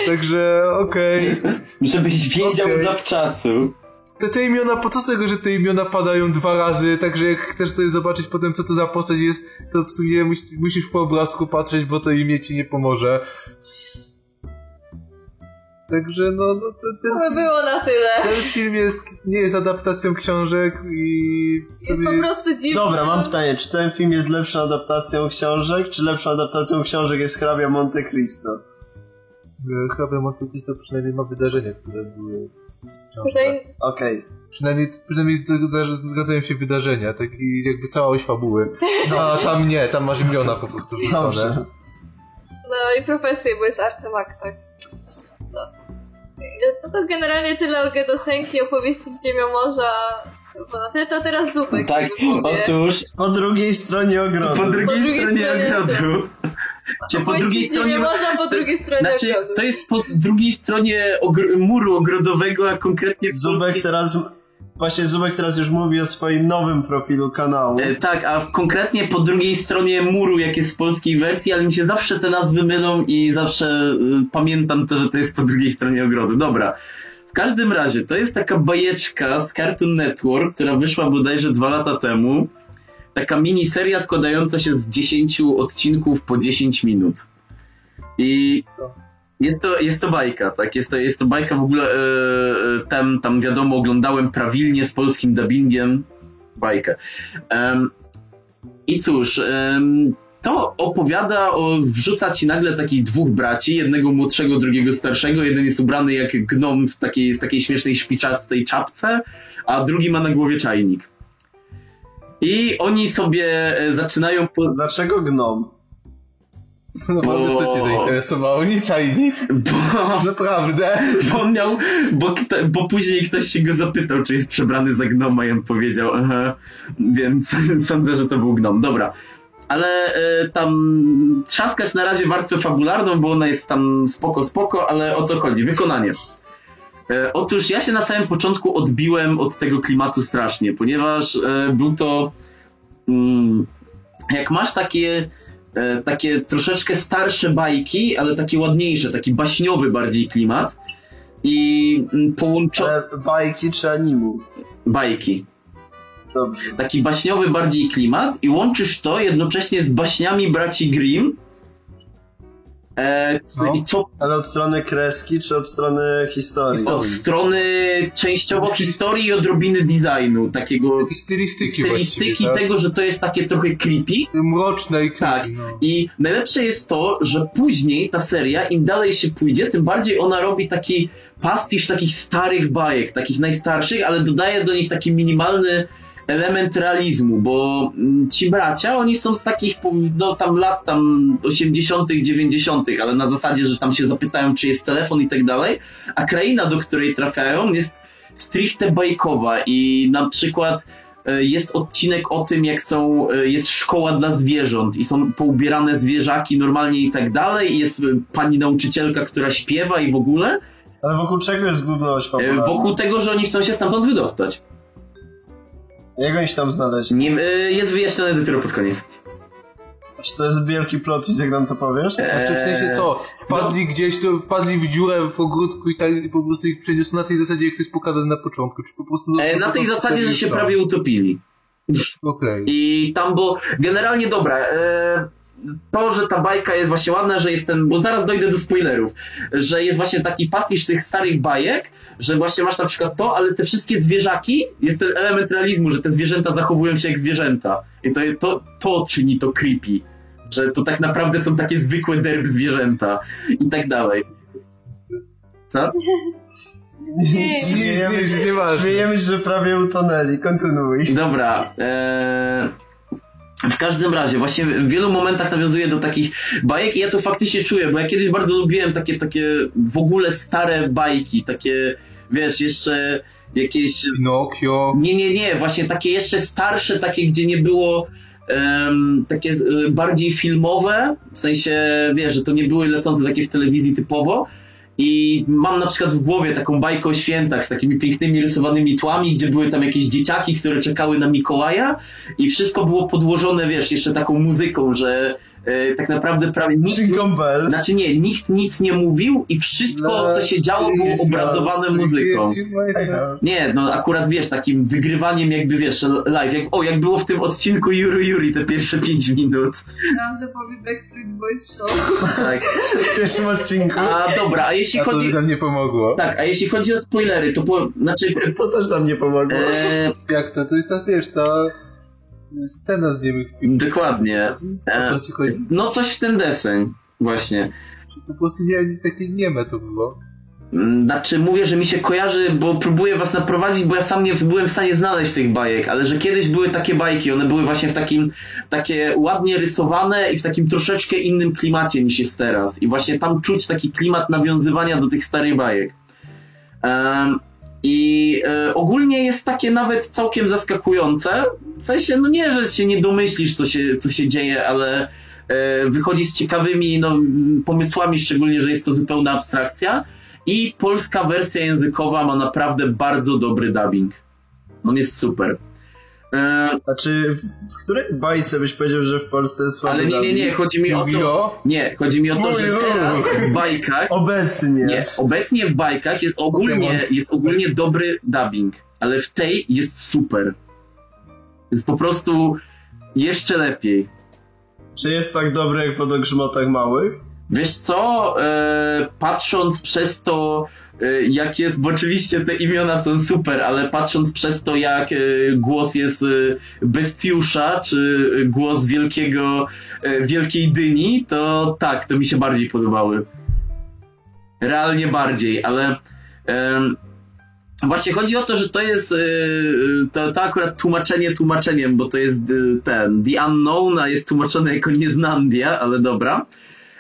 Także, okej. Żebyś wiedział Okej. zawczasu. Te, te imiona, po co z tego, że te imiona padają dwa razy, także jak chcesz sobie zobaczyć potem, co to za postać jest, to w sumie musi, musisz po obrazku patrzeć, bo to imię ci nie pomoże. Także, no, no to, ten, To by było na tyle. ten film jest, nie jest adaptacją książek i w Jest po prostu dziwny. Dobra, mam pytanie, czy ten film jest lepszą adaptacją książek, czy lepszą adaptacją książek jest Hrabia Monte Cristo? e, Hrabia Monte Cristo przynajmniej ma wydarzenia, które były. Tutaj Okej. Przynajmniej, przynajmniej zgadza- zgadzają się wydarzenia, tak i jakby całość fabuły. A tam nie, tam masz imiona po prostu wpisane. No i profesję, bo jest arcymak, tak. No. No to generalnie tyle o Gedosenki, opowieści z Ziemią Morza. Bo na tyle to teraz Zupek Tak, otóż Po drugiej stronie ogrodu. po drugiej, Po drugiej stronie stronie- ogrodu. Cię po drugiej stronie... Morza, po to- drugiej stronie Znaczy, ogrodu. to jest po drugiej stronie ogr- muru ogrodowego, a konkretnie w Zubek teraz... Właśnie Zubek teraz już mówi o swoim nowym profilu kanału. E, tak, a konkretnie po drugiej stronie muru, jak jest w polskiej wersji, ale mi się zawsze te nazwy mylą i zawsze y, pamiętam to, że to jest po drugiej stronie ogrodu. Dobra. W każdym razie, to jest taka bajeczka z Cartoon Network, która wyszła bodajże dwa lata temu. Taka miniseria składająca się z 10 odcinków po 10 minut. I jest to, jest to bajka, tak? Jest to, jest to bajka w ogóle. E, tam, tam wiadomo, oglądałem prawilnie z polskim dubbingiem bajkę. I cóż, to opowiada o. wrzuca ci nagle takich dwóch braci, jednego młodszego, drugiego starszego. Jeden jest ubrany jak gnom w takiej, z takiej śmiesznej szpiczastej czapce, a drugi ma na głowie czajnik. I oni sobie e, zaczynają. Po... Dlaczego gnom? Naprawdę to cię zainteresowało, nie czajnik? Bo, Naprawdę? bo miał, bo, bo później ktoś się go zapytał, czy jest przebrany za gnoma i on powiedział, aha, więc sądzę, że to był gnom. Dobra. Ale e, tam trzaskać na razie warstwę fabularną, bo ona jest tam spoko, spoko, ale o co chodzi? Wykonanie. E, otóż ja się na samym początku odbiłem od tego klimatu strasznie, ponieważ e, był to. Mm, jak masz takie, e, takie troszeczkę starsze bajki, ale takie ładniejsze, taki baśniowy bardziej klimat i mm, połączone. Bajki czy animu? Bajki. Dobrze. Taki baśniowy bardziej klimat i łączysz to jednocześnie z baśniami braci Grimm. E, No. I co Ale od strony kreski czy od strony historii? od strony częściowo historii i odrobiny designu, takiego I stylistyki stylistyki tak? tego, że to jest takie trochę creepy. Mroczne i Tak. creepy, no. I najlepsze jest to, że później ta seria, im dalej się pójdzie, tym bardziej ona robi taki pastisz takich starych bajek, takich najstarszych, ale dodaje do nich taki minimalny element realizmu, bo mm, ci bracia, oni są z takich, no tam lat tam 80., 90., ale na zasadzie, że tam się zapytają, czy jest telefon i tak dalej, a kraina, do której trafiają, jest stricte bajkowa i na przykład e, jest odcinek o tym, jak są, e, jest szkoła dla zwierząt i są poubierane zwierzaki normalnie i tak dalej, i jest e, pani nauczycielka, która śpiewa i w ogóle, Ale wokół czego jest e, fabularna? wokół tego, że oni chcą się stamtąd wydostać. Jak oni się tam znaleźć? Nie, e, jest wyjaśnione dopiero pod koniec. Czy to jest wielki plot, jak nam to powiesz? Znaczy w sensie co? Wpadli gdzieś, to wpadli w dziurę w ogródku i tak i po prostu ich przeniósł na tej zasadzie, jak to jest pokazane na początku, czy po prostu... E, na tej zasadzie, że się prawie utopili. Okej. I tam, bo generalnie dobra, e, to, że ta bajka jest właśnie ładna, że jest ten, bo zaraz dojdę do spoilerów, że jest właśnie taki pastisz tych starych bajek, że właśnie masz na przykład to, ale te wszystkie zwierzaki, jest ten element realizmu, że te zwierzęta zachowują się jak zwierzęta. I to, to, to czyni to creepy. Że to tak naprawdę są takie zwykłe derb zwierzęta i tak dalej. Co? Nie, Nic, nic, nieważne. Śmiejemy się, że prawie utonęli. Kontynuuj. Dobra. E... W każdym razie, właśnie w wielu momentach nawiązuje do takich bajek i ja to faktycznie czuję, bo ja kiedyś bardzo lubiłem takie, takie w ogóle stare bajki, takie, wiesz, jeszcze jakieś... Pinokio. Nie, nie, nie, właśnie takie jeszcze starsze, takie, gdzie nie było em, takie e, bardziej filmowe, w sensie, wiesz, że to nie były lecące takie w telewizji typowo, i mam na przykład w głowie taką bajkę o świętach z takimi pięknymi rysowanymi tłami, gdzie były tam jakieś dzieciaki, które czekały na Mikołaja i wszystko było podłożone, wiesz, jeszcze taką muzyką, że tak naprawdę prawie nikt, bells. znaczy nie, nikt nic nie mówił i wszystko, co się działo, było obrazowane muzyką. Nie, no akurat wiesz, takim wygrywaniem jakby wiesz, live, jak, o, jak było w tym odcinku Yuri Yuri te pierwsze 5 minut. Myślałam, że powie Backstreet Boys Show. Tak. W pierwszym odcinku. A dobra, a jeśli A to chodzi... by nam nie pomogło. Tak, a jeśli chodzi o spoilery, to po, znaczy... To też nam nie pomogło. E, Jak to? To jest ta, wiesz, ta scena z niemych filmów. dokładnie. O E, to ci chodzi? no coś w ten deseń, właśnie. Po prostu nie, takie nieme to było. Mm, Znaczy mówię, że mi się kojarzy, bo próbuję was naprowadzić, bo ja sam nie byłem w stanie znaleźć tych bajek, ale że kiedyś były takie bajki, one były właśnie w takim, takie ładnie rysowane i w takim troszeczkę innym klimacie niż jest teraz. I właśnie tam czuć taki klimat nawiązywania do tych starych bajek. Em, I e, ogólnie jest takie nawet całkiem zaskakujące. W sensie, no nie, że się nie domyślisz, co się, co się dzieje, ale e, wychodzi z ciekawymi no, pomysłami, szczególnie, że jest to zupełna abstrakcja. I polska wersja językowa ma naprawdę bardzo dobry dubbing. On jest super. E, Znaczy, w której bajce byś powiedział, że w Polsce jest ale nie, nie, nie, chodzi mi o to. Nie, chodzi mi o to, że teraz w bajkach. Obecnie. Nie, obecnie w bajkach jest ogólnie, jest ogólnie dobry dubbing, ale w tej jest super. Jest po prostu jeszcze lepiej. Czy jest tak dobry jak w Odogrzmotach Małych? Wiesz co, e, patrząc przez to, jak jest, bo oczywiście te imiona są super, ale patrząc przez to, jak e, głos jest e, Bestiusza, czy głos wielkiego, wielkiej dyni, to tak, to mi się bardziej podobały. Realnie bardziej, ale em, właśnie chodzi o to, że to jest to, to akurat tłumaczenie tłumaczeniem, bo to jest ten The Unknown, a jest tłumaczone jako Nieznandia, ale dobra.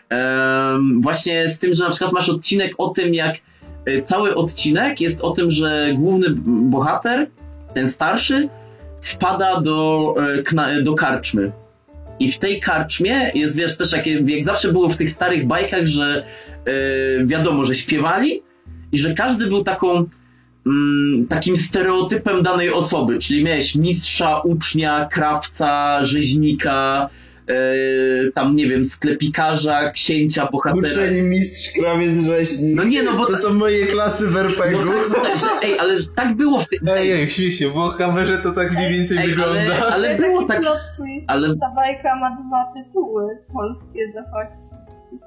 Em, właśnie z tym, że na przykład masz odcinek o tym, jak cały odcinek jest o tym, że główny bohater, ten starszy, wpada do, e, do karczmy. I w tej karczmie jest, wiesz, też jak, jak zawsze było w tych starych bajkach, że e, wiadomo, że śpiewali i że każdy był taką mm, takim stereotypem danej osoby, czyli miałeś mistrza, ucznia, krawca, rzeźnika, e, tam nie wiem, sklepikarza, księcia, bohatera. Uczeń, mistrz, krawiec, rzeźnik. No nie, no bo To są moje klasy w RPG. No tak, no, że, ej, ale tak było w tym. Ej, ej, śmiej się, bo w kamerze to tak mniej więcej Ej, wygląda. ale, ale Jest było taki tak. plot twist, ale- ta bajka ma dwa tytuły polskie de facto.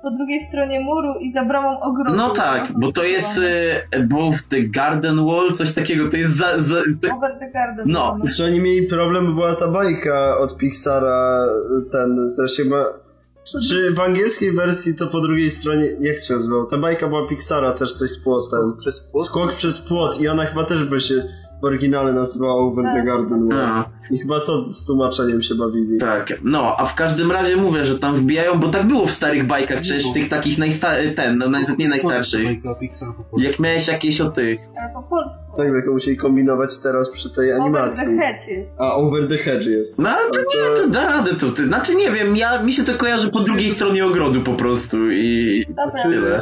Po drugiej stronie muru i za bramą ogrodu. No tak, bo to jest e, Above the Garden Wall, coś takiego, to jest za. za to, Over the Garden. no, Czy oni mieli problem, bo była ta bajka od Pixara, ten, to się ma... Czy w angielskiej wersji to po drugiej stronie, jak się nazywało? Ta bajka była Pixara, też coś z płotem. Przez płot? Skok przez płot i ona chyba też by się w oryginale nazywała Over the Garden Wall. a, I chyba to z tłumaczeniem się bawili. tak. No, a w każdym razie mówię, że tam wbijają, bo tak było w starych bajkach, przecież tych takich najstarszych, ten, no nawet nie najstarszych. Jak miałeś jakieś o tych. Ale po polsku. Tak, tylko musieli kombinować teraz przy tej Over animacji. the Hedge jest. A Over the Hedge jest. No ale to nie, to da radę to. Ty. Znaczy nie wiem, ja, mi się to kojarzy po drugiej stronie ogrodu po prostu i Dobra. tyle.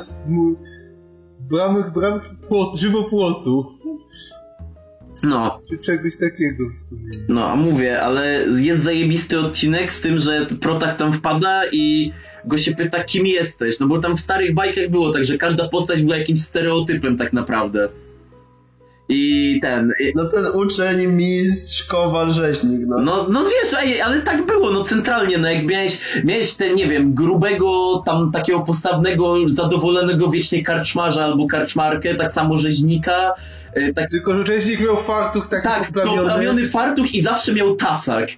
Ramach, w ramach płot, żywopłotu. No, Czy czegoś takiego w sumie. no, a mówię, ale jest zajebisty odcinek z tym, że Protak tam wpada i go się pyta, kim jesteś. No bo tam w starych bajkach było tak, że każda postać była jakimś stereotypem tak naprawdę. I ten. I, No ten uczeń, mistrz, kowal, rzeźnik, no. no, no wiesz, ej, ale tak było, no centralnie, no jak miałeś, miałeś ten, nie wiem, grubego, tam takiego postawnego, zadowolonego wiecznie karczmarza albo karczmarkę, tak samo rzeźnika, tak Tylko, że rzeźnik miał fartuch taki tak, poplamiony. poplamiony fartuch i zawsze miał tasak.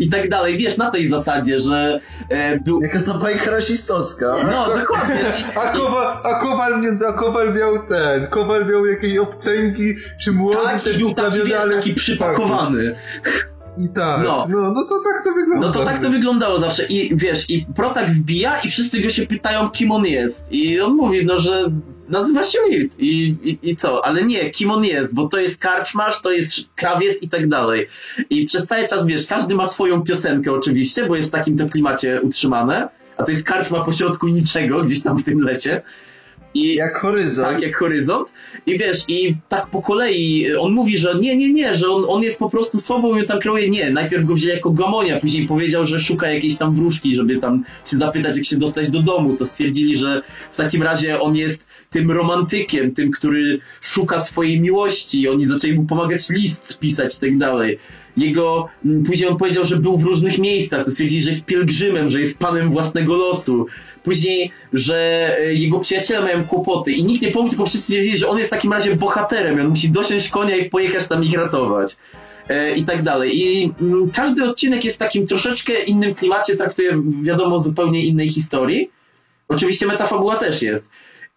I tak dalej. Wiesz, na tej zasadzie, że e, był... Jaka ta bajka rasistowska. No, dokładnie. A kowal, a, kowal, miał- a kowal miał ten, kowal miał jakieś obcęgi, czy młody Tak, też był taki, wiesz, ale... taki przypakowany. I tak, No. no. no, to tak to wygląda. No to tak to wyglądało zawsze. I wiesz, i Protak wbija i wszyscy go się pytają, kim on jest. I on mówi, no, że nazywa się Wirt. I, i, I co? Ale nie, kim on jest, bo to jest karczmarz, to jest krawiec i tak dalej. I przez cały czas, wiesz, każdy ma swoją piosenkę oczywiście, bo jest w takim to klimacie utrzymane. A to jest karczma pośrodku niczego, gdzieś tam w tym lecie. I, Jak horyzont. tak, jak horyzont. I wiesz, i tak po kolei on mówi, że nie, nie, nie, że on, on jest po prostu sobą i on tam kreuje. Nie, najpierw go wzięli jako gamonia, później powiedział, że szuka jakiejś tam wróżki, żeby tam się zapytać, jak się dostać do domu. To stwierdzili, że w takim razie on jest tym romantykiem, tym, który szuka swojej miłości. Oni zaczęli mu pomagać list pisać i tak dalej. Jego, później on powiedział, że był w różnych miejscach, to stwierdzili, że jest pielgrzymem, że jest panem własnego losu. Później, że e, jego przyjaciele mają kłopoty i nikt nie pomógł, tylko wszyscy stwierdzili, że on jest w takim razie bohaterem, on musi dosiąść konia i pojechać tam ich ratować. E, I tak dalej. I mm, każdy odcinek jest w takim troszeczkę innym klimacie, traktuje wiadomo zupełnie innej historii. Oczywiście metafabuła też jest.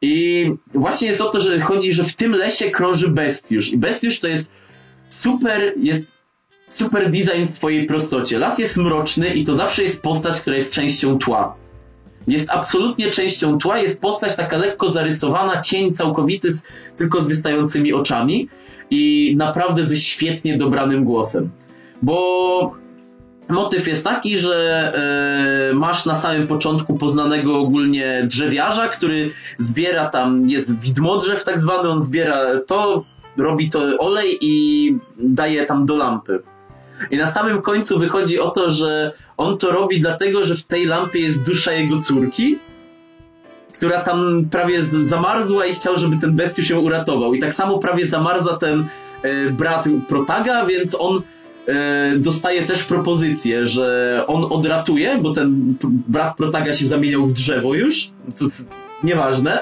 I właśnie jest o to, że chodzi, że w tym lesie krąży bestiusz. I bestiusz to jest super, jest super design w swojej prostocie. Las jest mroczny i to zawsze jest postać, która jest częścią tła. Jest absolutnie częścią tła, jest postać taka lekko zarysowana, cień całkowity, z, tylko z wystającymi oczami i naprawdę ze świetnie dobranym głosem. Bo motyw jest taki, że e, masz na samym początku poznanego ogólnie drzewiarza, który zbiera tam, jest widmodrzew tak zwany, on zbiera to, robi to olej i daje tam do lampy. I na samym końcu wychodzi o to, że on to robi dlatego, że w tej lampie jest dusza jego córki, która tam prawie zamarzła i chciał, żeby ten bestiusz ją uratował. I tak samo prawie zamarza ten e, brat Protaga, więc on e, dostaje też propozycję, że on odratuje, bo ten brat Protaga się zamieniał w drzewo już, to jest nieważne,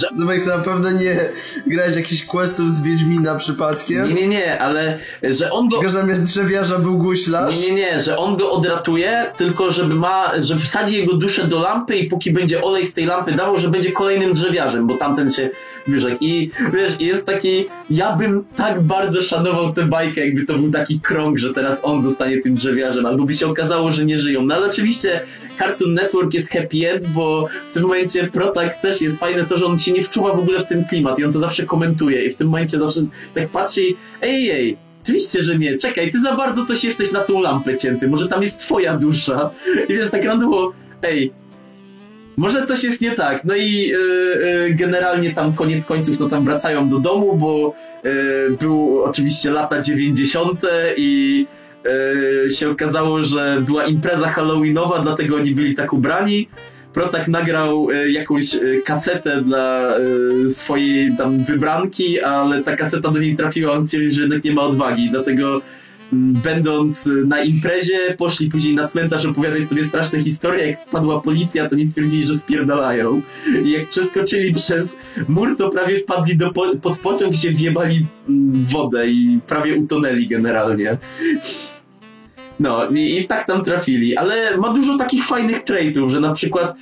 że to na pewno nie grałeś jakichś questów z Wiedźmina przypadkiem. nie, nie, nie, ale że on go... Tylko zamiast drzewiarza był guślarz. Nie, nie, nie, że on go odratuje, tylko żeby ma, że wsadzi jego duszę do lampy i póki będzie olej z tej lampy dawał, że będzie kolejnym drzewiarzem, bo tamten się Jak- i wiesz, jest taki, ja bym tak bardzo szanował tę bajkę, jakby to był taki krąg, że teraz on zostanie tym drzewiarzem, albo by się okazało, że nie żyją. No ale oczywiście Cartoon Network jest happy end, bo w tym momencie Protak też jest fajne to, że on się nie wczuwa w ogóle w ten klimat i on to zawsze komentuje i w tym momencie zawsze tak patrzy i ej, ej, oczywiście, że nie, czekaj, ty za bardzo coś jesteś na tą lampę cięty, może tam jest twoja dusza. I wiesz, tak randomowo, ej, może coś jest nie tak. No i yy, yy, generalnie tam koniec końców no tam wracają do domu, bo yy, był oczywiście lata 90. i yy, się okazało, że była impreza halloweenowa, dlatego oni byli tak ubrani. Protak nagrał y, jakąś y, kasetę dla y, swojej tam wybranki, ale ta kaseta do niej trafiła, on stwierdził, że jednak nie ma odwagi, dlatego będąc y, na imprezie, poszli później na cmentarz opowiadać sobie straszne historie, jak wpadła policja, to nie stwierdzili, że spierdalają. I jak przeskoczyli przez mur, to prawie wpadli do po pod pociąg się wjebali wodę i prawie utonęli generalnie. No i, i tak tam trafili, ale ma dużo takich fajnych traitów, że na przykład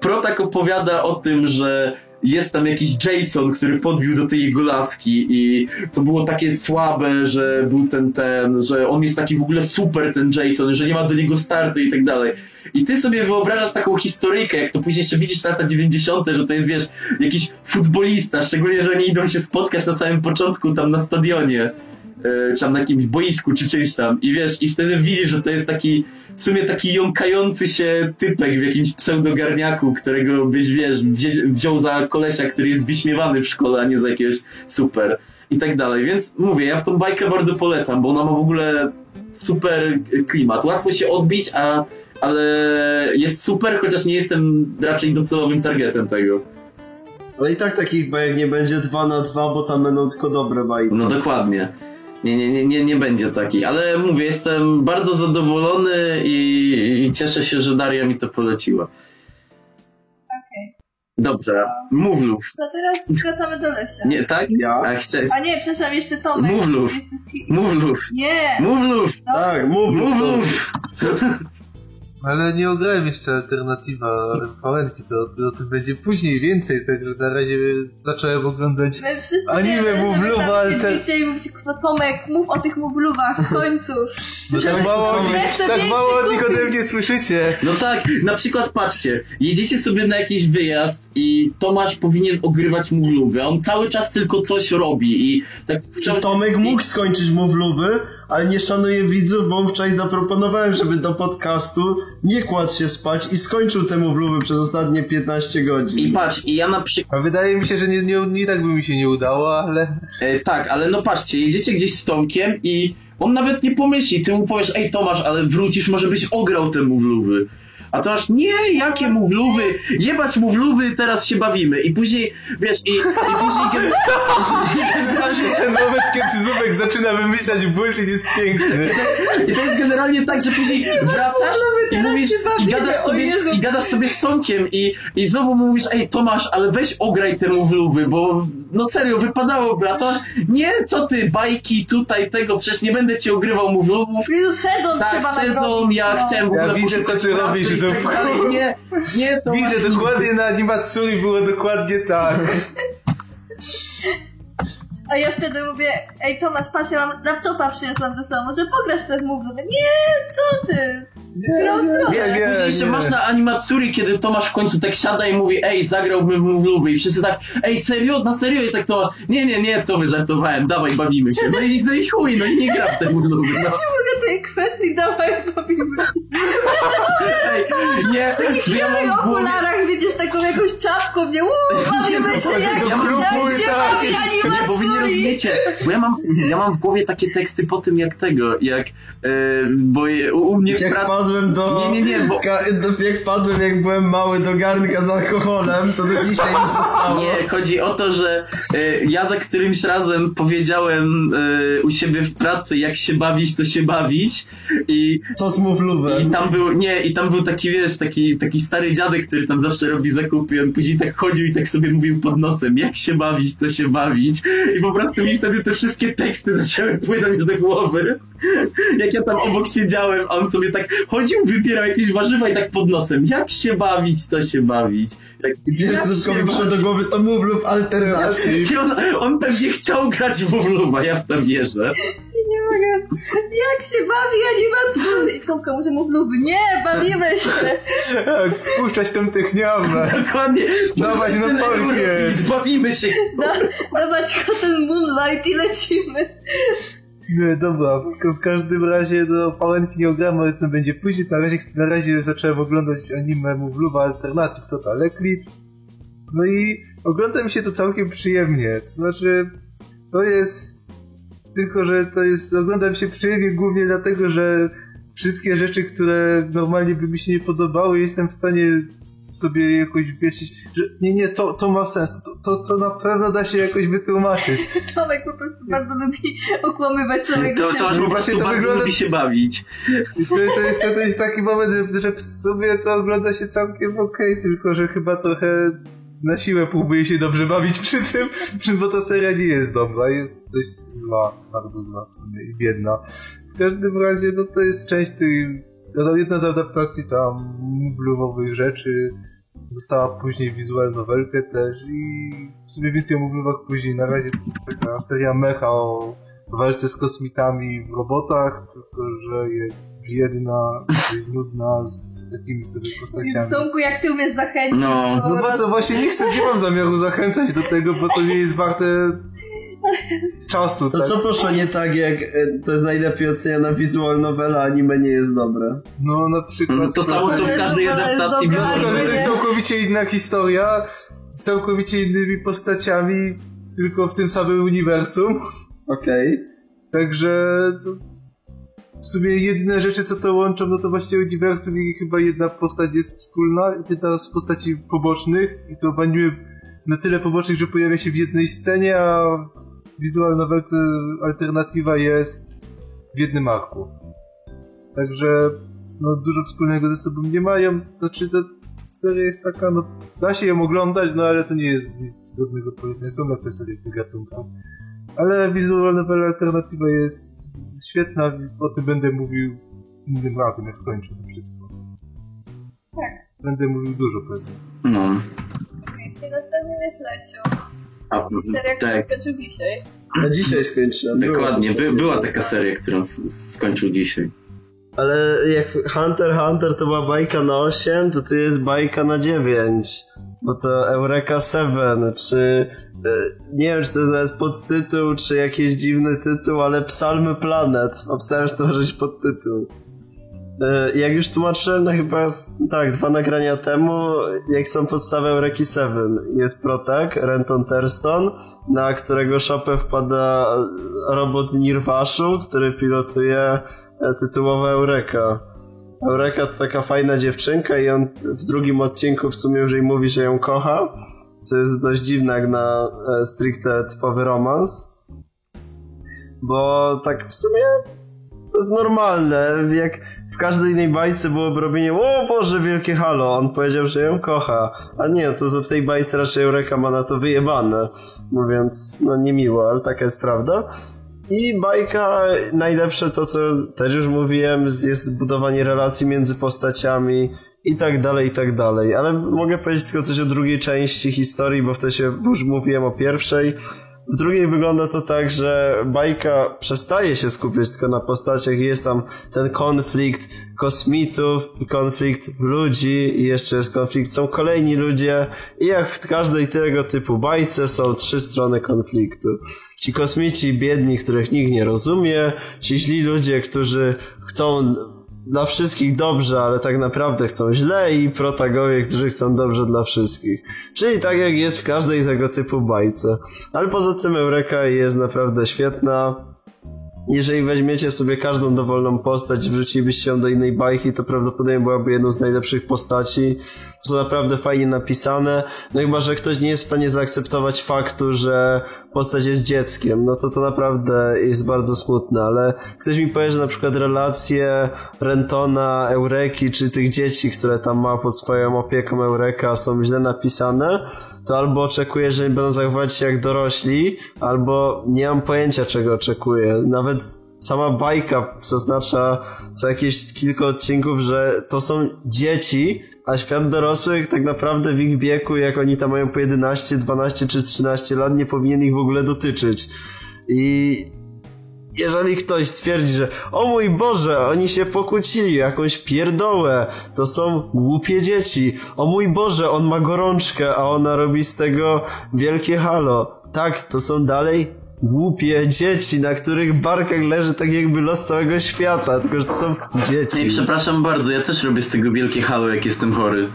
Protak opowiada o tym, że jest tam jakiś Jason, który podbił do tej jego laski i to było takie słabe, że był ten, ten, że on jest taki w ogóle super ten Jason, że nie ma do niego startu i tak dalej. I ty sobie wyobrażasz taką historyjkę, jak to później jeszcze widzisz lata 90., że to jest, wiesz, jakiś futbolista, szczególnie, że oni idą się spotkać na samym początku tam na stadionie czy tam na jakimś boisku, czy czymś tam. I wiesz, i wtedy widzisz, że to jest taki, w sumie taki jąkający się typek w jakimś pseudogarniaku, którego byś, wiesz, wziął za kolesia, który jest wyśmiewany w szkole, a nie za jakiegoś super. I tak dalej. Więc mówię, ja tą bajkę bardzo polecam, bo ona ma w ogóle super klimat. Łatwo się odbić, a, ale jest super, chociaż nie jestem raczej docelowym targetem tego. Ale i tak takich bajek nie będzie 2 na 2, bo tam będą tylko dobre bajki. No dokładnie. Nie, nie, nie, nie, nie będzie takich, ale mówię, jestem bardzo zadowolony i, i cieszę się, że Daria mi to poleciła. Okej. Dobrze, Mówlów. To teraz wracamy do Lesia. Nie, tak? Ja? A chciałeś... A nie, przepraszam, jeszcze Tomek. Mówlów. Mówlów. Nie! Mówlów. Tak, mów, Mówlów. Ale nie ograłem jeszcze alternatywa Fawenty, to, to o tym będzie później więcej, także na razie zacząłem oglądać My anime siedzicie ten... i mówicie, kurwa, Tomek, mów o tych Mówluwach w końcu. No tak mało, tak mało o nich ode mnie słyszycie. No tak, na przykład patrzcie, jedziecie sobie na jakiś wyjazd i Tomasz powinien ogrywać Mówlówy, on cały czas tylko coś robi i tak... Czy Tomek mógł skończyć Mówluwy, ale nie szanuje widzów, bo wczoraj zaproponowałem, żeby do podcastu nie kładł się spać i skończył te Mówluwy przez ostatnie 15 godzin. I patrz, i ja na przykład... A wydaje mi się, że nie, nie, nie tak by mi się nie udało, ale... E, tak, ale no patrzcie, jedziecie gdzieś z Tomkiem i on nawet nie pomyśli, ty mu powiesz, ej Tomasz, ale wrócisz, może byś ograł te mówluwy. A Tomasz, nie, jakie mówluwy, jebać mówluwy, teraz się bawimy. I później, wiesz, i, i później... Gen... Ten moment, kiedy Zubek zaczyna wymyślać bullshit jest piękny. I to jest generalnie tak, że później wracasz i mówisz, i gadasz sobie, i gadasz sobie z Tomkiem i, i znowu mu mówisz, ej Tomasz, ale weź ograj te mówluwy, bo no serio, wypadałoby, a to nie, co ty, bajki tutaj, tego, przecież nie będę ci ogrywał mówluwów. Jezu, sezon Tak, trzeba sezon, ja no. chciałem w ogóle Ja widzę, co ty robisz, dalej. Nie, nie, to Widzę, masz- dokładnie na animatsuri było dokładnie tak. A ja wtedy mówię, ej Tomasz, patrz, ja mam laptopa przyniosłam ze sobą, może pograsz sobie w? Nie, co ty? Wiesz, Nie, później jeszcze nie. masz na animatsuri, kiedy Tomasz w końcu tak siada i mówi, ej, zagrałbym w Mówluby i wszyscy tak, ej, serio, na serio? I tak to, nie, nie, nie, co wy, żartowałem, dawaj, bawimy się. No i, no i chuj, no i nie gra w te Mówluby, no. Nie mogę tej kwestii, dawaj, bawimy się. Ej, nie, W ja mam okularach, wiecie, z taką jakąś czapką, nie, uuu, bawimy się, jak, jak i się tak. bawi Nie, bo wy nie rozumiecie, bo ja mam, ja mam w głowie takie teksty po tym jak tego, jak, e, bo je- u, u mnie w Jak pracy... wpadłem do... Nie, nie, nie, bo... Jak wpadłem, jak byłem mały do garnka z alkoholem, to do dzisiaj mi zostało. Nie, chodzi o to, że e, ja za którymś razem powiedziałem e, u siebie w pracy, jak się bawić, to się bawi bawić i... To z Mówlubem. I tam był, nie, i tam był taki, wiesz, taki, taki stary dziadek, który tam zawsze robi zakupy on później tak chodził i tak sobie mówił pod nosem, jak się bawić, to się bawić. I po prostu mi wtedy te wszystkie teksty zaczęły płynąć do głowy. Jak ja tam obok siedziałem, a on sobie tak chodził, wybierał jakieś warzywa i tak pod nosem, jak się bawić, to się bawić. Pierwszy co mi przyszło do głowy to Mówlub alternacji. I on, on pewnie chciał grać w Owluba, ja w to wierzę. Nie mogę. Jak się bawi animacja? I Tomka może mów luby. Nie, bawimy się. Puszczać tę techniamę. Dokładnie. Dawać na parkiet. Bawimy się. Da, dawać ten Moonlight i lecimy. Nie, dobra, w, każdym razie no, pałęki nie ogram, ale to będzie później. Na razie, na razie zacząłem oglądać anime Mówluba Alternatyw, co to, ale Eclipse. No i ogląda mi się to całkiem przyjemnie. To znaczy, to jest... Tylko, że to jest... Ogląda mi się przyjemnie głównie dlatego, że wszystkie rzeczy, które normalnie by mi się nie podobały, jestem w stanie sobie jakoś wierzyć, że nie, nie, to, to ma sens, to, to, to na pewno da się jakoś wytłumaczyć. Tomek po prostu bardzo lubi okłamywać samego To, to aż po prostu to bardzo wygląda- lubi się bawić. To, to, jest, to jest taki moment, że, że w sumie to ogląda się całkiem okej, tylko że chyba trochę na siłę próbuje się dobrze bawić przy tym, bo ta seria nie jest dobra, jest dość zła, bardzo zła w sumie i biedna. W każdym razie, no to jest część tej, jedna z adaptacji tam blumowych rzeczy, dostała później wizual nowelkę też i w sumie więcej o Moblowach później. Na razie to jest taka seria mecha o walce z kosmitami w robotach, tylko że jest biedna, nudna z takimi sobie Więc postaciami. Tomku, jak ty umiesz zachęcić, No. No bo to właśnie nie chcę, nie mam zamiaru zachęcać do tego, bo to nie jest warte czasu, To tak? co poszło nie tak, jak e, to jest najlepiej oceniana visual novela, a anime nie jest dobre? No na przykład... To samo co w każdej adaptacji że to jest całkowicie inna historia, z całkowicie innymi postaciami, tylko w tym samym uniwersum. Okej. Także to w sumie jedyne rzeczy, co to łączą, no to właśnie uniwersum i chyba jedna postać jest wspólna, jedna z postaci pobocznych i to w anime na tyle pobocznych, że pojawia się w jednej scenie, a visual novelce alternatywa jest w jednym arku. Także no dużo wspólnego ze sobą nie mają, znaczy ta seria jest taka, no da się ją oglądać, no ale to nie jest nic godnego powiedzenia, są lepsze serie w tych gatunkach. Ale visual novel alternatywa jest świetna, o tym będę mówił innym razem, jak skończę to wszystko. Tak. Będę mówił dużo pewnie. No. Następnym jest Lesio. A, Seria, która tak, skończył dzisiaj. A dzisiaj skończyłem. Dokładnie. By, była taka seria, którą skończył dzisiaj. Ale jak Hunter x Hunter to była bajka na 8, to tu jest bajka na 9. Bo to Eureka 7, czy... e, Nie wiem, czy to jest nawet podtytuł, czy jakiś dziwny tytuł, ale Psalmy Planet. Obstawiam, że to może być podtytuł. E, Jak już tłumaczyłem, no chyba tak, dwa nagrania temu, jak są podstawy Eureki 7. Jest Protek, Renton Terston, na którego szopę wpada robot Nirwaszu, który pilotuje e, tytułowa Eureka. Eureka to taka fajna dziewczynka i on w drugim odcinku w sumie już jej mówi, że ją kocha, co jest dość dziwne jak na e, stricte typowy romans. Bo tak w sumie to jest normalne, jak w każdej innej bajce byłoby robienie o Boże, wielkie halo, on powiedział, że ją kocha, a nie, to, to w tej bajce raczej Eureka ma na to wyjebane, mówiąc, no niemiło, ale taka jest prawda. I bajka, najlepsze to, co też już mówiłem, jest budowanie relacji między postaciami i tak dalej, i tak dalej. Ale mogę powiedzieć tylko coś o drugiej części historii, bo wtedy się już mówiłem o pierwszej. W drugiej wygląda to tak, że bajka przestaje się skupiać tylko na postaciach i jest tam ten konflikt kosmitów, konflikt ludzi i jeszcze jest konflikt, są kolejni ludzie i jak w każdej tego typu bajce są trzy strony konfliktu. Ci kosmici biedni, których nikt nie rozumie, ci źli ludzie, którzy chcą dla wszystkich dobrze, ale tak naprawdę chcą źle i protagowie, którzy chcą dobrze dla wszystkich. Czyli tak jak jest w każdej tego typu bajce. Ale poza tym Eureka jest naprawdę świetna. Jeżeli weźmiecie sobie każdą dowolną postać i wrzucilibyście ją do innej bajki, to prawdopodobnie byłaby jedną z najlepszych postaci. Są naprawdę fajnie napisane. No chyba, że ktoś nie jest w stanie zaakceptować faktu, że postać jest dzieckiem, no to to naprawdę jest bardzo smutne, ale ktoś mi powie, że na przykład relacje Rentona, Eureki, czy tych dzieci, które tam ma pod swoją opieką Eureka są źle napisane, to albo oczekuję, że będą zachowywać się jak dorośli, albo nie mam pojęcia, czego oczekuję. Nawet sama bajka zaznacza co jakieś kilka odcinków, że to są dzieci, a świat dorosłych tak naprawdę w ich wieku, jak oni tam mają po 11, 12 czy 13 lat, nie powinien ich w ogóle dotyczyć. I jeżeli ktoś stwierdzi, że o mój Boże, oni się pokłócili, jakąś pierdołę, to są głupie dzieci. O mój Boże, on ma gorączkę, a ona robi z tego wielkie halo. Tak, to są dalej głupie dzieci, na których barkach leży tak jakby los całego świata, tylko że to są dzieci. Nie, przepraszam bardzo, ja też robię z tego wielkie halo, jak jestem chory.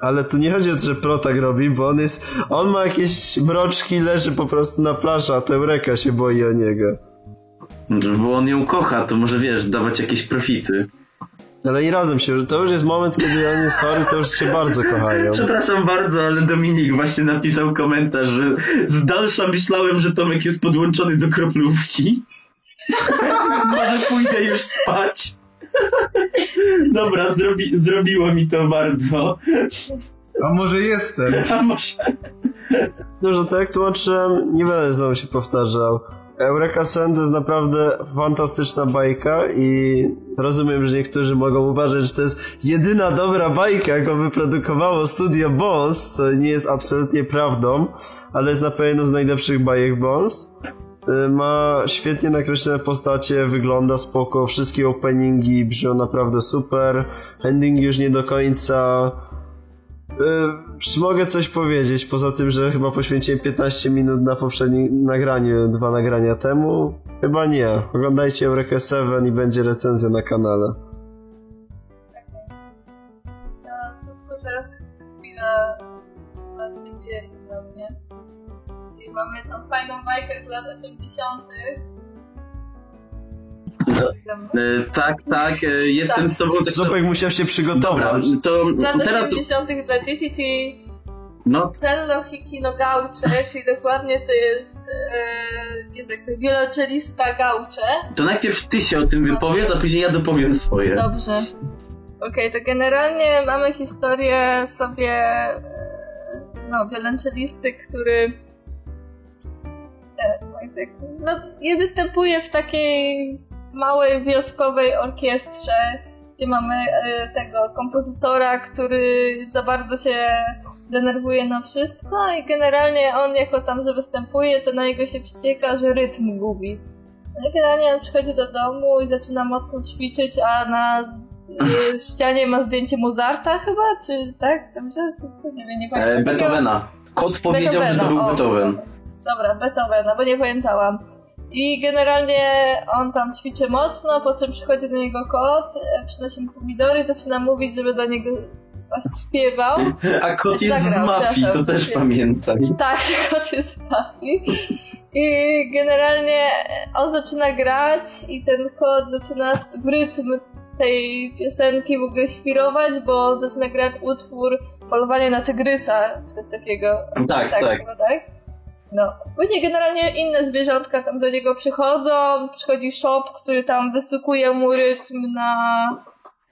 Ale tu nie chodzi o to, że Pro tak robi, bo on jest, on ma jakieś mroczki, leży po prostu na plaży, a Teureka się boi o niego. Bo on ją kocha, to może wiesz, dawać jakieś profity. Ale i razem się, to już jest moment, kiedy on jest chory, to już się bardzo kochają. Przepraszam bardzo, ale Dominik właśnie napisał komentarz, że z dalsza myślałem, że Tomek jest podłączony do kroplówki. Może pójdę już spać. Dobra, zrobi, zrobiło mi to bardzo. A może jestem? A może... Dobrze, tak jak tłumaczyłem, nie będę znowu się powtarzał. Eureka Sand jest naprawdę fantastyczna bajka i rozumiem, że niektórzy mogą uważać, że to jest jedyna dobra bajka, jaką wyprodukowało studio Bones, co nie jest absolutnie prawdą, ale jest na pewno z najlepszych bajek Bones. Y, Ma świetnie nakreślone postacie, wygląda spoko, wszystkie openingi brzmią naprawdę super, ending już nie do końca. Y, Czy mogę coś powiedzieć, poza tym, że chyba poświęciłem 15 minut na poprzednim nagraniu, dwa nagrania temu? Chyba nie. Oglądajcie Eureka 7 i będzie recenzja na kanale. No, teraz jest chwila dla ciebie i. Czyli mamy tą fajną bajkę z lat 80. E, tak, tak, e, jestem Tak. z tobą tak... Zupek musiał się przygotować. Dobra, to Z lat teraz... 80. dla dzieci, czyli No, Cello Hiki no Gaucze, czyli dokładnie to jest, e, jest jak sobie wioloncelista Gaucze. to najpierw ty się o tym wypowiedz, a później ja dopowiem swoje. Dobrze. Okej, to generalnie mamy historię sobie e, no, wiolonczelisty, który e, no, jak- no, nie występuje w takiej małej wioskowej orkiestrze, gdzie mamy e, tego kompozytora, który za bardzo się denerwuje na wszystko i generalnie on jako tam, że występuje, to na niego się wścieka, że rytm gubi. No i generalnie on przychodzi do domu i zaczyna mocno ćwiczyć, a na y, ścianie ma zdjęcie Mozarta chyba, czy tak? Dobrze? Nie wiem, nie E, pamiętam. Beethovena. Kot powiedział, że to był Beethovena, o. Beethoven. Dobra, Beethovena, bo nie pamiętałam. I generalnie on tam ćwiczy mocno, po czym przychodzi do niego kot, e, przynosi mu pomidory, zaczyna mówić, żeby do niego coś śpiewał. A kot jest z Zagrał, mafii, to też pamiętaj. Tak, kot jest w mafii. I generalnie on zaczyna grać i ten kot zaczyna w rytm tej piosenki w ogóle świrować, bo zaczyna grać utwór Polowanie na tygrysa, czy coś takiego. Tak, tak. Chyba, tak? No. Później generalnie inne zwierzątka tam do niego przychodzą, przychodzi shop, który tam wystukuje mu rytm na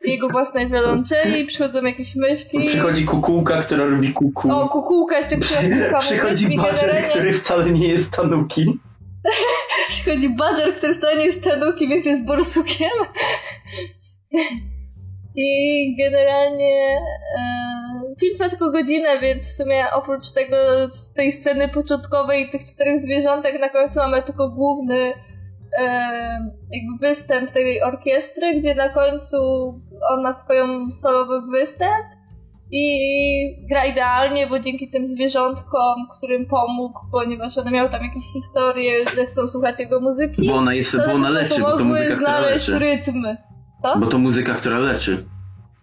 jego własnej wiolonczeli, przychodzą jakieś myszki. Przychodzi kukułka, która robi kuku. O, kukułka jeszcze która kuka Przychodzi Badger, który wcale nie jest tanuki. Przychodzi Badger, który wcale nie jest tanuki, więc jest borsukiem. I generalnie e, film trwa tylko godzinę, więc w sumie oprócz tego z tej sceny początkowej tych czterech zwierzątek na końcu mamy tylko główny jakby występ tej orkiestry, gdzie na końcu on ma swoją solowy występ i gra idealnie, bo dzięki tym zwierzątkom, którym pomógł, ponieważ one miały tam jakieś historie, że chcą słuchać jego muzyki. Bo ona jest- bo ona leczy, bo to muzyka, która leczy. rytm. Co? Bo to muzyka, która leczy.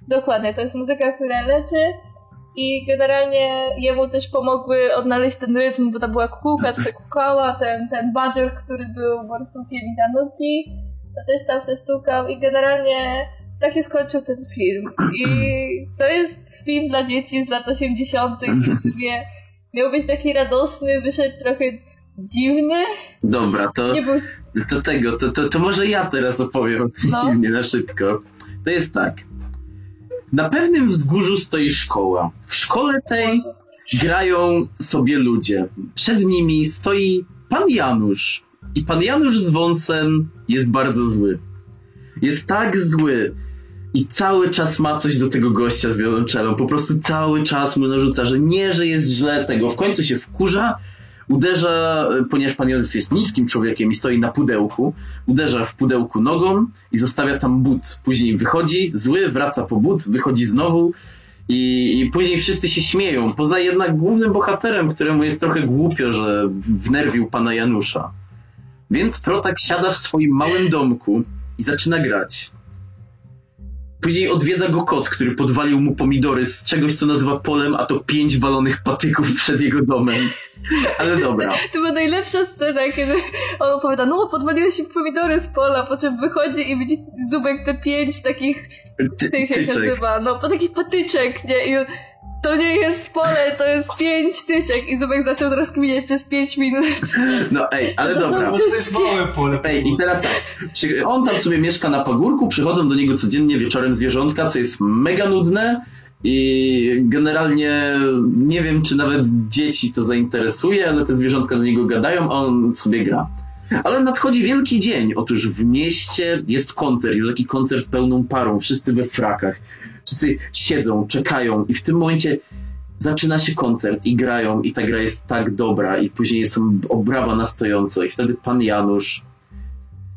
Dokładnie, to jest muzyka, która leczy i generalnie jemu też pomogły odnaleźć ten rytm, bo to była co się kukała, ten, ten Badger, który był borsukiem i Danuki, to też tam się stukał i generalnie tak się skończył ten film. I to jest film dla dzieci z lat 80. i w sumie miał być taki radosny, wyszedł trochę dziwny. Dobra, to, był... to tego, to, to, to może ja teraz opowiem o tym No. filmie na szybko. To jest tak. Na pewnym wzgórzu stoi szkoła. W szkole tej grają sobie ludzie. Przed nimi stoi pan Janusz. I pan Janusz z wąsem jest bardzo zły. Jest tak zły. I cały czas ma coś do tego gościa z wiolonczelą. Po prostu cały czas mu narzuca, że nie, że jest źle tego. W końcu się wkurza, uderza, ponieważ pan Janusz jest niskim człowiekiem i stoi na pudełku, uderza w pudełku nogą i zostawia tam but. Później wychodzi, zły, wraca po but, wychodzi znowu i, i później wszyscy się śmieją. Poza jednak głównym bohaterem, któremu jest trochę głupio, że wnerwił pana Janusza. Więc Protak siada w swoim małym domku i zaczyna grać. Później odwiedza go kot, który podwalił mu pomidory z czegoś, co nazywa polem, a to pięć walonych patyków przed jego domem. Ale dobra. To była najlepsza scena, kiedy on opowiada, no podwaliłeś mi pomidory z pola, po czym wychodzi i widzi Zubek te pięć takich, Ty, tych jak się nazywa, no po takich patyczek, nie? I on, to nie jest pole, to jest pięć tyczek. I Zubek zaczął rozkminiać przez pięć minut. No ej, ale To są dobra. tyczki. Ej, i teraz tak. On tam sobie mieszka na pagórku, przychodzą do niego codziennie wieczorem zwierzątka, co jest mega nudne i generalnie nie wiem, czy nawet dzieci to zainteresuje, ale te zwierzątka do niego gadają, a on sobie gra. Ale nadchodzi wielki dzień. Otóż w mieście jest koncert, jest taki koncert pełną parą, wszyscy we frakach. Wszyscy siedzą, czekają i w tym momencie zaczyna się koncert i grają i ta gra jest tak dobra i później są obrawa na stojąco i wtedy pan Janusz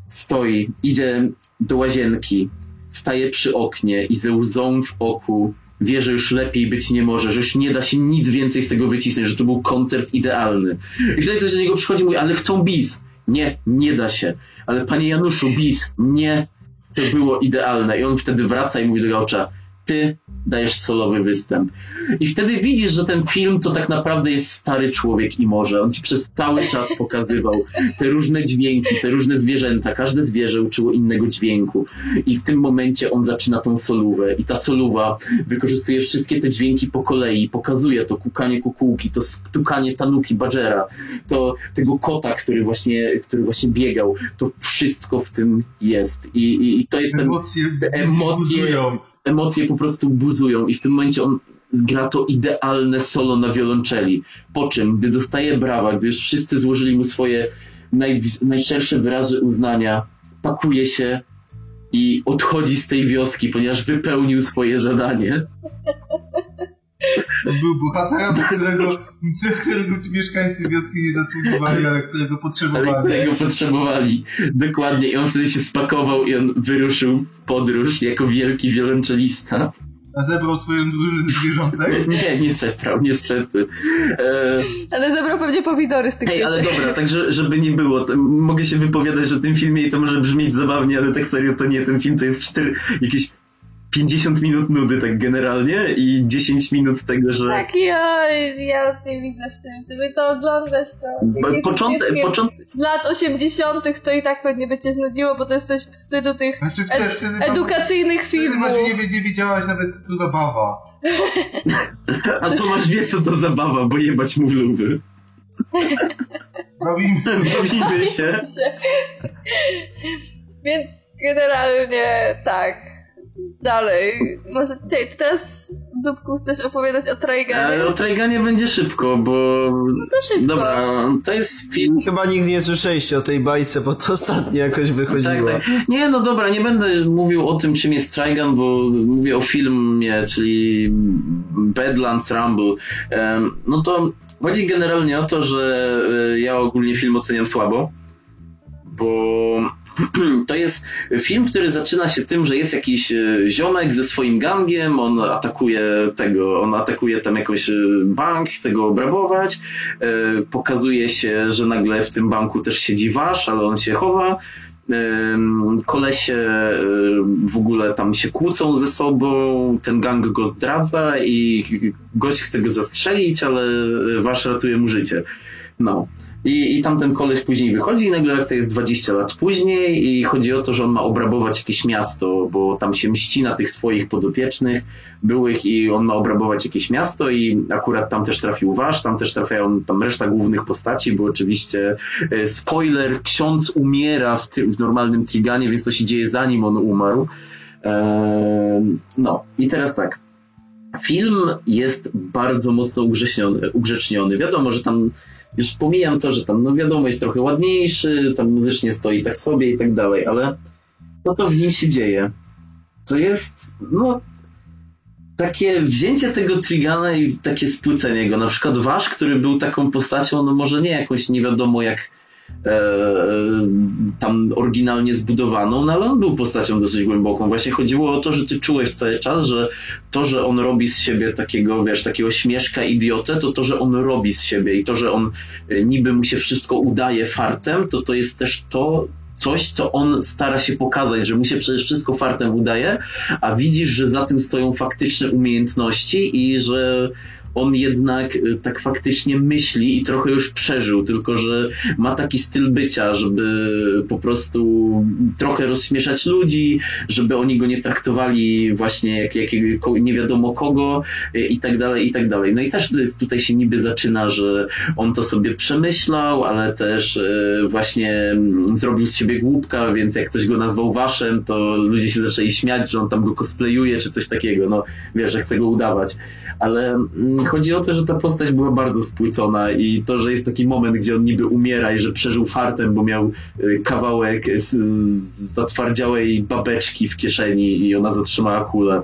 stoi, idzie do łazienki, staje przy oknie i ze łzą w oku wie, że już lepiej być nie może, że już nie da się nic więcej z tego wycisnąć, że to był koncert idealny. I wtedy ktoś do niego przychodzi i mówi, ale chcą bis. Nie, nie da się. Ale panie Januszu, bis, nie, to było idealne. I on wtedy wraca i mówi do Gaucza, ty dajesz solowy występ. I wtedy widzisz, że ten film to tak naprawdę jest stary człowiek i morze. On ci przez cały czas pokazywał te różne dźwięki, te różne zwierzęta. Każde zwierzę uczyło innego dźwięku. I w tym momencie on zaczyna tą solówę. I ta soluwa wykorzystuje wszystkie te dźwięki po kolei. Pokazuje to kukanie kukułki, to stukanie tanuki badżera, to tego kota, który właśnie, który właśnie biegał. To wszystko w tym jest. I, i, i to jest ten, Emocje, te emocje. Emocje po prostu buzują i w tym momencie on gra to idealne solo na wiolonczeli. Po czym, gdy dostaje brawa, gdy już wszyscy złożyli mu swoje naj, najszersze wyrazy uznania, pakuje się i odchodzi z tej wioski, ponieważ wypełnił swoje zadanie. On był bohaterem, którego, którego mieszkańcy wioski nie zasługowali, ale którego ale potrzebowali. którego potrzebowali. Dokładnie. I on wtedy się spakował i on wyruszył w podróż jako wielki wiolonczelista. A zebrał swoją drużynę zwierzątek. Nie, nie zebrał, niestety. E, Ale zebrał pewnie pomidory z tych Ej, ale dobra, także żeby nie było, to mogę się wypowiadać o tym filmie i to może brzmieć zabawnie, ale tak serio to nie, ten film to jest 4, jakieś 50 minut nudy tak generalnie i 10 minut tego, że... Tak, ja, ja nie widzę w tym, żeby to oglądać, to... Filmie początek- Z lat 80. to i tak pewnie by cię znudziło, bo to jest coś w stylu tych Znaczy, ed- też wtedy- edukacyjnych Wtedy filmów. Maciu nie, nie wiedziałaś nawet, co to zabawa. A to masz wie co to zabawa, bo jebać mu luby. Bawimy, Bawimy się. Więc generalnie tak. Dalej. Może ty, ty teraz, Zupku, chcesz opowiadać o Traiganie? Ale o Traiganie będzie szybko, bo... No to szybko. Dobra, to jest film... Chyba nigdy nie słyszeliście o tej bajce, bo to ostatnio jakoś wychodziło. Tak, tak. Nie, no dobra, nie będę mówił o tym, czym jest Trigun, bo mówię o filmie, czyli Badlands Rumble. No to chodzi generalnie o to, że e, ja ogólnie film oceniam słabo, bo to jest film, który zaczyna się tym, że jest jakiś e, ziomek ze swoim gangiem, on atakuje tego, on atakuje tam jakoś e, bank, chce go obrabować, e, pokazuje się, że nagle w tym banku też siedzi wasz, ale on się chowa, kolesie w ogóle tam się kłócą ze sobą, ten gang go zdradza i gość chce go zastrzelić, ale wasz ratuje mu życie. No. I, I tamten koleś później wychodzi i nagle akcja jest 20 lat później i chodzi o to, że on ma obrabować jakieś miasto, bo tam się mści na tych swoich podopiecznych byłych i on ma obrabować jakieś miasto i akurat tam też trafił Wasz, tam też trafiają tam reszta głównych postaci, bo oczywiście e, spoiler, ksiądz umiera w, w normalnym Triganie, więc to się dzieje zanim on umarł. E, no i teraz tak. Film jest bardzo mocno ugrzeczniony, ugrzeczniony. Wiadomo, że tam już pomijam to, że tam, no wiadomo, jest trochę ładniejszy, tam muzycznie stoi tak sobie i tak dalej, ale to, co w nim się dzieje, to jest, no, takie wzięcie tego Trigana i takie spłycenie go. Na przykład Wasz, który był taką postacią, no może nie jakąś nie wiadomo jak tam oryginalnie zbudowaną, no ale on był postacią dosyć głęboką. Właśnie chodziło o to, że ty czułeś cały czas, że to, że on robi z siebie takiego, wiesz, takiego śmieszka, idiotę, to to, że on robi z siebie i to, że on e, niby mu się wszystko udaje fartem, to to jest też to, coś, co on stara się pokazać, że mu się przecież wszystko fartem udaje, a widzisz, że za tym stoją faktyczne umiejętności i że on jednak y, tak faktycznie myśli i trochę już przeżył, tylko że ma taki styl bycia, żeby po prostu trochę rozśmieszać ludzi, żeby oni go nie traktowali właśnie jak nie wiadomo kogo y, i tak dalej, i tak dalej. No i też tutaj się niby zaczyna, że on to sobie przemyślał, ale też y, właśnie mm, zrobił z siebie głupka, więc jak ktoś go nazwał waszem, to ludzie się zaczęli śmiać, że on tam go cosplayuje czy coś takiego, no wiesz, że chce go udawać. Ale mm, chodzi o to, że ta postać była bardzo spłycona i to, że jest taki moment, gdzie on niby umiera i że przeżył fartem, bo miał y, kawałek z, z zatwardziałej babeczki w kieszeni i ona zatrzymała kulę.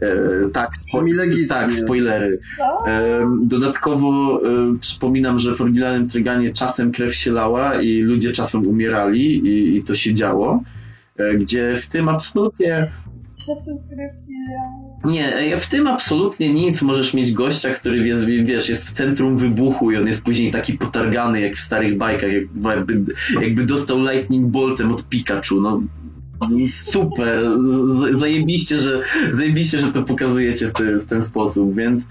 E, tak, spo- tak, spoilery. E, dodatkowo e, przypominam, że w oryginalnym Tryganie czasem krew się lała i ludzie czasem umierali i, i to się działo. E, gdzie w tym absolutnie nie w tym absolutnie nic. Możesz mieć gościa, który jest, wiesz, jest w centrum wybuchu i on jest później taki potargany jak w starych bajkach, jakby, jakby dostał lightning boltem od Pikachu. No, super. Zajebiście, że, zajebiście, że to pokazujecie w, w ten sposób, więc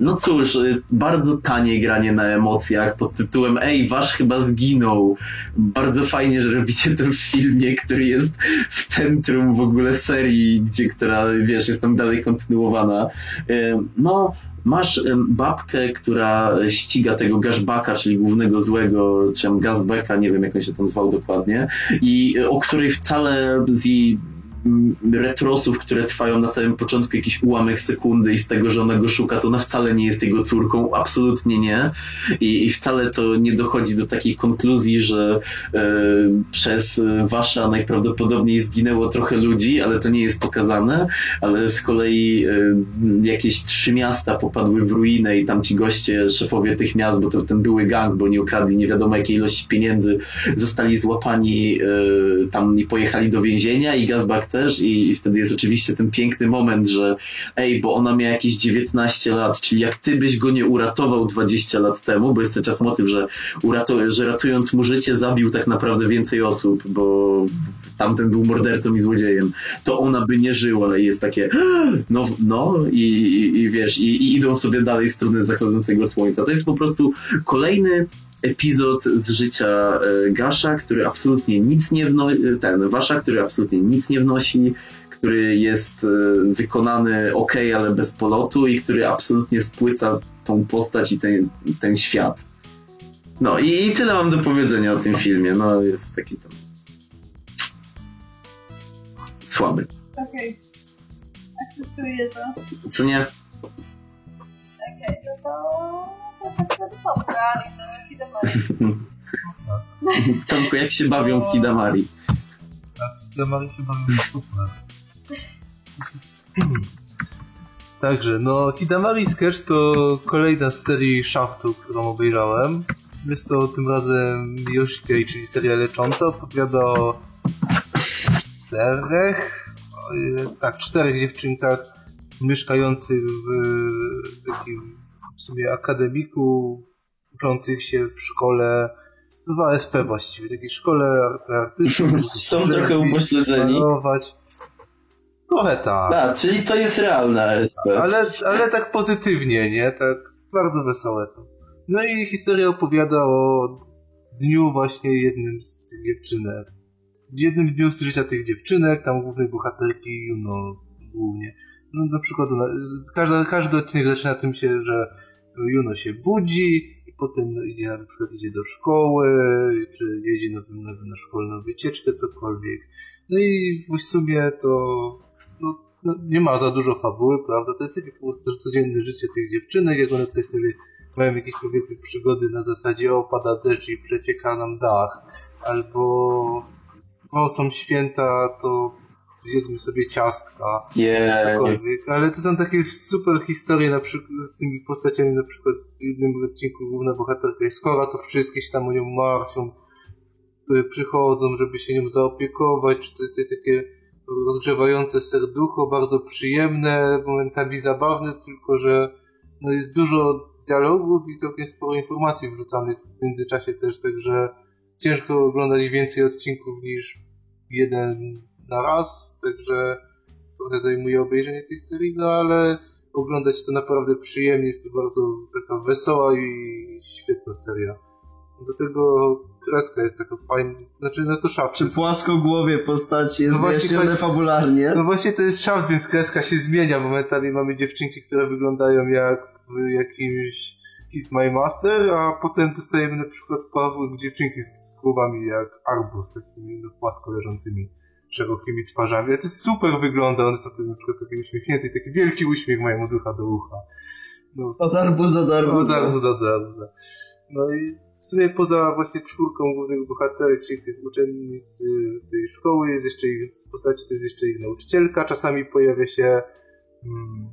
no cóż, y, bardzo tanie granie na emocjach pod tytułem Ej, wasz chyba zginął. Bardzo fajnie, że robicie to w filmie, który jest w centrum w ogóle serii, gdzie, która, wiesz, jest tam dalej kontynuowana. Y, No, masz em, babkę, która ściga tego Gashbacka, czyli głównego złego, czy Gazbeka, nie wiem jak on się tam zwał dokładnie, i o której wcale z jej mm, retrosów, które trwają na samym początku jakiś ułamek sekundy i z tego, że ona go szuka, to ona wcale nie jest jego córką, absolutnie nie. I, i wcale to nie dochodzi do takiej konkluzji, że e, przez Wasza najprawdopodobniej zginęło trochę ludzi, ale to nie jest pokazane, ale z kolei e, jakieś trzy miasta popadły w ruinę i tam ci goście, szefowie tych miast, bo to ten były gang, bo nie ukradli nie wiadomo jakiej ilości pieniędzy, zostali złapani e, tam i pojechali do więzienia i Gazbach też i, i wtedy jest oczywiście ten piękny moment, że ej, bo ona miała jakieś 19 lat, czyli jak ty byś go nie uratował 20 lat temu, bo jest cały czas motyw, że, uratu- że ratując mu życie zabił tak naprawdę więcej osób, bo tamten był mordercą i złodziejem, to ona by nie żyła i jest takie no, no i, i, i wiesz, i, i idą sobie dalej w stronę zachodzącego słońca. To jest po prostu kolejny epizod z życia e, Gasza, który absolutnie nic nie wnosi, ten Wasza, który absolutnie nic nie wnosi, który jest e, wykonany ok, ale bez polotu i który absolutnie spłyca tą postać i ten, ten świat. No i, i tyle mam do powiedzenia o tym filmie. No jest taki tam słaby. Okej. Akceptuję to. Co nie? Okej, no to... Tomku, jak się bawią w Kidamari? Hidamari się bawią super. Także, no Hidamari Sketch to kolejna z serii Shaftu, którą obejrzałem. Jest to tym razem Yoshikei, czyli seria lecząca. Opowiada o czterech, tak, czterech dziewczynkach mieszkających w takim w sumie akademiku, uczących się w szkole w ASP właściwie, takiej szkole artystów. Są trochę upośledzeni. malować. Trochę tak. A, czyli to jest realne ASP. Ale, ale tak pozytywnie, nie? Tak bardzo wesołe są. No i historia opowiada o dniu właśnie jednym z tych dziewczynek. Jednym dniu z życia tych dziewczynek, tam głównej bohaterki Juno głównie. No na przykład ona, każdy, każdy odcinek zaczyna tym się, że Juno się budzi i potem no, idzie na przykład idzie do szkoły, czy jedzie na, na, na szkolną wycieczkę, cokolwiek. No i w sumie to no, no, nie ma za dużo fabuły, prawda? To jest takie po prostu codzienne życie tych dziewczynek, jak one coś sobie mają jakieś powiedzmy przygody na zasadzie o pada deszcz i przecieka nam dach, albo o są święta, to zjedzmy sobie ciastka, Jej. cokolwiek, ale to są takie super historie na przykład z tymi postaciami, na przykład w jednym odcinku główna bohaterka jest chora, to wszystkie się tam o nią martwią, które przychodzą, żeby się nią zaopiekować, czy coś to jest takie rozgrzewające serducho, bardzo przyjemne, momentami zabawne, tylko że no jest dużo dialogów i całkiem sporo informacji wrzucanych w międzyczasie też, także ciężko oglądać więcej odcinków niż jeden na raz, także trochę zajmuje obejrzenie tej serii, no ale oglądać to naprawdę przyjemnie, jest to bardzo taka wesoła i świetna seria. Do tego kreska jest taka fajna, znaczy no to szaft. Czy płaskogłowie postaci jest No właśnie wyjaśnione chodzi- fabularnie? No właśnie to jest szaft, więc kreska się zmienia. Momentami mamy dziewczynki, które wyglądają jak w jakimś Kiss My Master, a potem dostajemy na przykład dziewczynki z głowami jak arbus, takimi no, płasko leżącymi szerokimi twarzami. Ale to super wygląda, one są wtedy na przykład takie uśmiechnięte i taki wielki uśmiech mają od ucha do ucha. No, Od arbuza do arbuza. Od arbuza do arbuza. No i w sumie poza właśnie czwórką głównych bohaterek, czyli tych uczennic y, tej szkoły, jest jeszcze ich, z postaci to jest jeszcze ich nauczycielka. Czasami pojawia się mm,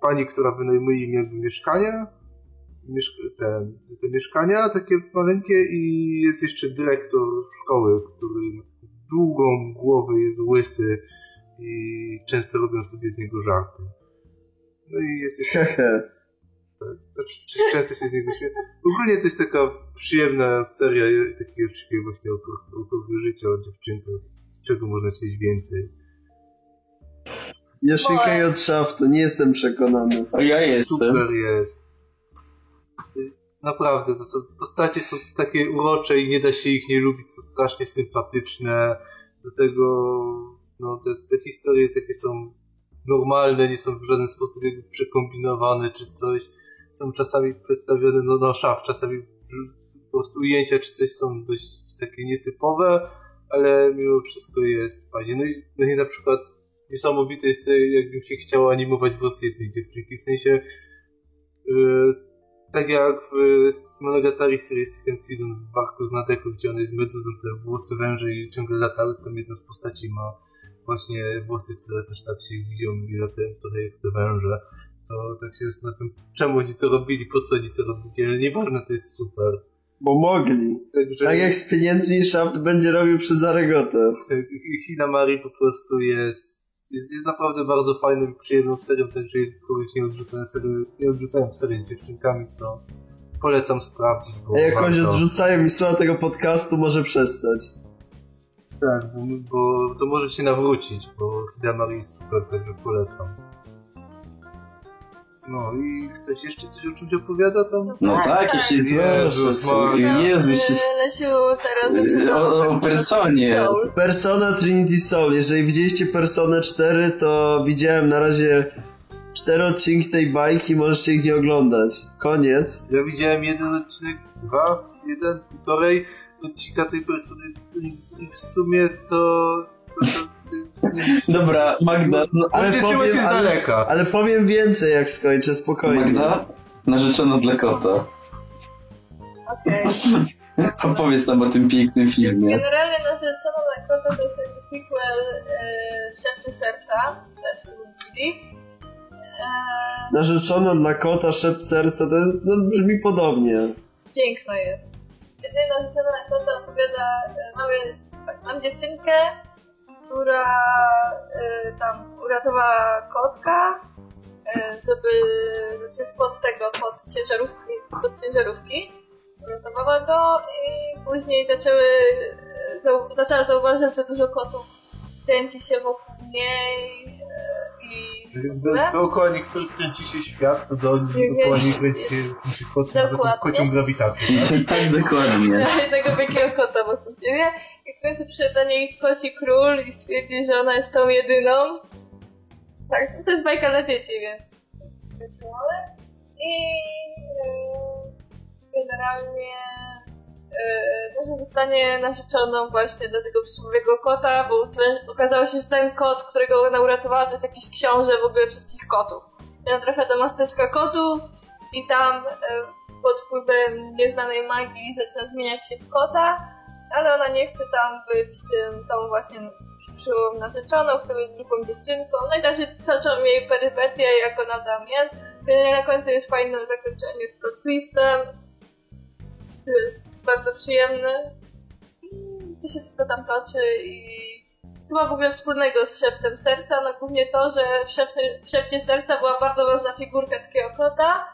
pani, która wynajmuje im jakby mieszkania. Mieszk te, te mieszkania takie maleńkie i jest jeszcze dyrektor szkoły, który długą głowę, jest łysy i często robią sobie z niego żarty. No i jest jeszcze... Tak, znaczy, często się z niego śmieję. Ogólnie to jest taka przyjemna seria takiego właśnie okrąg- okrągłego życia o dziewczynkach. Czego można chcieć więcej. Yoshikei od szaftu, nie jestem przekonany. O, ja jestem. Super jest. Naprawdę, to są, postacie są takie urocze i nie da się ich nie lubić, są strasznie sympatyczne. Do tego, no, te, te historie takie są normalne, nie są w żaden sposób jakby przekombinowane czy coś. Są czasami przedstawione, no, no szaf, czasami po prostu ujęcia czy coś są dość takie nietypowe, ale mimo wszystko jest fajnie. No i, no i na przykład niesamowite jest to, jakbym się chciało animować włosy jednej dziewczynki, w sensie yy, tak jak w Monogatari Series Second Season w Warku z Nadeku, gdzie ona jest meduzą, te włosy węże i ciągle latały, tam jedna z postaci ma właśnie włosy, które też tak się widzą i latają trochę jak te węże. To tak się zastanawiam, czemu oni to robili, po co oni to robili, ale nieważne, to jest super. Bo mogli. Także Tak jak z pieniędzmi Shaft będzie robił przez Aregotę. tak, Hinamari po prostu jest, jest, jest naprawdę bardzo fajną i przyjemną serią, także jeżeli kogoś nie odrzucają serii, nie odrzucają serii z dziewczynkami, to polecam sprawdzić, bo A jak warto. odrzucają i słucha tego podcastu, może przestać. Tak, bo, bo to może się nawrócić, bo Hidamari jest super, także polecam. No i ktoś jeszcze coś o czymś opowiada tam? No tak, jeszcze jest Jezus Maria. Jezus, się... Lesiu teraz O, o personie. Persona Trinity Soul. Jeżeli widzieliście Personę 4, to widziałem na razie cztery odcinki tej bajki, możecie ich nie oglądać. Koniec. Ja widziałem jeden odcinek, dwa, jeden, półtorej odcinka tej persony i w sumie to... to, to Dobra, Magda, no, Ale trzymać się z ale, daleka. ale powiem więcej jak skończę, spokojnie. Magda? Narzeczona dla kota. Okej. Opowiedz nam o tym pięknym filmie. Generalnie narzeczona na kota to jest taki sequel e, Szepczy Serca, też wrócili. E, Narzeczona dla kota, szept serca, to no, brzmi podobnie. piękna jest. Jeżeli narzeczona na kota opowiada, e, mamy, tak, mam dziewczynkę, która e, tam uratowała kotka, e, żeby, znaczy spod tego, pod ciężarówki, spod ciężarówki. Uratowała go i później zaczęły, e, zau, zaczęła zauważyć, że dużo kotów kręci się wokół niej i ogóle. Dookoła niektórych kręci się świat, to do dookoła nie, nie kręci się kot, kocią grawitację. tak, dokładnie. tego wielkiego kota wokół siebie. I w końcu przyszedł do niej koci król i stwierdził, że ona jest tą jedyną. Tak, to jest bajka dla dzieci, więc. I yy, generalnie no, że zostanie narzeczoną właśnie do tego przysłowiowego kota, bo okazało się, że ten kot, którego ona uratowała, to jest jakiś książę w ogóle wszystkich kotów. I ona trafia do miasteczka kotów i tam yy, pod wpływem nieznanej magii zaczyna zmieniać się w kota, ale ona nie chce tam być tym, tą właśnie przyszłą narzeczoną, chce być drugą dziewczynką. No i dalej toczą jej perypetie, jak ona tam jest. Na końcu jest fajne zakończenie z plot twistem, który jest bardzo przyjemny. I to się wszystko tam toczy i co ma w ogóle wspólnego z szeptem serca? No głównie to, że w, szepty, w szepcie serca była bardzo ważna figurka takiego kota,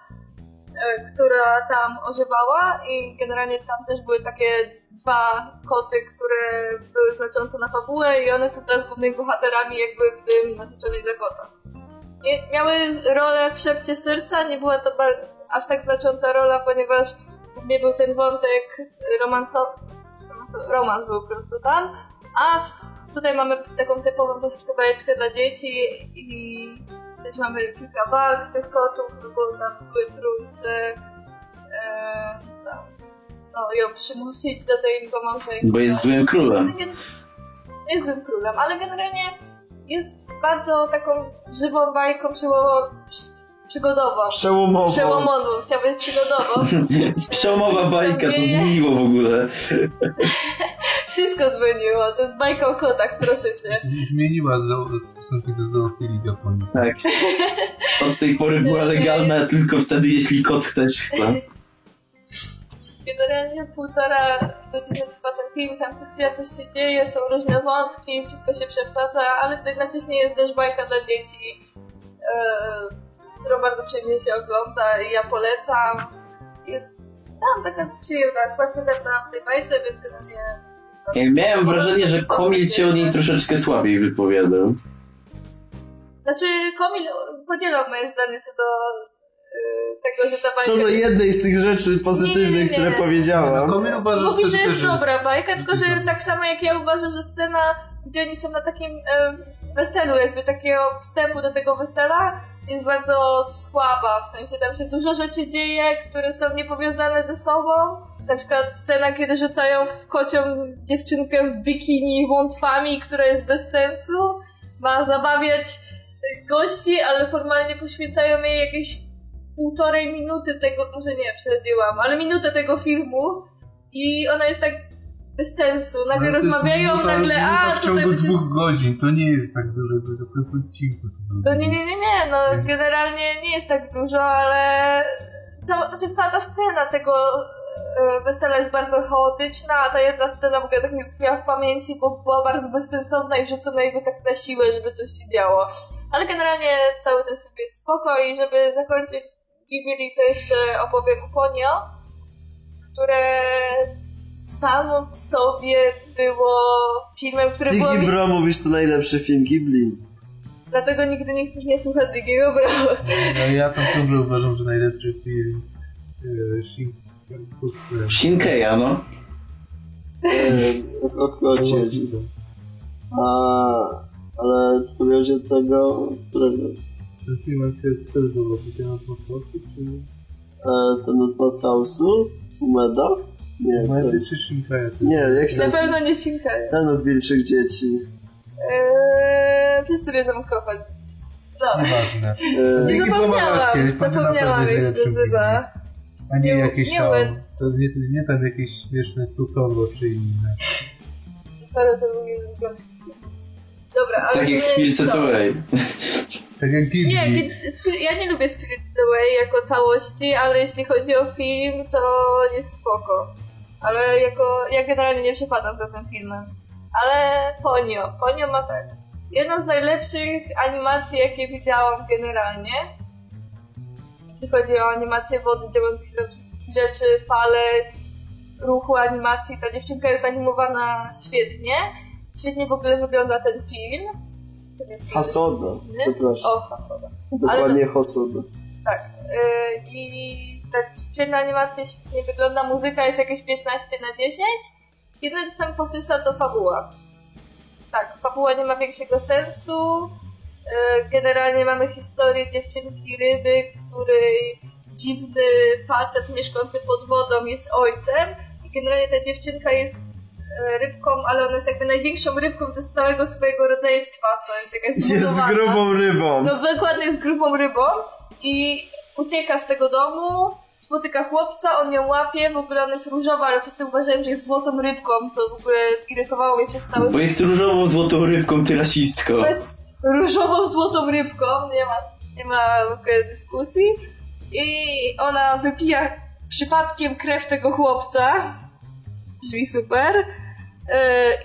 która tam ożywała i generalnie tam też były takie dwa koty, które były znaczące na fabułę i one są teraz głównymi bohaterami jakby w tym narzeczonej za kota. Miały rolę w szepcie serca, nie była to aż tak znacząca rola, ponieważ nie był ten wątek romansowy, romans był po prostu tam, a tutaj mamy taką typową troszeczkę bajeczkę dla dzieci i też mamy kilka walk tych kotów, no bo tam zły trójce e, tam, no, ją przymusić do tego małżeństwa. Bo jest złym królem. Jest złym królem, ale generalnie jest bardzo taką żywą bajką przełomową, przy- przygodową. Przełomową. Przełomową, chciałbym przegodową. Przełomowa bajka, to zmieniło w ogóle. Wszystko zmieniło, to jest bajka o kotach, proszę cię. Zmieniła stosunki do zoofilii w Japonii. Tak. Od tej pory była legalna tylko wtedy, jeśli kot też chce. Generalnie półtora godziny trwa ten film, tam co chwila coś się dzieje, są różne wątki, wszystko się przeplata, ale to jednocześnie jest też bajka dla dzieci, e, którą bardzo przyjemnie się ogląda i ja polecam. Jest tam taka przyjemna atmosfera na tej bajce, więc generalnie... Ja Miałem wrażenie, że Komil się o niej troszeczkę słabiej wypowiadał. Znaczy, Komil podzielał moje zdanie co do e, tego, że ta bajka... Co do jednej z tych rzeczy Nie, nie, pozytywnych, nie. które powiedziałam. Mówi, że jest dobra bajka, tylko że tak samo jak ja uważam, że scena, gdzie oni są na takim weselu, jakby takiego wstępu do tego wesela, jest bardzo słaba, w sensie tam się dużo rzeczy dzieje, które są niepowiązane ze sobą. Na przykład scena, kiedy rzucają w kocią dziewczynkę w bikini wątwami, która jest bez sensu, ma zabawiać gości, ale formalnie poświęcają jej jakieś półtorej minuty tego, może nie, przesadziłam, ale minutę tego filmu i ona jest tak bez sensu. Nagle to jest rozmawiają, nagle, a w tutaj ciągu dwóch godzin, to nie jest tak dużo, do końca odcinku. No nie, nie, nie, nie, no generalnie nie jest tak dużo, ale cała, znaczy cała ta scena tego e, wesela jest bardzo chaotyczna, a ta jedna scena w ogóle tak mi utkwiła w pamięci, bo była bardzo bezsensowna i wrzucona jakby tak na siłę, żeby coś się działo. Ale generalnie cały ten film jest spoko i żeby zakończyć Ghibli to jeszcze opowiem Ponio, które samo w sobie było filmem, który było Digi mi... Bro mówisz to najlepszy film Ghibli. Dlatego nigdy nikt nie słucha Digiego Bro. No, ja tam ciągle uważam, że najlepszy film e, Shin... Shinkeya, no. O kocie. A, ale w sumie się tego, którego? Ten film jest też było, ten od Motłoki, czy... E, ten od Madhouse'u? Umeda? Nie, Umedy ten, czy Shinkaja? nie, jak się Na nazywa? pewno nie Shinkai. Ten od wilczych dzieci. Eee, wszyscy wiedzą o chodzi. No. Nieważne. E, Nie zapomniałam, zapomniałam jak się nazywa. A nie, Nie- jakieś nie tam... umiem. To nie, nie tam jakieś śmieszne tutorial czy inne. Ale to był jeden gość. Dobra, ale... Tak jak Spirited to. Away. Tak jak Ghibli. Nie, Gid- Spir- ja nie lubię Spirit Away jako całości, ale jeśli chodzi o film, to jest spoko. Ale jako, ja generalnie nie przepadam za tym filmem. Ale Ponio, Ponio ma tak. Jedną z najlepszych animacji, jakie widziałam generalnie. Jeśli chodzi o animację wody, działających się wszystkich rzeczy, fale, ruchu animacji, ta dziewczynka jest animowana świetnie. Świetnie w ogóle wygląda ten film. Hasoda, przepraszam. O, Hasoda. Dokładnie Hosoda. Tak. y, I tak świetna animacja, świetnie wygląda, muzyka jest jakieś 15 na 10. Jedyne co tam posysa to fabuła. Tak, fabuła nie ma większego sensu. Y, Generalnie mamy historię dziewczynki ryby, której dziwny facet mieszkający pod wodą jest ojcem. I generalnie ta dziewczynka jest e, rybką, ale ona jest jakby największą rybką z całego swojego rodzeństwa, co jest jakaś Jest zbudowana. grubą rybą. No dokładnie jest grubą rybą i ucieka z tego domu, spotyka chłopca, on ją łapie, w ogóle ona jest różowa, ale wszyscy uważają, że jest złotą rybką, to w ogóle irytowało mnie przez cały Bo jest różową złotą rybką, ty rasistko. to jest różową złotą rybką, nie ma, nie ma w ogóle dyskusji. I ona wypija przypadkiem krew tego chłopca. Brzmi super. Yy,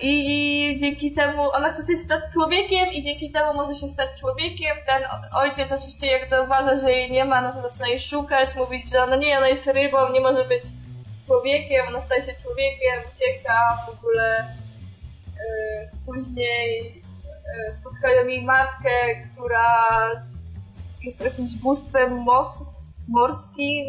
I dzięki temu ona chce się stać człowiekiem i dzięki temu może się stać człowiekiem. Ten ojciec oczywiście jak zauważa, że jej nie ma, no to zaczyna jej szukać, mówić, że ona nie, ona jest rybą, nie może być człowiekiem, ona staje się człowiekiem, ucieka w ogóle. Yy, później e, spotkają jej matkę, która jest jakimś bóstwem mors morskim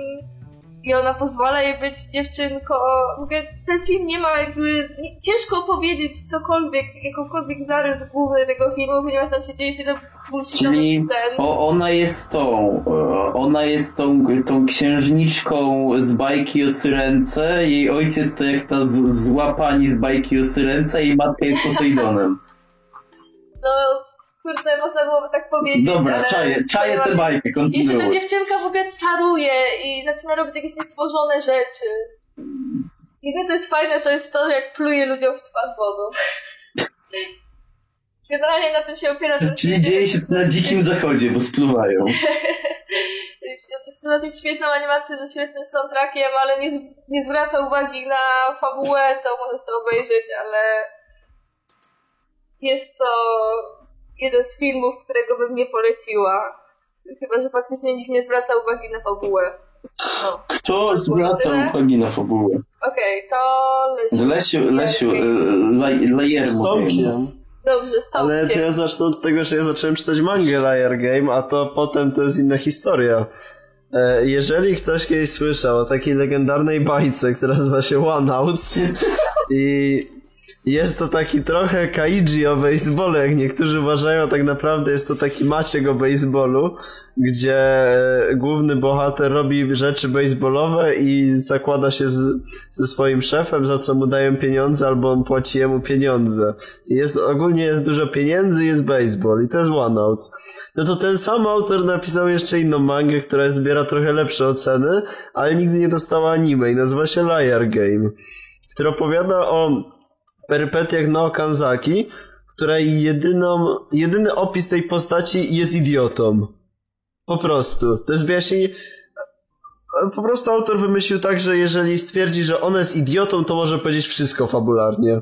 i ona pozwala jej być dziewczynką. W ogóle ten film nie ma jakby... Nie, ciężko opowiedzieć cokolwiek, jakąkolwiek zarys główny tego filmu, ponieważ tam się dzieje tyle bullshitowych Czyli scen. o, ona jest tą, e, ona jest tą, tą księżniczką z bajki o Syrence, jej ojciec to jak ta z, zła pani z bajki o Syrence, jej matka jest Posejdonem. No, kurde, można byłoby tak powiedzieć, Dobra, ale... czaję, czaję tę bajkę, Jeszcze ta kontynuuj. dziewczynka w ogóle czaruje i zaczyna robić jakieś niestworzone rzeczy. Jedyne co jest fajne to jest to, jak pluje ludziom w twarz wodą. Generalnie na tym się opiera ten Czyli dzieje się na dzikim zachodzie, bo spluwają. Na tym świetną animację ze świetnym soundtrackiem, ale nie, nie zwraca uwagi na fabułę, to może sobie obejrzeć, ale jest to jeden z filmów, którego bym nie poleciła. Chyba, że faktycznie nikt nie zwraca uwagi na fabułę. No. Kto zwraca Tyle? uwagi na fabułę? Okej, to Lesiu. Lesiu, Lesiu, e. Z Tomkiem. Dobrze, z Ale to ja zacznę od tego, że ja zacząłem czytać mangę Liar Game, a to potem to jest inna historia. E, Jeżeli ktoś kiedyś słyszał o takiej legendarnej bajce, która nazywa się One Outs i jest to taki trochę kaiji o baseballu, jak niektórzy uważają, tak naprawdę jest to taki Maciek o baseballu, gdzie e, główny bohater robi rzeczy baseballowe i zakłada się z, ze swoim szefem, za co mu dają pieniądze, albo on płaci jemu pieniądze. Jest, ogólnie jest dużo pieniędzy, jest baseball i to jest One Outs. No to ten sam autor napisał jeszcze inną mangę, która zbiera trochę lepsze oceny, ale nigdy nie dostała anime i nazywa się Liar Game, która opowiada o perypetiach Nao Kanzaki, której jedyną, jedyny opis tej postaci jest idiotą. Po prostu. To jest wyjaśnienie... Po prostu autor wymyślił tak, że jeżeli stwierdzi, że ona jest idiotą, to może powiedzieć wszystko fabularnie.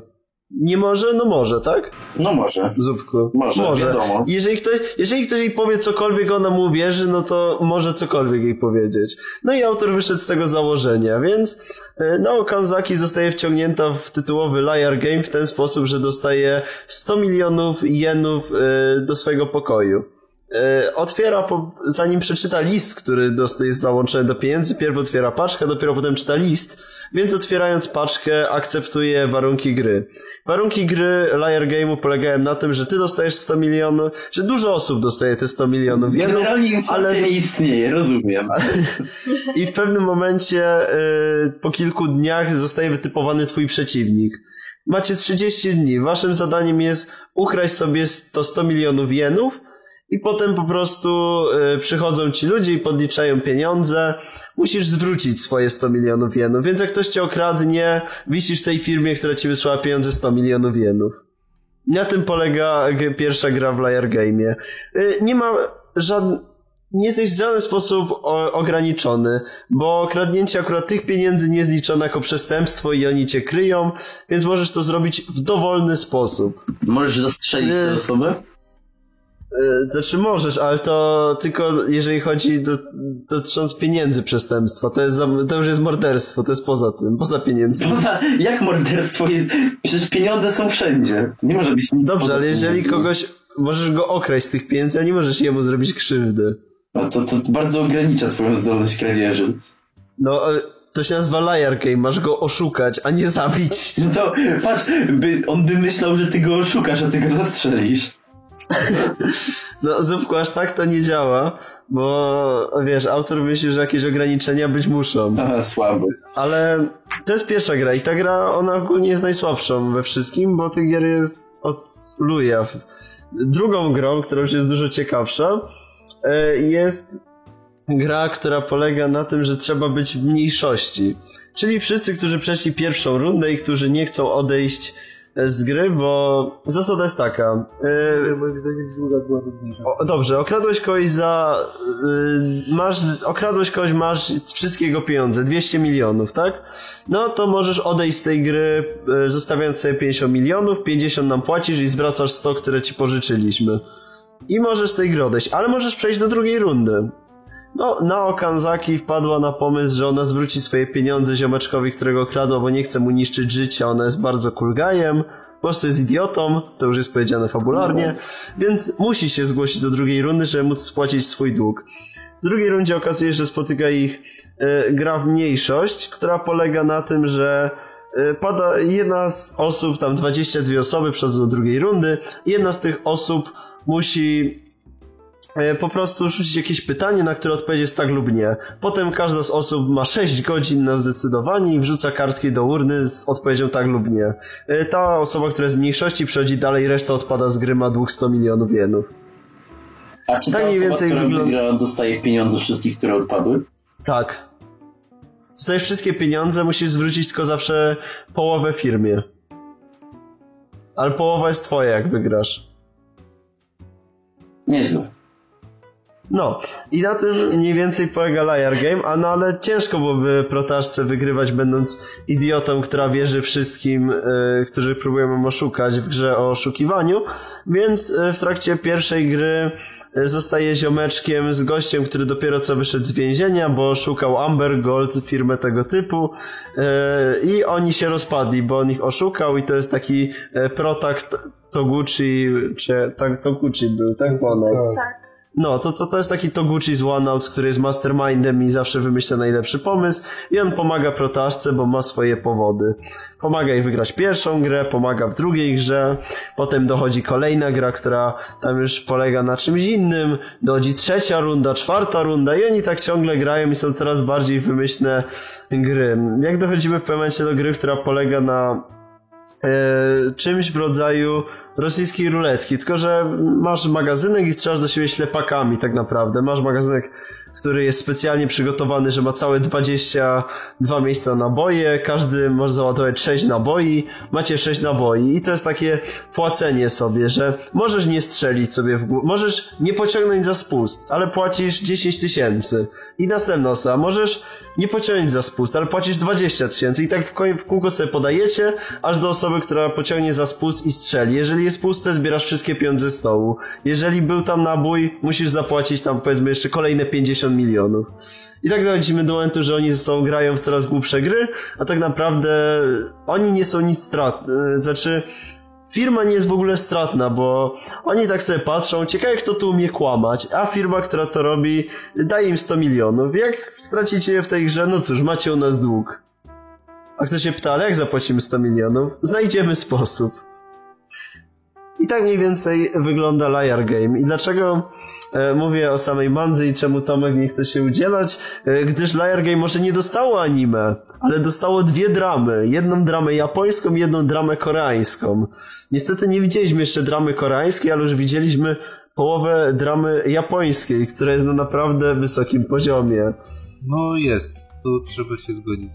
Nie może? No może, tak? No może. Zupku. Może, wiadomo. Jeżeli ktoś, jeżeli ktoś jej powie cokolwiek, ona mu uwierzy, no to może cokolwiek jej powiedzieć. No i autor wyszedł z tego założenia, więc e, Nao Kanzaki zostaje wciągnięta w tytułowy Liar Game w ten sposób, że dostaje 100 milionów jenów e, do swojego pokoju. E, Otwiera, po, zanim przeczyta list, który jest załączony do pieniędzy, pierw otwiera paczkę, dopiero potem czyta list, więc otwierając paczkę akceptuje warunki gry. Warunki gry Liar Game'u polegają na tym, że ty dostajesz 100 milionów, że dużo osób dostaje te 100 milionów. jenów, Generalnie inflacja ale- nie istnieje, rozumiem. I w pewnym momencie, y, po kilku dniach zostaje wytypowany twój przeciwnik. Macie 30 dni. Waszym zadaniem jest ukraść sobie to 100 milionów jenów i potem po prostu y, przychodzą ci ludzie i podliczają pieniądze. Musisz zwrócić swoje 100 milionów jenów. Więc jak ktoś cię okradnie, wisisz tej firmie, która ci wysłała pieniądze 100 milionów jenów. Na tym polega pierwsza gra w Liar Game'ie. Y, Nie ma żadnych nie jesteś w żaden sposób ograniczony, bo kradnięcie akurat tych pieniędzy nie jest liczone jako przestępstwo i oni cię kryją, więc możesz to zrobić w dowolny sposób. Możesz zastrzelić tę Nie. osobę? Yy, Znaczy możesz, ale to tylko jeżeli chodzi do, dotycząc pieniędzy przestępstwa. To, jest, to już jest morderstwo, to jest poza tym, poza pieniędzmi. Poza, jak morderstwo jest? Przecież pieniądze są wszędzie. Nie może być nic Dobrze, ale jeżeli kogoś, możesz go okraść z tych pieniędzy, a nie możesz jemu zrobić krzywdy. No to, to bardzo ogranicza twoją zdolność kradzieży. No, e, to się nazywa liar game, masz go oszukać, a nie zabić. No to patrz, by, on by myślał, że ty go oszukasz, a ty go zastrzelisz. No, Zupku, aż tak to nie działa, bo wiesz, autor myśli, że jakieś ograniczenia być muszą. A, słaby. Ale to jest pierwsza gra i ta gra, ona ogólnie jest najsłabszą we wszystkim, bo tych gier jest od luja. Drugą grą, która już jest dużo ciekawsza, e, jest gra, która polega na tym, że trzeba być w mniejszości. Czyli wszyscy, którzy przeszli pierwszą rundę i którzy nie chcą odejść z gry, bo zasada jest taka. e, Moim zdaniem długa była równiejsza. o, dobrze, okradłeś kogoś za. y, masz. Okradłeś kogoś, masz wszystkie jego pieniądze, 200 milionów, tak? No to możesz odejść z tej gry, y, zostawiając sobie 50 milionów, 50 nam płacisz i zwracasz 100, które ci pożyczyliśmy. I możesz z tej gry odejść, ale możesz przejść do drugiej rundy. No, Nao Kanzaki wpadła na pomysł, że ona zwróci swoje pieniądze ziomeczkowi, którego kradła, bo nie chce mu niszczyć życia, ona jest bardzo kulgajem, po prostu jest idiotą, to już jest powiedziane fabularnie, więc musi się zgłosić do drugiej rundy, żeby móc spłacić swój dług. W drugiej rundzie okazuje się, że spotyka ich e, gra w mniejszość, która polega na tym, że e, pada jedna z osób, tam 22 osoby przechodzą do drugiej rundy, jedna z tych osób musi po prostu rzucić jakieś pytanie, na które odpowiedź jest tak lub nie. Potem każda z osób ma 6 godzin na zdecydowanie i wrzuca kartki do urny z odpowiedzią tak lub nie. E, Ta osoba, która jest w mniejszości przechodzi dalej, reszta odpada z gry, ma dług 100 milionów jenów. A czy ta Tak mniej osoba, więcej która wygląda- wygra, dostaje pieniądze wszystkich, które odpadły? Tak. Dostajesz wszystkie pieniądze, musisz zwrócić tylko zawsze połowę firmie. Ale połowa jest twoja, jak wygrasz. Nieźle. No, i na tym mniej więcej polega Liar Game, a no ale ciężko byłoby protaszce wygrywać, będąc idiotą, która wierzy wszystkim, y, którzy próbują ją oszukać w grze o oszukiwaniu, więc y, w trakcie pierwszej gry y, zostaje ziomeczkiem z gościem, który dopiero co wyszedł z więzienia, bo szukał Amber Gold, firmę tego typu i oni się rozpadli, bo on ich oszukał i to jest taki protakt Toguchi, czy tak Toguchi był, tak? Ponad. Tak. No, to, to, to jest taki Toguchi z OneOut, który jest mastermindem i zawsze wymyśla najlepszy pomysł i on pomaga protaszce, bo ma swoje powody. Pomaga jej wygrać pierwszą grę, pomaga w drugiej grze, potem dochodzi kolejna gra, która tam już polega na czymś innym, dochodzi trzecia runda, czwarta runda i oni tak ciągle grają i są coraz bardziej wymyślne gry. Jak dochodzimy w pewnym momencie do gry, która polega na e, czymś w rodzaju rosyjskiej ruletki, tylko że masz magazynek i strzelasz do siebie ślepakami tak naprawdę. Masz magazynek, który jest specjalnie przygotowany, że ma całe 22 miejsca na naboje, każdy może załadować 6 naboi, macie 6 naboi i to jest takie płacenie sobie, że możesz nie strzelić sobie w głowę, możesz nie pociągnąć za spust, ale płacisz 10 tysięcy i następna osoba, możesz nie pociągnąć za spust, ale płacisz 20 tysięcy i tak w, w kółko sobie podajecie, aż do osoby, która pociągnie za spust i strzeli. Jeżeli jest puste, zbierasz wszystkie pieniądze z stołu. Jeżeli był tam nabój, musisz zapłacić tam powiedzmy jeszcze kolejne 50 milionów. I tak dochodzimy do momentu, że oni ze sobą grają w coraz głupsze gry, a tak naprawdę oni nie są nic stratni. Znaczy, firma nie jest w ogóle stratna, bo oni tak sobie patrzą, ciekawe kto tu umie kłamać, a firma, która to robi, daje im 100 milionów. Jak stracicie je w tej grze, no cóż, macie u nas dług. A kto się pyta, ale jak zapłacimy 100 milionów? Znajdziemy sposób. I tak mniej więcej wygląda Liar Game. I dlaczego mówię o samej Mandzy i czemu Tomek nie chce się udzielać? E, gdyż Liar Game może nie dostało anime, ale dostało dwie dramy. Jedną dramę japońską jedną dramę koreańską. Niestety nie widzieliśmy jeszcze dramy koreańskiej, ale już widzieliśmy połowę dramy japońskiej, która jest na naprawdę wysokim poziomie. No jest, tu trzeba się zgodzić.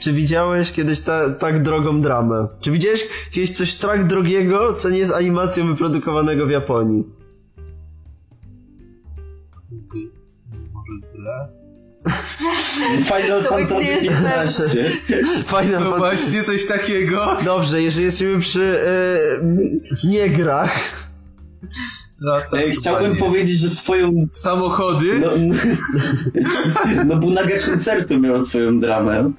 Czy widziałeś kiedyś ta, tak drogą dramę? Czy widziałeś kiedyś coś tak drogiego, co nie jest animacją wyprodukowanego w Japonii? Tyle? Final To Fantasy 15. Final No właśnie coś takiego. Dobrze, jeżeli jesteśmy przy e, niegrach, No, to E, Chciałbym nie. powiedzieć, że swoją... Samochody? No, no Bunaga koncertu miał swoją dramę.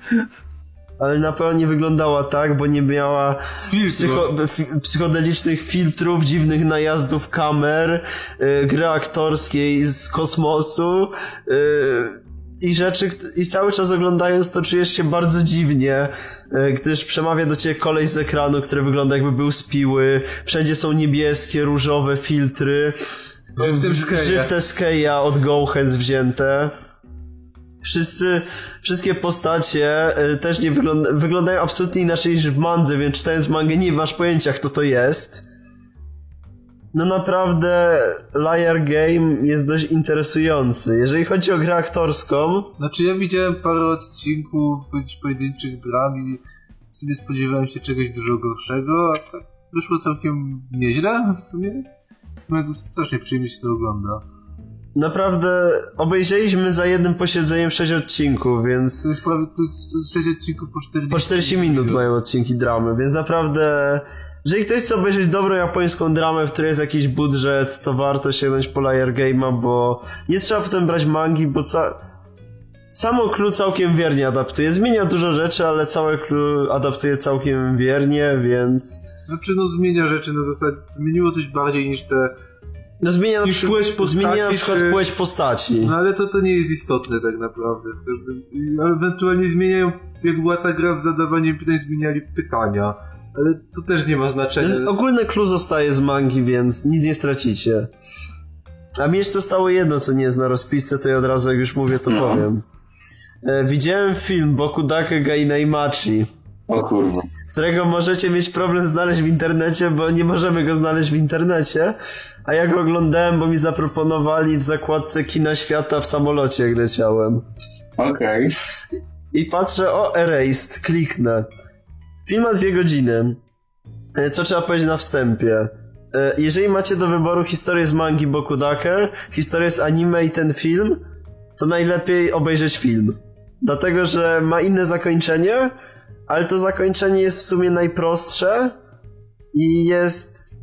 Ale na pewno nie wyglądała tak, bo nie miała psycho, psychodelicznych filtrów, dziwnych najazdów kamer, y, gry aktorskiej z kosmosu y, i rzeczy, i cały czas oglądając to czujesz się bardzo dziwnie, y, gdyż przemawia do ciebie kolej z ekranu, który wygląda jakby był z piły, wszędzie są niebieskie, różowe filtry, Skeja. żywte skeja od GoHands wzięte. Wszyscy, wszystkie postacie y, też nie wygląda, wyglądają absolutnie inaczej niż w mandze, więc czytając mangę nie masz pojęcia kto to jest. No naprawdę Liar Game jest dość interesujący. Jeżeli chodzi o grę aktorską, Znaczy ja widziałem parę odcinków bądź pojedynczych dram i sobie spodziewałem się czegoś dużo gorszego, a tak wyszło całkiem nieźle w sumie. W sumie strasznie przyjemnie się to ogląda. Naprawdę obejrzeliśmy za jednym posiedzeniem 6 odcinków, więc To jest prawie, to jest 6 odcinków po 40 po 40 minut mają odcinki dramy, więc naprawdę jeżeli ktoś chce obejrzeć dobrą japońską dramę, w której jest jakiś budżet, to warto sięgnąć po Liar Game'a, bo nie trzeba potem brać mangi, bo ca... samo clue całkiem wiernie adaptuje. Zmienia dużo rzeczy, ale całe clue adaptuje całkiem wiernie, więc... Znaczy no zmienia rzeczy na zasadzie, zmieniło coś bardziej niż te... No zmienia na przykład, płeć postaci, zmienia na przykład czy- płeć postaci. No ale to, to nie jest istotne tak naprawdę. Ale ewentualnie zmieniają, jak była ta gra z zadawaniem pytań, zmieniali pytania. Ale to też nie ma znaczenia. Jest- Ogólne clue zostaje z mangi, więc nic nie stracicie. A mi jeszcze zostało jedno, co nie jest na rozpisce, to ja od razu, jak już mówię, to No. powiem. E, widziałem film Bokudake ga Inaimachi, O kurwa. którego możecie mieć problem znaleźć w internecie, bo nie możemy go znaleźć w internecie. A ja go oglądałem, bo mi zaproponowali w zakładce Kina Świata w samolocie, jak leciałem. Okej. I patrzę, o, Erased, kliknę. Film ma dwie godziny. E, Co trzeba powiedzieć na wstępie? E, Jeżeli macie do wyboru historię z mangi Bokudake, historię z anime i ten film, to najlepiej obejrzeć film. Dlatego, że ma inne zakończenie, ale to zakończenie jest w sumie najprostsze i jest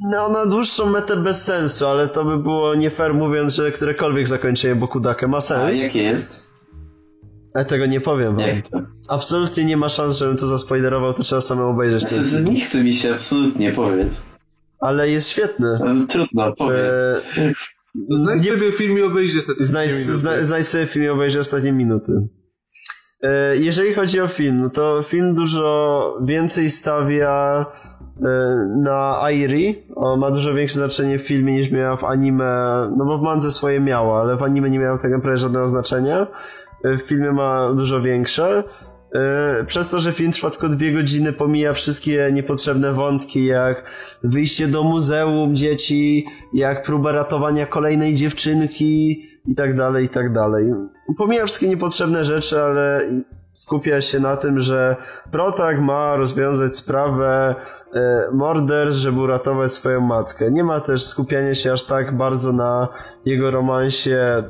no, na dłuższą metę bez sensu, ale to by było nie fair mówiąc, że którekolwiek zakończenie Bokudake ma A sens. jakie jest? Ale tego nie powiem wam. Jak to? Absolutnie nie ma szans, żebym to zaspoilerował, to trzeba samemu obejrzeć ten Z-. Nie chce mi się absolutnie, powiedz. Ale jest świetny. No, Trudno, powiedz. To znajdź nie- sobie film i obejrzyj znajdź, minuty. zna, znajdź sobie film i obejrzyj ostatnie minuty. E, Jeżeli chodzi o film, to film dużo więcej stawia e, na Airi. Ma dużo większe znaczenie w filmie niż miała w anime, no bo w mandze swoje miała, ale w anime nie miało tak naprawdę żadnego znaczenia. E, W filmie ma dużo większe. E, Przez to, że film trwa tylko dwie godziny, pomija wszystkie niepotrzebne wątki, jak wyjście do muzeum dzieci, jak próba ratowania kolejnej dziewczynki i tak dalej, i tak dalej. Pomija wszystkie niepotrzebne rzeczy, ale skupia się na tym, że Protag ma rozwiązać sprawę e, żeby uratować swoją matkę. Nie ma też skupiania się aż tak bardzo na jego romansie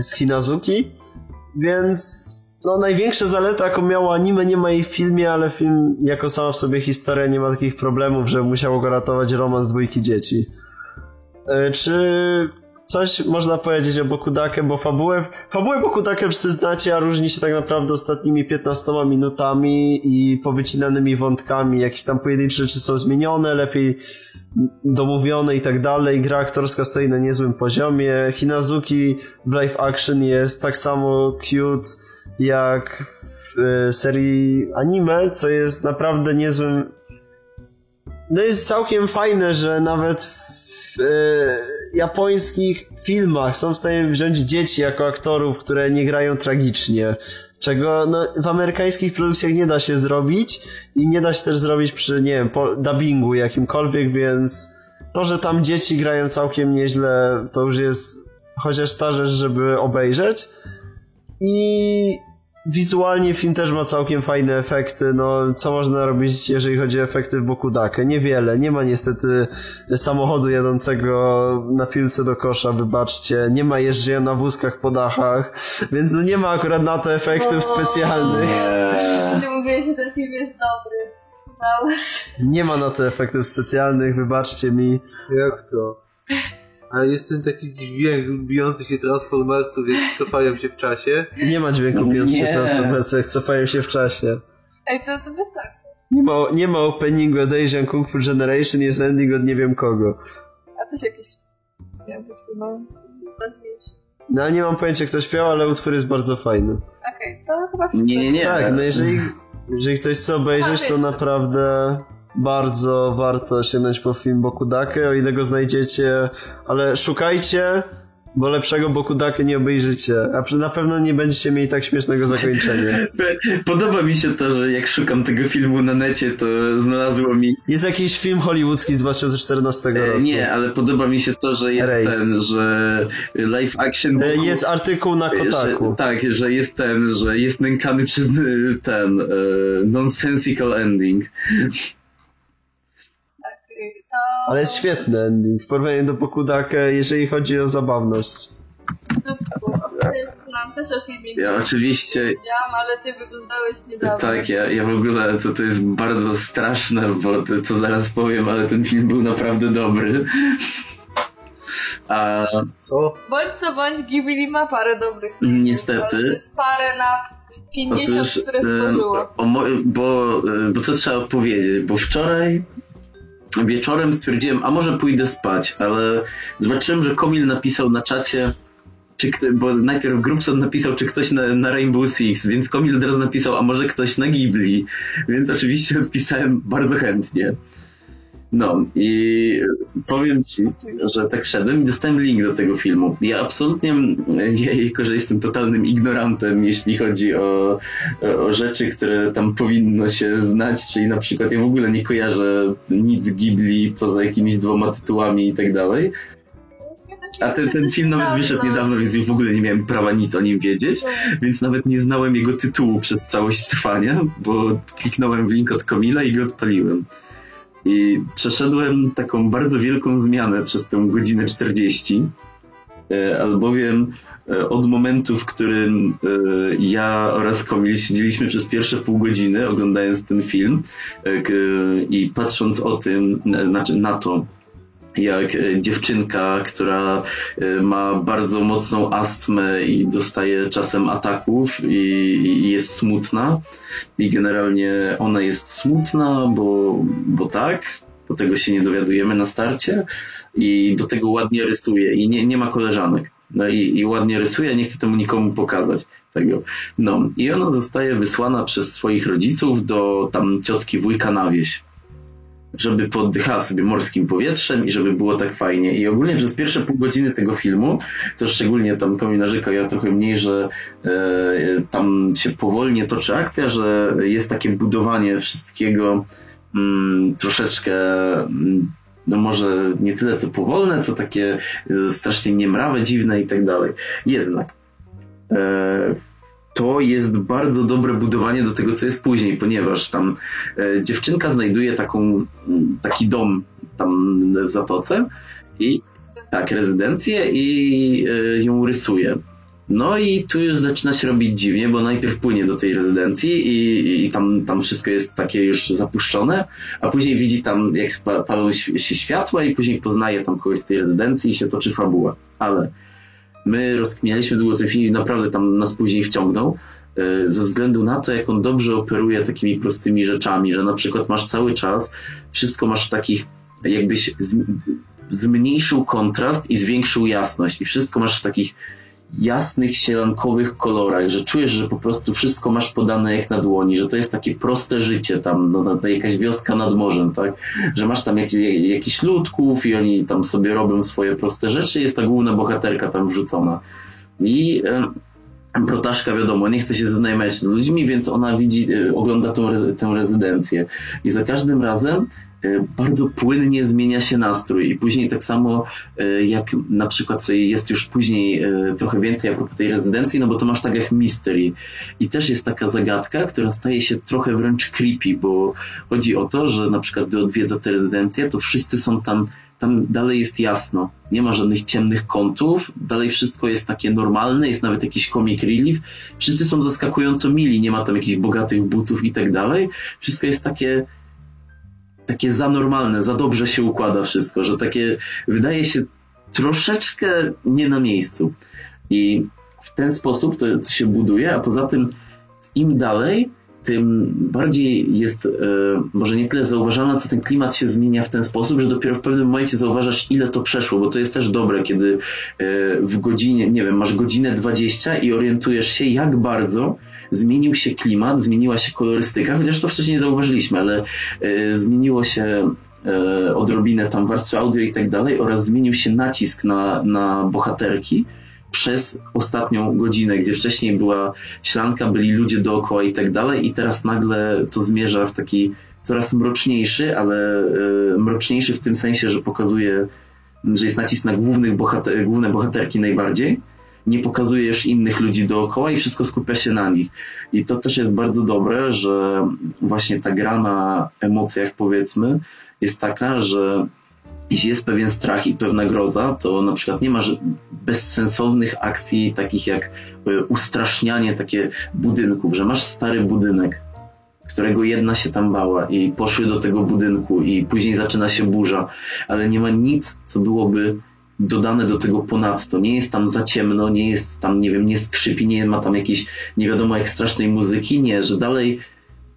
z Hinazuki, więc no największa zaleta, jaką miało anime, nie ma jej w filmie, ale film jako sama w sobie historia nie ma takich problemów, że musiało go ratować romans dwójki dzieci. E, Czy coś można powiedzieć o Bokudake, bo fabułę, fabułę Bokudake wszyscy znacie, a różni się tak naprawdę ostatnimi 15 minutami i powycinanymi wątkami. Jakieś tam pojedyncze rzeczy są zmienione, lepiej domówione i tak dalej. Gra aktorska stoi na niezłym poziomie. Hinazuki w live action jest tak samo cute jak w e, serii anime, co jest naprawdę niezłym no jest całkiem fajne, że nawet w e, japońskich filmach są w stanie wziąć dzieci jako aktorów, które nie grają tragicznie. Czego no, w amerykańskich produkcjach nie da się zrobić i nie da się też zrobić przy, nie wiem, po, dubbingu jakimkolwiek, więc to, że tam dzieci grają całkiem nieźle, to już jest chociaż ta rzecz, żeby obejrzeć. I wizualnie film też ma całkiem fajne efekty. No, co można robić, jeżeli chodzi o efekty w Bokudake? Niewiele. Nie ma niestety samochodu jadącego na piłce do kosza, wybaczcie. Nie ma jeżdżenia na wózkach po dachach, więc no nie ma akurat na to efektów specjalnych. Nie. Mówiłeś, że ten film jest dobry. Nie ma na to efektów specjalnych, wybaczcie mi. Jak to? Ale jest ten taki dźwięk bijących się transformersów, jak cofają się w czasie. Nie ma dźwięku bijących nie. transformersów, jak cofają się w czasie. Ej, to, to bez sensu. Nie ma, nie ma openingu od Asian Kung Fu Generation, jest ending od nie wiem kogo. A też jakieś... Miał być chyba ważniejsze. No nie mam pojęcia kto śpiewał, ale utwór jest bardzo fajny. Okej, to chyba wszystko. Nie, nie, nie. Tak, no jeżeli, jeżeli ktoś chce obejrzeć, to naprawdę bardzo warto sięgnąć po film Bokudake, o ile go znajdziecie, ale szukajcie, bo lepszego Bokudake nie obejrzycie, a na pewno nie będziecie mieli tak śmiesznego zakończenia. Podoba mi się to, że jak szukam tego filmu na necie, to znalazło mi... Jest jakiś film hollywoodzki z 2014 E, roku. Nie, ale podoba mi się to, że jest ten, że live action... E, Jest artykuł na Kotaku. Że, tak, że jest ten, że jest nękany przez ten e, nonsensical ending. To... Ale jest świetny ending w porównaniu do Bokudake, jeżeli chodzi o zabawność. Więc nam też o filmie Ja oczywiście Wiedziałam, ale ty wyglądałeś niedawno. Tak, ja, ja w ogóle to, to jest bardzo straszne, bo to, co zaraz powiem, ale ten film był naprawdę dobry. A Co? Bądź co bądź, Ghibli ma parę dobrych filmów. niestety, to jest parę na 50, otóż, które e, stworzyło. bo, e, bo co trzeba powiedzieć, bo wczoraj wieczorem stwierdziłem, a może pójdę spać, ale zobaczyłem, że Komil napisał na czacie, czy bo najpierw Grubson napisał, czy ktoś na, na Rainbow Six, więc Komil teraz napisał, a może ktoś na Ghibli, więc oczywiście odpisałem bardzo chętnie. No i powiem ci, że tak wszedłem i dostałem link do tego filmu. Ja absolutnie, ja, jako że jestem totalnym ignorantem, jeśli chodzi o, o rzeczy, które tam powinno się znać, czyli na przykład ja w ogóle nie kojarzę nic Ghibli poza jakimiś dwoma tytułami i tak dalej. A ten, ten film nawet wyszedł niedawno, więc w ogóle nie miałem prawa nic o nim wiedzieć, więc nawet nie znałem jego tytułu przez całość trwania, bo kliknąłem w link od Komila i go odpaliłem. I przeszedłem taką bardzo wielką zmianę przez tę godzinę 40, e, albowiem e, od momentu, w którym e, ja oraz Komil siedzieliśmy przez pierwsze pół godziny oglądając ten film i patrząc o tym, na- znaczy na to, jak e, dziewczynka, która e, ma bardzo mocną astmę i dostaje czasem ataków i, i jest smutna i generalnie ona jest smutna, bo, bo tak, bo tego się nie dowiadujemy na starcie i do tego ładnie rysuje i nie, nie ma koleżanek. No i, i ładnie rysuje, nie chcę temu nikomu pokazać tego. No i ona zostaje wysłana przez swoich rodziców do tam ciotki wujka na wieś żeby pooddychała sobie morskim powietrzem i żeby było tak fajnie. I ogólnie przez pierwsze pół godziny tego filmu, to szczególnie tam Komi narzeka, ja trochę mniej, że e, tam się powolnie toczy akcja, że jest takie budowanie wszystkiego mm, troszeczkę mm, no może nie tyle co powolne, co takie e, strasznie niemrawe, dziwne i tak dalej. Jednak e, to jest bardzo dobre budowanie do tego, co jest później, ponieważ tam e, dziewczynka znajduje taką, mm, taki dom tam w Zatoce i tak, rezydencję i e, ją rysuje. No i tu już zaczyna się robić dziwnie, bo najpierw płynie do tej rezydencji i, i tam, tam wszystko jest takie już zapuszczone, a później widzi tam, jak pa- palą się światła i później poznaje tam kogoś z tej rezydencji i się toczy fabuła. Ale my rozkminialiśmy długo ten film i naprawdę tam nas później wciągnął e, ze względu na to, jak on dobrze operuje takimi prostymi rzeczami, że na przykład masz cały czas, wszystko masz w takich, jakbyś zmniejszył kontrast i zwiększył jasność i wszystko masz w takich jasnych, sielankowych kolorach, że czujesz, że po prostu wszystko masz podane jak na dłoni, że to jest takie proste życie tam, no, jakaś wioska nad morzem, tak? Że masz tam jak, jakichś ludków i oni tam sobie robią swoje proste rzeczy, jest ta główna bohaterka tam wrzucona. I e, protaszka wiadomo, nie chce się zaznajomiać z ludźmi, więc ona widzi, e, ogląda tą, re- tę rezydencję. I za każdym razem bardzo płynnie zmienia się nastrój i później tak samo e, jak na przykład jest już później e, trochę więcej a tej rezydencji, no bo to masz tak jak mystery i też jest taka zagadka, która staje się trochę wręcz creepy, bo chodzi o to, że na przykład gdy odwiedza tę rezydencję, to wszyscy są tam tam dalej jest jasno. Nie ma żadnych ciemnych kątów, dalej wszystko jest takie normalne, jest nawet jakiś comic relief. Wszyscy są zaskakująco mili, nie ma tam jakichś bogatych buców i tak dalej. Wszystko jest takie takie za normalne, za dobrze się układa wszystko, że takie wydaje się troszeczkę nie na miejscu. I w ten sposób to, to się buduje, a poza tym im dalej, tym bardziej jest e, może nie tyle zauważalne, co ten klimat się zmienia w ten sposób, że dopiero w pewnym momencie zauważasz, ile to przeszło, bo to jest też dobre, kiedy e, w godzinie, nie wiem, masz godzinę 20 i orientujesz się, jak bardzo zmienił się klimat, zmieniła się kolorystyka, chociaż to wcześniej zauważyliśmy, ale e, zmieniło się e, odrobinę tam warstwy audio i tak dalej oraz zmienił się nacisk na, na bohaterki przez ostatnią godzinę, gdzie wcześniej była ślanka, byli ludzie dookoła i tak dalej i teraz nagle to zmierza w taki coraz mroczniejszy, ale e, mroczniejszy w tym sensie, że pokazuje, że jest nacisk na głównych bohater, główne bohaterki najbardziej nie pokazuje już innych ludzi dookoła i wszystko skupia się na nich. I to też jest bardzo dobre, że właśnie ta gra na emocjach powiedzmy jest taka, że jeśli jest pewien strach i pewna groza, to na przykład nie ma bezsensownych akcji takich jak e, ustrasznianie takie budynków, że masz stary budynek, którego jedna się tam bała i poszły do tego budynku i później zaczyna się burza, ale nie ma nic, co byłoby dodane do tego ponadto. Nie jest tam za ciemno, nie jest tam, nie wiem, nie skrzypi, nie ma tam jakiejś nie wiadomo jak strasznej muzyki, nie, że dalej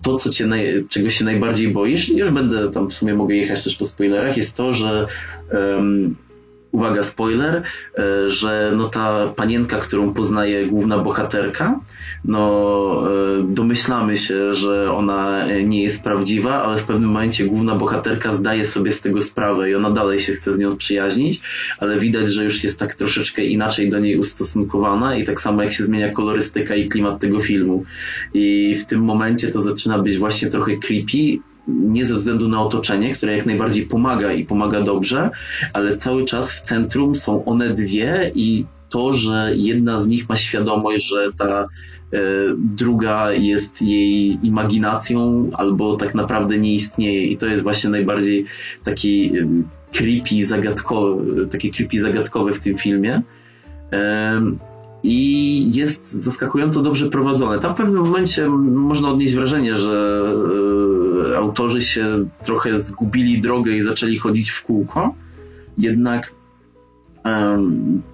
to, co cię naj, czego się najbardziej boisz, już będę tam w sumie mogę jechać też po spoilerach, jest to, że um, uwaga, spoiler, e, że no ta panienka, którą poznaje główna bohaterka, no e, domyślamy się, że ona nie jest prawdziwa, ale w pewnym momencie główna bohaterka zdaje sobie z tego sprawę i ona dalej się chce z nią przyjaźnić, ale widać, że już jest tak troszeczkę inaczej do niej ustosunkowana i tak samo jak się zmienia kolorystyka i klimat tego filmu. I w tym momencie to zaczyna być właśnie trochę creepy, nie ze względu na otoczenie, które jak najbardziej pomaga i pomaga dobrze, ale cały czas w centrum są one dwie i to, że jedna z nich ma świadomość, że ta e, druga jest jej imaginacją albo tak naprawdę nie istnieje i to jest właśnie najbardziej taki e, creepy zagadkowy, takie creepy zagadkowe w tym filmie. E, i jest zaskakująco dobrze prowadzone. Tam w pewnym momencie można odnieść wrażenie, że e, autorzy się trochę zgubili drogę i zaczęli chodzić w kółko. Jednak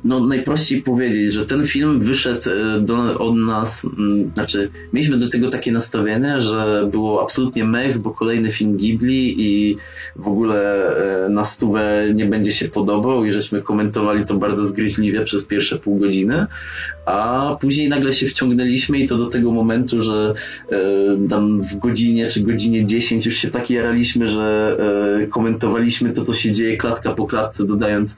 no najprościej powiedzieć, że ten film wyszedł e, do, od nas, znaczy mieliśmy do tego takie nastawienie, że było absolutnie mech, bo kolejny film Ghibli i w ogóle e, na stówę nie będzie się podobał i żeśmy komentowali to bardzo zgryźliwie przez pierwsze pół godziny, a później nagle się wciągnęliśmy i to do tego momentu, że e, tam w godzinie czy godzinie 10 już się tak jaraliśmy, że komentowaliśmy to, co się dzieje klatka po klatce, dodając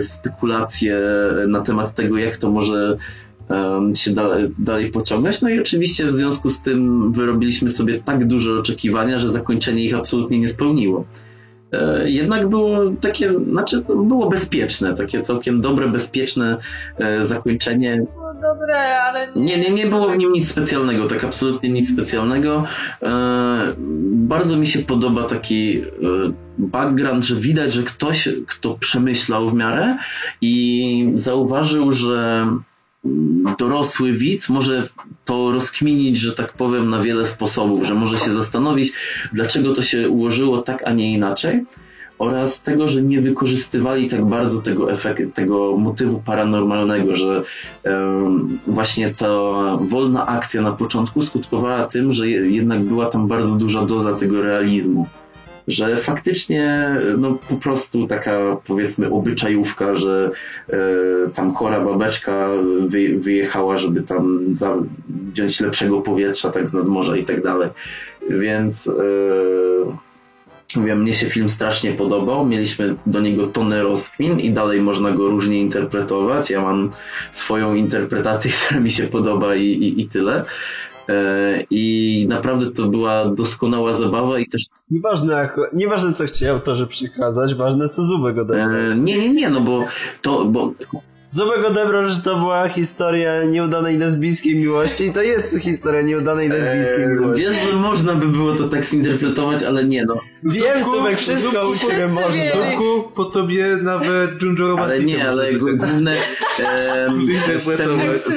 spekulacje na temat tego, jak to może się dalej, dalej pociągać. No i oczywiście w związku z tym wyrobiliśmy sobie tak duże oczekiwania, że zakończenie ich absolutnie nie spełniło. E, jednak było takie, znaczy było bezpieczne, takie całkiem dobre, bezpieczne e, zakończenie. Było dobre, ale nie... nie... Nie, było w nim nic specjalnego, tak absolutnie nic specjalnego. E, bardzo mi się podoba taki background, że widać, że ktoś, kto przemyślał w miarę i zauważył, że dorosły widz może to rozkminić, że tak powiem, na wiele sposobów, że może się zastanowić, dlaczego to się ułożyło tak, a nie inaczej oraz tego, że nie wykorzystywali tak bardzo tego efektu, tego motywu paranormalnego, że um, właśnie ta wolna akcja na początku skutkowała tym, że jednak była tam bardzo duża doza tego realizmu że faktycznie no po prostu taka powiedzmy obyczajówka, że e, tam chora babeczka wy, wyjechała, żeby tam za, wziąć lepszego powietrza tak z nadmorza i tak dalej. Więc e, mówię, mnie się film strasznie podobał, mieliśmy do niego tonę rozkmin i dalej można go różnie interpretować. Ja mam swoją interpretację, która mi się podoba i, i, i tyle. E, I naprawdę to była doskonała zabawa i też... Nieważne, nieważne co chcieli autorzy przykazać, ważne co Zubek odejdzie. E, nie, nie, nie, no bo to... Bo... Zubek odebrał, że to była historia nieudanej lesbijskiej miłości i to jest historia nieudanej lesbijskiej Eee, miłości. Wiesz, że można by było to tak zinterpretować, ale nie no. Wiem, Zubek, wszystko u ciebie można. Zubku, po tobie nawet Junjo Romantika Ale nie, ale główne w Tak, w sumie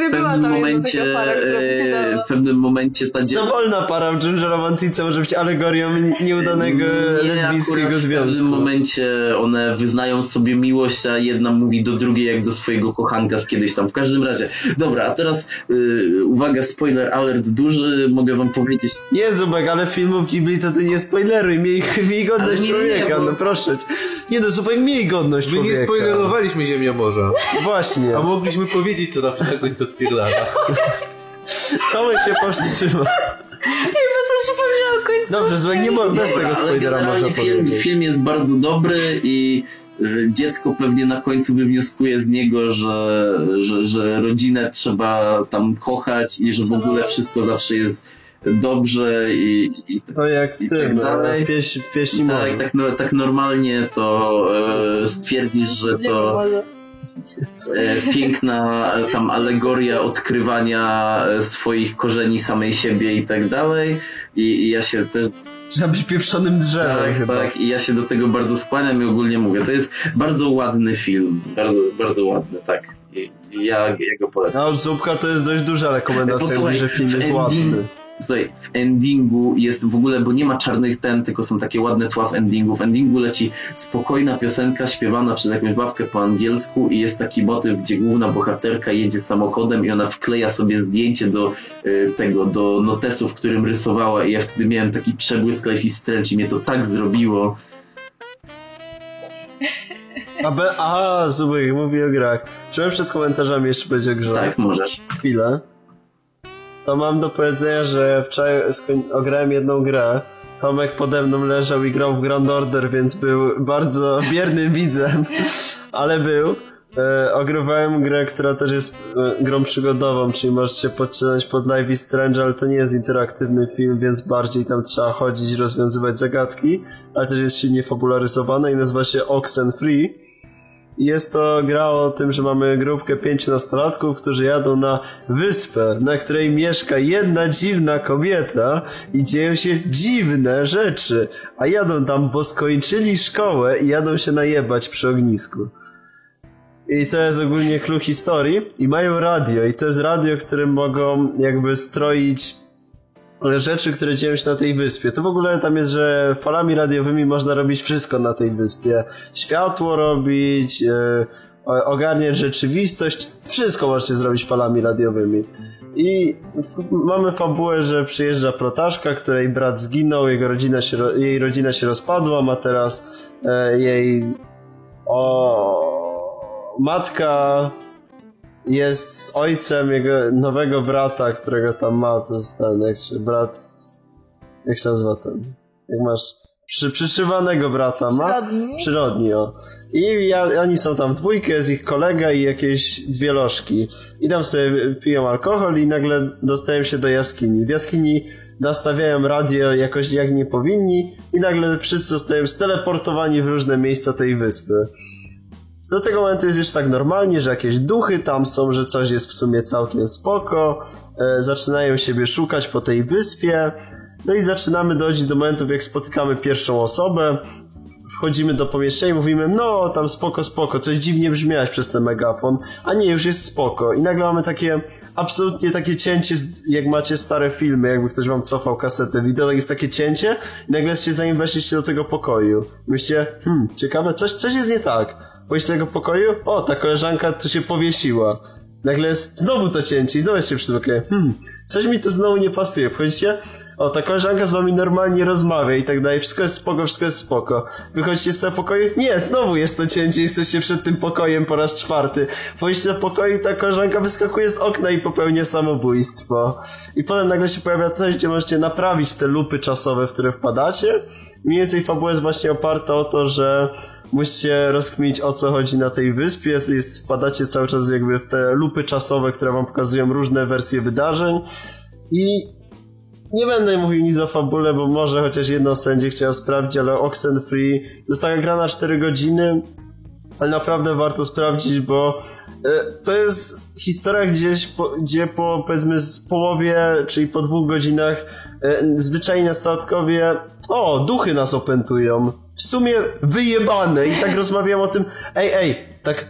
w pewnym momencie e, w pewnym momencie ta dziewczyna Dowolna para w Ginger Romantice może być alegorią nieudanego lesbijskiego W związku. pewnym momencie one wyznają sobie miłość, a jedna mówi do drugiej jak do swojego kochanka z kiedyś tam. W każdym razie. Dobra, a teraz y, uwaga, spoiler alert duży, mogę wam powiedzieć. Nie, Zubek, ale filmów Ghibli to ty nie spoileruj, miej, miej godność nie, nie, człowieka, bo- no proszę cię. Nie no, Zubek, miej godność My człowieka. nie spoilerowaliśmy Ziemia Morza. Właśnie. A mogliśmy powiedzieć, co tam się na końcu odpierdala. Tomek się powstrzyma. Chyba sobie przypomniało końcu. Dobrze, Zubek, nie bez tego spoilera można film, powiedzieć. film jest bardzo dobry i dziecko pewnie na końcu wywnioskuje z niego, że, że, że rodzinę trzeba tam kochać i że w ogóle wszystko zawsze jest dobrze i, i To jak I ty, tak dalej. pieśń, pieśni tak, morza. tak, no, tak normalnie to e, stwierdzisz, że to e, piękna tam alegoria odkrywania swoich korzeni samej siebie i tak dalej. I, i ja się też Trzeba być pieprzonym drzewem tak, chyba. tak, i ja się do tego bardzo skłaniam i ogólnie mówię, to jest bardzo ładny film, bardzo, bardzo ładny, tak. I, ja, ja go polecam. A od Zubka to jest dość duża rekomendacja, Posłuchaj, mówi, że film jest ending- ładny. Słuchaj, w endingu jest w ogóle, bo nie ma czarnych ten, tylko są takie ładne tła w endingu. W endingu leci spokojna piosenka śpiewana przez jakąś babkę po angielsku i jest taki motyw, gdzie główna bohaterka jedzie samochodem i ona wkleja sobie zdjęcie do y, tego, do notesu, w którym rysowała i ja wtedy miałem taki przebłysk is Strange i mnie to tak zrobiło. A be, aha, Zubek mówi o grach. Czułem przed komentarzami jeszcze będzie o grze. Tak, możesz. Chwilę. To mam do powiedzenia, że wczoraj ograłem jedną grę. Tomek pode mną leżał i grał w Grand Order, więc był bardzo biernym widzem, ale był. E, ogrywałem grę, która też jest e, grą przygodową, czyli możecie podcinać pod Life is Strange, ale to nie jest interaktywny film, więc bardziej tam trzeba chodzić, rozwiązywać zagadki, ale też jest silnie fabularyzowana i nazywa się Oxenfree. I Jest to gra o tym, że mamy grupkę pięciu nastolatków, którzy jadą na wyspę, na której mieszka jedna dziwna kobieta i dzieją się dziwne rzeczy. A jadą tam, bo skończyli szkołę i jadą się najebać przy ognisku. I to jest ogólnie clue historii. I mają radio. I to jest radio, którym mogą jakby stroić rzeczy, które dzieją się na tej wyspie. To w ogóle tam jest, że falami radiowymi można robić wszystko na tej wyspie. Światło robić, e, ogarniać rzeczywistość. Wszystko możecie zrobić falami radiowymi. I mamy fabułę, że przyjeżdża protaszka, której brat zginął, jego rodzina się, jej rodzina się rozpadła, ma teraz e, jej o, matka jest z ojcem jego nowego brata, którego tam ma, to jest ten, jak się, brat, jak się nazywa ten, jak masz, przy, przyszywanego brata ma, Przyrodni. przyrodni, o. I ja, oni są tam w dwójkę, jest ich kolega i jakieś dwie lożki. I tam sobie piją alkohol i nagle dostają się do jaskini. W jaskini nastawiają radio jakoś jak nie powinni i nagle wszyscy zostają steleportowani w różne miejsca tej wyspy. Do tego momentu jest jeszcze tak normalnie, że jakieś duchy tam są, że coś jest w sumie całkiem spoko. E, zaczynają siebie szukać po tej wyspie. No i zaczynamy dojść do momentów, jak spotykamy pierwszą osobę. Wchodzimy do pomieszczenia i mówimy, no tam spoko, spoko, coś dziwnie brzmiałeś przez ten megafon, a nie, już jest spoko. I nagle mamy takie, absolutnie takie cięcie, jak macie stare filmy, jakby ktoś wam cofał kasetę wideo, tak jest takie cięcie i nagle się zanim weszliście do tego pokoju. Myślicie, hmm, ciekawe, coś, coś jest nie tak. Wejście do tego pokoju, o, ta koleżanka tu się powiesiła. Nagle jest znowu to cięcie i znowu jest się przy takie, hmm, coś mi tu znowu nie pasuje. Wchodzicie, o, ta koleżanka z wami normalnie rozmawia i tak dalej, wszystko jest spoko, wszystko jest spoko. Wychodzicie z tego pokoju, nie, znowu jest to cięcie, jesteście przed tym pokojem po raz czwarty. Wchodzicie do pokoju ta koleżanka wyskakuje z okna i popełnia samobójstwo. I potem nagle się pojawia coś, gdzie możecie naprawić te lupy czasowe, w które wpadacie. Mniej więcej fabuła jest właśnie oparta o to, że musicie rozkminić o co chodzi na tej wyspie. Jest, wpadacie cały czas jakby w te lupy czasowe, które wam pokazują różne wersje wydarzeń. I nie będę mówił nic o fabule, bo może chociaż jedno sędzie chciał sprawdzić, ale Oxenfree to jest gra na 4 godziny ale naprawdę warto sprawdzić, bo e, to jest historia gdzieś, po, gdzie po powiedzmy z połowie, czyli po dwóch godzinach e, zwyczajnie nastolatkowie o, duchy nas opętują. W sumie wyjebane i tak rozmawiam o tym, ej, ej, tak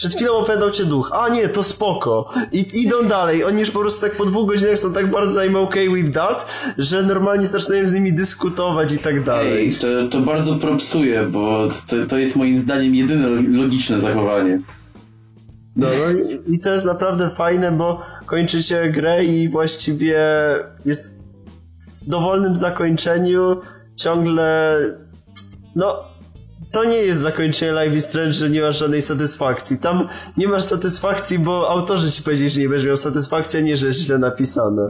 przed chwilą opętał cię duch. A nie, to spoko. I idą dalej. Oni już po prostu tak po dwóch godzinach są tak bardzo I'm okay with that, że normalnie zaczynają z nimi dyskutować i tak dalej. Ej, to, to bardzo propsuje, bo to, to jest moim zdaniem jedyne logiczne zachowanie. No, no i, i to jest naprawdę fajne, bo kończycie grę i właściwie jest w dowolnym zakończeniu ciągle no to nie jest zakończenie Life is Strange, że nie masz żadnej satysfakcji. Tam nie masz satysfakcji, bo autorzy ci powiedzieli, że nie będziesz miał satysfakcji, a nie, że jest źle napisane.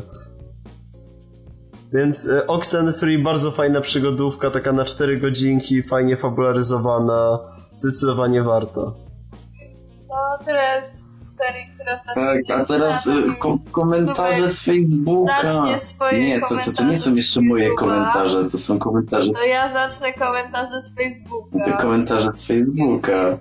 Więc e, Oxenfree bardzo fajna przygodówka, taka na 4 godzinki, fajnie fabularyzowana, zdecydowanie warto. To tyle z serii, która Tak, a teraz y, ko komentarze z Facebooka. Zacznie swoje Nie, to, to, to nie są jeszcze moje komentarze, to są komentarze z, To ja zacznę komentarze z Facebooka. to komentarze z Facebooka.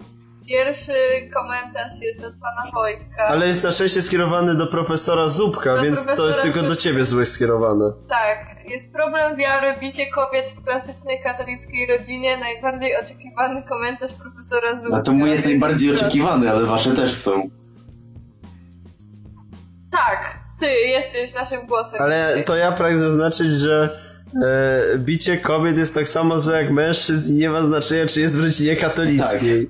Pierwszy komentarz jest od pana Wojtka. Ale jest na szczęście skierowany do profesora Zupka, Do więc to jest profesora tylko do ciebie złe skierowane. Tak, jest problem wiary, bicie kobiet w klasycznej katolickiej rodzinie. Najbardziej oczekiwany komentarz profesora Zubka. A to mój jest najbardziej oczekiwany, ale wasze też są. Tak, ty jesteś naszym głosem. Ale to ja pragnę zaznaczyć, że e, bicie kobiet jest tak samo złe jak mężczyzn i nie ma znaczenia, czy jest w rodzinie katolickiej.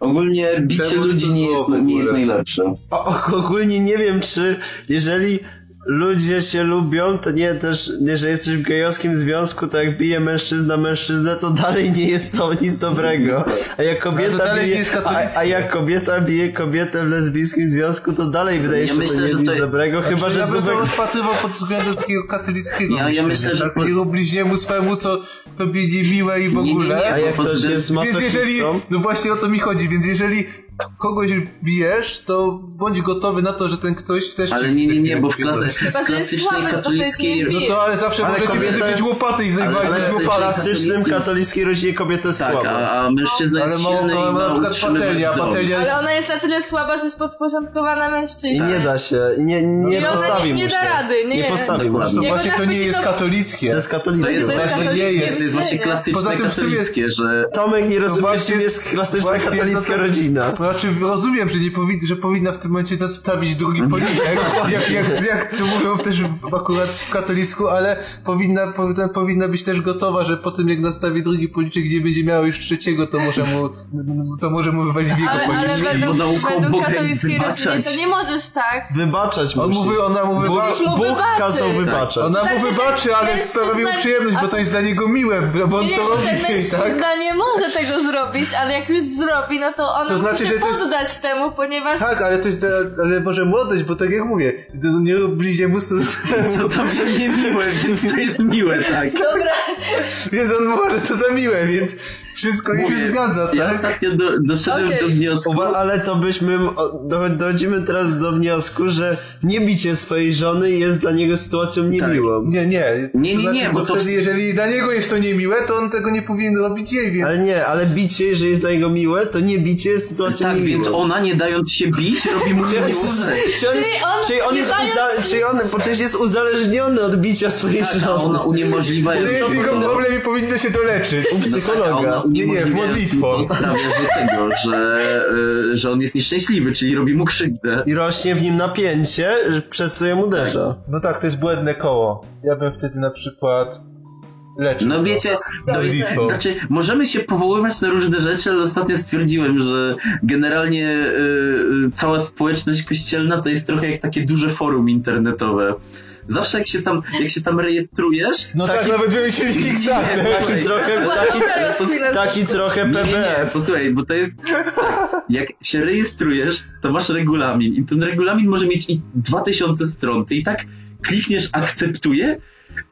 Ogólnie bicie ludzi nie jest, nie jest najlepsze. O, ogólnie nie wiem, czy jeżeli ludzie się lubią, to nie też, nie, że jesteś w gejowskim związku, to jak bije mężczyzna mężczyznę, to dalej nie jest to nic dobrego. A jak kobieta dalej bije, nie a, a jak kobieta bije kobietę w lesbijskim związku, to dalej wydaje Ja się, myślę, to nie że nic to- dobrego, chyba, Znaczy, że ja bym to rozpatrywał pod względem takiego katolickiego. Ja- ja myślę, że tak? po- Takiego bliźniemu swemu, co tobie niemiłe i w Nie, nie, ogóle. nie, A jak ktoś jest Więc jeżeli, masochistą? no właśnie o to mi chodzi, więc jeżeli kogoś bijesz, to bądź gotowy na to, że ten ktoś też Ale nie, nie, nie, bo w, w jest klasycznej katolickiej... nie No to ale zawsze Ale możecie kobieta- być łopaty i Ale zajmować w łopatą. klasycznym katolickiej rodzinie kobieta jest Tak, słaba. a, a mężczyzna Ale jest mało silny i ma na ma dom. patelnia jest... Ale ona jest na tyle słaba, że jest podporządkowana mężczyźnie. I nie da się, i nie, nie I ona postawi nie- nie da się. rady, nie. Nie postawi mu. To właśnie to nie jest to- katolickie. To jest katolickie. To jest, właśnie, katolickie nie jest, to jest właśnie klasyczne Poza tym w sumie- katolickie, że Tomek nie rozumie, czym jest klasyczna katolicka to- to- rodzina. Znaczy rozumiem, że nie powin, że powinna w tym momencie nadstawić drugi policzek, jak, jak, jak to mówią też akurat w katolicku, ale powinna, powinna, powinna być też gotowa, że po tym jak nastawi drugi policzek nie będzie miała już trzeciego, to może mu, to może mu wywalić w jego Ale, ale policzek. według, Bo nauką według Boga katolickiej to nie możesz tak. Wybaczać On mówi, ona mu Bóg, wybaczy. Bóg wybaczyć. kazał wybaczać. Ona Tak, mu wybaczy, ale mężczyzna- mu przyjemność, bo to jest dla niego miłe, bo on Nie, to nie, robi niej, tak? mężczyzna nie może tego zrobić, ale jak już zrobi, no to ona To znaczy, się to jest- poddać temu, ponieważ Tak, ale to jest, dla- ale może młodać, bo tak jak mówię, nie rób bliźniemu co tam że niemiłe, więc to jest miłe, tak. Dobra, Więc on może to za miłe, więc wszystko mi się zgadza, Ja tak? ostatnio do, doszedłem Okej. do wniosku, Uwa- Ale to byśmy, dochodzimy teraz do wniosku, że nie bicie swojej żony jest dla niego sytuacją niemiłą. Nie, nie. Nie, nie, nie, znaczy, bo to wtedy, jeżeli dla niego jest to niemiłe, to on tego nie powinien robić jej, więc... Ale nie, ale bicie, jeżeli jest dla niego miłe, to nie bicie jest sytuacją tak, więc ona nie dając się bić robi mu czy, on, Czyli on czyli on nie jest, dając- czyli on po części jest uzależniony od bicia swojej Tak, a żony. ona uniemożliwia To jest jego problem i powinno się to leczyć. U No tak, a psychologa. ona Nie, nie, uniemożliwiając mu modlitwą. to sprawia, że tego, że, y, że on jest nieszczęśliwy, czyli robi mu krzywdę. I rośnie w nim napięcie, że- przez co ją uderza. No tak, to jest błędne koło. Ja bym wtedy na przykład leczył. No wiecie, to jest, znaczy, możemy się powoływać na różne rzeczy, ale ostatnio stwierdziłem, że generalnie y, cała społeczność kościelna to jest trochę jak takie duże forum internetowe. Zawsze jak się tam, jak się tam rejestrujesz, No tak, Taki- nawet wymyślili Kickstarter. Nie, Taki trochę, taki, taki trochę Nie, nie, PB. nie, posłuchaj, bo to jest. Jak się rejestrujesz, to masz regulamin i ten regulamin może mieć i 2000 stron. Ty i tak klikniesz akceptuję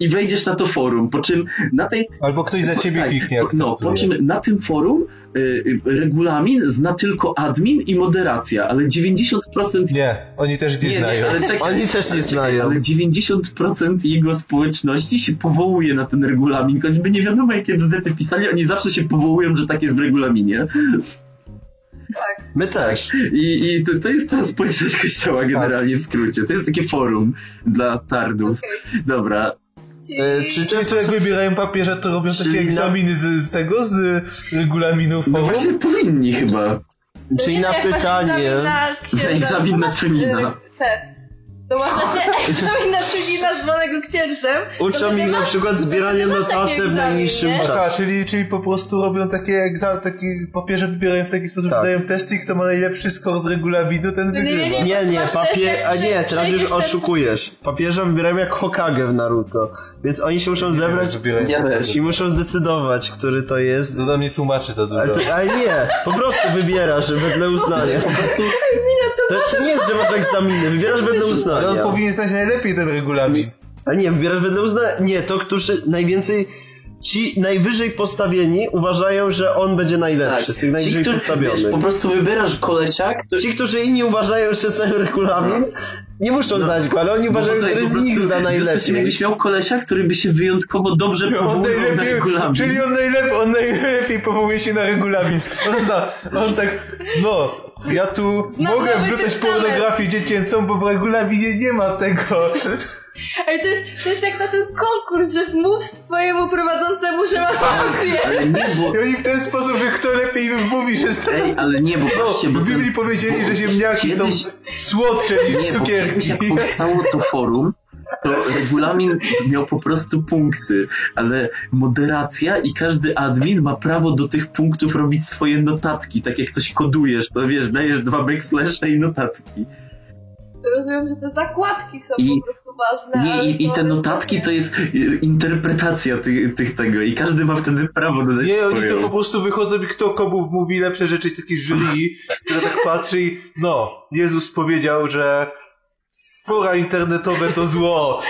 i wejdziesz na to forum, po czym na tej. Albo ktoś za ciebie tak, po- No, po czym na tym forum y, y, regulamin zna tylko admin i moderacja, ale 90%. Nie, oni też nie, nie, znają. nie, ale czekaj, Oni też nie znają. ale 90% jego społeczności się powołuje na ten regulamin, choćby nie wiadomo jakie bzdety pisali, oni zawsze się powołują, że tak jest w regulaminie. My też. I, i to, to jest cała społeczność kościoła generalnie w skrócie. To jest takie forum dla tardów. Dobra. E, czy Często jak wybierają papieża, to robią takie egzaminy z, z tego, z regulaminów No forum? właśnie powinni chyba. Czyli na pytanie... egzamin na księdza, Egzamin to na czynina. y. To masz właśnie egzamin na czynina zwanego księdzem. Uczą ich nie na przykład zbierania nie tacy w egzamin, najniższym nie? Aha, czasie. czyli, czyli po prostu robią takie egza, taki papieże wybierają w taki sposób, Tak. że dają testy i kto ma najlepszy skor z regulaminu, ten No nie, nie, wygrywa. Nie, nie, Masz papie... testy, A nie, teraz już oszukujesz. Papieża wybierają jak Hokage w Naruto. Więc oni się muszą zebrać i muszą zdecydować, który to jest. To do mnie tłumaczy za dużo. Ale, to, ale nie, po prostu wybierasz wedle uznania. Po prostu... To, to nie jest, że masz egzaminy, wybierasz wedle Ale on uznania. powinien znać najlepiej ten regulamin. Ale nie, wybierasz wedle uznania. Nie, to którzy najwięcej... Ci najwyżej postawieni uważają, że on będzie najlepszy z tych Tak. Ci, najwyżej którzy, postawionych. wiesz, po prostu wybierasz kolesia, który... Ci, którzy inni uważają, że znają regulamin, nie muszą znać go, ale oni Bo uważają, posłuchaj, który z nich zna najlepiej. Jakbyś miał kolesia, który by się wyjątkowo dobrze On powoływał na najlepiej, regulamin. czyli on najlepiej, on najlepiej powołuje się na regulamin. On zna, on tak, no, ja tu Znam mogę wrzucać pornografię dziecięcą, bo w regulaminie nie ma tego. Ej, to jest, to jest jak na ten konkurs, że mów swojemu prowadzącemu, że masz rację. Ale nie, bo... I oni w ten sposób, że kto lepiej mówi, że sta... Ej, ale nie, bo patrzcie, bo W ten- Biblii powiedzieli, że ziemniaki są Kiedyś- słodsze niż Nie, bo kiedyś jak cukierki. powstało to forum, to regulamin miał po prostu punkty, ale moderacja i każdy admin ma prawo do tych punktów robić swoje notatki, tak jak coś kodujesz, to wiesz, dajesz dwa backslashe i notatki. Rozumiem, że te zakładki są I- po prostu ważne. Nie, ale i, i te notatki to jest y, interpretacja tych, tych tego i każdy ma wtedy prawo dodać Nie, oni to po swoją. prostu wychodzą i kto komu mówi lepsze rzeczy z takiej jury, która tak patrzy i no, Jezus powiedział, że fora internetowe to zło.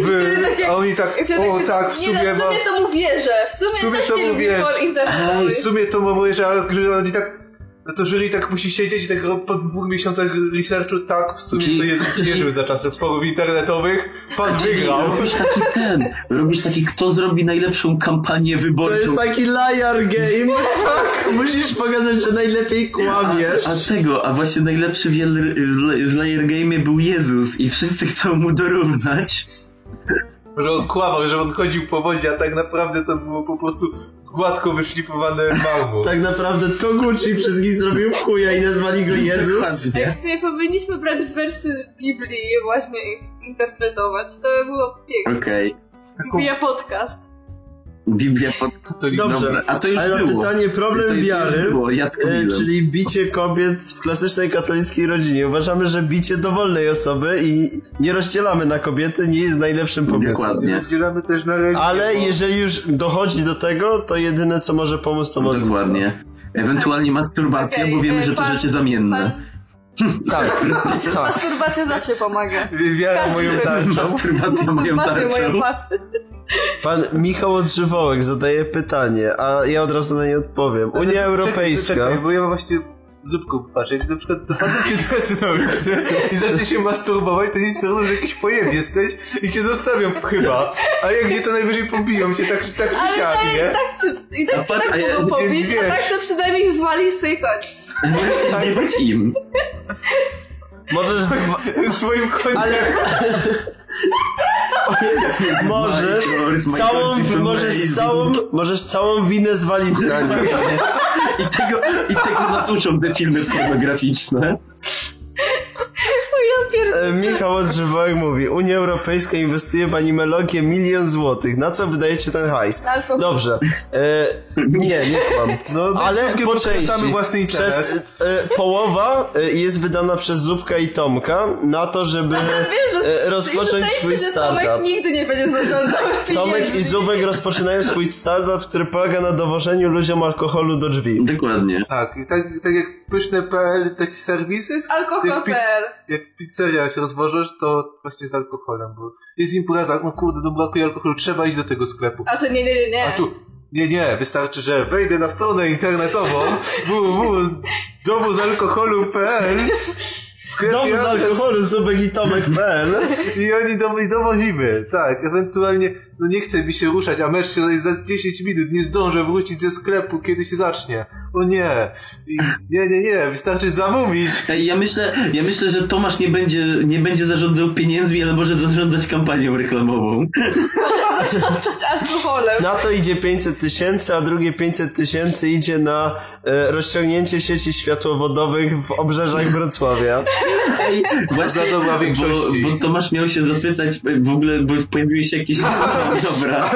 Wy, a oni tak, I wtedy o tak, w nie, sumie no, w sumie to mu wierzę. W sumie, W sumie to nie mu wierzę. w sumie to mam że, że oni tak no to jury tak musi siedzieć i tak po dwóch miesiącach researchu, tak, w sumie Czyli- to Jezus nie żył za czasów forów internetowych, pan Czyli wygrał. robisz taki ten, robisz taki, kto zrobi najlepszą kampanię To wyborczą. jest taki liar game. Tak, musisz pokazać, że najlepiej kłamiesz. A, a tego, a właśnie najlepszy w, w, w Layer Game był Jezus i wszyscy chcą mu dorównać. Że on kłamał, że on chodził po wodzie, a tak naprawdę to było po prostu gładko wyszlifowane marmur. Tak naprawdę to Gucci wszystkich zrobił w chuja i nazwali go Jezus. W sumie powinniśmy brać wersy Biblii i właśnie ich interpretować. To by było piękne. Okej. Biblia podcast. Biblia pod... Dobrze, Dobra, a to już ale było. pytanie, problem to, wiary, było, ja e, czyli bicie kobiet w klasycznej katolickiej rodzinie. Uważamy, że bicie dowolnej osoby i nie rozdzielamy na kobiety nie jest najlepszym pomysłem. Dokładnie. Rozdzielamy też na religię. Ale bo- jeżeli już dochodzi do tego, to jedyne co może pomóc to modlitwa. Dokładnie. Ewentualnie masturbacja, Okej, bo wiemy, e, że to pan- rzeczy zamienne. Tak, tak. Masturbacja zawsze pomaga. Wiara moją tarczą. Masturbacja moją Masturbacja tarczą. moją. Pan Michał Odżywołek zadaje pytanie, a ja od razu na nie odpowiem. Unia Czekaj, Europejska. Czekaj, bo ja mam właśnie zupką patrzę. Jak na przykład dopadną cię teraz na ulicy i zacznie się masturbować, to nie twierdzą, że jakiś pojeb jesteś i cię zostawią chyba. A jak nie, to najwyżej pobiją cię tak, tak czy Ale siak, tak, nie? tak, cię- i A tak cię patrz, tak a ja- mogą więc pobić, a tak to przynajmniej zwali sobie i chodź. Możesz nie być im. Możesz zwa- Swoim koniem. Ale... możesz całą, możesz całą, możesz całą winę zwalić na nich. I tego, I tego nas uczą te filmy pornograficzne. E. Michał Odżywołek mówi, Unia Europejska inwestuje w animologię milion złotych. Na co wydajecie ten hajs? Alkohol. Dobrze. E, nie, nie kłam. No, Ale po części. własny interes. Przez, e, połowa e, jest wydana przez Zupka i Tomka na to, żeby Wiesz, e, rozpocząć swój że Tomek startup. nigdy nie będzie zarządzał Tomek i. Zubek rozpoczynają swój startup, który polega na dowożeniu ludziom alkoholu do drzwi. Dokładnie. Tak, i tak, tak jak pyszne.pl taki serwis jest, jak, pizz, Alkohol.pl jak pizzeria się rozwożesz, to właśnie z alkoholem, bo jest impreza, no kurde, no brakuje alkoholu, trzeba iść do tego sklepu. A to nie, nie, nie, nie. A tu, nie, nie, wystarczy, że wejdę na stronę internetową www.domuzalkoholu.pl Dom z alkoholu, Zubek i Tomek PL. I oni do, i dowozimy, tak, ewentualnie, no nie chce mi się ruszać, a mecz się za 10 minut, nie zdążę wrócić ze sklepu, kiedy się zacznie. O nie, I, nie, nie, nie, wystarczy zamówić. Ja myślę, ja myślę, że Tomasz nie będzie, nie będzie zarządzał pieniędzmi, ale może zarządzać kampanią reklamową. Zarządzać alkoholem. Na to idzie 500 tysięcy, a drugie 500 tysięcy idzie na e, rozciągnięcie sieci światłowodowych w obrzeżach Wrocławia. Ej, właśnie, bo, bo Tomasz miał się zapytać w ogóle, bo pojawiły się jakieś... Dobra.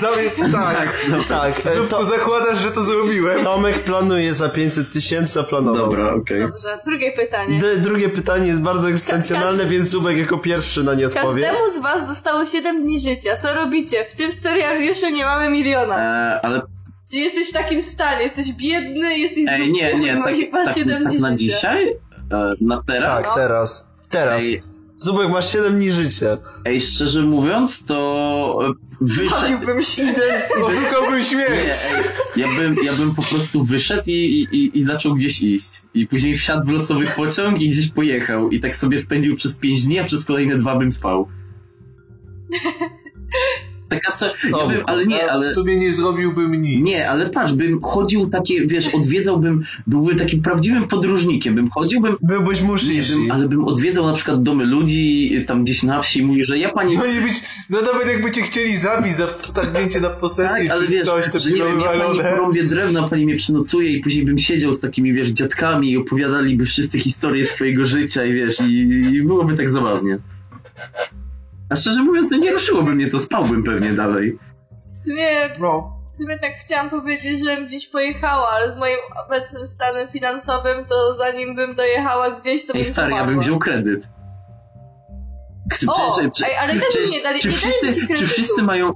Zamie- tak, no Tak, e, to, zakładasz, że to zrobiłem. Tomek planuje za 500 tysięcy, a planował. Dobra, okej. Dobrze, drugie pytanie. D- drugie pytanie jest bardzo egzystencjonalne, Ka- więc Zubek jako pierwszy na nie odpowie. Każdemu z was zostało 7 dni życia. Co robicie? W tym scenariuszu nie mamy miliona. E, ale Czyli jesteś w takim stanie, jesteś biedny, jesteś ej, nie, nie, tak, masz tak, 7 tak dni na życia. dzisiaj? E, na teraz? Tak, teraz. Teraz. Ej, Zubek, masz 7 dni życia. ej, szczerze mówiąc, to e, wyszedł... Zabiłbym się. Oszukałbym Nie, śmierć. ej, ja bym, ja bym po prostu wyszedł i, i, i zaczął gdzieś iść. I później wsiadł w losowy pociąg i gdzieś pojechał. I tak sobie spędził przez 5 dni, a przez kolejne dwa bym spał. Taka co, ja bym, ale nie, ale... W sumie nie zrobiłbym nic. Nie, ale patrz, bym chodził takie, wiesz, odwiedzałbym, byłbym takim prawdziwym podróżnikiem, bym chodził, bym, Byłbyś nie, muszliszy. bym, ale bym odwiedzał na przykład domy ludzi, tam gdzieś na wsi i mówił, że ja pani... No być, no nawet jakby cię chcieli zabić za wtargnięcie na posesję Tak, ale wiesz, coś, to że nie wiem, ja pani porąbię drewno, pani mnie przenocuje i później bym siedział z takimi, wiesz, dziadkami i opowiadaliby wszyscy historie swojego życia i wiesz, i, i byłoby tak zabawnie. A szczerze mówiąc, no nie ruszyłoby mnie to, spałbym pewnie dalej. W sumie, No. w sumie tak chciałam powiedzieć, żebym gdzieś pojechała, ale z moim obecnym stanem finansowym, to zanim bym dojechała gdzieś, to bym Ej stary, ja bym wziął kredyt. Czy, O, czy, czy, ej, ale też czy, nie dali- czy, nie dali wszyscy, ci czy kredytu. wszyscy mają...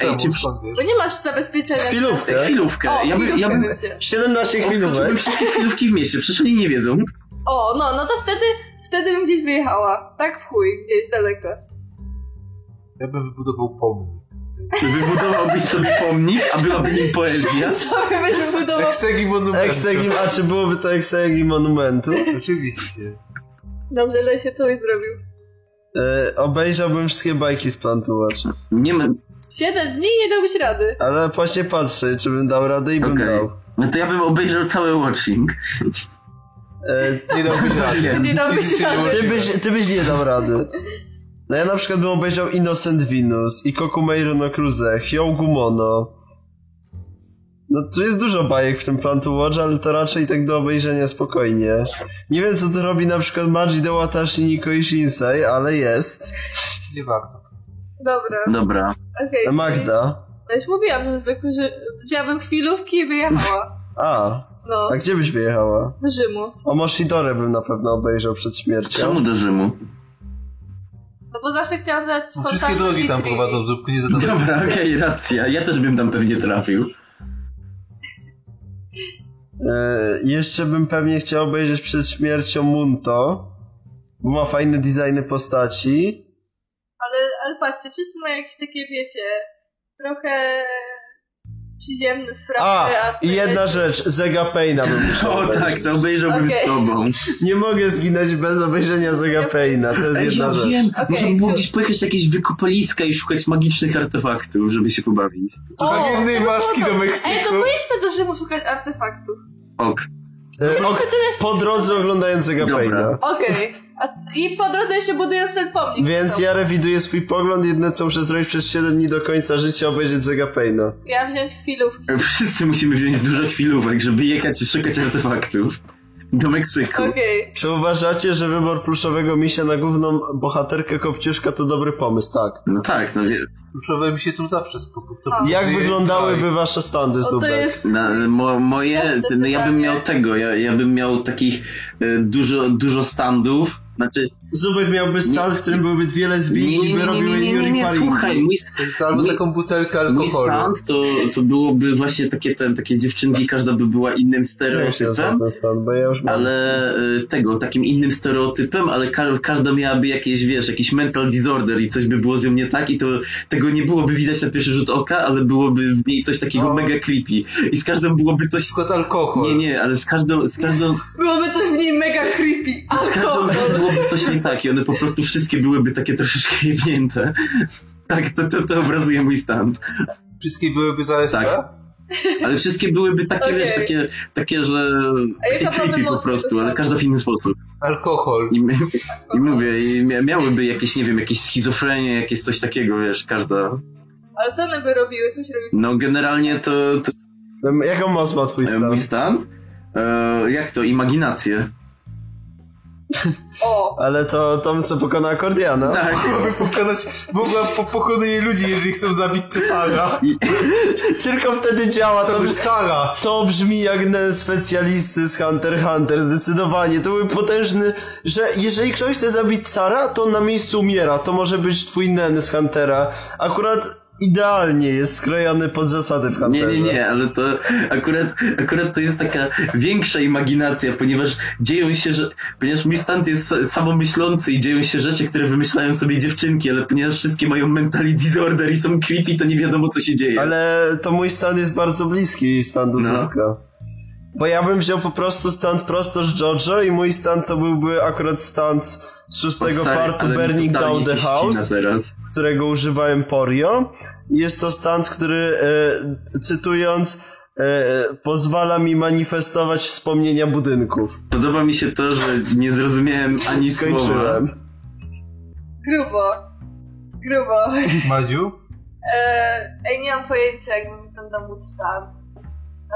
Ej, czy? Bo nie masz zabezpieczenia. Chwilówkę. chwilówkę. O, ja bym, ja bym, chwilówkę będzie. 17 Odskoczyłbym chwilówek. wszystkie chwilówki w mieście, przecież oni nie wiedzą. O, no, no to wtedy, wtedy bym gdzieś wyjechała. Tak w chuj, gdzieś daleko. Ja bym wybudował pomnik. Wybudowałbyś sobie pomnik, a byłaby nim poezja. Sobie byś wybudował... Eksegi monumentu. Eksegi, a czy byłoby to eksegi monumentu? Oczywiście. Dobrze, Lesie, co byś zrobił? E, obejrzałbym wszystkie bajki z Plantowacza. Nie ma... Siedem dni nie dałbyś rady. Ale właśnie patrzę, czy bym dał radę i bym Okej. dał. No to ja bym obejrzał cały watching. E, Nie dałbyś rady. Nie dałbyś rady. ty, byś, ty byś nie dał rady. No ja na przykład bym obejrzał Innocent Venus, i Kokumeiro no Cruze, Hyogumono. No tu jest dużo bajek w tym Plan to Watch, ale to raczej tak do obejrzenia spokojnie. Nie wiem co to robi na przykład Maji de Watashi Nikoi Shinsei, ale jest. Nie warto. Dobra, Dobra. czyli- Magda. Ja już mówiłam, że zwykle, że wzięłabym chwilówki i wyjechała. A, No, a gdzie byś wyjechała? do Rzymu. O Moshidore bym na pewno obejrzał przed śmiercią. Czemu do Rzymu? No bo zawsze chciałam zadać No, wszystkie drogi tam prowadzą, zupku nie zadawaj. Dobra, okej, racja. Ja też bym tam pewnie trafił. E, jeszcze bym pewnie chciał obejrzeć przed śmiercią Munto, bo ma fajne designy postaci. Ale, ale patrzcie, wszyscy mają jakieś takie, wiecie, trochę przyziemne sprawy. A, i jedna rzecz, Zega Paina bym musiał O obejrzeć. tak, to obejrzałbym Okej. z tobą. Nie mogę zginąć bez obejrzenia Zega Paina, to jest Ej, jedna ja rzecz. wiem, by było to- gdzieś pojechać na jakieś wykopaliska i szukać magicznych artefaktów, żeby się pobawić. Słuchaj jednej to maski było do to. Meksyku. Ej, to pojedźmy do Rzymu szukać artefaktów. Ok. E, o, po drodze oglądając Zega. Paina. Okej. A- I po drodze jeszcze budując ten pomnik. Więc No. ja rewiduję swój pogląd, jedyne co muszę zrobić przez 7 dni do końca życia, obejrzeć Zega Paina. Ja wziąć chwilówki. Wszyscy musimy wziąć dużo chwilówek, żeby jechać i szukać artefaktów. Do Meksyku. Okej. Czy uważacie, że wybór pluszowego misia na główną bohaterkę Kopciuszka to dobry pomysł? Tak. No tak, no wie, Pluszowe misie są zawsze spoko. To A. Jak Wy- wyglądały dwaj. wasze standy, O, to Zubek? jest... na, mo, moje, no ja bym miał tego, ja, ja bym miał takich e, dużo, dużo standów Znaczy, Zubek miałby stan, w którym byłyby dwie lesbijki, Nie, nie, by robiły nie, nie, nie, nie, słuchaj, mój, Albo mój, taką butelkę mój alkoholu. stand to, to byłoby właśnie takie, ten, takie dziewczynki, każda by była innym stereotypem. ja już mam ale y, tego, takim innym stereotypem, ale ka każda miałaby jakieś, wiesz, jakiś mental disorder i coś by było z nią nie tak i to tego nie byłoby widać na pierwszy rzut oka, ale byłoby w niej coś takiego No. mega creepy i z każdą byłoby coś... Przykład alkohol. Nie, nie, ale z każdą, z każdą, Byłoby coś w niej mega creepy. z każdą Alkohol. byłoby coś nie tak i one po prostu wszystkie byłyby takie troszeczkę jebnięte. Tak, to, to, to obrazuje mój stan. Wszystkie byłyby za SK? Tak. Ale wszystkie byłyby takie, Okej. wiesz, takie, takie, że... Takie creepy po prostu, ale każda w inny sposób. Alkohol. I, I mówię, i mia- miałyby jakieś, nie wiem, jakieś schizofrenie, jakieś coś takiego, wiesz, każda. Ale co one by robiły? Coś robiły? No generalnie to, to Jaką moc ma twój stan? mój stan? E, jak to? Imaginację. O! Ale to Tom, co pokona akordiana. Tak. Mogłaby pokonać, mogła po, pokonuje ludzi, jeżeli chcą zabić cesarza. Tylko wtedy działa. To, cara? to brzmi jak na specjalisty z Hunter x Hunter, zdecydowanie. To był potężny, że jeżeli ktoś chce zabić cara, to on na miejscu umiera. To może być twój nen z Huntera. Akurat idealnie jest skrojony pod zasady w Nie, Hunterze. nie, nie, ale to akurat, akurat to jest taka większa imaginacja, ponieważ dzieją się, że, ponieważ mój stan jest sa- samomyślący i dzieją się rzeczy, które wymyślają sobie dziewczynki, ale ponieważ wszystkie mają mental disorder i są creepy, to nie wiadomo co się dzieje. Ale to mój stan jest bardzo bliski stanu No. Zubka. Bo ja bym wziął po prostu stand prosto z Jojo i mój stand to byłby akurat stand z szóstego O, stary, partu Burning Down the House, teraz. którego używałem Porio. Jest to stand, który, e, cytując, e, pozwala mi manifestować wspomnienia budynków. Podoba mi się to, że nie zrozumiałem ani słowa. Skończyłem. Grubo. Grubo. Madziu? Eee, ej, nie mam pojęcia, jakby wyglądał mój stan.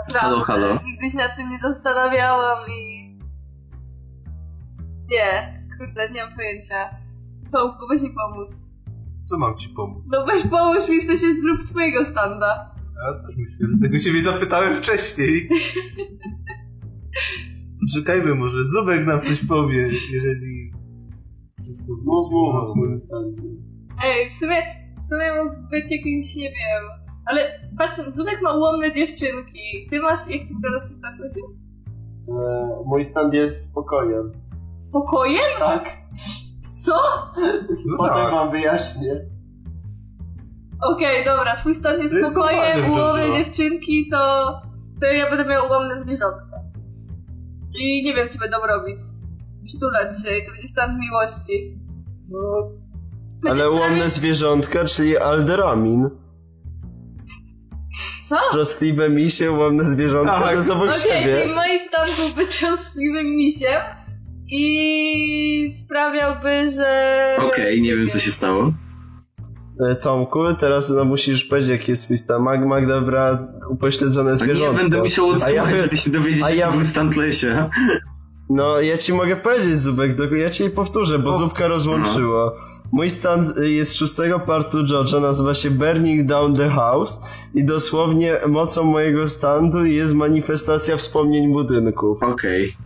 Naprawdę. Halo, halo. Nigdy się nad tym nie zastanawiałam i... Nie, kurde, nie mam pojęcia. Tomku, weź mi pomóc. Co mam ci pomóc? No weź pomóż mi, w sensie zrób swojego standa. Ja też myślę, dlatego ciebie zapytałem wcześniej. Czekajmy, może Zubek nam coś powie, jeżeli... Wszystko no, Ej, w sumie, w sumie mógł być jakimś, nie wiem... Ale patrz, Zubek ma ułomne dziewczynki. Ty masz, jak ty teraz wystarczy się? E, mój stand jest spokojem. Pokojem? Tak. Co? No Potem tak. wam wyjaśnię. Okej, dobra, twój stan jest To jest spokojem, normalne, ułomne Jojo. dziewczynki, to... To ja będę miał ułomne zwierzątka. I nie wiem, co będą robić. Przytulać się i to będzie stan miłości. No, Będzie Ale stan- ułomne zwierzątka, czyli Alderamin. Co? Troskliwe misie, ułomne zwierzątka, Tak. obok Okej, siebie. czyli mój stan byłby troskliwym misiem i sprawiałby, że... Okej, nie wiem co się stało. E, Tomku, teraz no, musisz powiedzieć, jaki jest twój stan. Mag Magda brała upośledzone A zwierzątko. nie będę musiał odsłuchać, ja- żeby się dowiedzieć, a ja- jaki był stan Lesia. No, ja ci mogę powiedzieć, Zubek, ja ci nie powtórzę, bo Zubka rozłączyło. Mój stan y, jest z szóstego partu Jojo, nazywa się Burning Down the House i dosłownie mocą mojego standu jest manifestacja wspomnień budynków. Okej.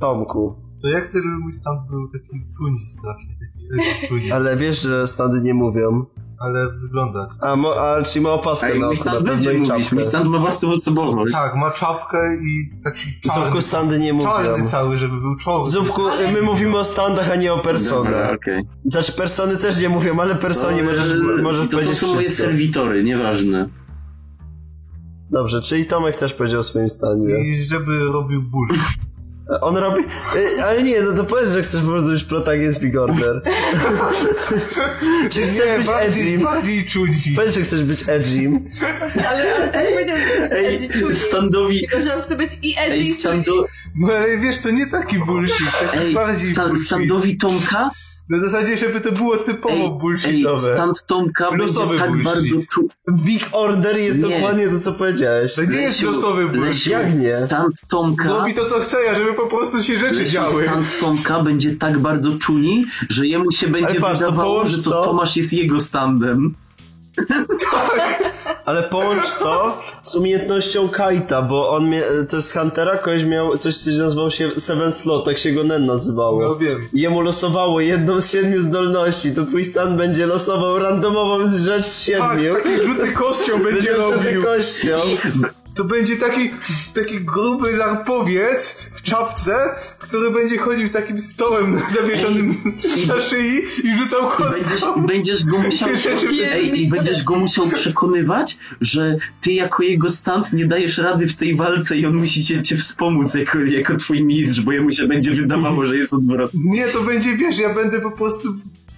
Tomku. to ja chcę, żeby mój stan był taki czuni strasznie, taki czuni, Ale wiesz, że standy nie mówią. Ale wygląda. A, mo, a czyli ma opaskę i na pewno będzie i mówić, czapkę. mój stan ma własną osobowość. Tak, ma czapkę i taki czarny, standy nie mówią. czarny cały, żeby był człowiek. Zubku, my mówimy o standach, a nie o Dobra, personach. okej. Znaczy, persony też nie mówią, ale personie No, możesz, e, możesz to, to powiedzieć są moje serwitory, nieważne. Dobrze, czyli Tomek też powiedział o swoim stanie. I żeby robił ból. On robi... y, Ale nie, no to powiedz, że chcesz po prostu być protagonist Big Order. Czy chcesz Nie, być bardziej, edgy? bardziej. Powiedz, że chcesz być edgy. Ale, ale tak powiedział, że Ej, edgy standowi... On chce być i edgy Ej, stando... No ale wiesz, to nie taki bullshit, taki Ej, bardziej sta, bullshit. standowi Tomka? Na zasadzie, żeby to było typowo Ej, ej, bullshitowe. stand Tomka Losowy będzie tak bullshit. bardzo czu... Big Order jest Nie. dokładnie to, co powiedziałeś. To nie jest Lesiu, losowy bullshit. Jak nie? Stand Tomka... Robi to co chce, a żeby po prostu się rzeczy Lesiu, działy. stand Tomka będzie tak bardzo czuni, że jemu się będzie Ale patrz, to wydawało, połącz że to to- Tomasz jest jego standem. Ale połącz to z umiejętnością Kaita, bo on mia- to jest Huntera, kogoś miał, coś, coś nazywało się Seven Slot, tak się go Nen nazywało. No wiem. I jemu losowało jedną z siedmiu zdolności, to twój stan będzie losował randomową rzecz z siedmiu. Tak, taki rzuty kością będzie Będzie rzuty robił. kością. To będzie taki, taki gruby larpowiec w czapce, który będzie chodził z takim stołem zawieszonym na szyi i rzucał będziesz, kostką. i będziesz go musiał, ej, i będziesz go musiał przekonywać, że ty jako jego stand nie dajesz rady w tej walce i on musi cię, cię wspomóc jako, jako twój mistrz, bo jemu się będzie wydawało, że jest odwrotnie. Nie, to będzie, wiesz, ja będę po prostu,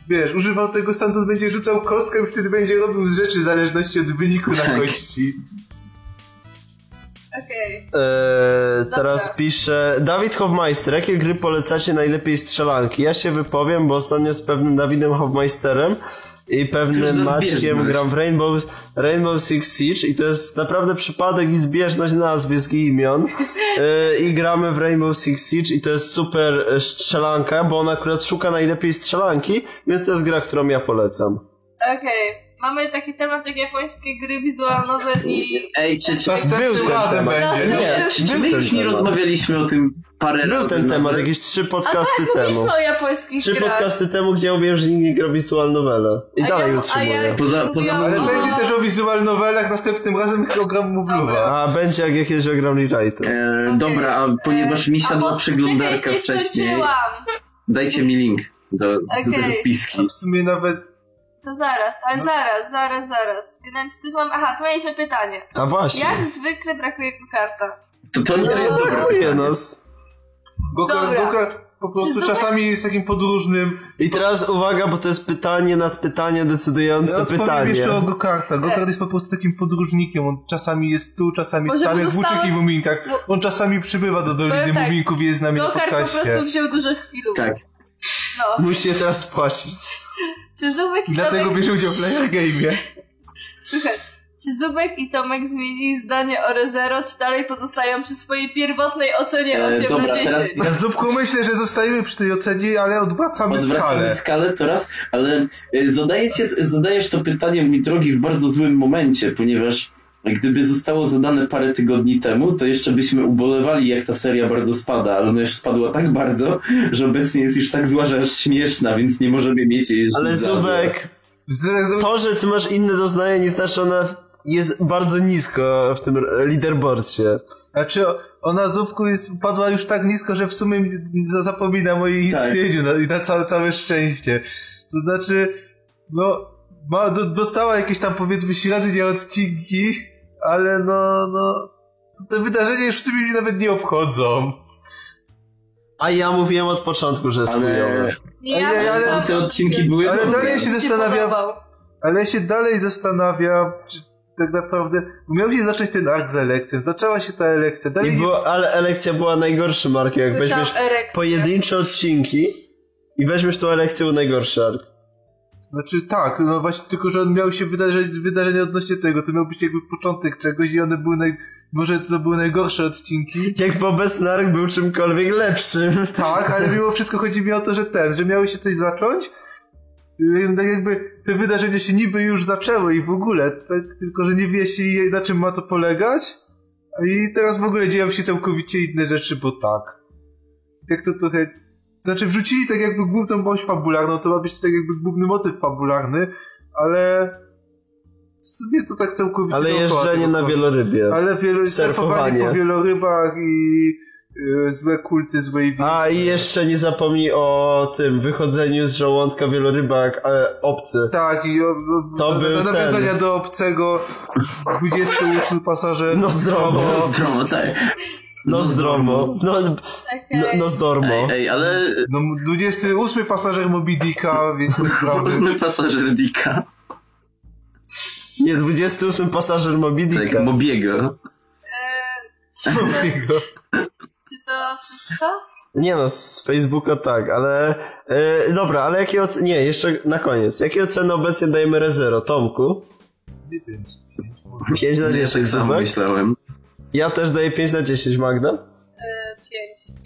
wiesz, używał tego stanu, on będzie rzucał kostkę i wtedy będzie robił z rzeczy w zależności od wyniku na Tak. kości. Okej. Eee, teraz pisze Dawid Hofmeister, jakie gry polecacie najlepiej strzelanki? Ja się wypowiem, bo ostatnio z pewnym Dawidem Hofmeisterem i pewnym Maćkiem gram w Rainbow, Rainbow Six Siege i to jest naprawdę przypadek i zbieżność nazwisk i imion Eee, i gramy w Rainbow Six Siege i to jest super e, strzelanka, bo on akurat szuka najlepiej strzelanki, więc to jest gra, którą ja polecam. Okej. Mamy taki temat jak japońskie gry wizualnowe i... Ej, czy, czy, Następnym ten razem temat. będzie. Nie, czy, czy był my już nie rozmawialiśmy o tym parę Był razy? ten temat jakieś trzy A podcasty tak, temu. mówiliśmy o japońskich Trzy grach. podcasty temu, gdzie ja mówiłem, że nikt nie gra visual novela. I A dalej ja- utrzymuję. a ja Poza- poza- Ale o- będzie też o wizual nowelach, następnym razem program Mubluwa. A będzie jak jakieś ogram rewrite. E, Okej. Dobra, a ponieważ mi A siadła bo- przeglądarka czekaj, wcześniej, skończyłam. dajcie mi link do, do Okej. tej rozpiski. W sumie nawet... To zaraz, ale No. zaraz, zaraz, zaraz. Napisałam, aha, tu mieliśmy pytanie. A właśnie. Jak zwykle brakuje kokarta. To, to, to jest dobre Brakuje nas. Gokar, Dobra. Gokar po prostu Czy czasami jest takim podróżnym. I teraz uwaga, bo to jest pytanie nad pytanie Ja decydujące odpowiem pytanie. jeszcze o Gokarta. Gokart jest po prostu takim podróżnikiem. On czasami jest tu, czasami Może jest tam, mu jak w zostało- Łuczyk i Muminkach. On czasami przybywa do Doliny Powiem tak, Muminków i jest z nami na Gokart po prostu podcaście. wziął dużo chwilów. Tak. No. Musi je teraz spłacić. Czy Zubek i Dlatego Tomek... bierze udział w Player Game'ie. Słuchaj, czy Zubek i Tomek zmienili zdanie o ReZero, czy dalej pozostają przy swojej pierwotnej ocenie E, 8 dobra, na 10? teraz- Ja Zupku myślę, że zostajemy przy tej ocenie, ale odwracamy Odwracamy skalę. skalę teraz, ale zadajecie, zadajesz to pytanie, mój drogi, w bardzo złym momencie, ponieważ gdyby zostało zadane parę tygodni temu, to jeszcze byśmy ubolewali, jak ta seria bardzo spada, ale ona już spadła tak bardzo, że obecnie jest już tak zła, że aż śmieszna, więc nie możemy mieć jej jeszcze Ale Zubek, to, że ty masz inne doznania, nie znaczy, ona jest bardzo nisko w tym leaderboardzie. Znaczy, ona Zupku jest, padła już tak nisko, że w sumie mi- za- zapomina o jej Tak. istnieniu na, i na całe, całe szczęście. To znaczy, no, ma, do, dostała jakieś tam powiedzmy średnie odcinki, ale no, no, te wydarzenia już w sumie mnie nawet nie obchodzą. A ja mówiłem od początku, że jest Ale- Ale- ja ale bym te odcinki były Ale dobre. dalej się zastanawiam, ale ja się dalej zastanawiam, czy tak naprawdę, miał się zacząć ten ark z elekcją, zaczęła się ta elekcja, dalej I nie było, ale elekcja była najgorszym arkiem. Jak Słyszałam weźmiesz erekcję. pojedyncze odcinki i weźmiesz tą elekcję, najgorszy ark. Znaczy tak, no właśnie, tylko że on miał się wydarzyć, wydarzenie odnośnie tego, to miał być jakby początek czegoś i one były naj... Może to były najgorsze odcinki. Jakby obecny ark był czymkolwiek lepszym. Tak, ale mimo wszystko chodzi mi o to, że ten, że miały się coś zacząć. Yy, Tak jakby te wydarzenia się niby już zaczęły i w ogóle, tak, tylko że nie wieści na czym ma to polegać. I teraz w ogóle dzieją się całkowicie inne rzeczy, bo tak. Jak to trochę... Znaczy wrzucili tak jakby główną oś fabularną, to ma być tak jakby główny motyw fabularny, ale w sumie to tak całkowicie Ale jeżdżenie na wielorybie. Ale wielo, Surfowanie. po wielorybach i y, złe kulty, złe i A i jeszcze nie zapomnij o tym wychodzeniu z żołądka wieloryba jak e, obcy. Tak, i o, o, To na- był nawiązania ten. do obcego 28 pasażer. No zdrowo. No, tak. No zdrowo. No, no, no zdormo. Ej, ej, ale No, 28 pasażer Moby Dicka, więc te sprawy. ósmy pasażer Dicka, Nie, 28 pasażer Moby tak, Dicka. Mobiego. Eee, czy to wszystko? Nie no, z Facebooka tak, ale... E, dobra, ale jakie oceny... Nie, jeszcze na koniec. Jakie oceny obecnie dajemy Rezero? Tomku? 5 na Ja 10, tak samo Zubek? myślałem. Ja też daję 5 na 10, Magda? Eee,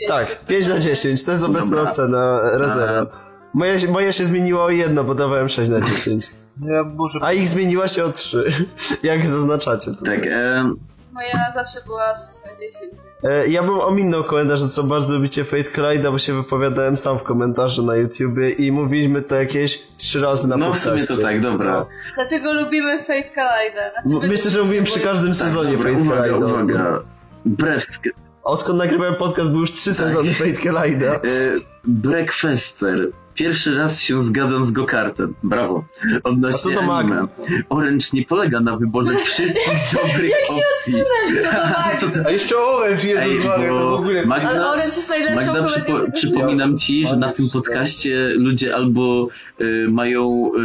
5. Tak, 5 na 10, to jest obecna Dobra. ocena Rezero. Moje, moje się zmieniło o jedno, bo dawałem 6 na 10. Ja może... A ich zmieniła się o 3, jak zaznaczacie tutaj. Tak, e, Moja zawsze była 6 na 10. E, Ja bym ominął komentarz, że co bardzo lubicie Fate Collide'a, bo się wypowiadałem sam w komentarzu na YouTubie i mówiliśmy to jakieś trzy razy na no w podcaście. sumie to tak, dobra. Dlaczego lubimy Fate Collider? Znaczy, M- Myślę, że mówiłem przy każdym sezonie Dobra, Fate uwaga, Collide'a. uwaga. Brewsk, Odkąd nagrywałem podcast, był już trzy sezony Fate Collide'a. e, Breakfaster. Pierwszy raz się zgadzam z Gokartem. Brawo. Odnośnie do anime. Orange nie polega na wyborze wszystkich dobrych Jak się opcji. odsunęli to A jeszcze Orange, Jezus Ej, Maria, to w ogóle... Magda, Ale Orange jest najlepszą Magda przypo, przypominam ci, że na tym podcaście ludzie albo y, mają y,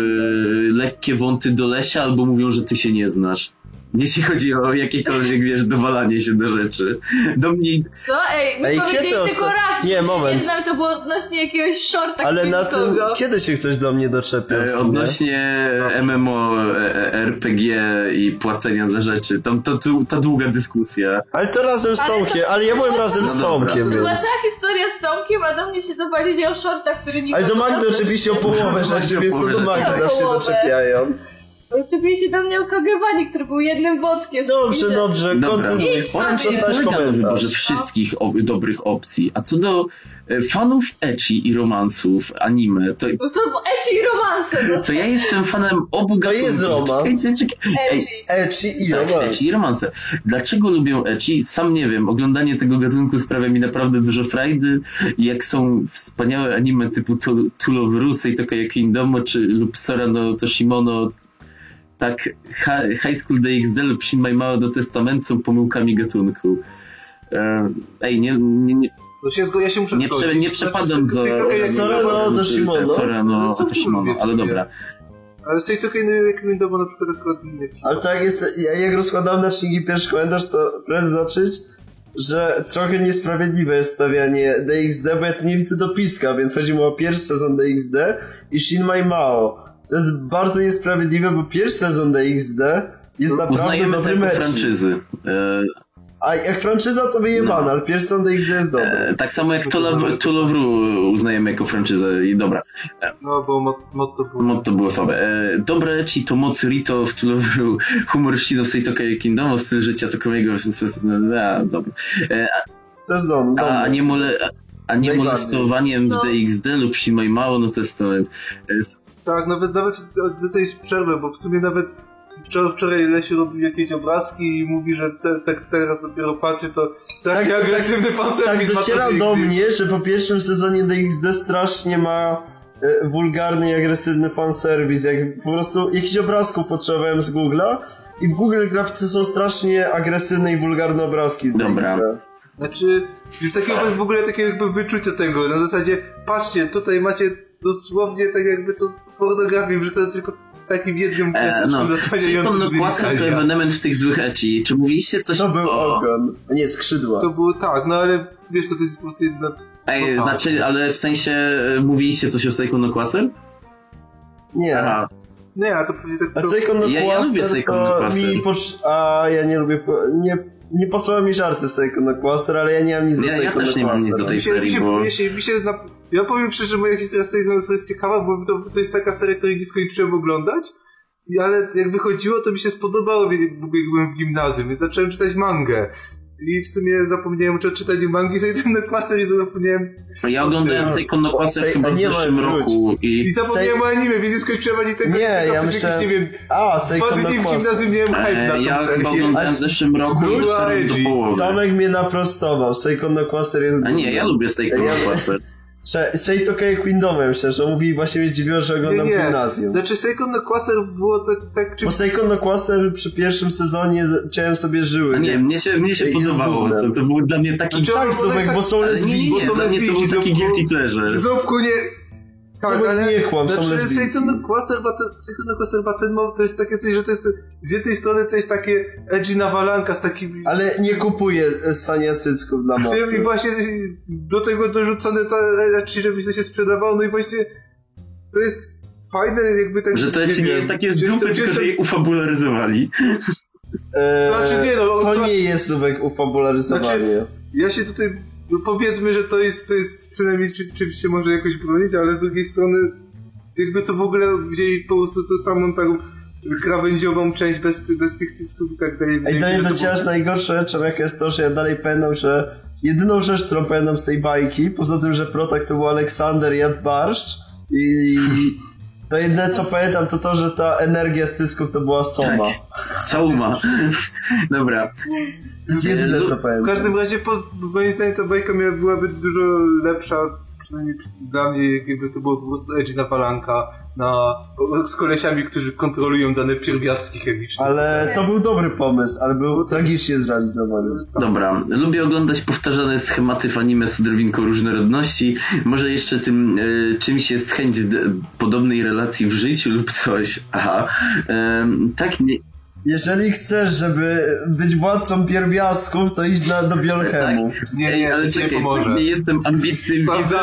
lekkie wąty do Lesia, albo mówią, że ty się nie znasz. Jeśli chodzi o jakiekolwiek, wiesz, dowalanie się do rzeczy. Do mnie Co? Ej, my Ej, powiedzieli tylko osta- raz, Nie, moment. nie znam, to było odnośnie jakiegoś shorta Ale na tym, kiedy się ktoś do mnie doczepiał e, odnośnie MMO, e, RPG i płacenia za rzeczy. Tam to, to, ta długa dyskusja. Ale to razem z Ale to- Tomkiem, ale ja byłem razem z No. Tomkiem, To była cała historia z Tomkiem, a do mnie się dowalili o shortach, który nikt Ale do Magdy oczywiście o połowę rzeczy, więc to do Magdy zawsze doczepiają. Oczepili się do mnie o Kagewani, który był jednym wątkiem. Dobrze, dobrze, Dobra. kontynuuj. Idź Orange sobie. nie Dostałeś polega na komentarz. wyborze wszystkich o, dobrych opcji. A co do e, fanów ecchi i romansów, anime, to, Bo to ecchi i romanse, no. to ja jestem fanem obu gatunków. jest romans. Ecchi. I tak, romans. ecchi i romanse. Dlaczego lubię ecchi? Sam nie wiem. Oglądanie tego gatunku sprawia mi naprawdę dużo frajdy. Jak są wspaniałe anime typu To- Tool of Rusei, to jak Indomo, czy lub Sora no Toshimono, tak High School DxD lub Shin Mai Mao do Testament są pomyłkami gatunku. E, Ej, nie, nie, nie, No się zgo... Ja się muszę nie, prze, nie przepadam za... Znaczy, Seitokai Sorry, no, do Shimono. Sora no No, mówisz? ale dobra. Ale Seitokai no rekomendował na przykład akurat innych. Ale tak jest, ja jak rozkładam na czynniki pierwszy komentarz, to proszę zacząć, że trochę niesprawiedliwe jest stawianie DXD, bo ja tu nie widzę dopiska, więc chodzi mu o pierwszy sezon DXD i Shin Mai Mao. To jest bardzo niesprawiedliwe, bo pierwszy sezon DXD jest naprawdę Uznajemy dobry mecz. franczyzy. E, A jak franczyza to wyjebana, No. ale pierwszy sezon DXD jest dobry. e, tak samo jak Tool of Ru uznajemy jako franczyzę i dobra. No, bo mot- motto było... Motto było słabe. E, dobre ci to moc Rito w Tool of Ru, humor Shino Seitokai Kingdomo, styl życia Tokomiego, a, dobra. E, To jest dom, dom. a, a nie mole... A nie Najbardziej. molestowaniem w No. DXD lub Shin Mai Mao, no to jest to jest, Tak, nawet, nawet za tej przerwę, bo w sumie nawet wczoraj, wczoraj Lesiu robił jakieś obrazki i mówi, że te, te, teraz dopiero patrzy, to strasznie Tak, agresywny Tak pancernik dociera do mnie, że po pierwszym sezonie DXD strasznie ma e, wulgarny i agresywny fanserwis. Jak po prostu jakichś obrazków potrzebowałem z Google'a i w Google grafice są strasznie agresywne i wulgarne obrazki z Dobra. DXD. Znaczy, już takiego w ogóle takiego jakby wyczucia tego, na zasadzie, patrzcie, tutaj macie dosłownie tak jakby to pornografię wrzucone tylko z takim jednym E, piaseczkiem no, zasłaniającym no Quasar to ewenement w tych złych ecchi. Czy mówiliście coś To był o... ogon. A nie, skrzydła. To było tak, no ale wiesz co, to jest po prostu jedna... Ej, No tak. znaczy, ale w sensie e, mówiliście coś o Seiko no Quasar? Nie. Aha. Nie, a to pewnie tak... A to... Seikon no Ja- ja lubię Seikon no mi posz... A ja nie lubię... Nie, nie posłałem mi żarty Seikon no Quasar, ale ja nie mam nic do Ja- ja Seikon też nie mam nic do tej serii, się, bo- mi się, mi się na... Ja powiem szczerze, moja historia z tej jest ciekawa, bo to, to jest taka seria, której nie skończyłem oglądać, I- ale jak wychodziło, to mi się spodobało, jak jak byłem w gimnazjum, więc zacząłem czytać mangę. I w sumie zapomniałem o czytaniu mangi, ten klasę i zapomniałem... Ja oglądałem Seiko no Quasar Sej- chyba w zeszłym roku I i... zapomniałem o anime, więc nie skończyłem ani tego. Nie, tylko ja przez myślałem- jakieś, nie wiem, A, dwa Seikon dni no w Quasar. gimnazjum miałem hype na E, ja chyba oglądałem w zeszłym roku teraz do połowy. Tomek mnie naprostował. Seikon no Quasar jest... A nie, ja lubię Seiko no Ja- Quasar. Że Seitokei Queendomem, myślę, że on mówi właśnie mnie zdziwiło, że Nie, oglądam nie. gimnazjum. Znaczy Seikon no Quasar było tak, tak czymś... Bo Seikon no Quasar przy pierwszym sezonie zacząłem sobie żyły. A nie, więc- mnie się, mnie się podobało. To, to był dla mnie taki... Znaczy, Tak, Słowek, tak- bo są nie, lesbijki. nie, nie, są dla mnie to był lesbijki, taki są- guilty pleasure. Ząbku nie... Tak, ale... nie kłam, są Znaczy, lesbijki. Satan to jest takie coś, że to jest... Z jednej strony to jest takie edgy nawalanka z takimi... Ale nie kupuję e, sania cycków dla Z tym I mocy. właśnie do tego dorzucone ta edgy, żeby to się sprzedawało, no i właśnie to jest fajne jakby tak... Że to nie wiem, jest takie z dupy, tylko to- że je ufabularyzowali. Eee, Znaczy nie, no, to nie jest Słowek upopularyzowanie. Znaczy- Ja się tutaj, no powiedzmy, że to jest, to jest przynajmniej czy, czy się może jakoś bronić, ale z drugiej strony jakby to w ogóle wzięli po prostu tę samą taką krawędziową część bez, bez tych cycków i tak dalej. Ej, Wydaje to mi się, nie że to docierasz najgorszą rzeczą, jaka jest to, że ja dalej pamiętam, że jedyną rzecz, którą pamiętam z tej bajki, poza tym, że Protak to był Aleksander jadł barszcz i to jedyne co pamiętam to to, że ta energia z cysków to była Soma. Sauma. Dobra. To jest jedyne co W pamiętam. każdym razie, po, moim zdaniem, ta bajka miała, była być dużo lepsza, przynajmniej dla mnie, jakby to było po prostu edgy nawalanka na, z kolesiami, którzy kontrolują dane pierwiastki chemiczne. Ale to był dobry pomysł, ale był tragicznie zrealizowany. Dobra, lubię oglądać powtarzane schematy w anime z odrobinką różnorodności. Może jeszcze tym e, czymś jest chęć podobnej relacji w życiu lub coś. Aha. Em, tak, nie, Jeżeli chcesz, żeby być władcą pierwiastków, to idź na, do Biolchemu. Nie, Ej, nie, ale to ci nie czekaj, pomoże. nie jestem ambitnym widzem.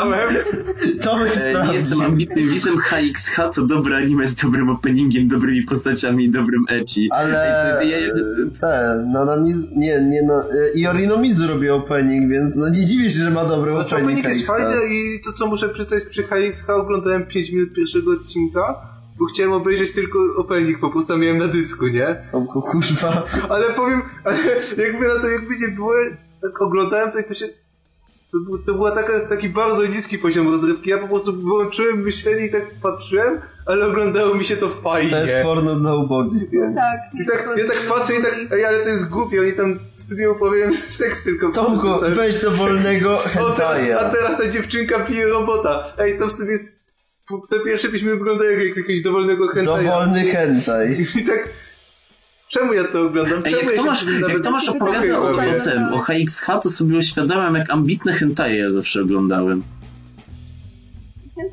Tomek E, nie jestem ambitnym widzem HXH, to dobre anime z dobrym openingiem, dobrymi postaciami i dobrym ecchi. Ale Ej, to ja- te, no na Miz... nie, nie no, e, Iorino Mizu robi opening, więc no nie dziwię się, że ma dobry Znaczy, opening opening jest fajny i to co muszę przyznać przy HXH oglądałem 5 minut pierwszego odcinka, bo chciałem obejrzeć tylko opening, po prostu miałem na dysku, nie? Tomku, kurwa. Ale powiem, ale jakby na to jakby nie było, tak oglądałem to i to się... To, był- to była taka, taki bardzo niski poziom rozrywki. Ja po prostu wyłączyłem myślenie i tak patrzyłem, ale oglądało mi się to fajnie. To jest porno dla ubogich. Tak. I tak, ja tak patrzę i tak, ej, ale to jest głupie, oni tam w sobie uprawiają seks tylko. Tomku, weź do wolnego O, teraz, a teraz ta dziewczynka pije robota. Ej, to w sobie jest... Te pierwsze byśmy wyglądają jak z jakiegoś dowolnego hentaja. Dowolny hentai. I tak... Czemu ja to oglądam? Ej, Czemu jak ja Tomasz, jak Tomasz opowiada o, o tym, o HXH, to sobie uświadamiam, jak ambitne hentaje ja zawsze oglądałem.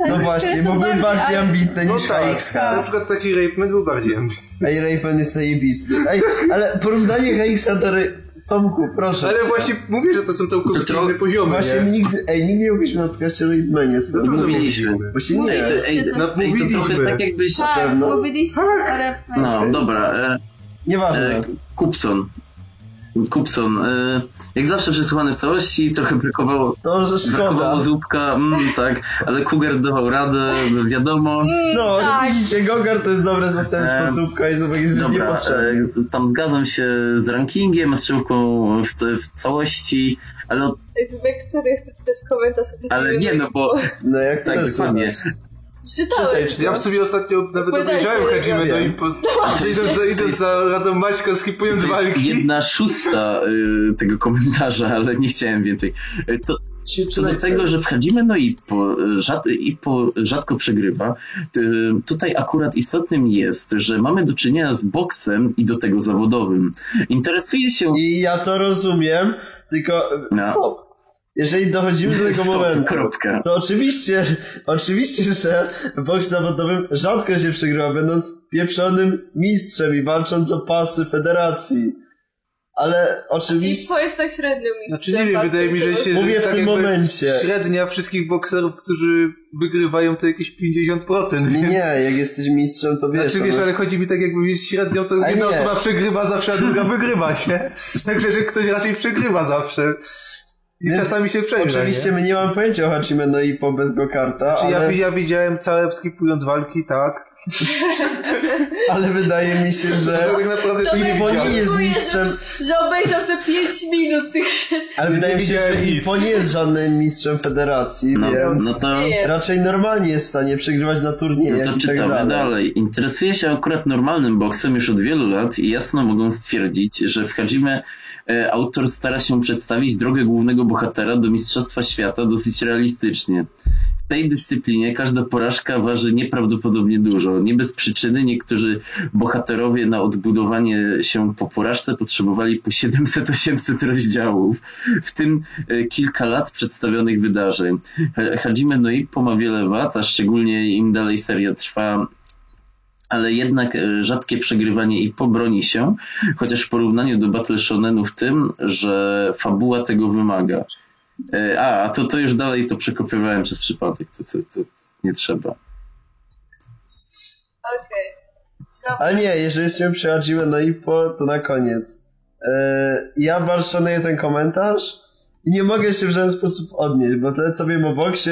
No właśnie, bo były bardziej ambitne No niż tak, HXH. na przykład taki Rapeman był bardziej ambitny. Ej, Raypan jest zajebisty. Ej, ale porównanie HXH do. Tomku, proszę Ale cię. właśnie mówię, że to są całkowicie To- to- inne poziomy, Właśnie nie? nigdy, ej, nigdy nie mówiliśmy na podcaście o Raypmanie. No, no, Mówiliśmy. Właśnie nie. Ej, to, ej, No, ej, to trochę mówiliśmy. tak jakbyś... Tak, o RF. No, dobra. E, Nieważne. e, Kupson. Kupson. E, jak zawsze przesłuchany w całości, trochę brakowało... To, że. Brakowało zupka, mm, tak, ale Cougar dawał radę, no wiadomo. No, Tak. widzicie, Gogar to jest dobre zastępstwo Em, słupka i zupek jest już Dobra, niepotrzebny. e, tam zgadzam się z rankingiem, z strzałką w, w całości, ale, Zubek, serio chcę czytać komentarz. ale nie, no bo No jak tak dokładnie. Czytałem. Czytaj, Ja w sobie ostatnio nawet obejrzałem Hajime do impoz... Idąc za, idąc za radą Maćka, skipując walki. jedna szósta y, tego komentarza, ale nie chciałem więcej. Y, Co, co do tego, że wchodzimy, no i po, rzad, i po rzadko przegrywa, y, tutaj akurat istotnym jest, że mamy do czynienia z boksem i do tego zawodowym. Interesuje się... I ja to rozumiem, tylko No. stop. Jeżeli dochodzimy do tego Stop, momentu, kropka. to oczywiście, oczywiście, że w boksie zawodowym rzadko się przegrywa, będąc pieprzonym mistrzem i walcząc o pasy federacji. Ale I oczywiście, to jest tak średnio mi. Znaczy nie wiem, wydaje mi, że się... Mówię że w tak tym momencie. Średnia wszystkich bokserów, którzy wygrywają to jakieś 50%. nie, więc... nie, jak jesteś mistrzem, to wiesz. Znaczy to wiesz, no- ale chodzi mi tak jakby mieć średnią, to jedna nie. osoba przegrywa zawsze, a druga wygrywa, nie? Także, że ktoś raczej przegrywa zawsze. I Więc czasami się przegra, Oczywiście nie? my nie mamy pojęcia o Hachime no i po bez go karta, Znaczy, ale, ja, ja widziałem całe skipując walki, tak. ale wydaje mi się, że To tak naprawdę To to nie tak Iwo nie widziałem. jest mistrzem, Że, że obejrzał te 5 minut tych... ale wydaje mi się, widziałem że. Iwo nie jest żadnym mistrzem federacji, No, więc no to... Raczej normalnie jest w stanie przegrywać na turniejach No to tak czytamy dalej. dalej. Interesuje się akurat normalnym boksem już od wielu lat i jasno mogą stwierdzić, że w Hajime autor stara się przedstawić drogę głównego bohatera do Mistrzostwa Świata dosyć realistycznie. W tej dyscyplinie każda porażka waży nieprawdopodobnie dużo. Nie bez przyczyny niektórzy bohaterowie na odbudowanie się po porażce potrzebowali po 700-800 rozdziałów, w tym e, kilka lat przedstawionych wydarzeń. Ha- Hajime no Ippo ma wiele wad, a szczególnie im dalej seria trwa, ale jednak e, rzadkie przegrywanie i pobroni się, chociaż w porównaniu do Battle Shonenu w tym, że fabuła tego wymaga. E, A, a to, to już dalej to przekopywałem przez przypadek, to, to, to nie trzeba. Okej. Dobra. Ale nie, jeżeli jesteśmy przy Hachime no Ippo, to na koniec. E, ja bardzo szanuję ten komentarz i nie mogę się w żaden sposób odnieść, bo tyle co wiem o boksie,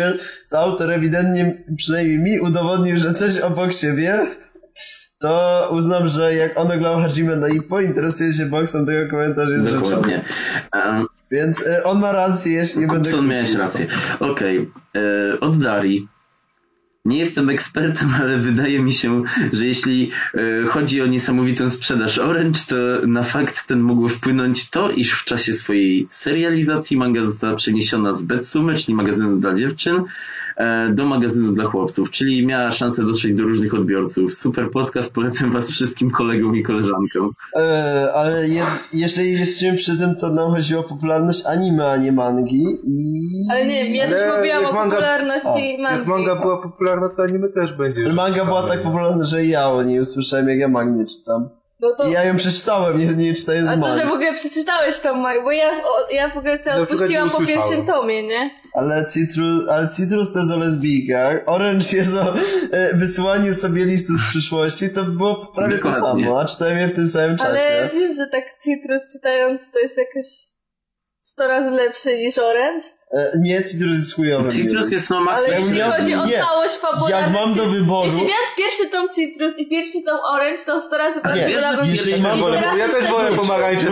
to autor ewidentnie, przynajmniej mi udowodnił, że coś o boksie wie, to uznam, że jak on oglądał Hajime no i pointeresuje się boksem, tego komentarz jest Dokładnie. Um, Więc y, on ma rację, jeśli nie będę Kupson, miałeś rację. Okej, e, od Dari. Nie jestem ekspertem, ale wydaje mi się, że jeśli e, chodzi o niesamowitą sprzedaż Orange, to na fakt ten mogło wpłynąć to, iż w czasie swojej serializacji manga została przeniesiona z Betsumy, czyli magazynu dla dziewczyn, do magazynu dla chłopców, czyli miała szansę dotrzeć do różnych odbiorców. Super podcast, polecam was wszystkim kolegom i koleżankom. E, ale je, jeżeli jesteśmy przy tym, to nam chodziło o popularność anime, a nie mangi i... Ale nie wiem, ja też mówiłam o manga- popularności o, mangi. Jak manga była popularna, to anime też będzie. Manga była tak popularna, że ja o niej usłyszałem, jak ja mangi nie czytam. No to... I ja ją przeczytałem, nie, nie czytając A to, że w ogóle przeczytałeś tą mangę, bo ja, o, ja w ogóle sobie odpuściłam po pierwszym tomie, nie? Ale Citrus, ale Citrus to jest o lesbijkach, Orange jest o e, wysyłaniu sobie listów z przyszłości, to było prawie to samo, a czytałem je w tym samym czasie. Ale wiesz, że tak Citrus czytając to jest jakoś 100 razy lepsze niż Orange? E, nie, Citrus jest chujowy. Citrus jest na Ale maksa. jeśli chodzi o nie. całość fabularną... Jak mam do wyboru... Jeśli miałeś pierwszy tom Citrus i pierwszy tom Orange, to 100 razy bardziej wolałabym jeżeli mam raz ja też wolę pomarańcze,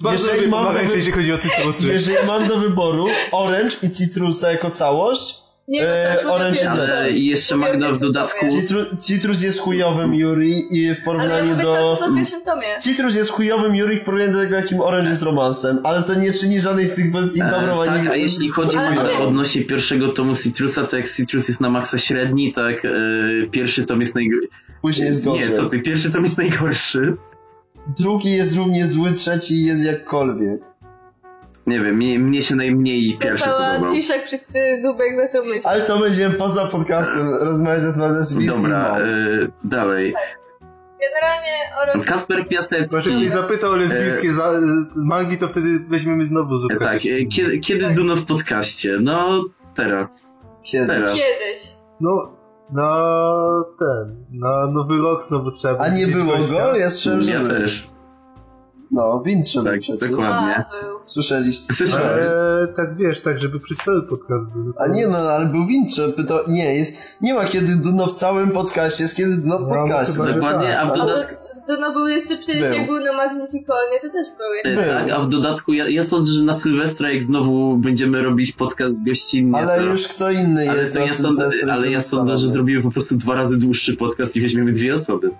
bardzo lubię pomarańcze, jeśli chodzi o cytrusy. Jeżeli mam do wyboru Orange i Citrusa jako całość, Nie, mogę Orange jest pierwszy lepszy. Ale i jeszcze Magda w dodatku... Citru, Citrus jest chujowym Yuri i w Ale porównaniu mówię do... o pierwszym tomie. Citrus jest chujowym Yuri w porównaniu do tego, jakim Orange jest romansem, ale to nie czyni żadnej z tych pozycji dobrą E, ani tak, a jeśli chodzi Ale o, odnośnie pierwszego tomu Citrusa, to jak Citrus jest na maksa średni, tak e, pierwszy tom jest najgorszy. Później jest gorzej. Nie, co ty, pierwszy tom jest najgorszy. Drugi jest równie zły, trzeci jest jakkolwiek. Nie wiem, mnie, mnie się najmniej pierwszy Została podobał. cisza, gdy Zubek zaczął myśleć. Ale to będziemy poza podcastem rozmawiać na temat lesbijskich Dobra, e, dalej. Generalnie Orange... Kasper Piasecki. Znaczy, jak zapytał o lesbijskie za, mangi, to wtedy weźmiemy znowu E, zupę. tak, e, kiedy, kiedy Duno w podcaście? No, teraz. Kiedy? Teraz. Kiedyś. No, na ten, na Nowy Rok znowu trzeba A nie było gościa. go? Ja słyszałem, że Ja też. No, Wintrze Tak, przecież. dokładnie. Słyszeliście? Słyszałem. Ale tak wiesz, tak żeby przystojny podcast był. A nie no, ale był Wintrze, pyta... nie, jest, nie ma kiedy Duno w całym podcaście, jest kiedy Duno w No, podcaście. że Dokładnie, a w A dodatku... to, to no był jeszcze przecież Był. jak był na Magnifikonie, to też był. E, Był. Tak, a w dodatku ja, ja sądzę, że na Sylwestra jak znowu będziemy robić podcast gościnnie, Ale to... już kto inny Ale jest to na ja sądzę, ale ja sądzę, że zrobimy po prostu dwa razy dłuższy podcast i weźmiemy dwie osoby.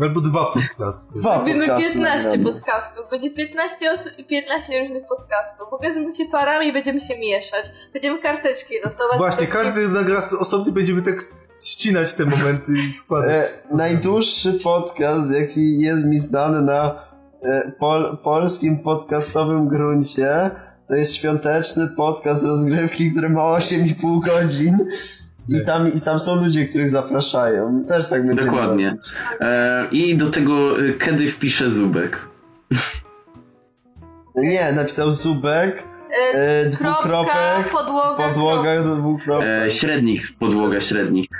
Albo dwa podcasty. Dwa Robimy podcasty 15 nagramy. podcastów. Będzie 15 osób i 15 różnych podcastów. Pokażemy się parami i będziemy się mieszać. Będziemy karteczki losować. Właśnie, każdy zagra z osobny, będziemy tak ścinać te momenty i składać. E, najdłuższy podcast, jaki jest mi znany na e, pol, polskim podcastowym gruncie, to jest świąteczny podcast rozgrywki, który ma 8,5 godzin. I tam, I tam są ludzie, których zapraszają. Też tak będziemy Dokładnie. robić. E, I do tego e, kiedy wpisze Zubek. Nie, napisał Zubek, E, e, dwukropek, podłoga, podłoga, dwukropek, E, średnik, podłoga średnik.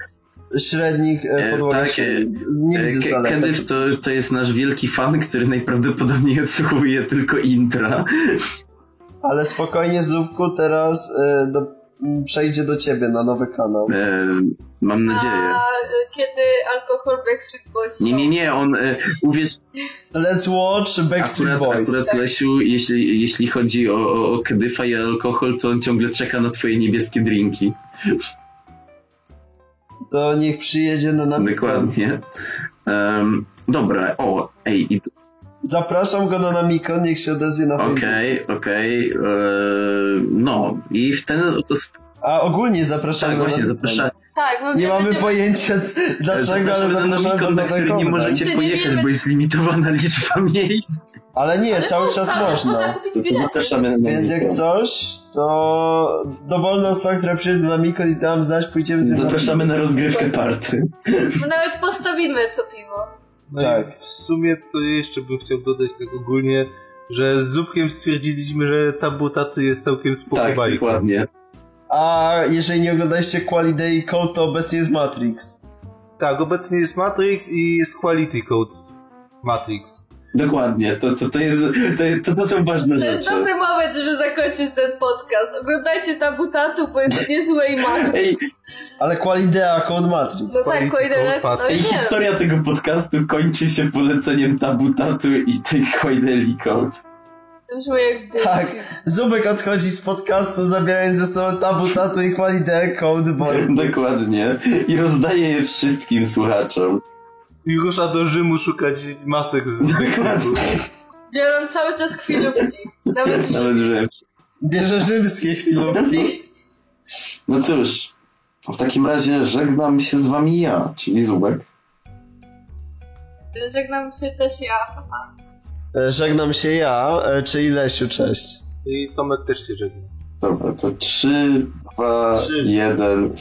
średnik, e, E, podłoga, tak, e, średnik. Nie E, widzę. Kedyw to, to jest nasz wielki fan, który najprawdopodobniej odsłuchuje tylko intra. Ale spokojnie, Zubku, teraz e, do, przejdzie do ciebie na nowy kanał. E, mam nadzieję. A e, kiedy alkohol Backstreet Boys Nie, nie, nie, on, e, uwierz, Let's watch Backstreet akurat, Boys. akurat Lesiu, jeśli, jeśli chodzi o, o, o Kedyfa i alkohol, to on ciągle czeka na twoje niebieskie drinki. To niech przyjedzie na nami. Dokładnie. Em, dobra, o, ej, i- Zapraszam go na Namikon, niech się odezwie na Facebooku. okej, okej, e, no, i w ten sp- A ogólnie zapraszamy tak właśnie, zapraszamy. Tak, bo Nie mamy będziemy- pojęcia dlaczego, ale Zapraszamy na który nie możecie nie pojechać, wiemy- bo jest limitowana liczba miejsc. Ale nie, Ale cały czas też można. To, to bilety. zapraszamy na Więc jak coś, to dowolna osoba, która przyjedzie do Namikon i tam znać, pójdziemy z Zapraszamy na rozgrywkę party. My nawet postawimy to piwo. No tak. i w sumie to jeszcze bym chciał dodać tak ogólnie, że z Zupkiem stwierdziliśmy, że tabu tatu jest całkiem spoko Tak, bajką. dokładnie. A jeżeli nie oglądaliście Quality Code, to obecnie jest Matrix. Tak, obecnie jest Matrix i jest Quality Code Matrix. Dokładnie, to, to, to, jest, to, to, to są ważne To jest rzeczy. dobry moment, żeby zakończyć ten podcast. Oglądajcie Tabu Tatu, bo jest niezłe i ma. Ej, Ale Qualidea Code Matrix. No tak, Koidelek, no Ej, nie. historia tego podcastu kończy się poleceniem Tabu Tatu i tej Quaideli Code. Tak, Zubek odchodzi z podcastu, zabierając ze sobą Tabu Tatu i Qualidea Code. Dokładnie. I rozdaje je wszystkim słuchaczom. I rusza do Rzymu szukać masek z Meksyku. Biorą cały czas chwilówki. Nawet Nawet. Bierze rzymskie chwilówki. No cóż, w takim razie żegnam się z wami ja, czyli Zubek. żegnam się też ja. E, Żegnam się ja, e, czyli Lesiu, cześć. I Tomek też się żegna. Dobra, to 3, 2, Trzy. 1.